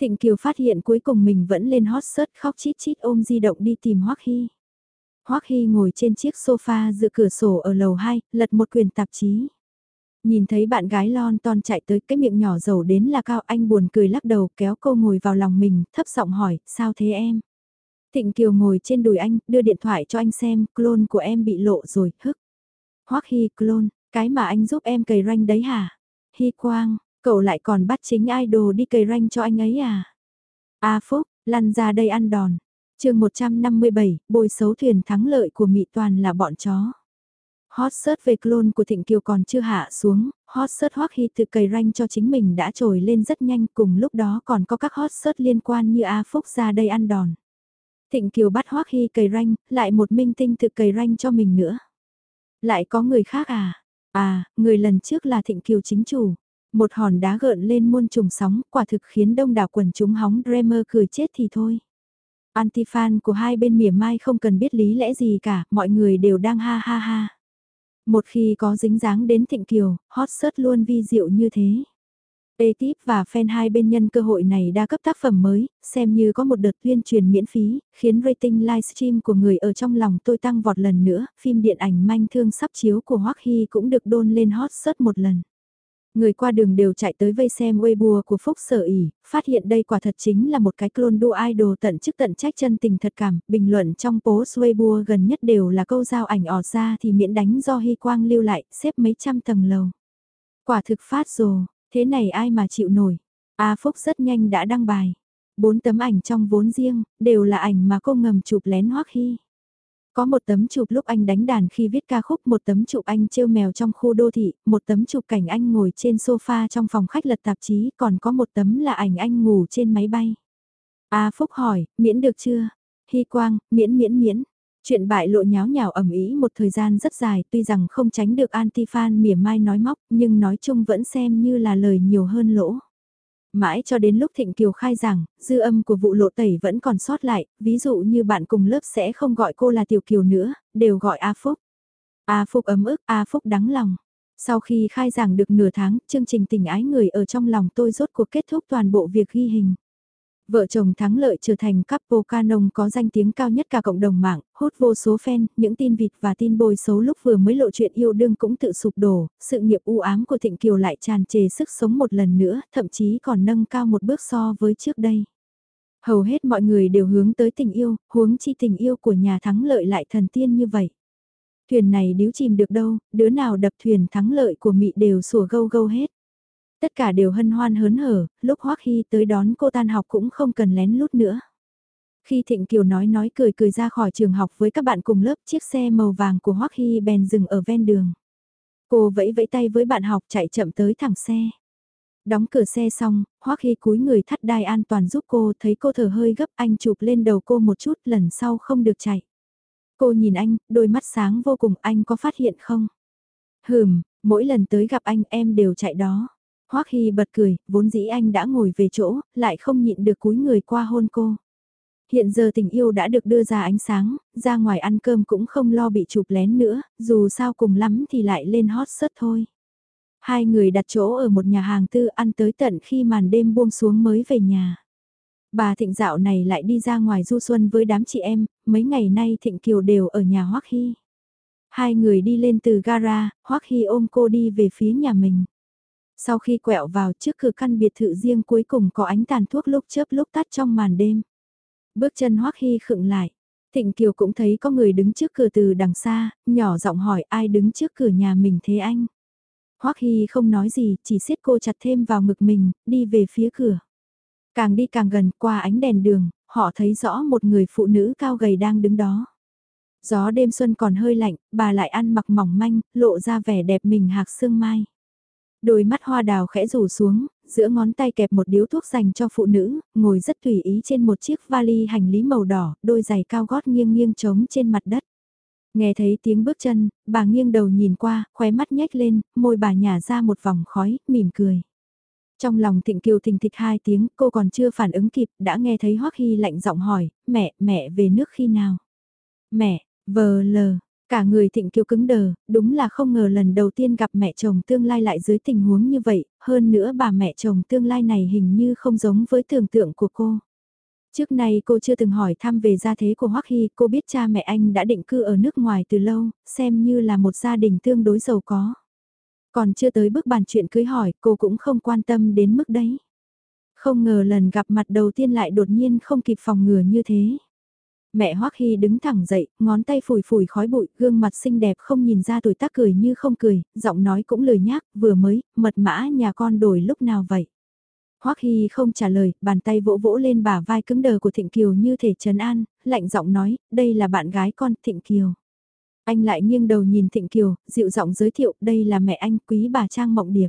Thịnh Kiều phát hiện cuối cùng mình vẫn lên hot search khóc chít chít ôm di động đi tìm Hoắc Hy. Hoắc Hy ngồi trên chiếc sofa giữa cửa sổ ở lầu 2, lật một quyển tạp chí. Nhìn thấy bạn gái lon ton chạy tới cái miệng nhỏ dầu đến là cao anh buồn cười lắc đầu kéo cô ngồi vào lòng mình, thấp giọng hỏi, sao thế em? Thịnh Kiều ngồi trên đùi anh, đưa điện thoại cho anh xem, clone của em bị lộ rồi, hức. Hoắc Hy clone, cái mà anh giúp em cầy ranh đấy hả? Hy Quang, cậu lại còn bắt chính idol đi cầy ranh cho anh ấy à? A Phúc, lăn ra đây ăn đòn. chương 157, bồi xấu thuyền thắng lợi của Mỹ Toàn là bọn chó. Hot search về clone của Thịnh Kiều còn chưa hạ xuống, hot search Hoắc Hy tự cầy ranh cho chính mình đã trồi lên rất nhanh cùng lúc đó còn có các hot search liên quan như A Phúc ra đây ăn đòn. Thịnh Kiều bắt Hoắc Hy cầy ranh, lại một minh tinh tự cầy ranh cho mình nữa. Lại có người khác à? À, người lần trước là Thịnh Kiều chính chủ. Một hòn đá gợn lên muôn trùng sóng, quả thực khiến đông đảo quần chúng hóng Dremer cười chết thì thôi. antifan của hai bên mỉa mai không cần biết lý lẽ gì cả, mọi người đều đang ha ha ha. Một khi có dính dáng đến Thịnh Kiều, hot search luôn vi diệu như thế. Ekip và fan hai bên nhân cơ hội này đa cấp tác phẩm mới, xem như có một đợt tuyên truyền miễn phí, khiến rating livestream của người ở trong lòng tôi tăng vọt lần nữa, phim điện ảnh manh thương sắp chiếu của Hoắc Hy cũng được đôn lên hot search một lần. Người qua đường đều chạy tới vây xem Weibo của Phúc Sở ỉ, phát hiện đây quả thật chính là một cái clone đua idol tận chức tận trách chân tình thật cảm, bình luận trong post Weibo gần nhất đều là câu giao ảnh ọt ra thì miễn đánh do Hy Quang lưu lại, xếp mấy trăm tầng lầu. Quả thực phát rồi, thế này ai mà chịu nổi. A Phúc rất nhanh đã đăng bài. Bốn tấm ảnh trong vốn riêng, đều là ảnh mà cô ngầm chụp lén Hoắc Hy. Có một tấm chụp lúc anh đánh đàn khi viết ca khúc, một tấm chụp anh trêu mèo trong khu đô thị, một tấm chụp cảnh anh ngồi trên sofa trong phòng khách lật tạp chí, còn có một tấm là ảnh anh ngủ trên máy bay. A Phúc hỏi, miễn được chưa? Hy Quang, miễn miễn miễn. Chuyện bại lộ nháo nhào ẩm ý một thời gian rất dài, tuy rằng không tránh được anti-fan mỉa mai nói móc, nhưng nói chung vẫn xem như là lời nhiều hơn lỗ. Mãi cho đến lúc Thịnh Kiều khai rằng, dư âm của vụ lộ tẩy vẫn còn sót lại, ví dụ như bạn cùng lớp sẽ không gọi cô là Tiểu Kiều nữa, đều gọi A Phúc. A Phúc ấm ức, A Phúc đắng lòng. Sau khi khai giảng được nửa tháng, chương trình tình ái người ở trong lòng tôi rốt cuộc kết thúc toàn bộ việc ghi hình. Vợ chồng thắng lợi trở thành couple canon có danh tiếng cao nhất cả cộng đồng mạng, hút vô số fan, những tin vịt và tin bồi xấu lúc vừa mới lộ chuyện yêu đương cũng tự sụp đổ, sự nghiệp u ám của Thịnh Kiều lại tràn trề sức sống một lần nữa, thậm chí còn nâng cao một bước so với trước đây. Hầu hết mọi người đều hướng tới tình yêu, huống chi tình yêu của nhà thắng lợi lại thần tiên như vậy. Thuyền này điếu chìm được đâu, đứa nào đập thuyền thắng lợi của Mị đều sủa gâu gâu hết. Tất cả đều hân hoan hớn hở, lúc Hoắc Hy tới đón cô tan học cũng không cần lén lút nữa. Khi Thịnh Kiều nói nói cười cười ra khỏi trường học với các bạn cùng lớp chiếc xe màu vàng của Hoắc Hy bèn dừng ở ven đường. Cô vẫy vẫy tay với bạn học chạy chậm tới thẳng xe. Đóng cửa xe xong, Hoắc Hy cúi người thắt đai an toàn giúp cô thấy cô thở hơi gấp anh chụp lên đầu cô một chút lần sau không được chạy. Cô nhìn anh, đôi mắt sáng vô cùng anh có phát hiện không? Hừm, mỗi lần tới gặp anh em đều chạy đó. Hoắc Hy bật cười, vốn dĩ anh đã ngồi về chỗ, lại không nhịn được cúi người qua hôn cô. Hiện giờ tình yêu đã được đưa ra ánh sáng, ra ngoài ăn cơm cũng không lo bị chụp lén nữa, dù sao cùng lắm thì lại lên hot search thôi. Hai người đặt chỗ ở một nhà hàng tư ăn tới tận khi màn đêm buông xuống mới về nhà. Bà Thịnh dạo này lại đi ra ngoài du xuân với đám chị em, mấy ngày nay Thịnh Kiều đều ở nhà Hoắc Hy. Hai người đi lên từ gara, Hoắc Hy ôm cô đi về phía nhà mình. Sau khi quẹo vào trước cửa căn biệt thự riêng cuối cùng có ánh tàn thuốc lúc chớp lúc tắt trong màn đêm. Bước chân Hoắc Hy khựng lại. Thịnh Kiều cũng thấy có người đứng trước cửa từ đằng xa, nhỏ giọng hỏi ai đứng trước cửa nhà mình thế anh. Hoắc Hy không nói gì, chỉ siết cô chặt thêm vào ngực mình, đi về phía cửa. Càng đi càng gần qua ánh đèn đường, họ thấy rõ một người phụ nữ cao gầy đang đứng đó. Gió đêm xuân còn hơi lạnh, bà lại ăn mặc mỏng manh, lộ ra vẻ đẹp mình hạc sương mai. Đôi mắt hoa đào khẽ rủ xuống, giữa ngón tay kẹp một điếu thuốc dành cho phụ nữ, ngồi rất tùy ý trên một chiếc vali hành lý màu đỏ, đôi giày cao gót nghiêng nghiêng trống trên mặt đất. Nghe thấy tiếng bước chân, bà nghiêng đầu nhìn qua, khóe mắt nhếch lên, môi bà nhả ra một vòng khói, mỉm cười. Trong lòng Thịnh Kiều thình thịch hai tiếng, cô còn chưa phản ứng kịp, đã nghe thấy Hoắc Hy lạnh giọng hỏi, mẹ, mẹ về nước khi nào? Mẹ, vờ lờ, cả người Thịnh Kiều cứng đờ, đúng là không ngờ lần đầu tiên gặp mẹ chồng tương lai lại dưới tình huống như vậy, hơn nữa bà mẹ chồng tương lai này hình như không giống với tưởng tượng của cô. Trước nay cô chưa từng hỏi thăm về gia thế của Hoắc Hy, cô biết cha mẹ anh đã định cư ở nước ngoài từ lâu, xem như là một gia đình tương đối giàu có. Còn chưa tới bước bàn chuyện cưới hỏi, cô cũng không quan tâm đến mức đấy. Không ngờ lần gặp mặt đầu tiên lại đột nhiên không kịp phòng ngừa như thế. Mẹ Hoắc Hy đứng thẳng dậy, ngón tay phủi phủi khói bụi, gương mặt xinh đẹp không nhìn ra tuổi tác cười như không cười, giọng nói cũng lười nhác, vừa mới, mật mã nhà con đổi lúc nào vậy. Hoắc Hy không trả lời, bàn tay vỗ vỗ lên bả vai cứng đờ của Thịnh Kiều như thể trấn an, lạnh giọng nói, đây là bạn gái con Thịnh Kiều. Anh lại nghiêng đầu nhìn Thịnh Kiều, dịu giọng giới thiệu, đây là mẹ anh, quý bà Trang Mộng Điệp.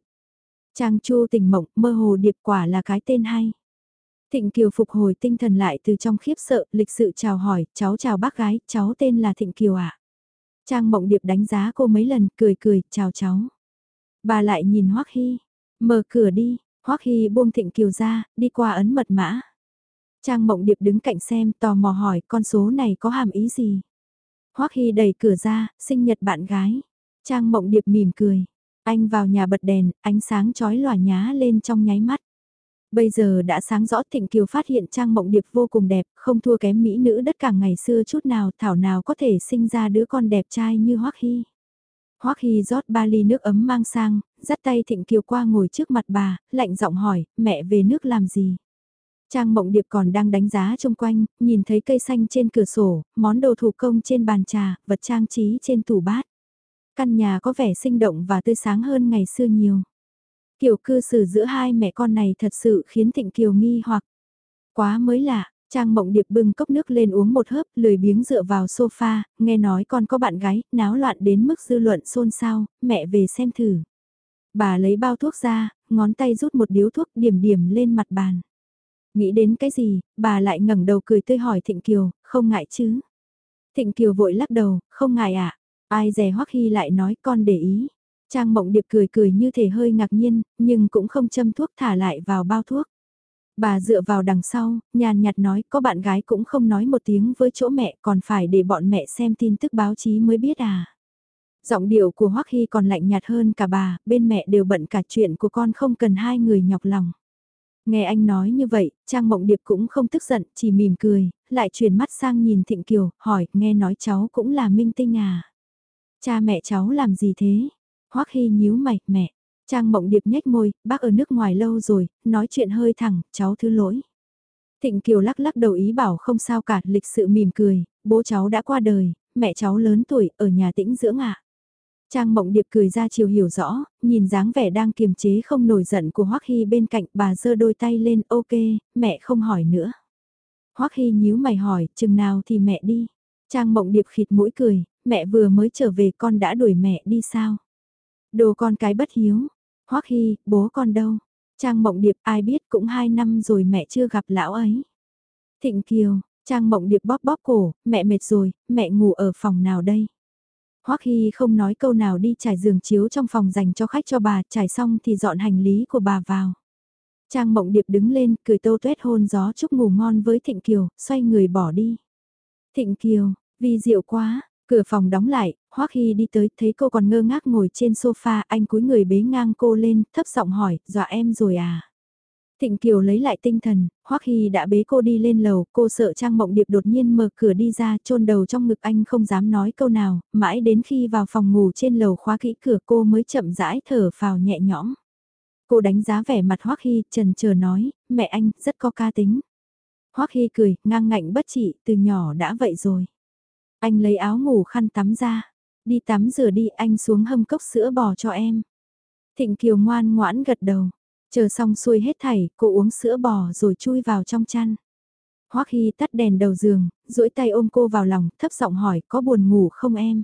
Trang Chu tình mộng, mơ hồ điệp quả là cái tên hay. Thịnh Kiều phục hồi tinh thần lại từ trong khiếp sợ, lịch sự chào hỏi, cháu chào bác gái, cháu tên là Thịnh Kiều ạ. À? Trang Mộng Điệp đánh giá cô mấy lần, cười cười, chào cháu. Bà lại nhìn Hoắc Hy, mở cửa đi, Hoắc Hy buông Thịnh Kiều ra, đi qua ấn mật mã. Trang Mộng Điệp đứng cạnh xem, tò mò hỏi con số này có hàm ý gì. Hoắc Hy đẩy cửa ra, sinh nhật bạn gái. Trang Mộng Điệp mỉm cười. Anh vào nhà bật đèn, ánh sáng chói lòa nhá lên trong nháy mắt. Bây giờ đã sáng rõ Thịnh Kiều phát hiện Trang Mộng Điệp vô cùng đẹp, không thua kém mỹ nữ đất cảng ngày xưa chút nào, thảo nào có thể sinh ra đứa con đẹp trai như Hoắc Hy. Hoắc Hy rót ba ly nước ấm mang sang, dắt tay Thịnh Kiều qua ngồi trước mặt bà, lạnh giọng hỏi, mẹ về nước làm gì? Trang Mộng Điệp còn đang đánh giá xung quanh, nhìn thấy cây xanh trên cửa sổ, món đồ thủ công trên bàn trà, vật trang trí trên tủ bát. Căn nhà có vẻ sinh động và tươi sáng hơn ngày xưa nhiều. Kiểu cư xử giữa hai mẹ con này thật sự khiến Thịnh Kiều nghi hoặc quá mới lạ. Trang Mộng Điệp bưng cốc nước lên uống một hớp, lười biếng dựa vào sofa, nghe nói con có bạn gái, náo loạn đến mức dư luận xôn xao, mẹ về xem thử. Bà lấy bao thuốc ra, ngón tay rút một điếu thuốc điểm điểm lên mặt bàn. Nghĩ đến cái gì, bà lại ngẩng đầu cười tươi hỏi Thịnh Kiều, không ngại chứ? Thịnh Kiều vội lắc đầu, không ngại ạ. À? Ai dè Hoắc Hy lại nói con để ý. Trang Mộng Điệp cười cười như thể hơi ngạc nhiên, nhưng cũng không châm thuốc thả lại vào bao thuốc. Bà dựa vào đằng sau, nhàn nhạt nói có bạn gái cũng không nói một tiếng với chỗ mẹ còn phải để bọn mẹ xem tin tức báo chí mới biết à. Giọng điệu của Hoắc Hy còn lạnh nhạt hơn cả bà, bên mẹ đều bận cả chuyện của con không cần hai người nhọc lòng. Nghe anh nói như vậy, Trang Mộng Điệp cũng không tức giận, chỉ mỉm cười, lại chuyển mắt sang nhìn Thịnh Kiều, hỏi, nghe nói cháu cũng là minh tinh à? Cha mẹ cháu làm gì thế? Hoắc Hy nhíu mày, mẹ. Trang Mộng Điệp nhếch môi, bác ở nước ngoài lâu rồi, nói chuyện hơi thẳng, cháu thứ lỗi. Thịnh Kiều lắc lắc đầu ý bảo không sao cả, lịch sự mỉm cười, bố cháu đã qua đời, mẹ cháu lớn tuổi, ở nhà tĩnh dưỡng ạ. Trang Mộng Điệp cười ra chiều hiểu rõ, nhìn dáng vẻ đang kiềm chế không nổi giận của Hoắc Hy bên cạnh bà giơ đôi tay lên ok, mẹ không hỏi nữa. Hoắc Hy nhíu mày hỏi, chừng nào thì mẹ đi. Trang Mộng Điệp khịt mũi cười, mẹ vừa mới trở về con đã đuổi mẹ đi sao? Đồ con cái bất hiếu. Hoắc Hy, bố con đâu? Trang Mộng Điệp ai biết cũng hai năm rồi mẹ chưa gặp lão ấy. Thịnh Kiều, Trang Mộng Điệp bóp bóp cổ, mẹ mệt rồi, mẹ ngủ ở phòng nào đây? Hoắc Hy không nói câu nào đi trải giường chiếu trong phòng dành cho khách cho bà, trải xong thì dọn hành lý của bà vào. Trang Mộng Điệp đứng lên, cười tô tuét hôn gió chúc ngủ ngon với Thịnh Kiều, xoay người bỏ đi. Thịnh Kiều, vì rượu quá, cửa phòng đóng lại, Hoắc Hy đi tới, thấy cô còn ngơ ngác ngồi trên sofa, anh cúi người bế ngang cô lên, thấp giọng hỏi, dọa em rồi à? Thịnh Kiều lấy lại tinh thần, Hoắc Hy đã bế cô đi lên lầu, cô sợ Trang Mộng Điệp đột nhiên mở cửa đi ra, chôn đầu trong ngực anh không dám nói câu nào, mãi đến khi vào phòng ngủ trên lầu khóa kỹ cửa cô mới chậm rãi thở phào nhẹ nhõm. Cô đánh giá vẻ mặt Hoắc Hy, trần chờ nói, mẹ anh, rất có ca tính. Hoắc Hy cười, ngang ngạnh bất trị, từ nhỏ đã vậy rồi. Anh lấy áo ngủ khăn tắm ra, đi tắm rửa đi, anh xuống hâm cốc sữa bò cho em. Thịnh Kiều ngoan ngoãn gật đầu. Chờ xong xuôi hết thảy, cô uống sữa bò rồi chui vào trong chăn. Hoắc Hy tắt đèn đầu giường, duỗi tay ôm cô vào lòng, thấp giọng hỏi có buồn ngủ không em?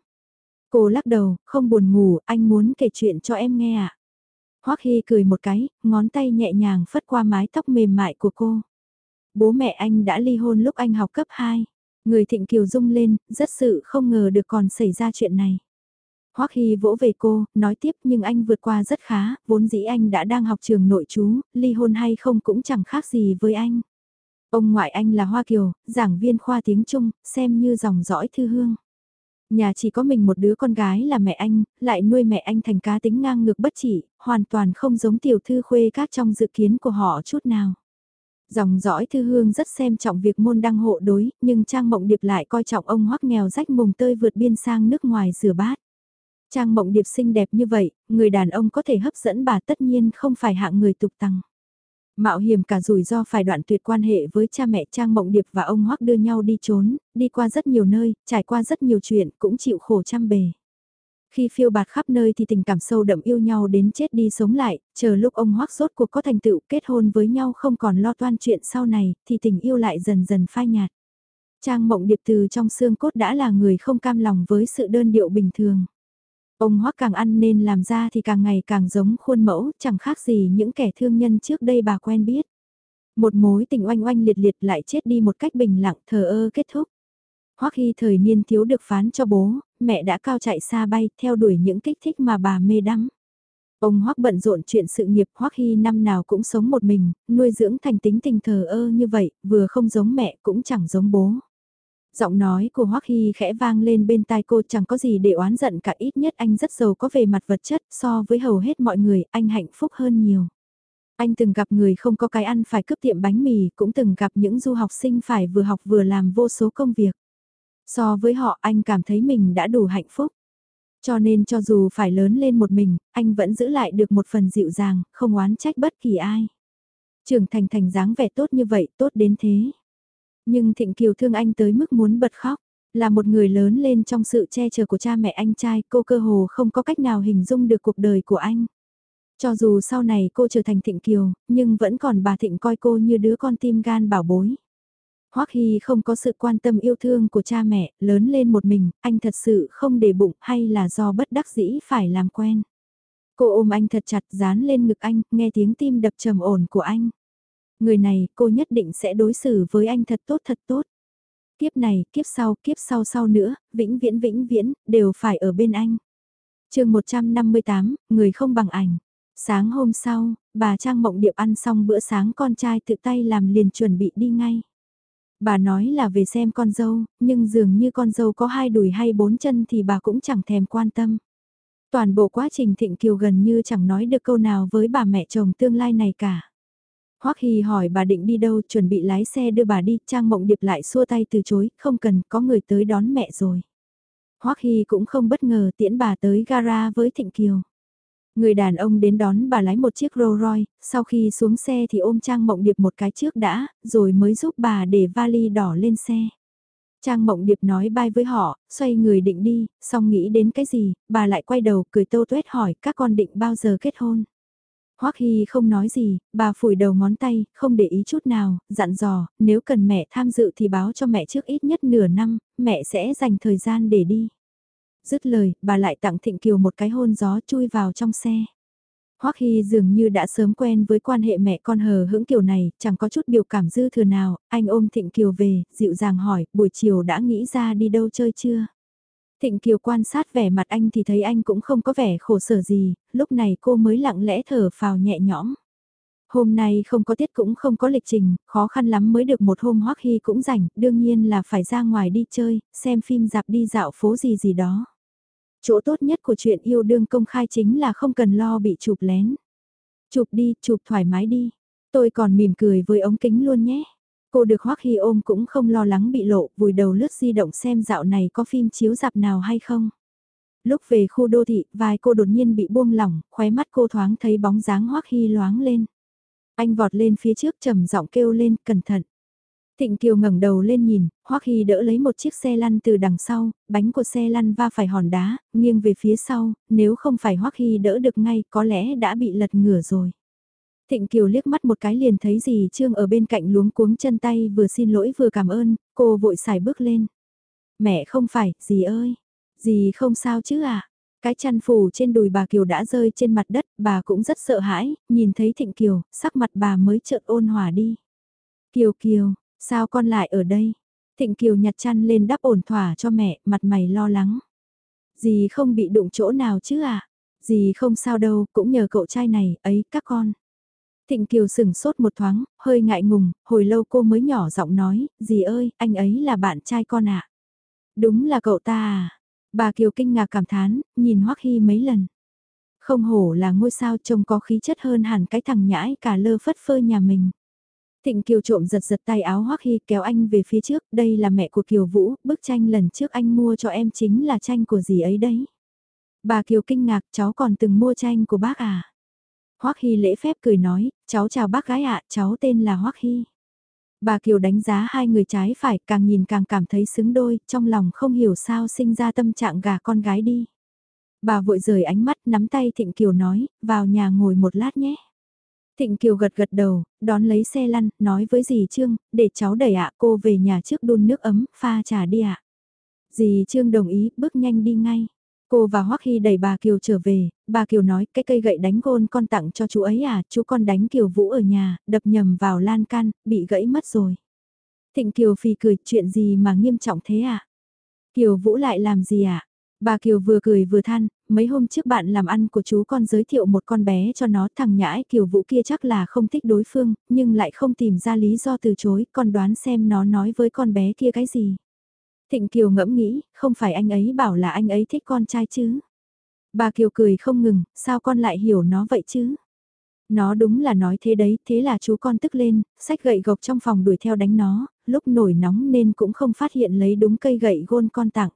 Cô lắc đầu, không buồn ngủ, anh muốn kể chuyện cho em nghe ạ. À? Hoắc Hy cười một cái, ngón tay nhẹ nhàng phất qua mái tóc mềm mại của cô. Bố mẹ anh đã ly hôn lúc anh học cấp 2. Người Thịnh Kiều rung lên, rất sự không ngờ được còn xảy ra chuyện này. Hoắc Hy vỗ về cô, nói tiếp nhưng anh vượt qua rất khá, vốn dĩ anh đã đang học trường nội chú, ly hôn hay không cũng chẳng khác gì với anh. Ông ngoại anh là Hoa Kiều, giảng viên khoa tiếng Trung, xem như dòng dõi thư hương. Nhà chỉ có mình một đứa con gái là mẹ anh, lại nuôi mẹ anh thành cá tính ngang ngược bất chỉ, hoàn toàn không giống tiểu thư khuê các trong dự kiến của họ chút nào. Dòng dõi thư hương rất xem trọng việc môn đăng hộ đối, nhưng Trang Mộng Điệp lại coi trọng ông hoắc nghèo rách mùng tơi vượt biên sang nước ngoài rửa bát. Trang Mộng Điệp xinh đẹp như vậy, người đàn ông có thể hấp dẫn bà tất nhiên không phải hạng người tục tăng. Mạo hiểm cả rủi ro phải đoạn tuyệt quan hệ với cha mẹ Trang Mộng Điệp và ông Hoắc đưa nhau đi trốn, đi qua rất nhiều nơi, trải qua rất nhiều chuyện, cũng chịu khổ trăm bề. Khi phiêu bạt khắp nơi thì tình cảm sâu đậm yêu nhau đến chết đi sống lại, chờ lúc ông Hoắc rốt cuộc có thành tựu kết hôn với nhau không còn lo toan chuyện sau này, thì tình yêu lại dần dần phai nhạt. Trang Mộng Điệp từ trong xương cốt đã là người không cam lòng với sự đơn điệu bình thường. Ông Hoắc càng ăn nên làm ra thì càng ngày càng giống khuôn mẫu, chẳng khác gì những kẻ thương nhân trước đây bà quen biết. Một mối tình oanh oanh liệt liệt lại chết đi một cách bình lặng thờ ơ kết thúc. Hoắc Hy thời niên thiếu được phán cho bố, mẹ đã cao chạy xa bay theo đuổi những kích thích mà bà mê đắm. Ông Hoắc bận rộn chuyện sự nghiệp Hoắc Hy năm nào cũng sống một mình, nuôi dưỡng thành tính tình thờ ơ như vậy, vừa không giống mẹ cũng chẳng giống bố. Giọng nói của Hoắc Hy khẽ vang lên bên tai cô chẳng có gì để oán giận cả ít nhất anh rất giàu có về mặt vật chất so với hầu hết mọi người anh hạnh phúc hơn nhiều. Anh từng gặp người không có cái ăn phải cướp tiệm bánh mì cũng từng gặp những du học sinh phải vừa học vừa làm vô số công việc. So với họ anh cảm thấy mình đã đủ hạnh phúc. Cho nên cho dù phải lớn lên một mình, anh vẫn giữ lại được một phần dịu dàng, không oán trách bất kỳ ai. Trưởng thành thành dáng vẻ tốt như vậy, tốt đến thế. Nhưng Thịnh Kiều thương anh tới mức muốn bật khóc. Là một người lớn lên trong sự che chở của cha mẹ anh trai, cô cơ hồ không có cách nào hình dung được cuộc đời của anh. Cho dù sau này cô trở thành Thịnh Kiều, nhưng vẫn còn bà Thịnh coi cô như đứa con tim gan bảo bối. Hoắc Hy không có sự quan tâm yêu thương của cha mẹ, lớn lên một mình, anh thật sự không để bụng hay là do bất đắc dĩ phải làm quen. Cô ôm anh thật chặt dán lên ngực anh, nghe tiếng tim đập trầm ổn của anh. Người này, cô nhất định sẽ đối xử với anh thật tốt thật tốt. Kiếp này, kiếp sau, kiếp sau sau nữa, vĩnh viễn vĩnh viễn, đều phải ở bên anh. chương 158, người không bằng ảnh. Sáng hôm sau, bà Trang Mộng Điệp ăn xong bữa sáng con trai tự tay làm liền chuẩn bị đi ngay. Bà nói là về xem con dâu, nhưng dường như con dâu có hai đùi hay bốn chân thì bà cũng chẳng thèm quan tâm. Toàn bộ quá trình Thịnh Kiều gần như chẳng nói được câu nào với bà mẹ chồng tương lai này cả. Hoắc Hy hỏi bà định đi đâu chuẩn bị lái xe đưa bà đi, Trang Mộng Điệp lại xua tay từ chối, không cần, có người tới đón mẹ rồi. Hoắc Hy cũng không bất ngờ tiễn bà tới gara với Thịnh Kiều. Người đàn ông đến đón bà lái một chiếc Rolls Royce, sau khi xuống xe thì ôm Trang Mộng Điệp một cái trước đã, rồi mới giúp bà để vali đỏ lên xe. Trang Mộng Điệp nói bye với họ, xoay người định đi, xong nghĩ đến cái gì, bà lại quay đầu cười tô tuét hỏi các con định bao giờ kết hôn. Hoắc Hy không nói gì, bà phủi đầu ngón tay, không để ý chút nào, dặn dò, nếu cần mẹ tham dự thì báo cho mẹ trước ít nhất nửa năm, mẹ sẽ dành thời gian để đi. Dứt lời, bà lại tặng Thịnh Kiều một cái hôn gió chui vào trong xe. Hoắc Hy dường như đã sớm quen với quan hệ mẹ con hờ hững kiểu này, chẳng có chút biểu cảm dư thừa nào, anh ôm Thịnh Kiều về, dịu dàng hỏi, buổi chiều đã nghĩ ra đi đâu chơi chưa? Thịnh Kiều quan sát vẻ mặt anh thì thấy anh cũng không có vẻ khổ sở gì, lúc này cô mới lặng lẽ thở phào nhẹ nhõm. Hôm nay không có tiết cũng không có lịch trình, khó khăn lắm mới được một hôm Hoắc Hy cũng rảnh, đương nhiên là phải ra ngoài đi chơi, xem phim dạp đi dạo phố gì gì đó. Chỗ tốt nhất của chuyện yêu đương công khai chính là không cần lo bị chụp lén. Chụp đi, chụp thoải mái đi. Tôi còn mỉm cười với ống kính luôn nhé. Cô được Hoắc Hy ôm cũng không lo lắng bị lộ, vùi đầu lướt di động xem dạo này có phim chiếu dạp nào hay không. Lúc về khu đô thị, vai cô đột nhiên bị buông lỏng, khóe mắt cô thoáng thấy bóng dáng Hoắc Hy loáng lên. Anh vọt lên phía trước trầm giọng kêu lên, cẩn thận. Thịnh Kiều ngẩng đầu lên nhìn, Hoắc Hy đỡ lấy một chiếc xe lăn từ đằng sau, bánh của xe lăn va phải hòn đá, nghiêng về phía sau, nếu không phải Hoắc Hy đỡ được ngay có lẽ đã bị lật ngửa rồi. Thịnh Kiều liếc mắt một cái liền thấy gì Trương ở bên cạnh luống cuống chân tay vừa xin lỗi vừa cảm ơn, cô vội xài bước lên. Mẹ không phải, dì ơi, dì không sao chứ à? Cái chăn phủ trên đùi bà Kiều đã rơi trên mặt đất, bà cũng rất sợ hãi, nhìn thấy Thịnh Kiều, sắc mặt bà mới chợt ôn hòa đi. Kiều Kiều, sao con lại ở đây? Thịnh Kiều nhặt chăn lên đắp ổn thỏa cho mẹ, mặt mày lo lắng. Dì không bị đụng chỗ nào chứ à? Dì không sao đâu, cũng nhờ cậu trai này, ấy, các con. Thịnh Kiều sừng sốt một thoáng, hơi ngại ngùng, hồi lâu cô mới nhỏ giọng nói, dì ơi, anh ấy là bạn trai con ạ. À? Đúng là cậu ta à? Bà Kiều kinh ngạc cảm thán, nhìn Hoắc Hy mấy lần. Không hổ là ngôi sao trông có khí chất hơn hẳn cái thằng nhãi cả lơ phất phơ nhà mình. Thịnh Kiều trộm giật giật tay áo Hoắc Hy kéo anh về phía trước, đây là mẹ của Kiều Vũ, bức tranh lần trước anh mua cho em chính là tranh của gì ấy đấy. Bà Kiều kinh ngạc, cháu còn từng mua tranh của bác à? Hoắc Hy lễ phép cười nói, cháu chào bác gái ạ, cháu tên là Hoắc Hy. Bà Kiều đánh giá hai người trái phải càng nhìn càng cảm thấy xứng đôi, trong lòng không hiểu sao sinh ra tâm trạng gà con gái đi. Bà vội rời ánh mắt nắm tay Thịnh Kiều nói, vào nhà ngồi một lát nhé. Thịnh Kiều gật gật đầu, đón lấy xe lăn, nói với dì Trương, để cháu đẩy ạ cô về nhà trước đun nước ấm, pha trà đi ạ. Dì Trương đồng ý, bước nhanh đi ngay. Cô và Hoắc Hy đẩy bà Kiều trở về, bà Kiều nói cái cây gậy đánh gôn con tặng cho chú ấy à, chú con đánh Kiều Vũ ở nhà, đập nhầm vào lan can, bị gãy mất rồi. Thịnh Kiều phì cười, chuyện gì mà nghiêm trọng thế à? Kiều Vũ lại làm gì à? Bà Kiều vừa cười vừa than, mấy hôm trước bạn làm ăn của chú con giới thiệu một con bé cho nó thằng nhãi Kiều Vũ kia chắc là không thích đối phương, nhưng lại không tìm ra lý do từ chối, con đoán xem nó nói với con bé kia cái gì. Thịnh Kiều ngẫm nghĩ, không phải anh ấy bảo là anh ấy thích con trai chứ. Bà Kiều cười không ngừng, sao con lại hiểu nó vậy chứ? Nó đúng là nói thế đấy, thế là chú con tức lên, sách gậy gộc trong phòng đuổi theo đánh nó, lúc nổi nóng nên cũng không phát hiện lấy đúng cây gậy gôn con tặng.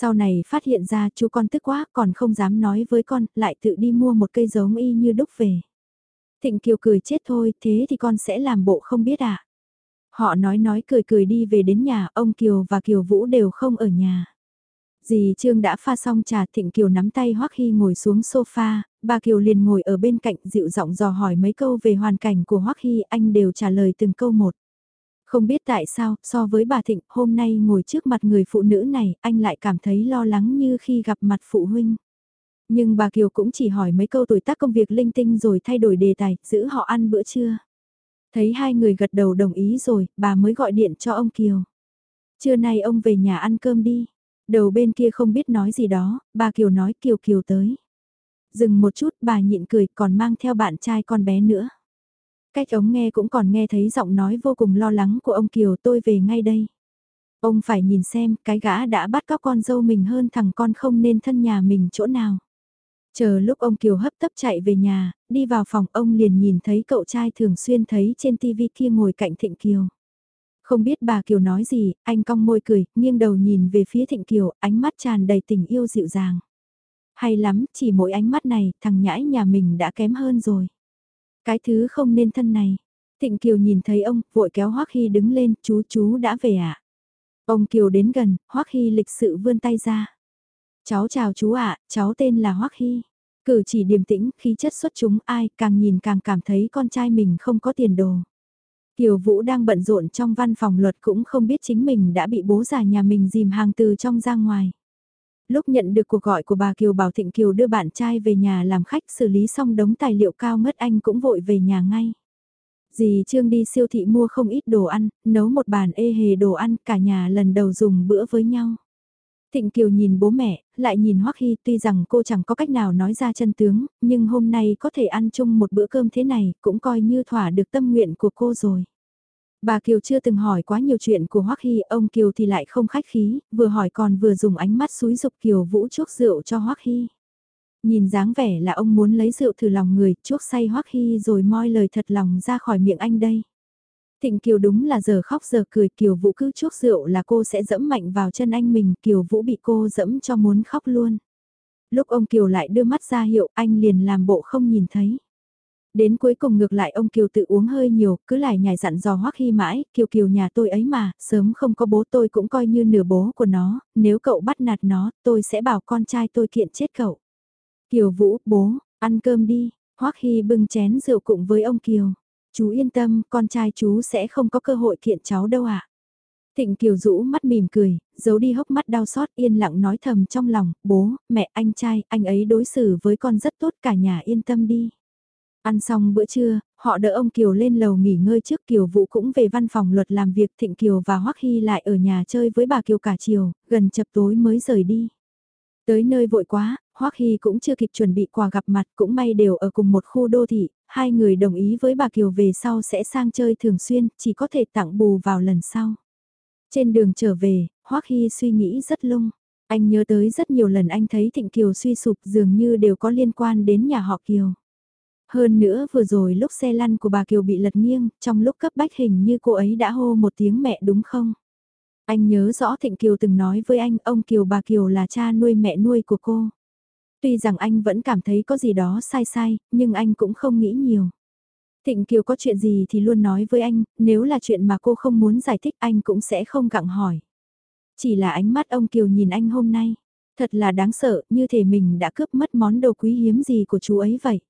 Sau này phát hiện ra chú con tức quá còn không dám nói với con, lại tự đi mua một cây giống y như đúc về. Thịnh Kiều cười chết thôi, thế thì con sẽ làm bộ không biết à? Họ nói nói cười cười đi về đến nhà, ông Kiều và Kiều Vũ đều không ở nhà. Dì Trương đã pha xong trà Thịnh Kiều nắm tay Hoắc Hy ngồi xuống sofa, bà Kiều liền ngồi ở bên cạnh dịu giọng dò hỏi mấy câu về hoàn cảnh của Hoắc Hy, anh đều trả lời từng câu một. Không biết tại sao, so với bà Thịnh, hôm nay ngồi trước mặt người phụ nữ này, anh lại cảm thấy lo lắng như khi gặp mặt phụ huynh. Nhưng bà Kiều cũng chỉ hỏi mấy câu tuổi tác công việc linh tinh rồi thay đổi đề tài, giữ họ ăn bữa trưa. Thấy hai người gật đầu đồng ý rồi, bà mới gọi điện cho ông Kiều. Trưa nay ông về nhà ăn cơm đi. Đầu bên kia không biết nói gì đó, bà Kiều nói Kiều Kiều tới. Dừng một chút bà nhịn cười còn mang theo bạn trai con bé nữa. Cách ống nghe cũng còn nghe thấy giọng nói vô cùng lo lắng của ông Kiều tôi về ngay đây. Ông phải nhìn xem cái gã đã bắt cóc con dâu mình hơn thằng con không nên thân nhà mình chỗ nào. Chờ lúc ông Kiều hấp tấp chạy về nhà, đi vào phòng ông liền nhìn thấy cậu trai thường xuyên thấy trên tivi kia ngồi cạnh Thịnh Kiều. Không biết bà Kiều nói gì, anh cong môi cười, nghiêng đầu nhìn về phía Thịnh Kiều, ánh mắt tràn đầy tình yêu dịu dàng. Hay lắm, chỉ mỗi ánh mắt này, thằng nhãi nhà mình đã kém hơn rồi. Cái thứ không nên thân này. Tịnh Kiều nhìn thấy ông, vội kéo Hoắc Hy đứng lên, chú chú đã về ạ. À? Ông Kiều đến gần, Hoắc Hy lịch sự vươn tay ra. Cháu chào chú ạ, cháu tên là Hoắc Hy. Cử chỉ điềm tĩnh, khí chất xuất chúng ai càng nhìn càng cảm thấy con trai mình không có tiền đồ. Kiều Vũ đang bận rộn trong văn phòng luật cũng không biết chính mình đã bị bố già nhà mình dìm hàng từ trong ra ngoài. Lúc nhận được cuộc gọi của bà Kiều Bảo Thịnh Kiều đưa bạn trai về nhà làm khách xử lý xong đống tài liệu cao mất anh cũng vội về nhà ngay. Dì Trương đi siêu thị mua không ít đồ ăn, nấu một bàn ê hề đồ ăn cả nhà lần đầu dùng bữa với nhau. Thịnh Kiều nhìn bố mẹ, lại nhìn Hoắc Hy tuy rằng cô chẳng có cách nào nói ra chân tướng, nhưng hôm nay có thể ăn chung một bữa cơm thế này cũng coi như thỏa được tâm nguyện của cô rồi. Bà Kiều chưa từng hỏi quá nhiều chuyện của Hoắc Hy, ông Kiều thì lại không khách khí, vừa hỏi còn vừa dùng ánh mắt xúi dục Kiều Vũ chuốc rượu cho Hoắc Hy. Nhìn dáng vẻ là ông muốn lấy rượu thử lòng người, chuốc say Hoắc Hy rồi moi lời thật lòng ra khỏi miệng anh đây. Thịnh Kiều đúng là giờ khóc giờ cười Kiều Vũ cứ chuốc rượu là cô sẽ dẫm mạnh vào chân anh mình, Kiều Vũ bị cô dẫm cho muốn khóc luôn. Lúc ông Kiều lại đưa mắt ra hiệu anh liền làm bộ không nhìn thấy. Đến cuối cùng ngược lại ông Kiều tự uống hơi nhiều, cứ lại nhảy dặn dò hoắc hy mãi, Kiều Kiều nhà tôi ấy mà, sớm không có bố tôi cũng coi như nửa bố của nó, nếu cậu bắt nạt nó, tôi sẽ bảo con trai tôi kiện chết cậu. Kiều Vũ, bố, ăn cơm đi, hoắc hy bưng chén rượu cùng với ông Kiều. Chú yên tâm, con trai chú sẽ không có cơ hội kiện cháu đâu ạ. À? Thịnh Kiều rũ mắt mỉm cười, giấu đi hốc mắt đau xót yên lặng nói thầm trong lòng, bố, mẹ, anh trai, anh ấy đối xử với con rất tốt cả nhà yên tâm đi. Ăn xong bữa trưa, họ đỡ ông Kiều lên lầu nghỉ ngơi trước Kiều Vũ cũng về văn phòng luật làm việc Thịnh Kiều và Hoắc Hy lại ở nhà chơi với bà Kiều cả chiều, gần chập tối mới rời đi. Tới nơi vội quá, Hoắc Hy cũng chưa kịp chuẩn bị quà gặp mặt cũng may đều ở cùng một khu đô thị, hai người đồng ý với bà Kiều về sau sẽ sang chơi thường xuyên, chỉ có thể tặng bù vào lần sau. Trên đường trở về, Hoắc Hy suy nghĩ rất lung. Anh nhớ tới rất nhiều lần anh thấy Thịnh Kiều suy sụp dường như đều có liên quan đến nhà họ Kiều. Hơn nữa vừa rồi lúc xe lăn của bà Kiều bị lật nghiêng, trong lúc cấp bách hình như cô ấy đã hô một tiếng mẹ đúng không? Anh nhớ rõ Thịnh Kiều từng nói với anh ông Kiều bà Kiều là cha nuôi mẹ nuôi của cô. Tuy rằng anh vẫn cảm thấy có gì đó sai sai, nhưng anh cũng không nghĩ nhiều. Thịnh Kiều có chuyện gì thì luôn nói với anh, nếu là chuyện mà cô không muốn giải thích anh cũng sẽ không gặng hỏi. Chỉ là ánh mắt ông Kiều nhìn anh hôm nay, thật là đáng sợ, như thể mình đã cướp mất món đồ quý hiếm gì của chú ấy vậy.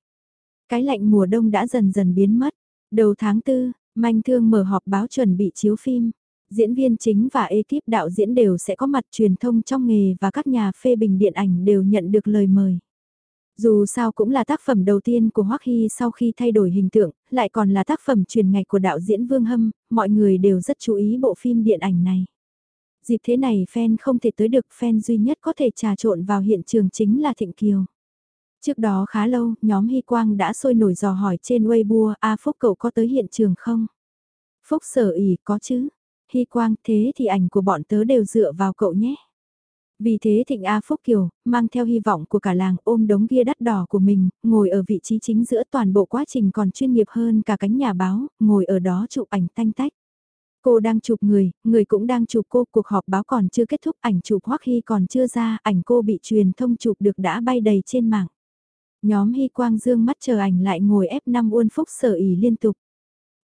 Cái lạnh mùa đông đã dần dần biến mất. Đầu tháng 4, Manh Thương mở họp báo chuẩn bị chiếu phim. Diễn viên chính và ekip đạo diễn đều sẽ có mặt truyền thông trong nghề và các nhà phê bình điện ảnh đều nhận được lời mời. Dù sao cũng là tác phẩm đầu tiên của Hoắc Hy sau khi thay đổi hình tượng, lại còn là tác phẩm truyền ngạch của đạo diễn Vương Hâm, mọi người đều rất chú ý bộ phim điện ảnh này. Dịp thế này fan không thể tới được, fan duy nhất có thể trà trộn vào hiện trường chính là Thịnh Kiều. Trước đó khá lâu, nhóm Hy Quang đã sôi nổi dò hỏi trên Weibo, A Phúc cậu có tới hiện trường không? Phúc sở ỉ có chứ. Hy Quang thế thì ảnh của bọn tớ đều dựa vào cậu nhé. Vì thế Thịnh A Phúc Kiều, mang theo hy vọng của cả làng ôm đống bia đắt đỏ của mình, ngồi ở vị trí chính giữa toàn bộ quá trình còn chuyên nghiệp hơn cả cánh nhà báo, ngồi ở đó chụp ảnh tanh tách. Cô đang chụp người, người cũng đang chụp cô, cuộc họp báo còn chưa kết thúc, ảnh chụp Hoắc Hy còn chưa ra, ảnh cô bị truyền thông chụp được đã bay đầy trên mạng. Nhóm Hy Quang Dương mắt chờ ảnh lại ngồi F5 Uôn Phúc sở ý liên tục.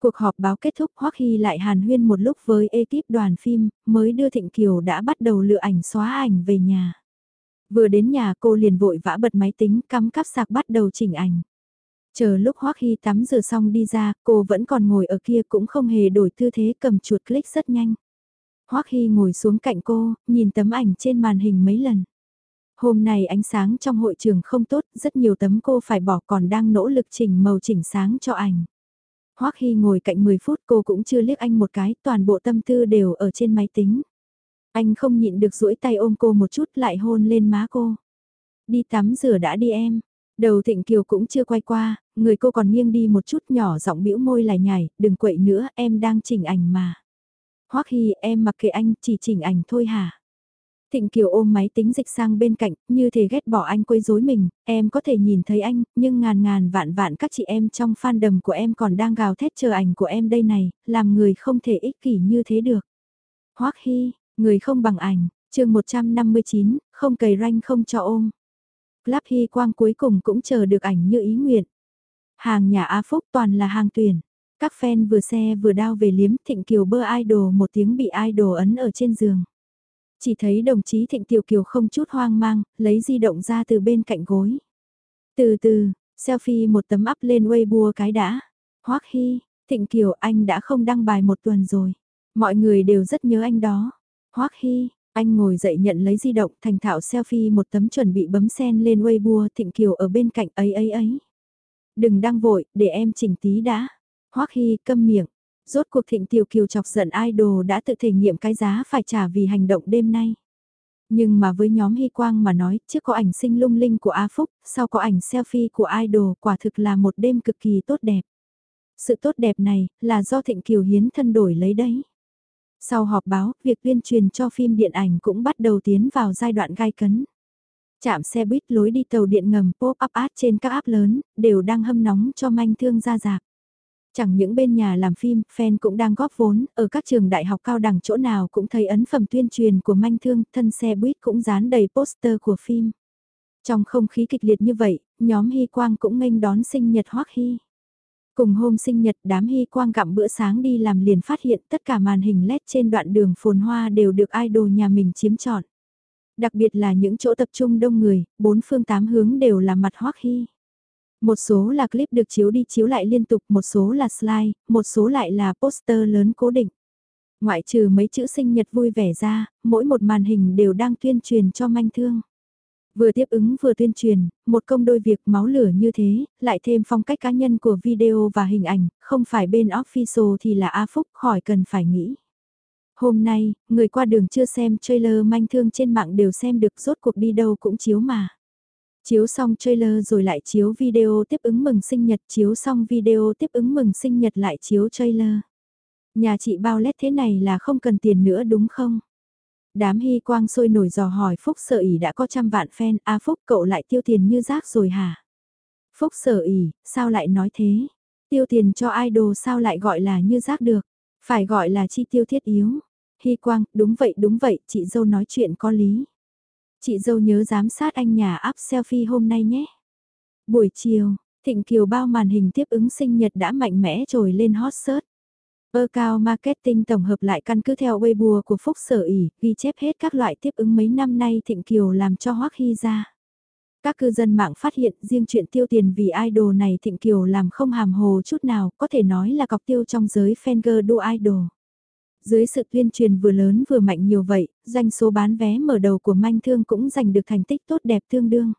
Cuộc họp báo kết thúc Hoắc Hy lại hàn huyên một lúc với ekip đoàn phim, mới đưa Thịnh Kiều đã bắt đầu lựa ảnh xóa ảnh về nhà. Vừa đến nhà cô liền vội vã bật máy tính cắm cắp sạc bắt đầu chỉnh ảnh. Chờ lúc Hoắc Hy tắm rửa xong đi ra, cô vẫn còn ngồi ở kia cũng không hề đổi tư thế cầm chuột click rất nhanh. Hoắc Hy ngồi xuống cạnh cô, nhìn tấm ảnh trên màn hình mấy lần. Hôm nay ánh sáng trong hội trường không tốt, rất nhiều tấm cô phải bỏ còn đang nỗ lực chỉnh màu chỉnh sáng cho ảnh. Hoắc Hy ngồi cạnh 10 phút cô cũng chưa liếc anh một cái, toàn bộ tâm tư đều ở trên máy tính. Anh không nhịn được duỗi tay ôm cô một chút lại hôn lên má cô. Đi tắm rửa đã đi em. Đầu Thịnh Kiều cũng chưa quay qua, người cô còn nghiêng đi một chút nhỏ giọng bĩu môi lại nhảy, đừng quậy nữa, em đang chỉnh ảnh mà. Hoắc Hy em mặc kệ anh, chỉ chỉnh ảnh thôi hả? Thịnh Kiều ôm máy tính dịch sang bên cạnh, như thể ghét bỏ anh quấy rối mình, em có thể nhìn thấy anh, nhưng ngàn ngàn vạn vạn các chị em trong fandom của em còn đang gào thét chờ ảnh của em đây này, làm người không thể ích kỷ như thế được. Hoắc Hy, người không bằng ảnh, chương 159, không cầy ranh không cho ôm. Club Hy Quang cuối cùng cũng chờ được ảnh như ý nguyện. Hàng nhà A Phúc toàn là hàng tuyển. Các fan vừa xe vừa đao về liếm Thịnh Kiều bơ idol một tiếng bị idol ấn ở trên giường. Chỉ thấy đồng chí Thịnh Tiểu Kiều không chút hoang mang, lấy di động ra từ bên cạnh gối. Từ từ, selfie một tấm up lên Weibo cái đã. Hoắc Hy, Thịnh Kiều anh đã không đăng bài một tuần rồi. Mọi người đều rất nhớ anh đó. Hoắc Hy, anh ngồi dậy nhận lấy di động thành thạo selfie một tấm chuẩn bị bấm sen lên Weibo Thịnh Kiều ở bên cạnh ấy ấy ấy. Đừng đăng vội, để em chỉnh tí đã. Hoắc Hy câm miệng, Rốt cuộc thịnh tiểu kiều chọc giận idol đã tự thể nghiệm cái giá phải trả vì hành động đêm nay. Nhưng mà với nhóm Hy Quang mà nói, trước có ảnh sinh lung linh của A Phúc, sau có ảnh selfie của idol quả thực là một đêm cực kỳ tốt đẹp. Sự tốt đẹp này là do Thịnh Kiều hiến thân đổi lấy đấy. Sau họp báo, việc tuyên truyền cho phim điện ảnh cũng bắt đầu tiến vào giai đoạn gai cấn. Chạm xe buýt lối đi tàu điện ngầm pop-up ad trên các app lớn, đều đang hâm nóng cho manh thương ra dạp. Chẳng những bên nhà làm phim, fan cũng đang góp vốn, ở các trường đại học cao đẳng chỗ nào cũng thấy ấn phẩm tuyên truyền của manh thương, thân xe buýt cũng dán đầy poster của phim. Trong không khí kịch liệt như vậy, nhóm Hy Quang cũng nghênh đón sinh nhật Hoắc Hy. Cùng hôm sinh nhật đám Hy Quang gặm bữa sáng đi làm liền phát hiện tất cả màn hình LED trên đoạn đường phồn hoa đều được idol nhà mình chiếm trọn. Đặc biệt là những chỗ tập trung đông người, bốn phương tám hướng đều là mặt Hoắc Hy. Một số là clip được chiếu đi chiếu lại liên tục, một số là slide, một số lại là poster lớn cố định. Ngoại trừ mấy chữ sinh nhật vui vẻ ra, mỗi một màn hình đều đang tuyên truyền cho manh thương. Vừa tiếp ứng vừa tuyên truyền, một công đôi việc máu lửa như thế, lại thêm phong cách cá nhân của video và hình ảnh, không phải bên official thì là A Phúc khỏi cần phải nghĩ. Hôm nay, người qua đường chưa xem trailer manh thương trên mạng đều xem được rốt cuộc đi đâu cũng chiếu mà. Chiếu xong trailer rồi lại chiếu video tiếp ứng mừng sinh nhật, chiếu xong video tiếp ứng mừng sinh nhật lại chiếu trailer. Nhà chị bao lét thế này là không cần tiền nữa đúng không? Đám hy quang sôi nổi dò hỏi Phúc sở ỉ đã có trăm vạn fan, a Phúc cậu lại tiêu tiền như rác rồi hả? Phúc sở ỉ, sao lại nói thế? Tiêu tiền cho idol sao lại gọi là như rác được? Phải gọi là chi tiêu thiết yếu. Hy quang, đúng vậy đúng vậy, chị dâu nói chuyện có lý. Chị dâu nhớ giám sát anh nhà áp selfie hôm nay nhé. Buổi chiều, Thịnh Kiều bao màn hình tiếp ứng sinh nhật đã mạnh mẽ trồi lên hot search. Ơ cao marketing tổng hợp lại căn cứ theo Weibo của Phúc Sở ỉ, ghi chép hết các loại tiếp ứng mấy năm nay Thịnh Kiều làm cho Hoắc Hy ra. Các cư dân mạng phát hiện riêng chuyện tiêu tiền vì idol này Thịnh Kiều làm không hàm hồ chút nào, có thể nói là cọc tiêu trong giới fanger đua idol. Dưới sự tuyên truyền vừa lớn vừa mạnh nhiều vậy, doanh số bán vé mở đầu của manh thương cũng giành được thành tích tốt đẹp tương đương.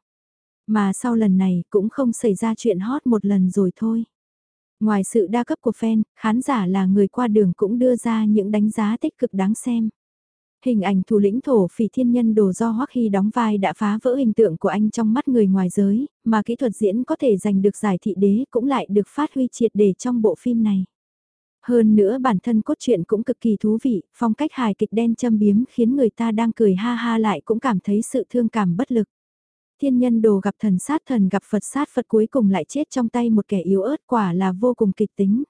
Mà sau lần này cũng không xảy ra chuyện hot một lần rồi thôi. Ngoài sự đa cấp của fan, khán giả là người qua đường cũng đưa ra những đánh giá tích cực đáng xem. Hình ảnh thủ lĩnh thổ phỉ thiên nhân đồ do Hoắc Hy đóng vai đã phá vỡ hình tượng của anh trong mắt người ngoài giới, mà kỹ thuật diễn có thể giành được giải thị đế cũng lại được phát huy triệt để trong bộ phim này. Hơn nữa bản thân cốt truyện cũng cực kỳ thú vị, phong cách hài kịch đen châm biếm khiến người ta đang cười ha ha lại cũng cảm thấy sự thương cảm bất lực. Thiên nhân đồ gặp thần sát thần gặp Phật sát Phật cuối cùng lại chết trong tay một kẻ yếu ớt quả là vô cùng kịch tính.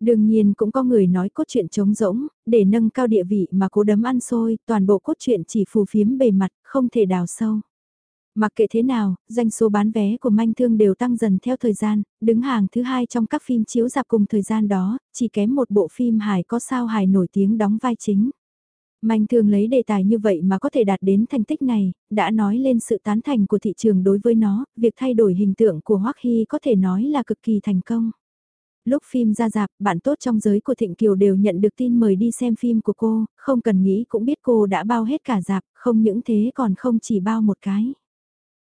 Đương nhiên cũng có người nói cốt truyện trống rỗng, để nâng cao địa vị mà cố đấm ăn xôi, toàn bộ cốt truyện chỉ phù phiếm bề mặt, không thể đào sâu. Mặc kệ thế nào, doanh số bán vé của manh thương đều tăng dần theo thời gian, đứng hàng thứ hai trong các phim chiếu dạp cùng thời gian đó, chỉ kém một bộ phim hài có sao hài nổi tiếng đóng vai chính. Manh thương lấy đề tài như vậy mà có thể đạt đến thành tích này, đã nói lên sự tán thành của thị trường đối với nó, việc thay đổi hình tượng của Hoắc Hy có thể nói là cực kỳ thành công. Lúc phim ra dạp, bạn tốt trong giới của Thịnh Kiều đều nhận được tin mời đi xem phim của cô, không cần nghĩ cũng biết cô đã bao hết cả dạp, không những thế còn không chỉ bao một cái.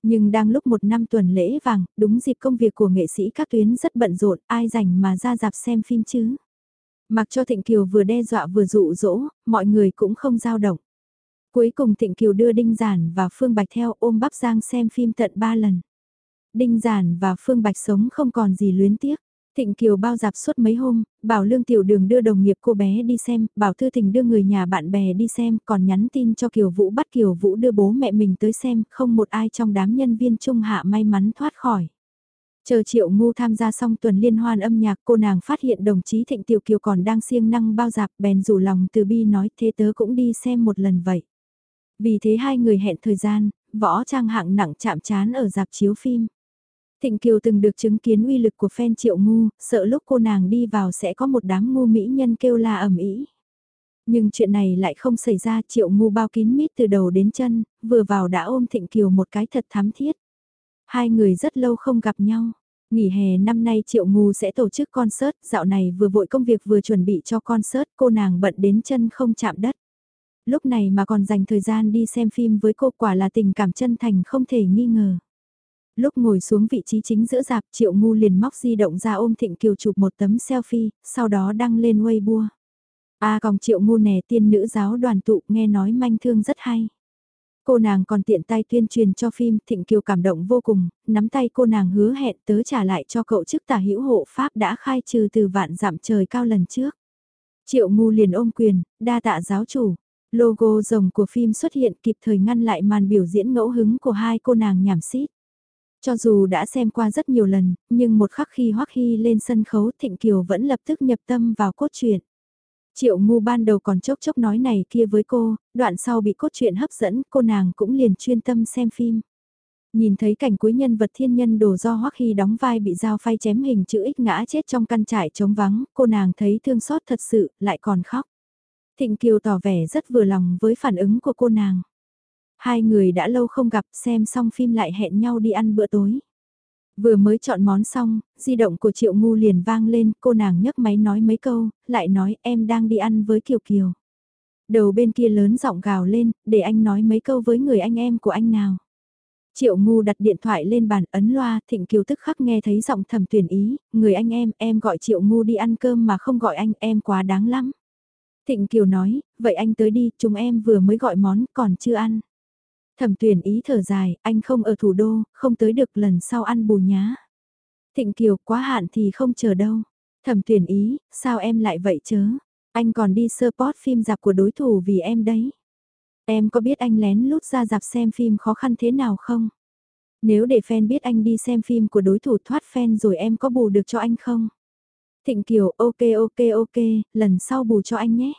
Nhưng đang lúc một năm tuần lễ vàng, đúng dịp công việc của nghệ sĩ các tuyến rất bận rộn, ai rảnh mà ra dạp xem phim chứ. Mặc cho Thịnh Kiều vừa đe dọa vừa dụ dỗ, mọi người cũng không dao động. Cuối cùng Thịnh Kiều đưa Đinh Giản và Phương Bạch theo ôm bắp Giang xem phim tận 3 lần. Đinh Giản và Phương Bạch sống không còn gì luyến tiếc. Thịnh Kiều bao dạp suốt mấy hôm, bảo Lương Tiểu Đường đưa đồng nghiệp cô bé đi xem, bảo Thư Thịnh đưa người nhà bạn bè đi xem, còn nhắn tin cho Kiều Vũ bắt Kiều Vũ đưa bố mẹ mình tới xem, không một ai trong đám nhân viên trung hạ may mắn thoát khỏi. Chờ Triệu Ngu tham gia xong tuần liên hoan âm nhạc cô nàng phát hiện đồng chí Thịnh Tiểu Kiều còn đang siêng năng bao dạp bèn rủ lòng từ bi nói thế tớ cũng đi xem một lần vậy. Vì thế hai người hẹn thời gian, võ trang hạng nặng chạm chán ở dạp chiếu phim. Thịnh Kiều từng được chứng kiến uy lực của phen Triệu Ngu, sợ lúc cô nàng đi vào sẽ có một đám ngu mỹ nhân kêu la ầm ĩ. Nhưng chuyện này lại không xảy ra Triệu Ngu bao kín mít từ đầu đến chân, vừa vào đã ôm Thịnh Kiều một cái thật thắm thiết. Hai người rất lâu không gặp nhau. Nghỉ hè năm nay Triệu Ngu sẽ tổ chức concert, dạo này vừa vội công việc vừa chuẩn bị cho concert, cô nàng bận đến chân không chạm đất. Lúc này mà còn dành thời gian đi xem phim với cô quả là tình cảm chân thành không thể nghi ngờ. Lúc ngồi xuống vị trí chính giữa dạp Triệu Ngu liền móc di động ra ôm Thịnh Kiều chụp một tấm selfie, sau đó đăng lên Weibo. A à, còn Triệu Ngu nè tiên nữ giáo đoàn tụ nghe nói manh thương rất hay. Cô nàng còn tiện tay tuyên truyền cho phim Thịnh Kiều cảm động vô cùng, nắm tay cô nàng hứa hẹn tớ trả lại cho cậu chức tả hữu hộ Pháp đã khai trừ từ vạn dặm trời cao lần trước. Triệu ngu liền ôm quyền, đa tạ giáo chủ. Logo rồng của phim xuất hiện kịp thời ngăn lại màn biểu diễn ngẫu hứng của hai cô nàng nhảm xít. Cho dù đã xem qua rất nhiều lần, nhưng một khắc khi Hoắc Hy lên sân khấu Thịnh Kiều vẫn lập tức nhập tâm vào cốt truyện. Triệu ngu ban đầu còn chốc chốc nói này kia với cô, đoạn sau bị cốt truyện hấp dẫn, cô nàng cũng liền chuyên tâm xem phim. Nhìn thấy cảnh cuối nhân vật thiên nhân đồ do Hoắc Hy đóng vai bị dao phay chém hình chữ X ngã chết trong căn trại trống vắng, cô nàng thấy thương xót thật sự, lại còn khóc. Thịnh Kiều tỏ vẻ rất vừa lòng với phản ứng của cô nàng. Hai người đã lâu không gặp xem xong phim lại hẹn nhau đi ăn bữa tối. Vừa mới chọn món xong, di động của Triệu Ngu liền vang lên, cô nàng nhấc máy nói mấy câu, lại nói em đang đi ăn với Kiều Kiều. Đầu bên kia lớn giọng gào lên, để anh nói mấy câu với người anh em của anh nào. Triệu Ngu đặt điện thoại lên bàn ấn loa, Thịnh Kiều tức khắc nghe thấy giọng thầm tuyển ý, người anh em, em gọi Triệu Ngu đi ăn cơm mà không gọi anh, em quá đáng lắm. Thịnh Kiều nói, vậy anh tới đi, chúng em vừa mới gọi món, còn chưa ăn. Thẩm tuyển ý thở dài, anh không ở thủ đô, không tới được lần sau ăn bù nhá. Thịnh Kiều quá hạn thì không chờ đâu. Thẩm tuyển ý, sao em lại vậy chớ? Anh còn đi support phim dạp của đối thủ vì em đấy. Em có biết anh lén lút ra dạp xem phim khó khăn thế nào không? Nếu để fan biết anh đi xem phim của đối thủ thoát fan rồi em có bù được cho anh không? Thịnh Kiều, ok ok ok, lần sau bù cho anh nhé.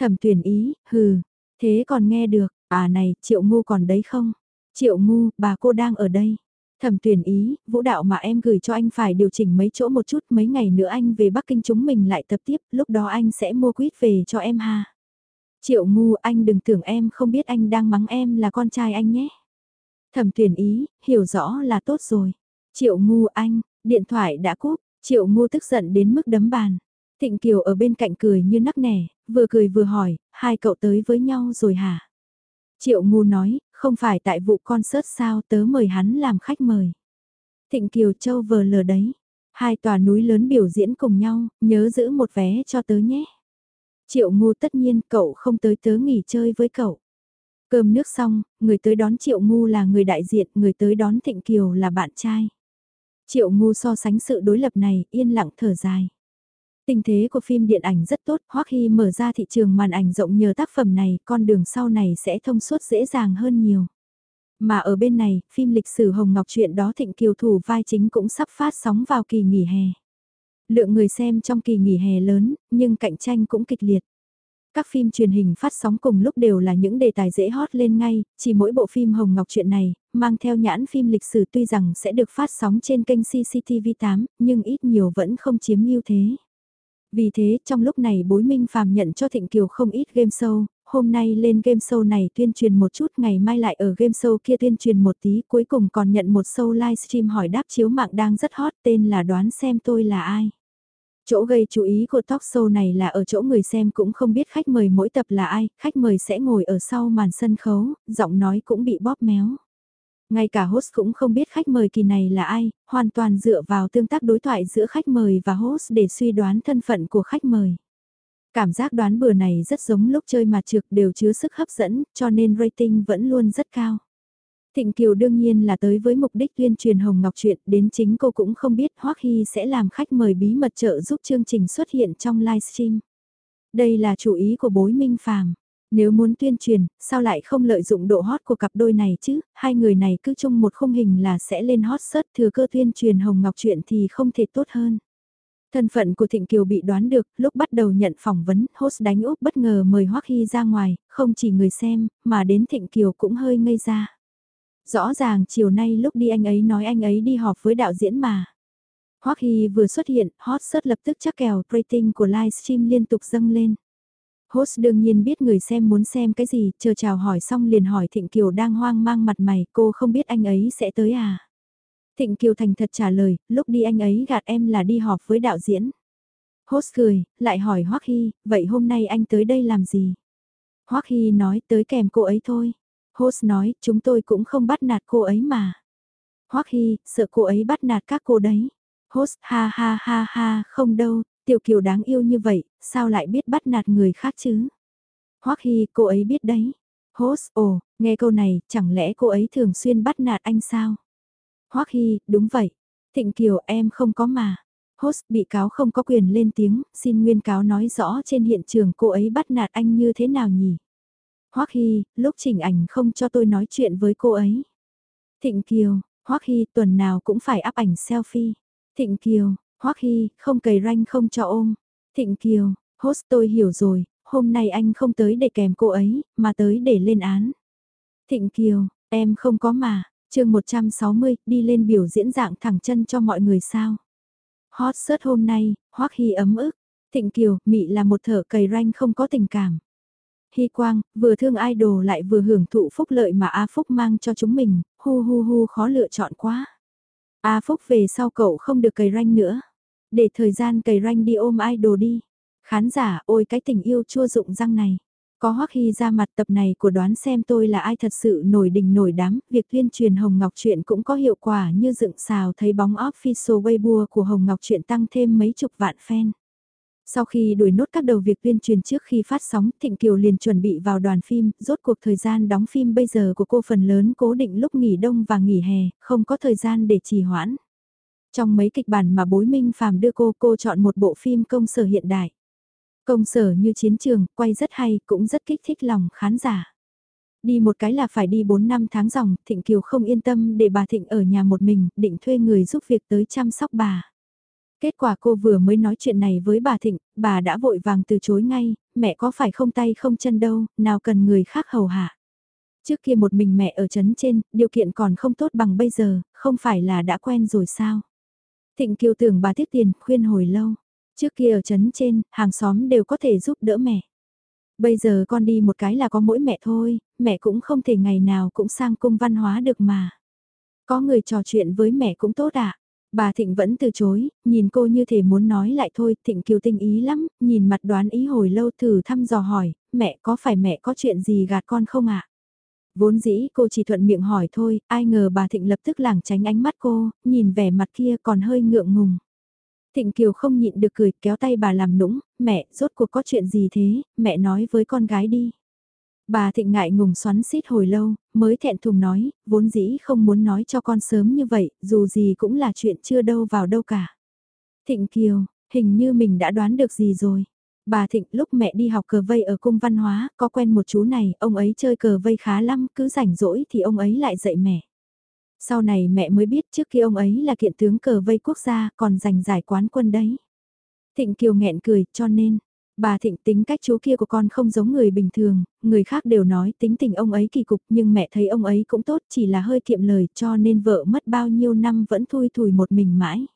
Thẩm tuyển ý, hừ, thế còn nghe được, à này, triệu ngu còn đấy không? Triệu ngu, bà cô đang ở đây. Thẩm tuyển ý, vũ đạo mà em gửi cho anh phải điều chỉnh mấy chỗ một chút, mấy ngày nữa anh về Bắc Kinh chúng mình lại tập tiếp, lúc đó anh sẽ mua quýt về cho em ha. Triệu ngu, anh đừng tưởng em không biết anh đang mắng em là con trai anh nhé. Thẩm tuyển ý, hiểu rõ là tốt rồi. Triệu ngu anh, điện thoại đã cúp, triệu ngu tức giận đến mức đấm bàn. Thịnh Kiều ở bên cạnh cười như nắc nẻ, vừa cười vừa hỏi, hai cậu tới với nhau rồi hả? Triệu ngu nói, không phải tại vụ concert sao tớ mời hắn làm khách mời. Thịnh Kiều Châu vờ lờ đấy. Hai tòa núi lớn biểu diễn cùng nhau, nhớ giữ một vé cho tớ nhé. Triệu ngu tất nhiên cậu không tới tớ nghỉ chơi với cậu. Cơm nước xong, người tới đón Triệu ngu là người đại diện, người tới đón Thịnh Kiều là bạn trai. Triệu ngu so sánh sự đối lập này, yên lặng thở dài. Tình thế của phim điện ảnh rất tốt, Hoắc Hy mở ra thị trường màn ảnh rộng nhờ tác phẩm này, con đường sau này sẽ thông suốt dễ dàng hơn nhiều. Mà ở bên này, phim lịch sử Hồng Ngọc chuyện đó Thịnh Kiều thủ vai chính cũng sắp phát sóng vào kỳ nghỉ hè. Lượng người xem trong kỳ nghỉ hè lớn, nhưng cạnh tranh cũng kịch liệt. Các phim truyền hình phát sóng cùng lúc đều là những đề tài dễ hot lên ngay, chỉ mỗi bộ phim Hồng Ngọc chuyện này, mang theo nhãn phim lịch sử tuy rằng sẽ được phát sóng trên kênh CCTV8, nhưng ít nhiều vẫn không chiếm ưu thế. Vì thế, trong lúc này bối minh phàm nhận cho Thịnh Kiều không ít game show, hôm nay lên game show này tuyên truyền một chút, ngày mai lại ở game show kia tuyên truyền một tí, cuối cùng còn nhận một show livestream hỏi đáp chiếu mạng đang rất hot tên là đoán xem tôi là ai. Chỗ gây chú ý của talk show này là ở chỗ người xem cũng không biết khách mời mỗi tập là ai, khách mời sẽ ngồi ở sau màn sân khấu, giọng nói cũng bị bóp méo. Ngay cả host cũng không biết khách mời kỳ này là ai, hoàn toàn dựa vào tương tác đối thoại giữa khách mời và host để suy đoán thân phận của khách mời. Cảm giác đoán bừa này rất giống lúc chơi mặt trượt đều chứa sức hấp dẫn, cho nên rating vẫn luôn rất cao. Thịnh Kiều đương nhiên là tới với mục đích tuyên truyền Hồng Ngọc chuyện, đến chính cô cũng không biết Hoắc Hy sẽ làm khách mời bí mật trợ giúp chương trình xuất hiện trong livestream. Đây là chủ ý của bối minh phàm. Nếu muốn tuyên truyền, sao lại không lợi dụng độ hot của cặp đôi này chứ, hai người này cứ chung một khung hình là sẽ lên hot search thừa cơ tuyên truyền Hồng Ngọc chuyện thì không thể tốt hơn. Thân phận của Thịnh Kiều bị đoán được, lúc bắt đầu nhận phỏng vấn, host đánh úp bất ngờ mời Hoắc Hy ra ngoài, không chỉ người xem, mà đến Thịnh Kiều cũng hơi ngây ra. Rõ ràng chiều nay lúc đi anh ấy nói anh ấy đi họp với đạo diễn mà. Hoắc Hy vừa xuất hiện, hot search lập tức chắc kèo rating của livestream liên tục dâng lên. Host đương nhiên biết người xem muốn xem cái gì, chờ chào hỏi xong liền hỏi Thịnh Kiều đang hoang mang mặt mày, cô không biết anh ấy sẽ tới à. Thịnh Kiều thành thật trả lời, lúc đi anh ấy gạt em là đi họp với đạo diễn. Host cười, lại hỏi Hoắc Hy, vậy hôm nay anh tới đây làm gì? Hoắc Hy nói tới kèm cô ấy thôi. Host nói, chúng tôi cũng không bắt nạt cô ấy mà. Hoắc Hy, sợ cô ấy bắt nạt các cô đấy. Host, ha ha ha ha, không đâu, Tiểu Kiều đáng yêu như vậy, sao lại biết bắt nạt người khác chứ? Hoắc Hy, cô ấy biết đấy. Hốt ồ, nghe câu này, chẳng lẽ cô ấy thường xuyên bắt nạt anh sao? Hoắc Hy, đúng vậy. Thịnh Kiều, em không có mà. Host, bị cáo không có quyền lên tiếng, xin nguyên cáo nói rõ trên hiện trường cô ấy bắt nạt anh như thế nào nhỉ? Hoắc Hy, lúc chỉnh ảnh không cho tôi nói chuyện với cô ấy. Thịnh Kiều, Hoắc Hy tuần nào cũng phải áp ảnh selfie. Thịnh Kiều, Hoắc Hy, không cầy ranh không cho ôm. Thịnh Kiều, host tôi hiểu rồi, hôm nay anh không tới để kèm cô ấy, mà tới để lên án. Thịnh Kiều, em không có mà, chương 160, đi lên biểu diễn dạng thẳng chân cho mọi người sao. Hot search hôm nay, Hoắc Hy ấm ức. Thịnh Kiều, Mị là một thở cầy ranh không có tình cảm. Hy Quang, vừa thương idol lại vừa hưởng thụ phúc lợi mà A Phúc mang cho chúng mình, hu hu hu khó lựa chọn quá. A Phúc về sau cậu không được cầy ranh nữa. Để thời gian cày ranh đi ôm idol đi. Khán giả ôi cái tình yêu chua dụng răng này. Có Hoắc Hy ra mặt tập này của đoán xem tôi là ai thật sự nổi đình nổi đám, việc tuyên truyền Hồng Ngọc Truyện cũng có hiệu quả như dựng xào thấy bóng official Weibo của Hồng Ngọc Truyện tăng thêm mấy chục vạn fan. Sau khi đuổi nốt các đầu việc tuyên truyền trước khi phát sóng, Thịnh Kiều liền chuẩn bị vào đoàn phim, rốt cuộc thời gian đóng phim bây giờ của cô phần lớn cố định lúc nghỉ đông và nghỉ hè, không có thời gian để trì hoãn. Trong mấy kịch bản mà bối minh phàm đưa cô, cô chọn một bộ phim công sở hiện đại. Công sở như chiến trường, quay rất hay, cũng rất kích thích lòng khán giả. Đi một cái là phải đi 4 năm tháng dòng, Thịnh Kiều không yên tâm để bà Thịnh ở nhà một mình, định thuê người giúp việc tới chăm sóc bà. Kết quả cô vừa mới nói chuyện này với bà Thịnh, bà đã vội vàng từ chối ngay, mẹ có phải không tay không chân đâu, nào cần người khác hầu hạ. Trước kia một mình mẹ ở trấn trên, điều kiện còn không tốt bằng bây giờ, không phải là đã quen rồi sao? Thịnh Kiều tưởng bà tiếc tiền, khuyên hồi lâu. Trước kia ở trấn trên, hàng xóm đều có thể giúp đỡ mẹ. Bây giờ con đi một cái là có mỗi mẹ thôi, mẹ cũng không thể ngày nào cũng sang cung văn hóa được mà. Có người trò chuyện với mẹ cũng tốt ạ. À? Bà Thịnh vẫn từ chối, nhìn cô như thể muốn nói lại thôi, Thịnh kiều tinh ý lắm, nhìn mặt đoán ý hồi lâu thử thăm dò hỏi, mẹ có phải mẹ có chuyện gì gạt con không ạ? Vốn dĩ cô chỉ thuận miệng hỏi thôi, ai ngờ bà Thịnh lập tức lảng tránh ánh mắt cô, nhìn vẻ mặt kia còn hơi ngượng ngùng. Thịnh Kiều không nhịn được cười kéo tay bà làm nũng, mẹ, rốt cuộc có chuyện gì thế, mẹ nói với con gái đi. Bà Thịnh ngại ngùng xoắn xít hồi lâu, mới thẹn thùng nói, vốn dĩ không muốn nói cho con sớm như vậy, dù gì cũng là chuyện chưa đâu vào đâu cả. Thịnh Kiều, hình như mình đã đoán được gì rồi. Bà Thịnh lúc mẹ đi học cờ vây ở cung văn hóa, có quen một chú này, ông ấy chơi cờ vây khá lắm, cứ rảnh rỗi thì ông ấy lại dạy mẹ. Sau này mẹ mới biết trước khi ông ấy là kiện tướng cờ vây quốc gia, còn giành giải quán quân đấy. Thịnh Kiều nghẹn cười, cho nên, bà Thịnh tính cách chú kia của con không giống người bình thường, người khác đều nói tính tình ông ấy kỳ cục nhưng mẹ thấy ông ấy cũng tốt chỉ là hơi kiệm lời cho nên vợ mất bao nhiêu năm vẫn thui thủi một mình mãi.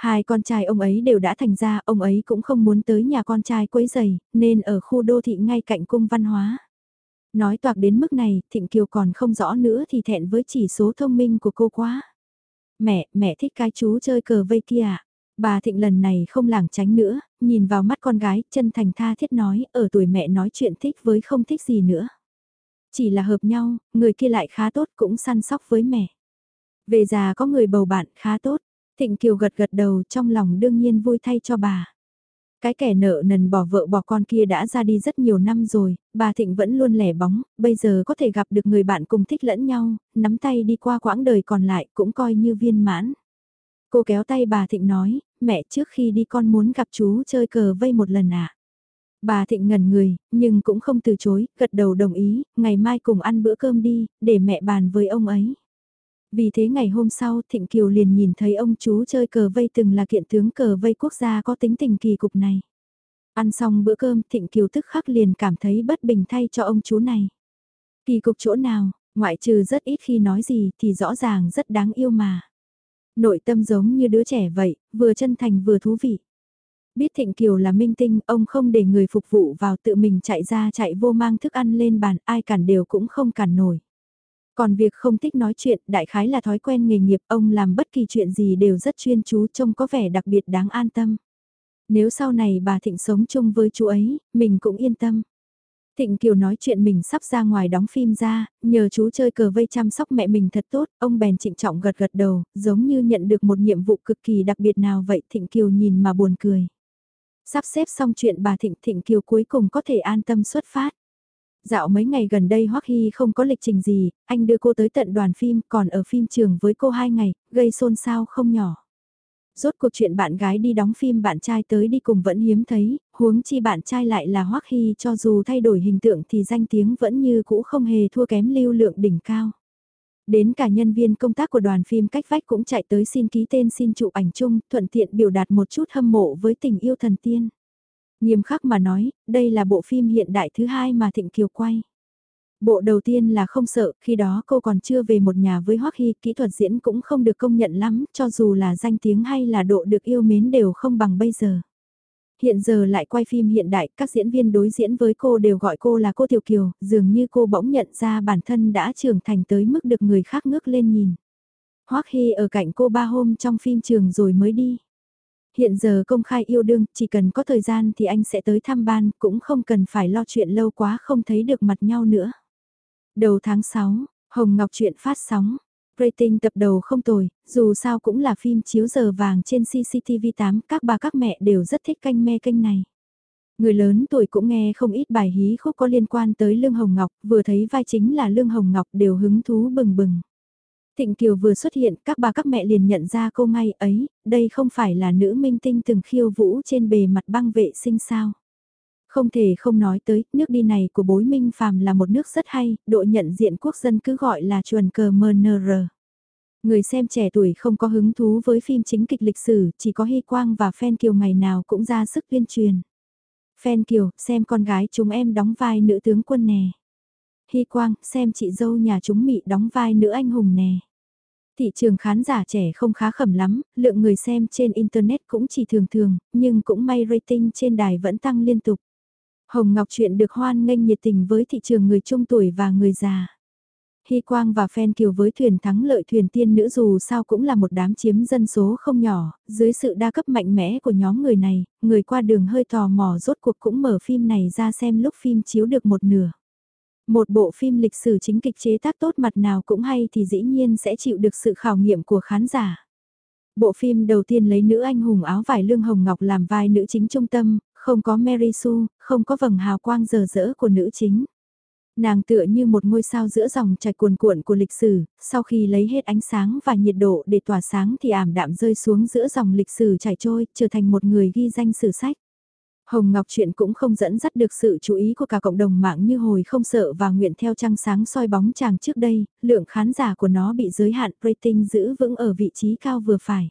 Hai con trai ông ấy đều đã thành ra, ông ấy cũng không muốn tới nhà con trai quấy giày, nên ở khu đô thị ngay cạnh cung văn hóa. Nói toạc đến mức này, Thịnh Kiều còn không rõ nữa thì thẹn với chỉ số thông minh của cô quá. Mẹ, mẹ thích cái chú chơi cờ vây kia à? Bà Thịnh lần này không lảng tránh nữa, nhìn vào mắt con gái, chân thành tha thiết nói, ở tuổi mẹ nói chuyện thích với không thích gì nữa. Chỉ là hợp nhau, người kia lại khá tốt cũng săn sóc với mẹ. Về già có người bầu bạn khá tốt, Thịnh Kiều gật gật đầu trong lòng đương nhiên vui thay cho bà. Cái kẻ nợ nần bỏ vợ bỏ con kia đã ra đi rất nhiều năm rồi, bà Thịnh vẫn luôn lẻ bóng, bây giờ có thể gặp được người bạn cùng thích lẫn nhau, nắm tay đi qua quãng đời còn lại cũng coi như viên mãn. Cô kéo tay bà Thịnh nói, mẹ trước khi đi con muốn gặp chú chơi cờ vây một lần ạ. À? Bà Thịnh ngần người, nhưng cũng không từ chối, gật đầu đồng ý, ngày mai cùng ăn bữa cơm đi, để mẹ bàn với ông ấy. Vì thế ngày hôm sau Thịnh Kiều liền nhìn thấy ông chú chơi cờ vây từng là kiện tướng cờ vây quốc gia có tính tình kỳ cục này. Ăn xong bữa cơm Thịnh Kiều tức khắc liền cảm thấy bất bình thay cho ông chú này. Kỳ cục chỗ nào, ngoại trừ rất ít khi nói gì thì rõ ràng rất đáng yêu mà. Nội tâm giống như đứa trẻ vậy, vừa chân thành vừa thú vị. Biết Thịnh Kiều là minh tinh, ông không để người phục vụ vào tự mình chạy ra chạy vô mang thức ăn lên bàn, ai cản đều cũng không cản nổi. Còn việc không thích nói chuyện, đại khái là thói quen nghề nghiệp, ông làm bất kỳ chuyện gì đều rất chuyên chú trông có vẻ đặc biệt đáng an tâm. Nếu sau này bà Thịnh sống chung với chú ấy, mình cũng yên tâm. Thịnh Kiều nói chuyện mình sắp ra ngoài đóng phim ra, nhờ chú chơi cờ vây chăm sóc mẹ mình thật tốt, ông bèn trịnh trọng gật gật đầu, giống như nhận được một nhiệm vụ cực kỳ đặc biệt nào vậy Thịnh Kiều nhìn mà buồn cười. Sắp xếp xong chuyện bà Thịnh Thịnh Kiều cuối cùng có thể an tâm xuất phát. Dạo mấy ngày gần đây Hoắc Hy không có lịch trình gì, anh đưa cô tới tận đoàn phim, còn ở phim trường với cô hai ngày, gây xôn xao không nhỏ. Rốt cuộc chuyện bạn gái đi đóng phim bạn trai tới đi cùng vẫn hiếm thấy, huống chi bạn trai lại là Hoắc Hy cho dù thay đổi hình tượng thì danh tiếng vẫn như cũ không hề thua kém lưu lượng đỉnh cao. Đến cả nhân viên công tác của đoàn phim cách vách cũng chạy tới xin ký tên xin chụp ảnh chung, thuận tiện biểu đạt một chút hâm mộ với tình yêu thần tiên. Nghiêm khắc mà nói, đây là bộ phim hiện đại thứ hai mà Thịnh Kiều quay. Bộ đầu tiên là không sợ, khi đó cô còn chưa về một nhà với Hoắc Hy, kỹ thuật diễn cũng không được công nhận lắm, cho dù là danh tiếng hay là độ được yêu mến đều không bằng bây giờ. Hiện giờ lại quay phim hiện đại, các diễn viên đối diễn với cô đều gọi cô là cô Tiểu Kiều, dường như cô bỗng nhận ra bản thân đã trưởng thành tới mức được người khác ngước lên nhìn. Hoắc Hy ở cạnh cô ba hôm trong phim trường rồi mới đi. Hiện giờ công khai yêu đương, chỉ cần có thời gian thì anh sẽ tới thăm ban, cũng không cần phải lo chuyện lâu quá không thấy được mặt nhau nữa. Đầu tháng 6, Hồng Ngọc chuyện phát sóng. Rating tập đầu không tồi, dù sao cũng là phim chiếu giờ vàng trên CCTV 8, các bà các mẹ đều rất thích canh me kênh này. Người lớn tuổi cũng nghe không ít bài hí khúc có liên quan tới Lương Hồng Ngọc, vừa thấy vai chính là Lương Hồng Ngọc đều hứng thú bừng bừng. Thịnh Kiều vừa xuất hiện, các bà các mẹ liền nhận ra cô ngay ấy, đây không phải là nữ minh tinh từng khiêu vũ trên bề mặt băng vệ sinh sao. Không thể không nói tới, nước đi này của bối minh phàm là một nước rất hay, độ nhận diện quốc dân cứ gọi là chuẩn cờ MNR. Người xem trẻ tuổi không có hứng thú với phim chính kịch lịch sử, chỉ có Hy Quang và Phen Kiều ngày nào cũng ra sức tuyên truyền. Phen Kiều, xem con gái chúng em đóng vai nữ tướng quân nè. Hy Quang, xem chị dâu nhà chúng mị đóng vai nữ anh hùng nè. Thị trường khán giả trẻ không khá khẩm lắm, lượng người xem trên Internet cũng chỉ thường thường, nhưng cũng may rating trên đài vẫn tăng liên tục. Hồng Ngọc chuyện được hoan nghênh nhiệt tình với thị trường người trung tuổi và người già. Hy Quang và Phen Kiều với thuyền thắng lợi thuyền tiên nữ dù sao cũng là một đám chiếm dân số không nhỏ, dưới sự đa cấp mạnh mẽ của nhóm người này, người qua đường hơi tò mò rốt cuộc cũng mở phim này ra xem lúc phim chiếu được một nửa. Một bộ phim lịch sử chính kịch chế tác tốt mặt nào cũng hay thì dĩ nhiên sẽ chịu được sự khảo nghiệm của khán giả. Bộ phim đầu tiên lấy nữ anh hùng áo vải lương hồng ngọc làm vai nữ chính trung tâm, không có Mary Sue, không có vầng hào quang rờ rỡ của nữ chính. Nàng tựa như một ngôi sao giữa dòng chảy cuồn cuộn của lịch sử, sau khi lấy hết ánh sáng và nhiệt độ để tỏa sáng thì ảm đạm rơi xuống giữa dòng lịch sử chảy trôi, trở thành một người ghi danh sử sách. Hồng Ngọc chuyện cũng không dẫn dắt được sự chú ý của cả cộng đồng mạng như hồi không sợ và nguyện theo trăng sáng soi bóng chàng trước đây, lượng khán giả của nó bị giới hạn rating giữ vững ở vị trí cao vừa phải.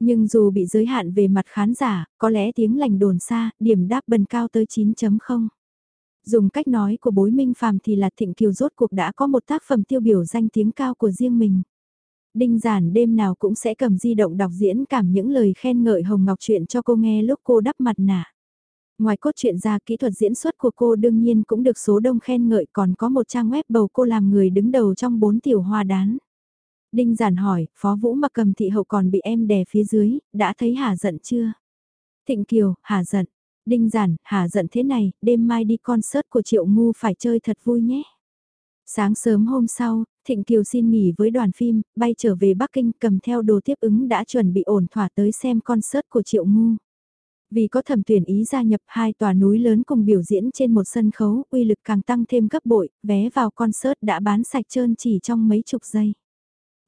Nhưng dù bị giới hạn về mặt khán giả, có lẽ tiếng lành đồn xa, điểm đáp bần cao tới 9.0. Dùng cách nói của bối minh phàm thì là thịnh kiều rốt cuộc đã có một tác phẩm tiêu biểu danh tiếng cao của riêng mình. Đinh giản đêm nào cũng sẽ cầm di động đọc diễn cảm những lời khen ngợi Hồng Ngọc chuyện cho cô nghe lúc cô đắp mặt nạ. Ngoài cốt truyện ra kỹ thuật diễn xuất của cô đương nhiên cũng được số đông khen ngợi còn có một trang web bầu cô làm người đứng đầu trong bốn tiểu hoa đán. Đinh giản hỏi, Phó Vũ mặc cầm thị hậu còn bị em đè phía dưới, đã thấy hà giận chưa? Thịnh Kiều, hà giận. Đinh giản, hà giận thế này, đêm mai đi concert của Triệu Ngu phải chơi thật vui nhé. Sáng sớm hôm sau, Thịnh Kiều xin nghỉ với đoàn phim, bay trở về Bắc Kinh cầm theo đồ tiếp ứng đã chuẩn bị ổn thỏa tới xem concert của Triệu Ngu. Vì có thẩm tuyển ý gia nhập hai tòa núi lớn cùng biểu diễn trên một sân khấu, uy lực càng tăng thêm gấp bội, vé vào concert đã bán sạch trơn chỉ trong mấy chục giây.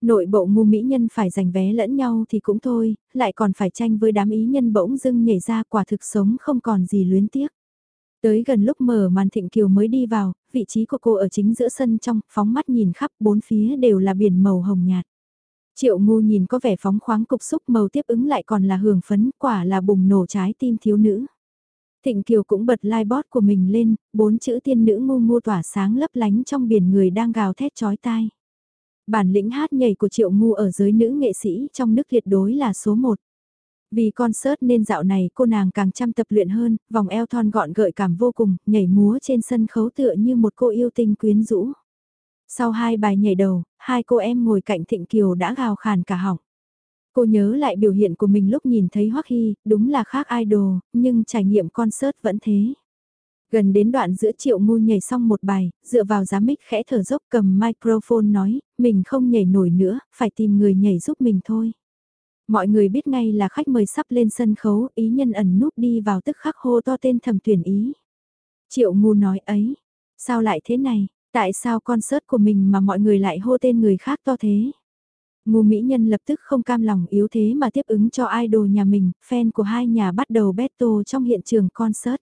Nội bộ ngu mỹ nhân phải giành vé lẫn nhau thì cũng thôi, lại còn phải tranh với đám ý nhân bỗng dưng nhảy ra quả thực sống không còn gì luyến tiếc. Tới gần lúc mở màn thịnh kiều mới đi vào, vị trí của cô ở chính giữa sân trong, phóng mắt nhìn khắp bốn phía đều là biển màu hồng nhạt. Triệu ngu nhìn có vẻ phóng khoáng cục xúc màu tiếp ứng lại còn là hưởng phấn, quả là bùng nổ trái tim thiếu nữ. Thịnh Kiều cũng bật livebot của mình lên, bốn chữ tiên nữ ngu ngu tỏa sáng lấp lánh trong biển người đang gào thét chói tai. Bản lĩnh hát nhảy của Triệu Ngu ở giới nữ nghệ sĩ trong nước tuyệt đối là số một. Vì concert nên dạo này cô nàng càng chăm tập luyện hơn, vòng eo thon gọn gợi cảm vô cùng, nhảy múa trên sân khấu tựa như một cô yêu tinh quyến rũ. Sau hai bài nhảy đầu, hai cô em ngồi cạnh Thịnh Kiều đã gào khàn cả họng. Cô nhớ lại biểu hiện của mình lúc nhìn thấy Hoắc Hy, đúng là khác idol, nhưng trải nghiệm concert vẫn thế. Gần đến đoạn giữa triệu ngu nhảy xong một bài, dựa vào giá mic khẽ thở dốc cầm microphone nói, mình không nhảy nổi nữa, phải tìm người nhảy giúp mình thôi. Mọi người biết ngay là khách mời sắp lên sân khấu, ý nhân ẩn núp đi vào tức khắc hô to tên thầm tuyển ý. Triệu ngu nói ấy, sao lại thế này, tại sao concert của mình mà mọi người lại hô tên người khác to thế? Ngu mỹ nhân lập tức không cam lòng yếu thế mà tiếp ứng cho idol nhà mình, fan của hai nhà bắt đầu battle trong hiện trường concert.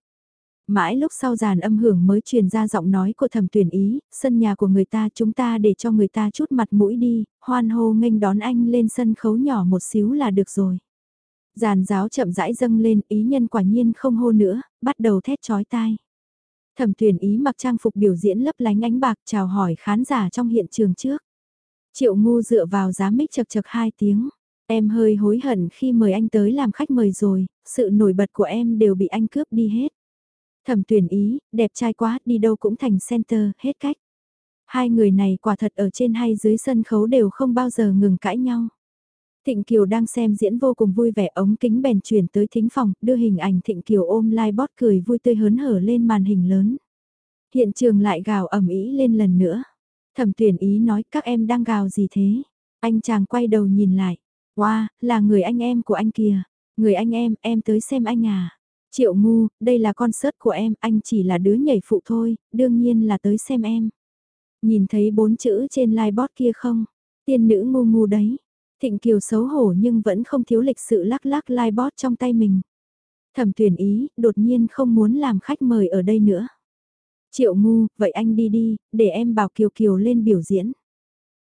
Mãi lúc sau dàn âm hưởng mới truyền ra giọng nói của thẩm tuyển ý, sân nhà của người ta chúng ta để cho người ta chút mặt mũi đi, hoan hô nghênh đón anh lên sân khấu nhỏ một xíu là được rồi. Giàn giáo chậm rãi dâng lên, ý nhân quả nhiên không hô nữa, bắt đầu thét chói tai. Thẩm tuyển ý mặc trang phục biểu diễn lấp lánh ánh bạc chào hỏi khán giả trong hiện trường trước. Triệu ngu dựa vào giá mic chật chật hai tiếng. Em hơi hối hận khi mời anh tới làm khách mời rồi, sự nổi bật của em đều bị anh cướp đi hết. Thẩm tuyển ý, đẹp trai quá, đi đâu cũng thành center, hết cách. Hai người này quả thật ở trên hay dưới sân khấu đều không bao giờ ngừng cãi nhau. Thịnh Kiều đang xem diễn vô cùng vui vẻ ống kính bèn chuyển tới thính phòng, đưa hình ảnh Thịnh Kiều ôm lai bót cười vui tươi hớn hở lên màn hình lớn. Hiện trường lại gào ẩm ý lên lần nữa. Thẩm tuyển ý nói các em đang gào gì thế? Anh chàng quay đầu nhìn lại. Wow, là người anh em của anh kìa. Người anh em, em tới xem anh à. Triệu ngu, đây là concert của em, anh chỉ là đứa nhảy phụ thôi, đương nhiên là tới xem em. Nhìn thấy bốn chữ trên livebot kia không? Tiên nữ ngu ngu đấy. Thịnh Kiều xấu hổ nhưng vẫn không thiếu lịch sự lắc lắc livebot trong tay mình. Thẩm tuyển ý, đột nhiên không muốn làm khách mời ở đây nữa. Triệu ngu, vậy anh đi đi, để em bảo Kiều Kiều lên biểu diễn.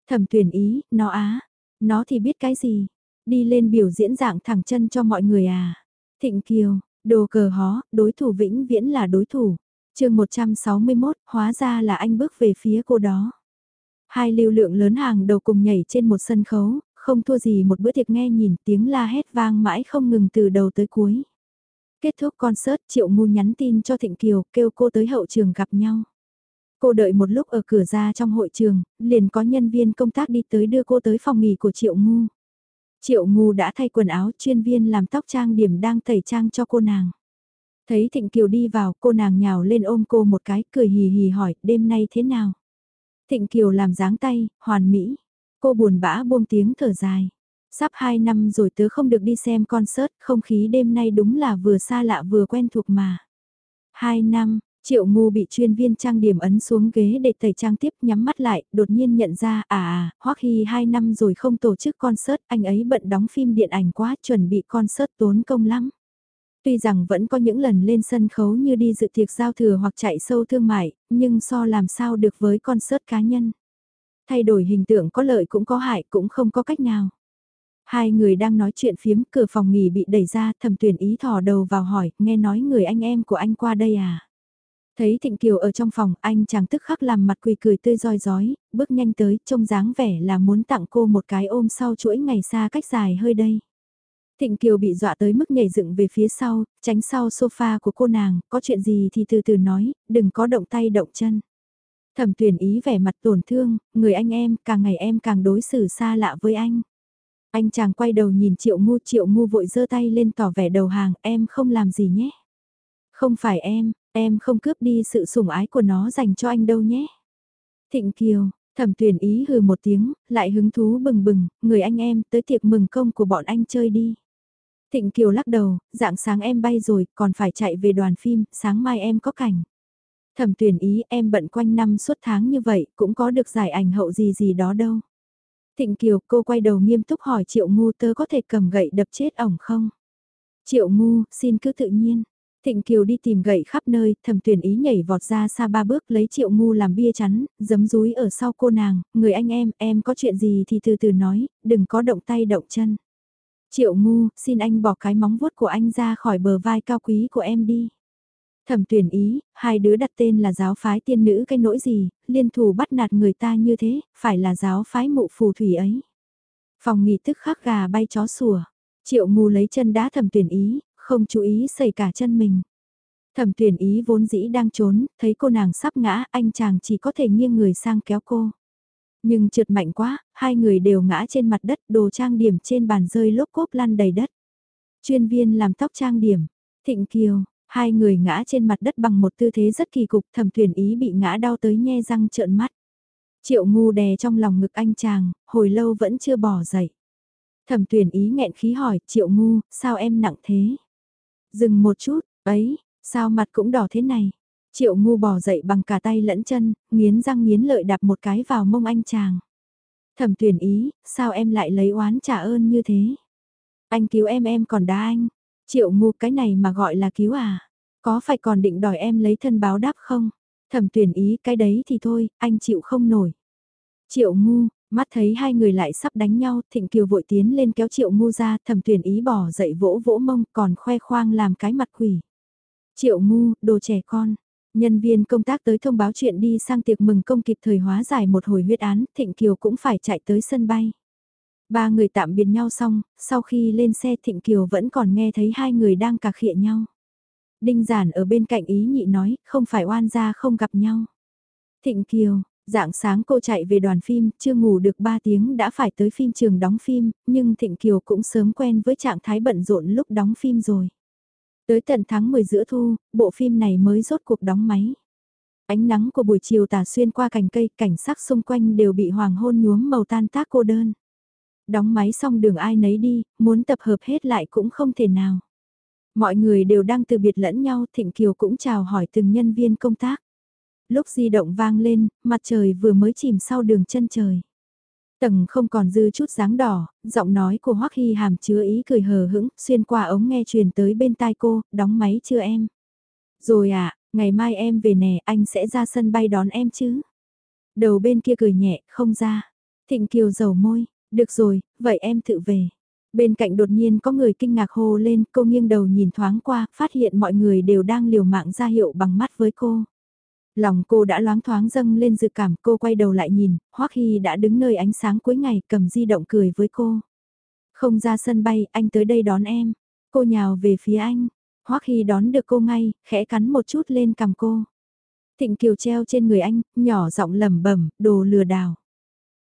Thẩm tuyển ý, nó á, nó thì biết cái gì, đi lên biểu diễn dạng thẳng chân cho mọi người à. Thịnh Kiều, đồ cờ hó, đối thủ vĩnh viễn là đối thủ. chương 161, hóa ra là anh bước về phía cô đó. Hai lưu lượng lớn hàng đầu cùng nhảy trên một sân khấu, không thua gì một bữa tiệc nghe nhìn tiếng la hét vang mãi không ngừng từ đầu tới cuối. Kết thúc concert Triệu Ngu nhắn tin cho Thịnh Kiều kêu cô tới hậu trường gặp nhau. Cô đợi một lúc ở cửa ra trong hội trường, liền có nhân viên công tác đi tới đưa cô tới phòng nghỉ của Triệu Ngu. Triệu Ngu đã thay quần áo chuyên viên làm tóc trang điểm đang tẩy trang cho cô nàng. Thấy Thịnh Kiều đi vào, cô nàng nhào lên ôm cô một cái, cười hì hì hỏi, đêm nay thế nào? Thịnh Kiều làm dáng tay, hoàn mỹ. Cô buồn bã buông tiếng thở dài. Sắp 2 năm rồi tớ không được đi xem concert, không khí đêm nay đúng là vừa xa lạ vừa quen thuộc mà. 2 năm, Triệu ngu bị chuyên viên trang điểm ấn xuống ghế để tẩy trang tiếp nhắm mắt lại, đột nhiên nhận ra à à, Hoắc Hy 2 năm rồi không tổ chức concert, anh ấy bận đóng phim điện ảnh quá chuẩn bị concert tốn công lắm. Tuy rằng vẫn có những lần lên sân khấu như đi dự tiệc giao thừa hoặc chạy sâu thương mại, nhưng so làm sao được với concert cá nhân. Thay đổi hình tượng có lợi cũng có hại cũng không có cách nào. Hai người đang nói chuyện phiếm cửa phòng nghỉ bị đẩy ra thầm tuyển ý thò đầu vào hỏi, nghe nói người anh em của anh qua đây à? Thấy Thịnh Kiều ở trong phòng, anh chàng tức khắc làm mặt quỳ cười tươi roi rói, bước nhanh tới, trông dáng vẻ là muốn tặng cô một cái ôm sau chuỗi ngày xa cách dài hơi đây. Thịnh Kiều bị dọa tới mức nhảy dựng về phía sau, tránh sau sofa của cô nàng, có chuyện gì thì từ từ nói, đừng có động tay động chân. Thẩm tuyển ý vẻ mặt tổn thương, người anh em, càng ngày em càng đối xử xa lạ với anh. Anh chàng quay đầu nhìn triệu ngu, triệu ngu vội giơ tay lên tỏ vẻ đầu hàng, em không làm gì nhé. Không phải em, em không cướp đi sự sủng ái của nó dành cho anh đâu nhé. Thịnh Kiều, thẩm tuyển ý hừ một tiếng, lại hứng thú bừng bừng, người anh em tới tiệc mừng công của bọn anh chơi đi. Thịnh Kiều lắc đầu, dạng sáng em bay rồi, còn phải chạy về đoàn phim, sáng mai em có cảnh. Thẩm tuyển ý em bận quanh năm suốt tháng như vậy, cũng có được giải ảnh hậu gì gì đó đâu. Thịnh Kiều cô quay đầu nghiêm túc hỏi Triệu Ngu tớ có thể cầm gậy đập chết ổng không? Triệu Ngu, xin cứ tự nhiên. Thịnh Kiều đi tìm gậy khắp nơi, thẩm tuyển ý nhảy vọt ra xa ba bước lấy Triệu Ngu làm bia chắn, giấm rúi ở sau cô nàng, người anh em, em có chuyện gì thì từ từ nói, đừng có động tay động chân. Triệu Ngu, xin anh bỏ cái móng vuốt của anh ra khỏi bờ vai cao quý của em đi. Thẩm tuyển ý, hai đứa đặt tên là giáo phái tiên nữ cái nỗi gì, liên thủ bắt nạt người ta như thế, phải là giáo phái mụ phù thủy ấy. Phòng nghỉ tức khắc gà bay chó sủa, triệu mù lấy chân đá thẩm tuyển ý, không chú ý xảy cả chân mình. Thẩm tuyển ý vốn dĩ đang trốn, thấy cô nàng sắp ngã, anh chàng chỉ có thể nghiêng người sang kéo cô. Nhưng trượt mạnh quá, hai người đều ngã trên mặt đất, đồ trang điểm trên bàn rơi lốp cốp lăn đầy đất. Chuyên viên làm tóc trang điểm, Thịnh Kiều, Hai người ngã trên mặt đất bằng một tư thế rất kỳ cục thẩm thuyền ý bị ngã đau tới nhe răng trợn mắt. Triệu ngu đè trong lòng ngực anh chàng, hồi lâu vẫn chưa bỏ dậy. Thẩm tuyển ý nghẹn khí hỏi, triệu ngu, sao em nặng thế? Dừng một chút, ấy, sao mặt cũng đỏ thế này? Triệu ngu bỏ dậy bằng cả tay lẫn chân, nghiến răng nghiến lợi đạp một cái vào mông anh chàng. Thẩm tuyển ý, sao em lại lấy oán trả ơn như thế? Anh cứu em em còn đá anh, Triệu ngu cái này mà gọi là cứu à? Có phải còn định đòi em lấy thân báo đáp không? Thẩm tuyển ý cái đấy thì thôi, anh chịu không nổi. Triệu ngu, mắt thấy hai người lại sắp đánh nhau, Thịnh Kiều vội tiến lên kéo Triệu ngu ra, thẩm tuyển ý bỏ dậy vỗ vỗ mông còn khoe khoang làm cái mặt quỷ. Triệu ngu, đồ trẻ con. Nhân viên công tác tới thông báo chuyện đi sang tiệc mừng công kịp thời hóa giải một hồi huyết án, Thịnh Kiều cũng phải chạy tới sân bay. Ba người tạm biệt nhau xong, sau khi lên xe Thịnh Kiều vẫn còn nghe thấy hai người đang cà khịa nhau. Đinh giản ở bên cạnh ý nhị nói, không phải oan gia không gặp nhau. Thịnh Kiều, Dạng sáng cô chạy về đoàn phim, chưa ngủ được 3 tiếng đã phải tới phim trường đóng phim, nhưng Thịnh Kiều cũng sớm quen với trạng thái bận rộn lúc đóng phim rồi. Tới tận tháng 10 giữa thu, bộ phim này mới rốt cuộc đóng máy. Ánh nắng của buổi chiều tà xuyên qua cành cây, cảnh sắc xung quanh đều bị hoàng hôn nhuốm màu tan tác cô đơn. Đóng máy xong đường ai nấy đi, muốn tập hợp hết lại cũng không thể nào. Mọi người đều đang từ biệt lẫn nhau, Thịnh Kiều cũng chào hỏi từng nhân viên công tác. Lúc di động vang lên, mặt trời vừa mới chìm sau đường chân trời. Tầng không còn dư chút dáng đỏ, giọng nói của Hoắc Hy hàm chứa ý cười hờ hững, xuyên qua ống nghe truyền tới bên tai cô, đóng máy chưa em? Rồi à, ngày mai em về nè, anh sẽ ra sân bay đón em chứ? Đầu bên kia cười nhẹ, không ra. Thịnh Kiều dầu môi, được rồi, vậy em tự về. Bên cạnh đột nhiên có người kinh ngạc hô lên, cô nghiêng đầu nhìn thoáng qua, phát hiện mọi người đều đang liều mạng ra hiệu bằng mắt với cô. Lòng cô đã loáng thoáng dâng lên dự cảm, cô quay đầu lại nhìn, Hoắc Hy đã đứng nơi ánh sáng cuối ngày cầm di động cười với cô. Không ra sân bay, anh tới đây đón em. Cô nhào về phía anh. Hoắc Hy đón được cô ngay, khẽ cắn một chút lên cầm cô. Thịnh Kiều treo trên người anh, nhỏ giọng lẩm bẩm, đồ lừa đảo.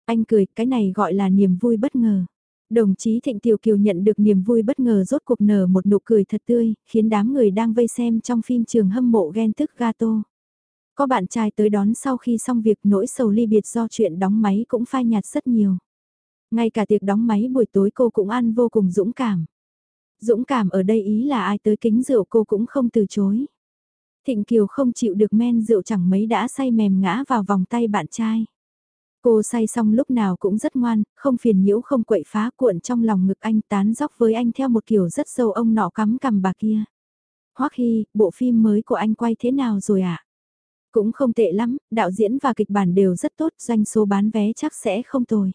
Anh cười, cái này gọi là niềm vui bất ngờ. Đồng chí Thịnh Tiểu Kiều nhận được niềm vui bất ngờ rốt cuộc nở một nụ cười thật tươi, khiến đám người đang vây xem trong phim trường hâm mộ ghen tức gato. Có bạn trai tới đón sau khi xong việc nỗi sầu ly biệt do chuyện đóng máy cũng phai nhạt rất nhiều. Ngay cả tiệc đóng máy buổi tối cô cũng ăn vô cùng dũng cảm. Dũng cảm ở đây ý là ai tới kính rượu cô cũng không từ chối. Thịnh Kiều không chịu được men rượu chẳng mấy đã say mềm ngã vào vòng tay bạn trai. Cô say xong lúc nào cũng rất ngoan, không phiền nhiễu không quậy phá cuộn trong lòng ngực anh tán dóc với anh theo một kiểu rất sâu ông nọ cắm cằm bà kia. Hoắc Hy, bộ phim mới của anh quay thế nào rồi ạ? À? Cũng không tệ lắm, đạo diễn và kịch bản đều rất tốt, doanh số bán vé chắc sẽ không tồi.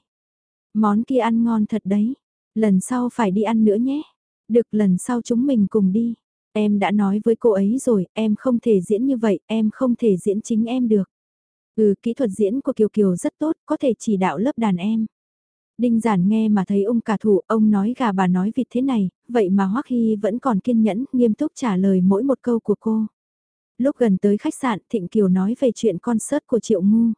Món kia ăn ngon thật đấy, lần sau phải đi ăn nữa nhé. Được lần sau chúng mình cùng đi. Em đã nói với cô ấy rồi, em không thể diễn như vậy, em không thể diễn chính em được. Ừ, kỹ thuật diễn của Kiều Kiều rất tốt, có thể chỉ đạo lớp đàn em. Đinh giản nghe mà thấy ông cả thủ, ông nói gà bà nói vịt thế này, vậy mà Hoắc Hy vẫn còn kiên nhẫn, nghiêm túc trả lời mỗi một câu của cô. Lúc gần tới khách sạn, Thịnh Kiều nói về chuyện concert của Triệu Ngu.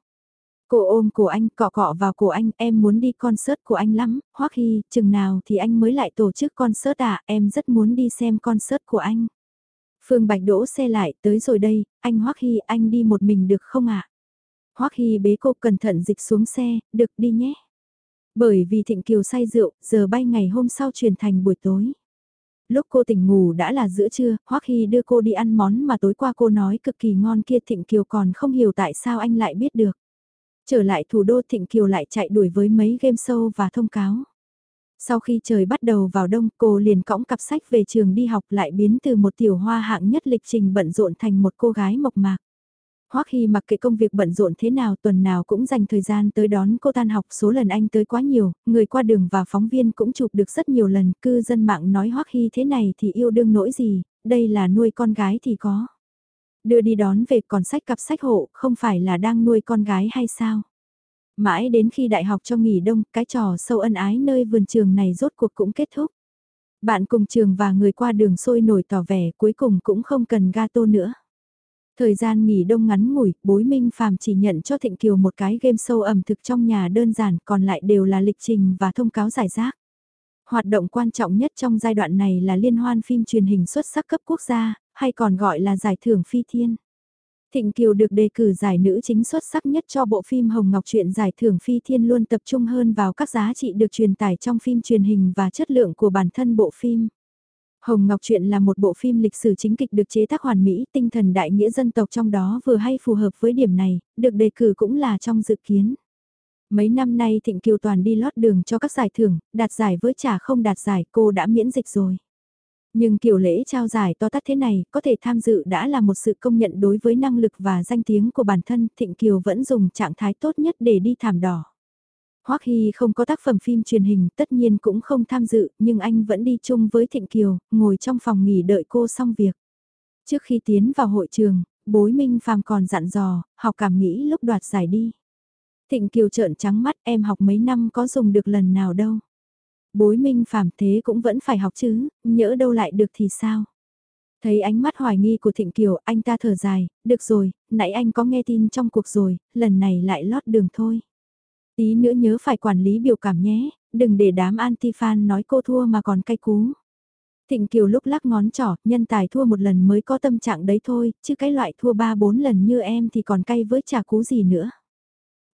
Cô ôm cổ anh, cọ cọ vào cổ anh, em muốn đi concert của anh lắm, Hoắc Hy, chừng nào thì anh mới lại tổ chức concert à, em rất muốn đi xem concert của anh. Phương Bạch đỗ xe lại, tới rồi đây, anh Hoắc Hy, anh đi một mình được không ạ? À? Hoắc Hy bế cô cẩn thận dịch xuống xe, được đi nhé. Bởi vì Thịnh Kiều say rượu, giờ bay ngày hôm sau chuyển thành buổi tối. Lúc cô tỉnh ngủ đã là giữa trưa, Hoắc Hy đưa cô đi ăn món mà tối qua cô nói cực kỳ ngon kia Thịnh Kiều còn không hiểu tại sao anh lại biết được. Trở lại thủ đô Thịnh Kiều lại chạy đuổi với mấy game show và thông cáo. Sau khi trời bắt đầu vào đông, cô liền cõng cặp sách về trường đi học lại biến từ một tiểu hoa hạng nhất lịch trình bận rộn thành một cô gái mộc mạc. Hoắc Hy mặc kệ công việc bận rộn thế nào tuần nào cũng dành thời gian tới đón cô tan học số lần anh tới quá nhiều, người qua đường và phóng viên cũng chụp được rất nhiều lần, cư dân mạng nói Hoắc Hy thế này thì yêu đương nỗi gì, đây là nuôi con gái thì có. Đưa đi đón về còn sách cặp sách hộ, không phải là đang nuôi con gái hay sao? Mãi đến khi đại học cho nghỉ đông, cái trò sâu ân ái nơi vườn trường này rốt cuộc cũng kết thúc. Bạn cùng trường và người qua đường sôi nổi tỏ vẻ cuối cùng cũng không cần gato nữa. Thời gian nghỉ đông ngắn ngủi, bối minh phàm chỉ nhận cho Thịnh Kiều một cái game show ẩm thực trong nhà đơn giản, còn lại đều là lịch trình và thông cáo giải rác. Hoạt động quan trọng nhất trong giai đoạn này là liên hoan phim truyền hình xuất sắc cấp quốc gia, hay còn gọi là giải thưởng phi thiên. Thịnh Kiều được đề cử giải nữ chính xuất sắc nhất cho bộ phim Hồng Ngọc Truyện giải thưởng phi thiên luôn tập trung hơn vào các giá trị được truyền tải trong phim truyền hình và chất lượng của bản thân bộ phim. Hồng Ngọc Truyện là một bộ phim lịch sử chính kịch được chế tác hoàn mỹ, tinh thần đại nghĩa dân tộc trong đó vừa hay phù hợp với điểm này, được đề cử cũng là trong dự kiến. Mấy năm nay Thịnh Kiều Toàn đi lót đường cho các giải thưởng, đạt giải với trả không đạt giải cô đã miễn dịch rồi. Nhưng kiểu lễ trao giải to tát thế này, có thể tham dự đã là một sự công nhận đối với năng lực và danh tiếng của bản thân, Thịnh Kiều vẫn dùng trạng thái tốt nhất để đi thảm đỏ. Hoắc Hy không có tác phẩm phim truyền hình, tất nhiên cũng không tham dự, nhưng anh vẫn đi chung với Thịnh Kiều, ngồi trong phòng nghỉ đợi cô xong việc. Trước khi tiến vào hội trường, bối Minh Phàm còn dặn dò, học cảm nghĩ lúc đoạt giải đi. Thịnh Kiều trợn trắng mắt em học mấy năm có dùng được lần nào đâu. Bối Minh Phàm thế cũng vẫn phải học chứ, nhỡ đâu lại được thì sao. Thấy ánh mắt hoài nghi của Thịnh Kiều, anh ta thở dài, được rồi, nãy anh có nghe tin trong cuộc rồi, lần này lại lót đường thôi. Tí nữa nhớ phải quản lý biểu cảm nhé, đừng để đám anti-fan nói cô thua mà còn cay cú. Thịnh Kiều lúc lắc ngón trỏ, nhân tài thua một lần mới có tâm trạng đấy thôi, chứ cái loại thua ba bốn lần như em thì còn cay với chả cú gì nữa.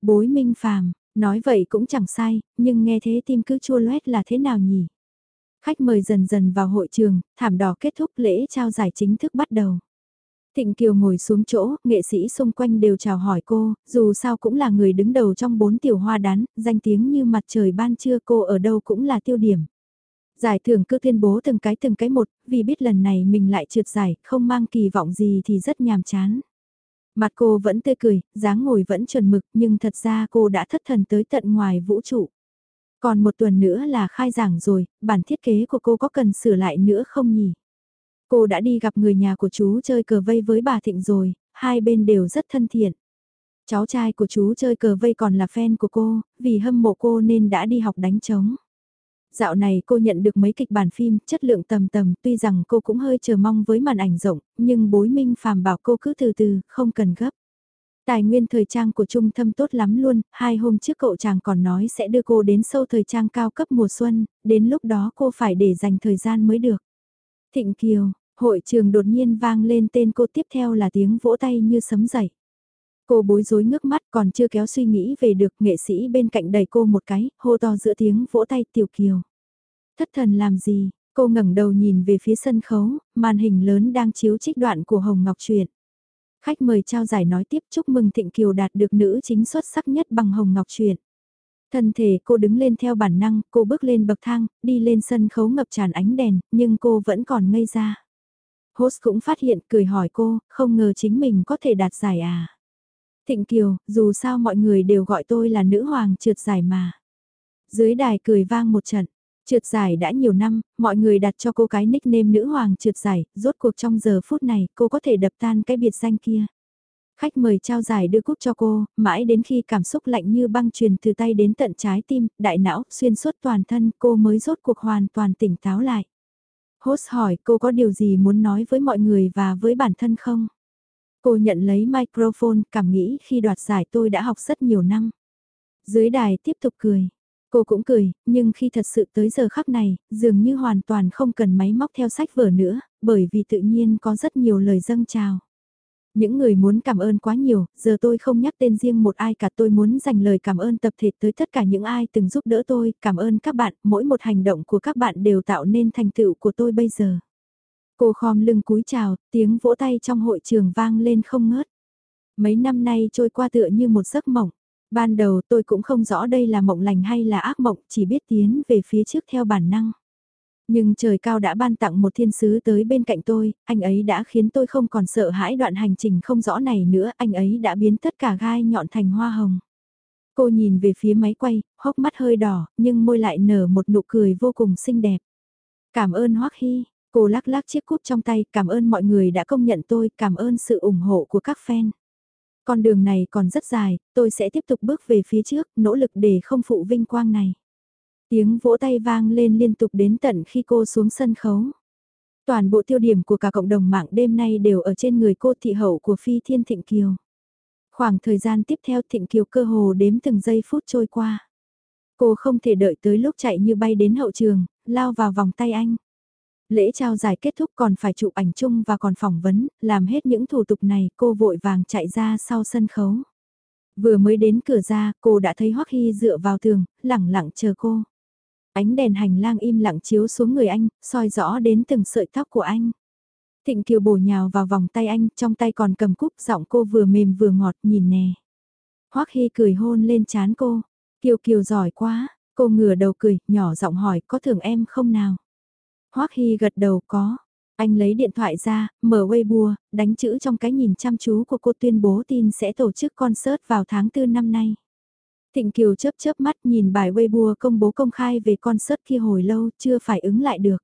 Bối minh phàm, nói vậy cũng chẳng sai, nhưng nghe thế tim cứ chua loét là thế nào nhỉ? Khách mời dần dần vào hội trường, thảm đỏ kết thúc lễ trao giải chính thức bắt đầu. Thịnh Kiều ngồi xuống chỗ, nghệ sĩ xung quanh đều chào hỏi cô, dù sao cũng là người đứng đầu trong bốn tiểu hoa đán, danh tiếng như mặt trời ban trưa cô ở đâu cũng là tiêu điểm. Giải thưởng cứ tuyên bố từng cái từng cái một, vì biết lần này mình lại trượt giải, không mang kỳ vọng gì thì rất nhàm chán. Mặt cô vẫn tươi cười, dáng ngồi vẫn chuẩn mực, nhưng thật ra cô đã thất thần tới tận ngoài vũ trụ. Còn một tuần nữa là khai giảng rồi, bản thiết kế của cô có cần sửa lại nữa không nhỉ? Cô đã đi gặp người nhà của chú chơi cờ vây với bà Thịnh rồi, hai bên đều rất thân thiện. Cháu trai của chú chơi cờ vây còn là fan của cô, vì hâm mộ cô nên đã đi học đánh trống. Dạo này cô nhận được mấy kịch bản phim, chất lượng tầm tầm, tuy rằng cô cũng hơi chờ mong với màn ảnh rộng, nhưng bối minh phàm bảo cô cứ từ từ, không cần gấp. Tài nguyên thời trang của Trung Thâm tốt lắm luôn, hai hôm trước cậu chàng còn nói sẽ đưa cô đến sâu thời trang cao cấp mùa xuân, đến lúc đó cô phải để dành thời gian mới được. Thịnh Kiều, hội trường đột nhiên vang lên tên cô tiếp theo là tiếng vỗ tay như sấm dậy. Cô bối rối ngước mắt còn chưa kéo suy nghĩ về được nghệ sĩ bên cạnh đẩy cô một cái, hô to giữa tiếng vỗ tay tiểu kiều. Thất thần làm gì, cô ngẩng đầu nhìn về phía sân khấu, màn hình lớn đang chiếu trích đoạn của Hồng Ngọc Truyện. Khách mời trao giải nói tiếp chúc mừng Thịnh Kiều đạt được nữ chính xuất sắc nhất bằng Hồng Ngọc Truyện. Thân thể cô đứng lên theo bản năng, cô bước lên bậc thang, đi lên sân khấu ngập tràn ánh đèn, nhưng cô vẫn còn ngây ra. Host cũng phát hiện, cười hỏi cô, không ngờ chính mình có thể đạt giải à. Thịnh Kiều, dù sao mọi người đều gọi tôi là nữ hoàng trượt giải mà. Dưới đài cười vang một trận, trượt giải đã nhiều năm, mọi người đặt cho cô cái nickname nữ hoàng trượt giải, rốt cuộc trong giờ phút này cô có thể đập tan cái biệt danh kia. Khách mời trao giải đưa cúp cho cô, mãi đến khi cảm xúc lạnh như băng truyền từ tay đến tận trái tim, đại não, xuyên suốt toàn thân cô mới rốt cuộc hoàn toàn tỉnh táo lại. Host hỏi cô có điều gì muốn nói với mọi người và với bản thân không? Cô nhận lấy microphone, cảm nghĩ khi đoạt giải tôi đã học rất nhiều năm. Dưới đài tiếp tục cười. Cô cũng cười, nhưng khi thật sự tới giờ khắc này, dường như hoàn toàn không cần máy móc theo sách vở nữa, bởi vì tự nhiên có rất nhiều lời dâng chào. Những người muốn cảm ơn quá nhiều, giờ tôi không nhắc tên riêng một ai cả tôi muốn dành lời cảm ơn tập thể tới tất cả những ai từng giúp đỡ tôi, cảm ơn các bạn, mỗi một hành động của các bạn đều tạo nên thành tựu của tôi bây giờ. Cô khom lưng cúi chào, tiếng vỗ tay trong hội trường vang lên không ngớt. Mấy năm nay trôi qua tựa như một giấc mộng. Ban đầu tôi cũng không rõ đây là mộng lành hay là ác mộng, chỉ biết tiến về phía trước theo bản năng. Nhưng trời cao đã ban tặng một thiên sứ tới bên cạnh tôi, anh ấy đã khiến tôi không còn sợ hãi đoạn hành trình không rõ này nữa, anh ấy đã biến tất cả gai nhọn thành hoa hồng. Cô nhìn về phía máy quay, hốc mắt hơi đỏ, nhưng môi lại nở một nụ cười vô cùng xinh đẹp. Cảm ơn Hoắc Hy, cô lắc lắc chiếc cúp trong tay, cảm ơn mọi người đã công nhận tôi, cảm ơn sự ủng hộ của các fan. Con đường này còn rất dài, tôi sẽ tiếp tục bước về phía trước, nỗ lực để không phụ vinh quang này. Tiếng vỗ tay vang lên liên tục đến tận khi cô xuống sân khấu. Toàn bộ tiêu điểm của cả cộng đồng mạng đêm nay đều ở trên người cô thị hậu của Phi Thiên Thịnh Kiều. Khoảng thời gian tiếp theo Thịnh Kiều cơ hồ đếm từng giây phút trôi qua. Cô không thể đợi tới lúc chạy như bay đến hậu trường, lao vào vòng tay anh. Lễ trao giải kết thúc còn phải chụp ảnh chung và còn phỏng vấn, làm hết những thủ tục này cô vội vàng chạy ra sau sân khấu. Vừa mới đến cửa ra, cô đã thấy Hoắc Hy dựa vào tường, lẳng lặng chờ cô. Ánh đèn hành lang im lặng chiếu xuống người anh, soi rõ đến từng sợi tóc của anh. Thịnh Kiều bổ nhào vào vòng tay anh, trong tay còn cầm cúp, giọng cô vừa mềm vừa ngọt, nhìn nè. Hoắc Hy cười hôn lên chán cô. Kiều Kiều giỏi quá, cô ngửa đầu cười, nhỏ giọng hỏi có thưởng em không nào? Hoắc Hy gật đầu có. Anh lấy điện thoại ra, mở Weibo, đánh chữ trong cái nhìn chăm chú của cô tuyên bố tin sẽ tổ chức concert vào tháng 4 năm nay. Thịnh Kiều chớp chớp mắt nhìn bài Weibo công bố công khai về concert kia hồi lâu chưa phải ứng lại được.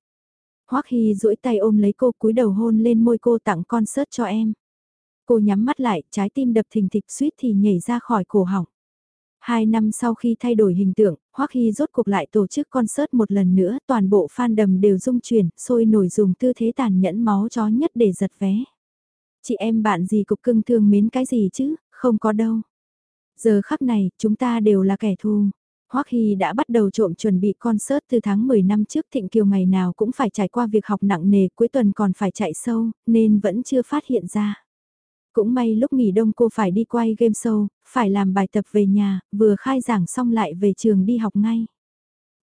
Hoắc Hy duỗi tay ôm lấy cô cúi đầu hôn lên môi cô tặng concert cho em. Cô nhắm mắt lại, trái tim đập thình thịch suýt thì nhảy ra khỏi cổ họng. Hai năm sau khi thay đổi hình tượng, Hoắc Hy rốt cuộc lại tổ chức concert một lần nữa, toàn bộ fan đầm đều rung chuyển, sôi nổi dùng tư thế tàn nhẫn máu chó nhất để giật vé. Chị em bạn gì cục cưng thương mến cái gì chứ, không có đâu. Giờ khắc này, chúng ta đều là kẻ thù. Hoắc Hy đã bắt đầu trộm chuẩn bị concert từ tháng 10 năm trước Thịnh Kiều ngày nào cũng phải trải qua việc học nặng nề cuối tuần còn phải chạy sâu, nên vẫn chưa phát hiện ra. Cũng may lúc nghỉ đông cô phải đi quay game show, phải làm bài tập về nhà, vừa khai giảng xong lại về trường đi học ngay.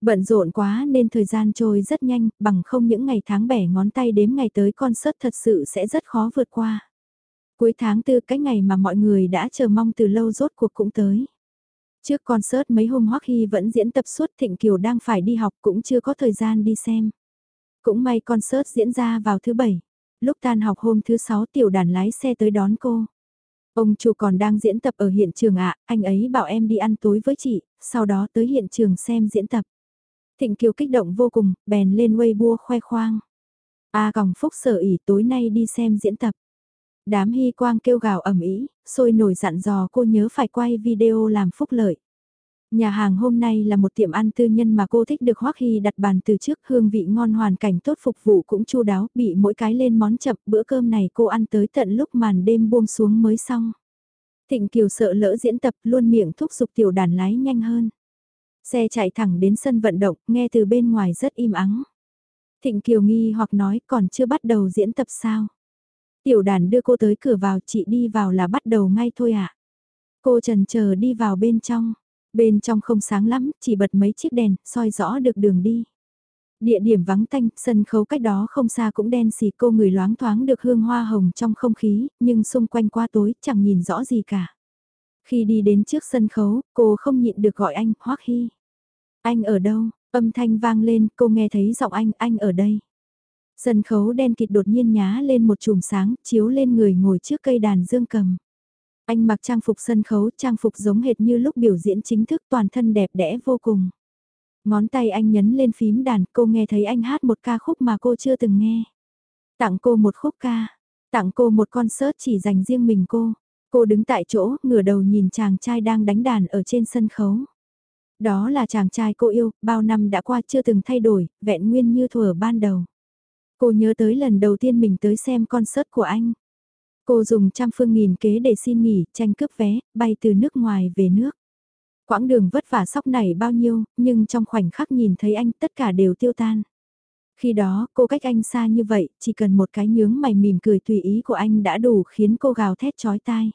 Bận rộn quá nên thời gian trôi rất nhanh, bằng không những ngày tháng bẻ ngón tay đếm ngày tới concert thật sự sẽ rất khó vượt qua. Cuối tháng tư cái ngày mà mọi người đã chờ mong từ lâu rốt cuộc cũng tới. Trước concert mấy hôm Hoắc Hy vẫn diễn tập suốt Thịnh Kiều đang phải đi học cũng chưa có thời gian đi xem. Cũng may concert diễn ra vào thứ bảy. Lúc tan học hôm thứ sáu tiểu đàn lái xe tới đón cô. Ông chủ còn đang diễn tập ở hiện trường ạ, anh ấy bảo em đi ăn tối với chị, sau đó tới hiện trường xem diễn tập. Thịnh Kiều kích động vô cùng, bèn lên Weibo khoe khoang. A à, còng phúc sở ỉ tối nay đi xem diễn tập. Đám hy quang kêu gào ẩm ý, sôi nổi dặn dò cô nhớ phải quay video làm phúc lợi. Nhà hàng hôm nay là một tiệm ăn tư nhân mà cô thích được Hoắc Hy đặt bàn từ trước hương vị ngon hoàn cảnh tốt phục vụ cũng chu đáo, bị mỗi cái lên món chậm bữa cơm này cô ăn tới tận lúc màn đêm buông xuống mới xong. Thịnh Kiều sợ lỡ diễn tập luôn miệng thúc giục tiểu đàn lái nhanh hơn. Xe chạy thẳng đến sân vận động, nghe từ bên ngoài rất im ắng. Thịnh Kiều nghi hoặc nói còn chưa bắt đầu diễn tập sao. Tiểu đàn đưa cô tới cửa vào chị đi vào là bắt đầu ngay thôi ạ. À? Cô trần chờ đi vào bên trong. Bên trong không sáng lắm, chỉ bật mấy chiếc đèn, soi rõ được đường đi. Địa điểm vắng tanh, sân khấu cách đó không xa cũng đen xì cô người loáng thoáng được hương hoa hồng trong không khí, nhưng xung quanh qua tối chẳng nhìn rõ gì cả. Khi đi đến trước sân khấu, cô không nhịn được gọi anh, Hoắc Hy. Anh ở đâu? Âm thanh vang lên, cô nghe thấy giọng anh, anh ở đây. Sân khấu đen kịt đột nhiên nhá lên một chùm sáng, chiếu lên người ngồi trước cây đàn dương cầm. Anh mặc trang phục sân khấu, trang phục giống hệt như lúc biểu diễn chính thức toàn thân đẹp đẽ vô cùng. Ngón tay anh nhấn lên phím đàn, cô nghe thấy anh hát một ca khúc mà cô chưa từng nghe. Tặng cô một khúc ca, tặng cô một concert chỉ dành riêng mình cô. Cô đứng tại chỗ, ngửa đầu nhìn chàng trai đang đánh đàn ở trên sân khấu. Đó là chàng trai cô yêu, bao năm đã qua chưa từng thay đổi, vẹn nguyên như thuở ban đầu. Cô nhớ tới lần đầu tiên mình tới xem concert của anh. Cô dùng trăm phương nghìn kế để xin nghỉ, tranh cướp vé, bay từ nước ngoài về nước. Quãng đường vất vả sóc này bao nhiêu, nhưng trong khoảnh khắc nhìn thấy anh tất cả đều tiêu tan. Khi đó, cô cách anh xa như vậy, chỉ cần một cái nhướng mày mỉm cười tùy ý của anh đã đủ khiến cô gào thét chói tai.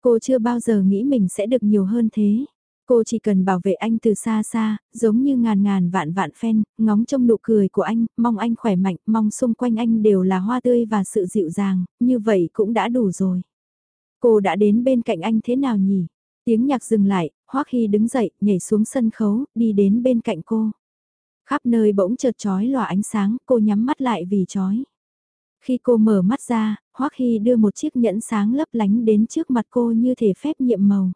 Cô chưa bao giờ nghĩ mình sẽ được nhiều hơn thế. Cô chỉ cần bảo vệ anh từ xa xa, giống như ngàn ngàn vạn vạn phen ngóng trông nụ cười của anh, mong anh khỏe mạnh, mong xung quanh anh đều là hoa tươi và sự dịu dàng, như vậy cũng đã đủ rồi. Cô đã đến bên cạnh anh thế nào nhỉ? Tiếng nhạc dừng lại, Hoắc Hy đứng dậy, nhảy xuống sân khấu, đi đến bên cạnh cô. Khắp nơi bỗng chợt chói lòa ánh sáng, cô nhắm mắt lại vì chói. Khi cô mở mắt ra, Hoắc Hy đưa một chiếc nhẫn sáng lấp lánh đến trước mặt cô như thể phép nhiệm màu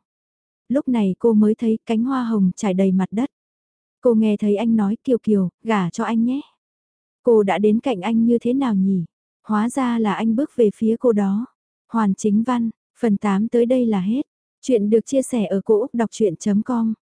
lúc này cô mới thấy cánh hoa hồng trải đầy mặt đất. Cô nghe thấy anh nói kiều kiều, gả cho anh nhé. Cô đã đến cạnh anh như thế nào nhỉ? Hóa ra là anh bước về phía cô đó. Hoàn chính văn, phần 8 tới đây là hết. Chuyện được chia sẻ ở cỗ đọc chuyện.com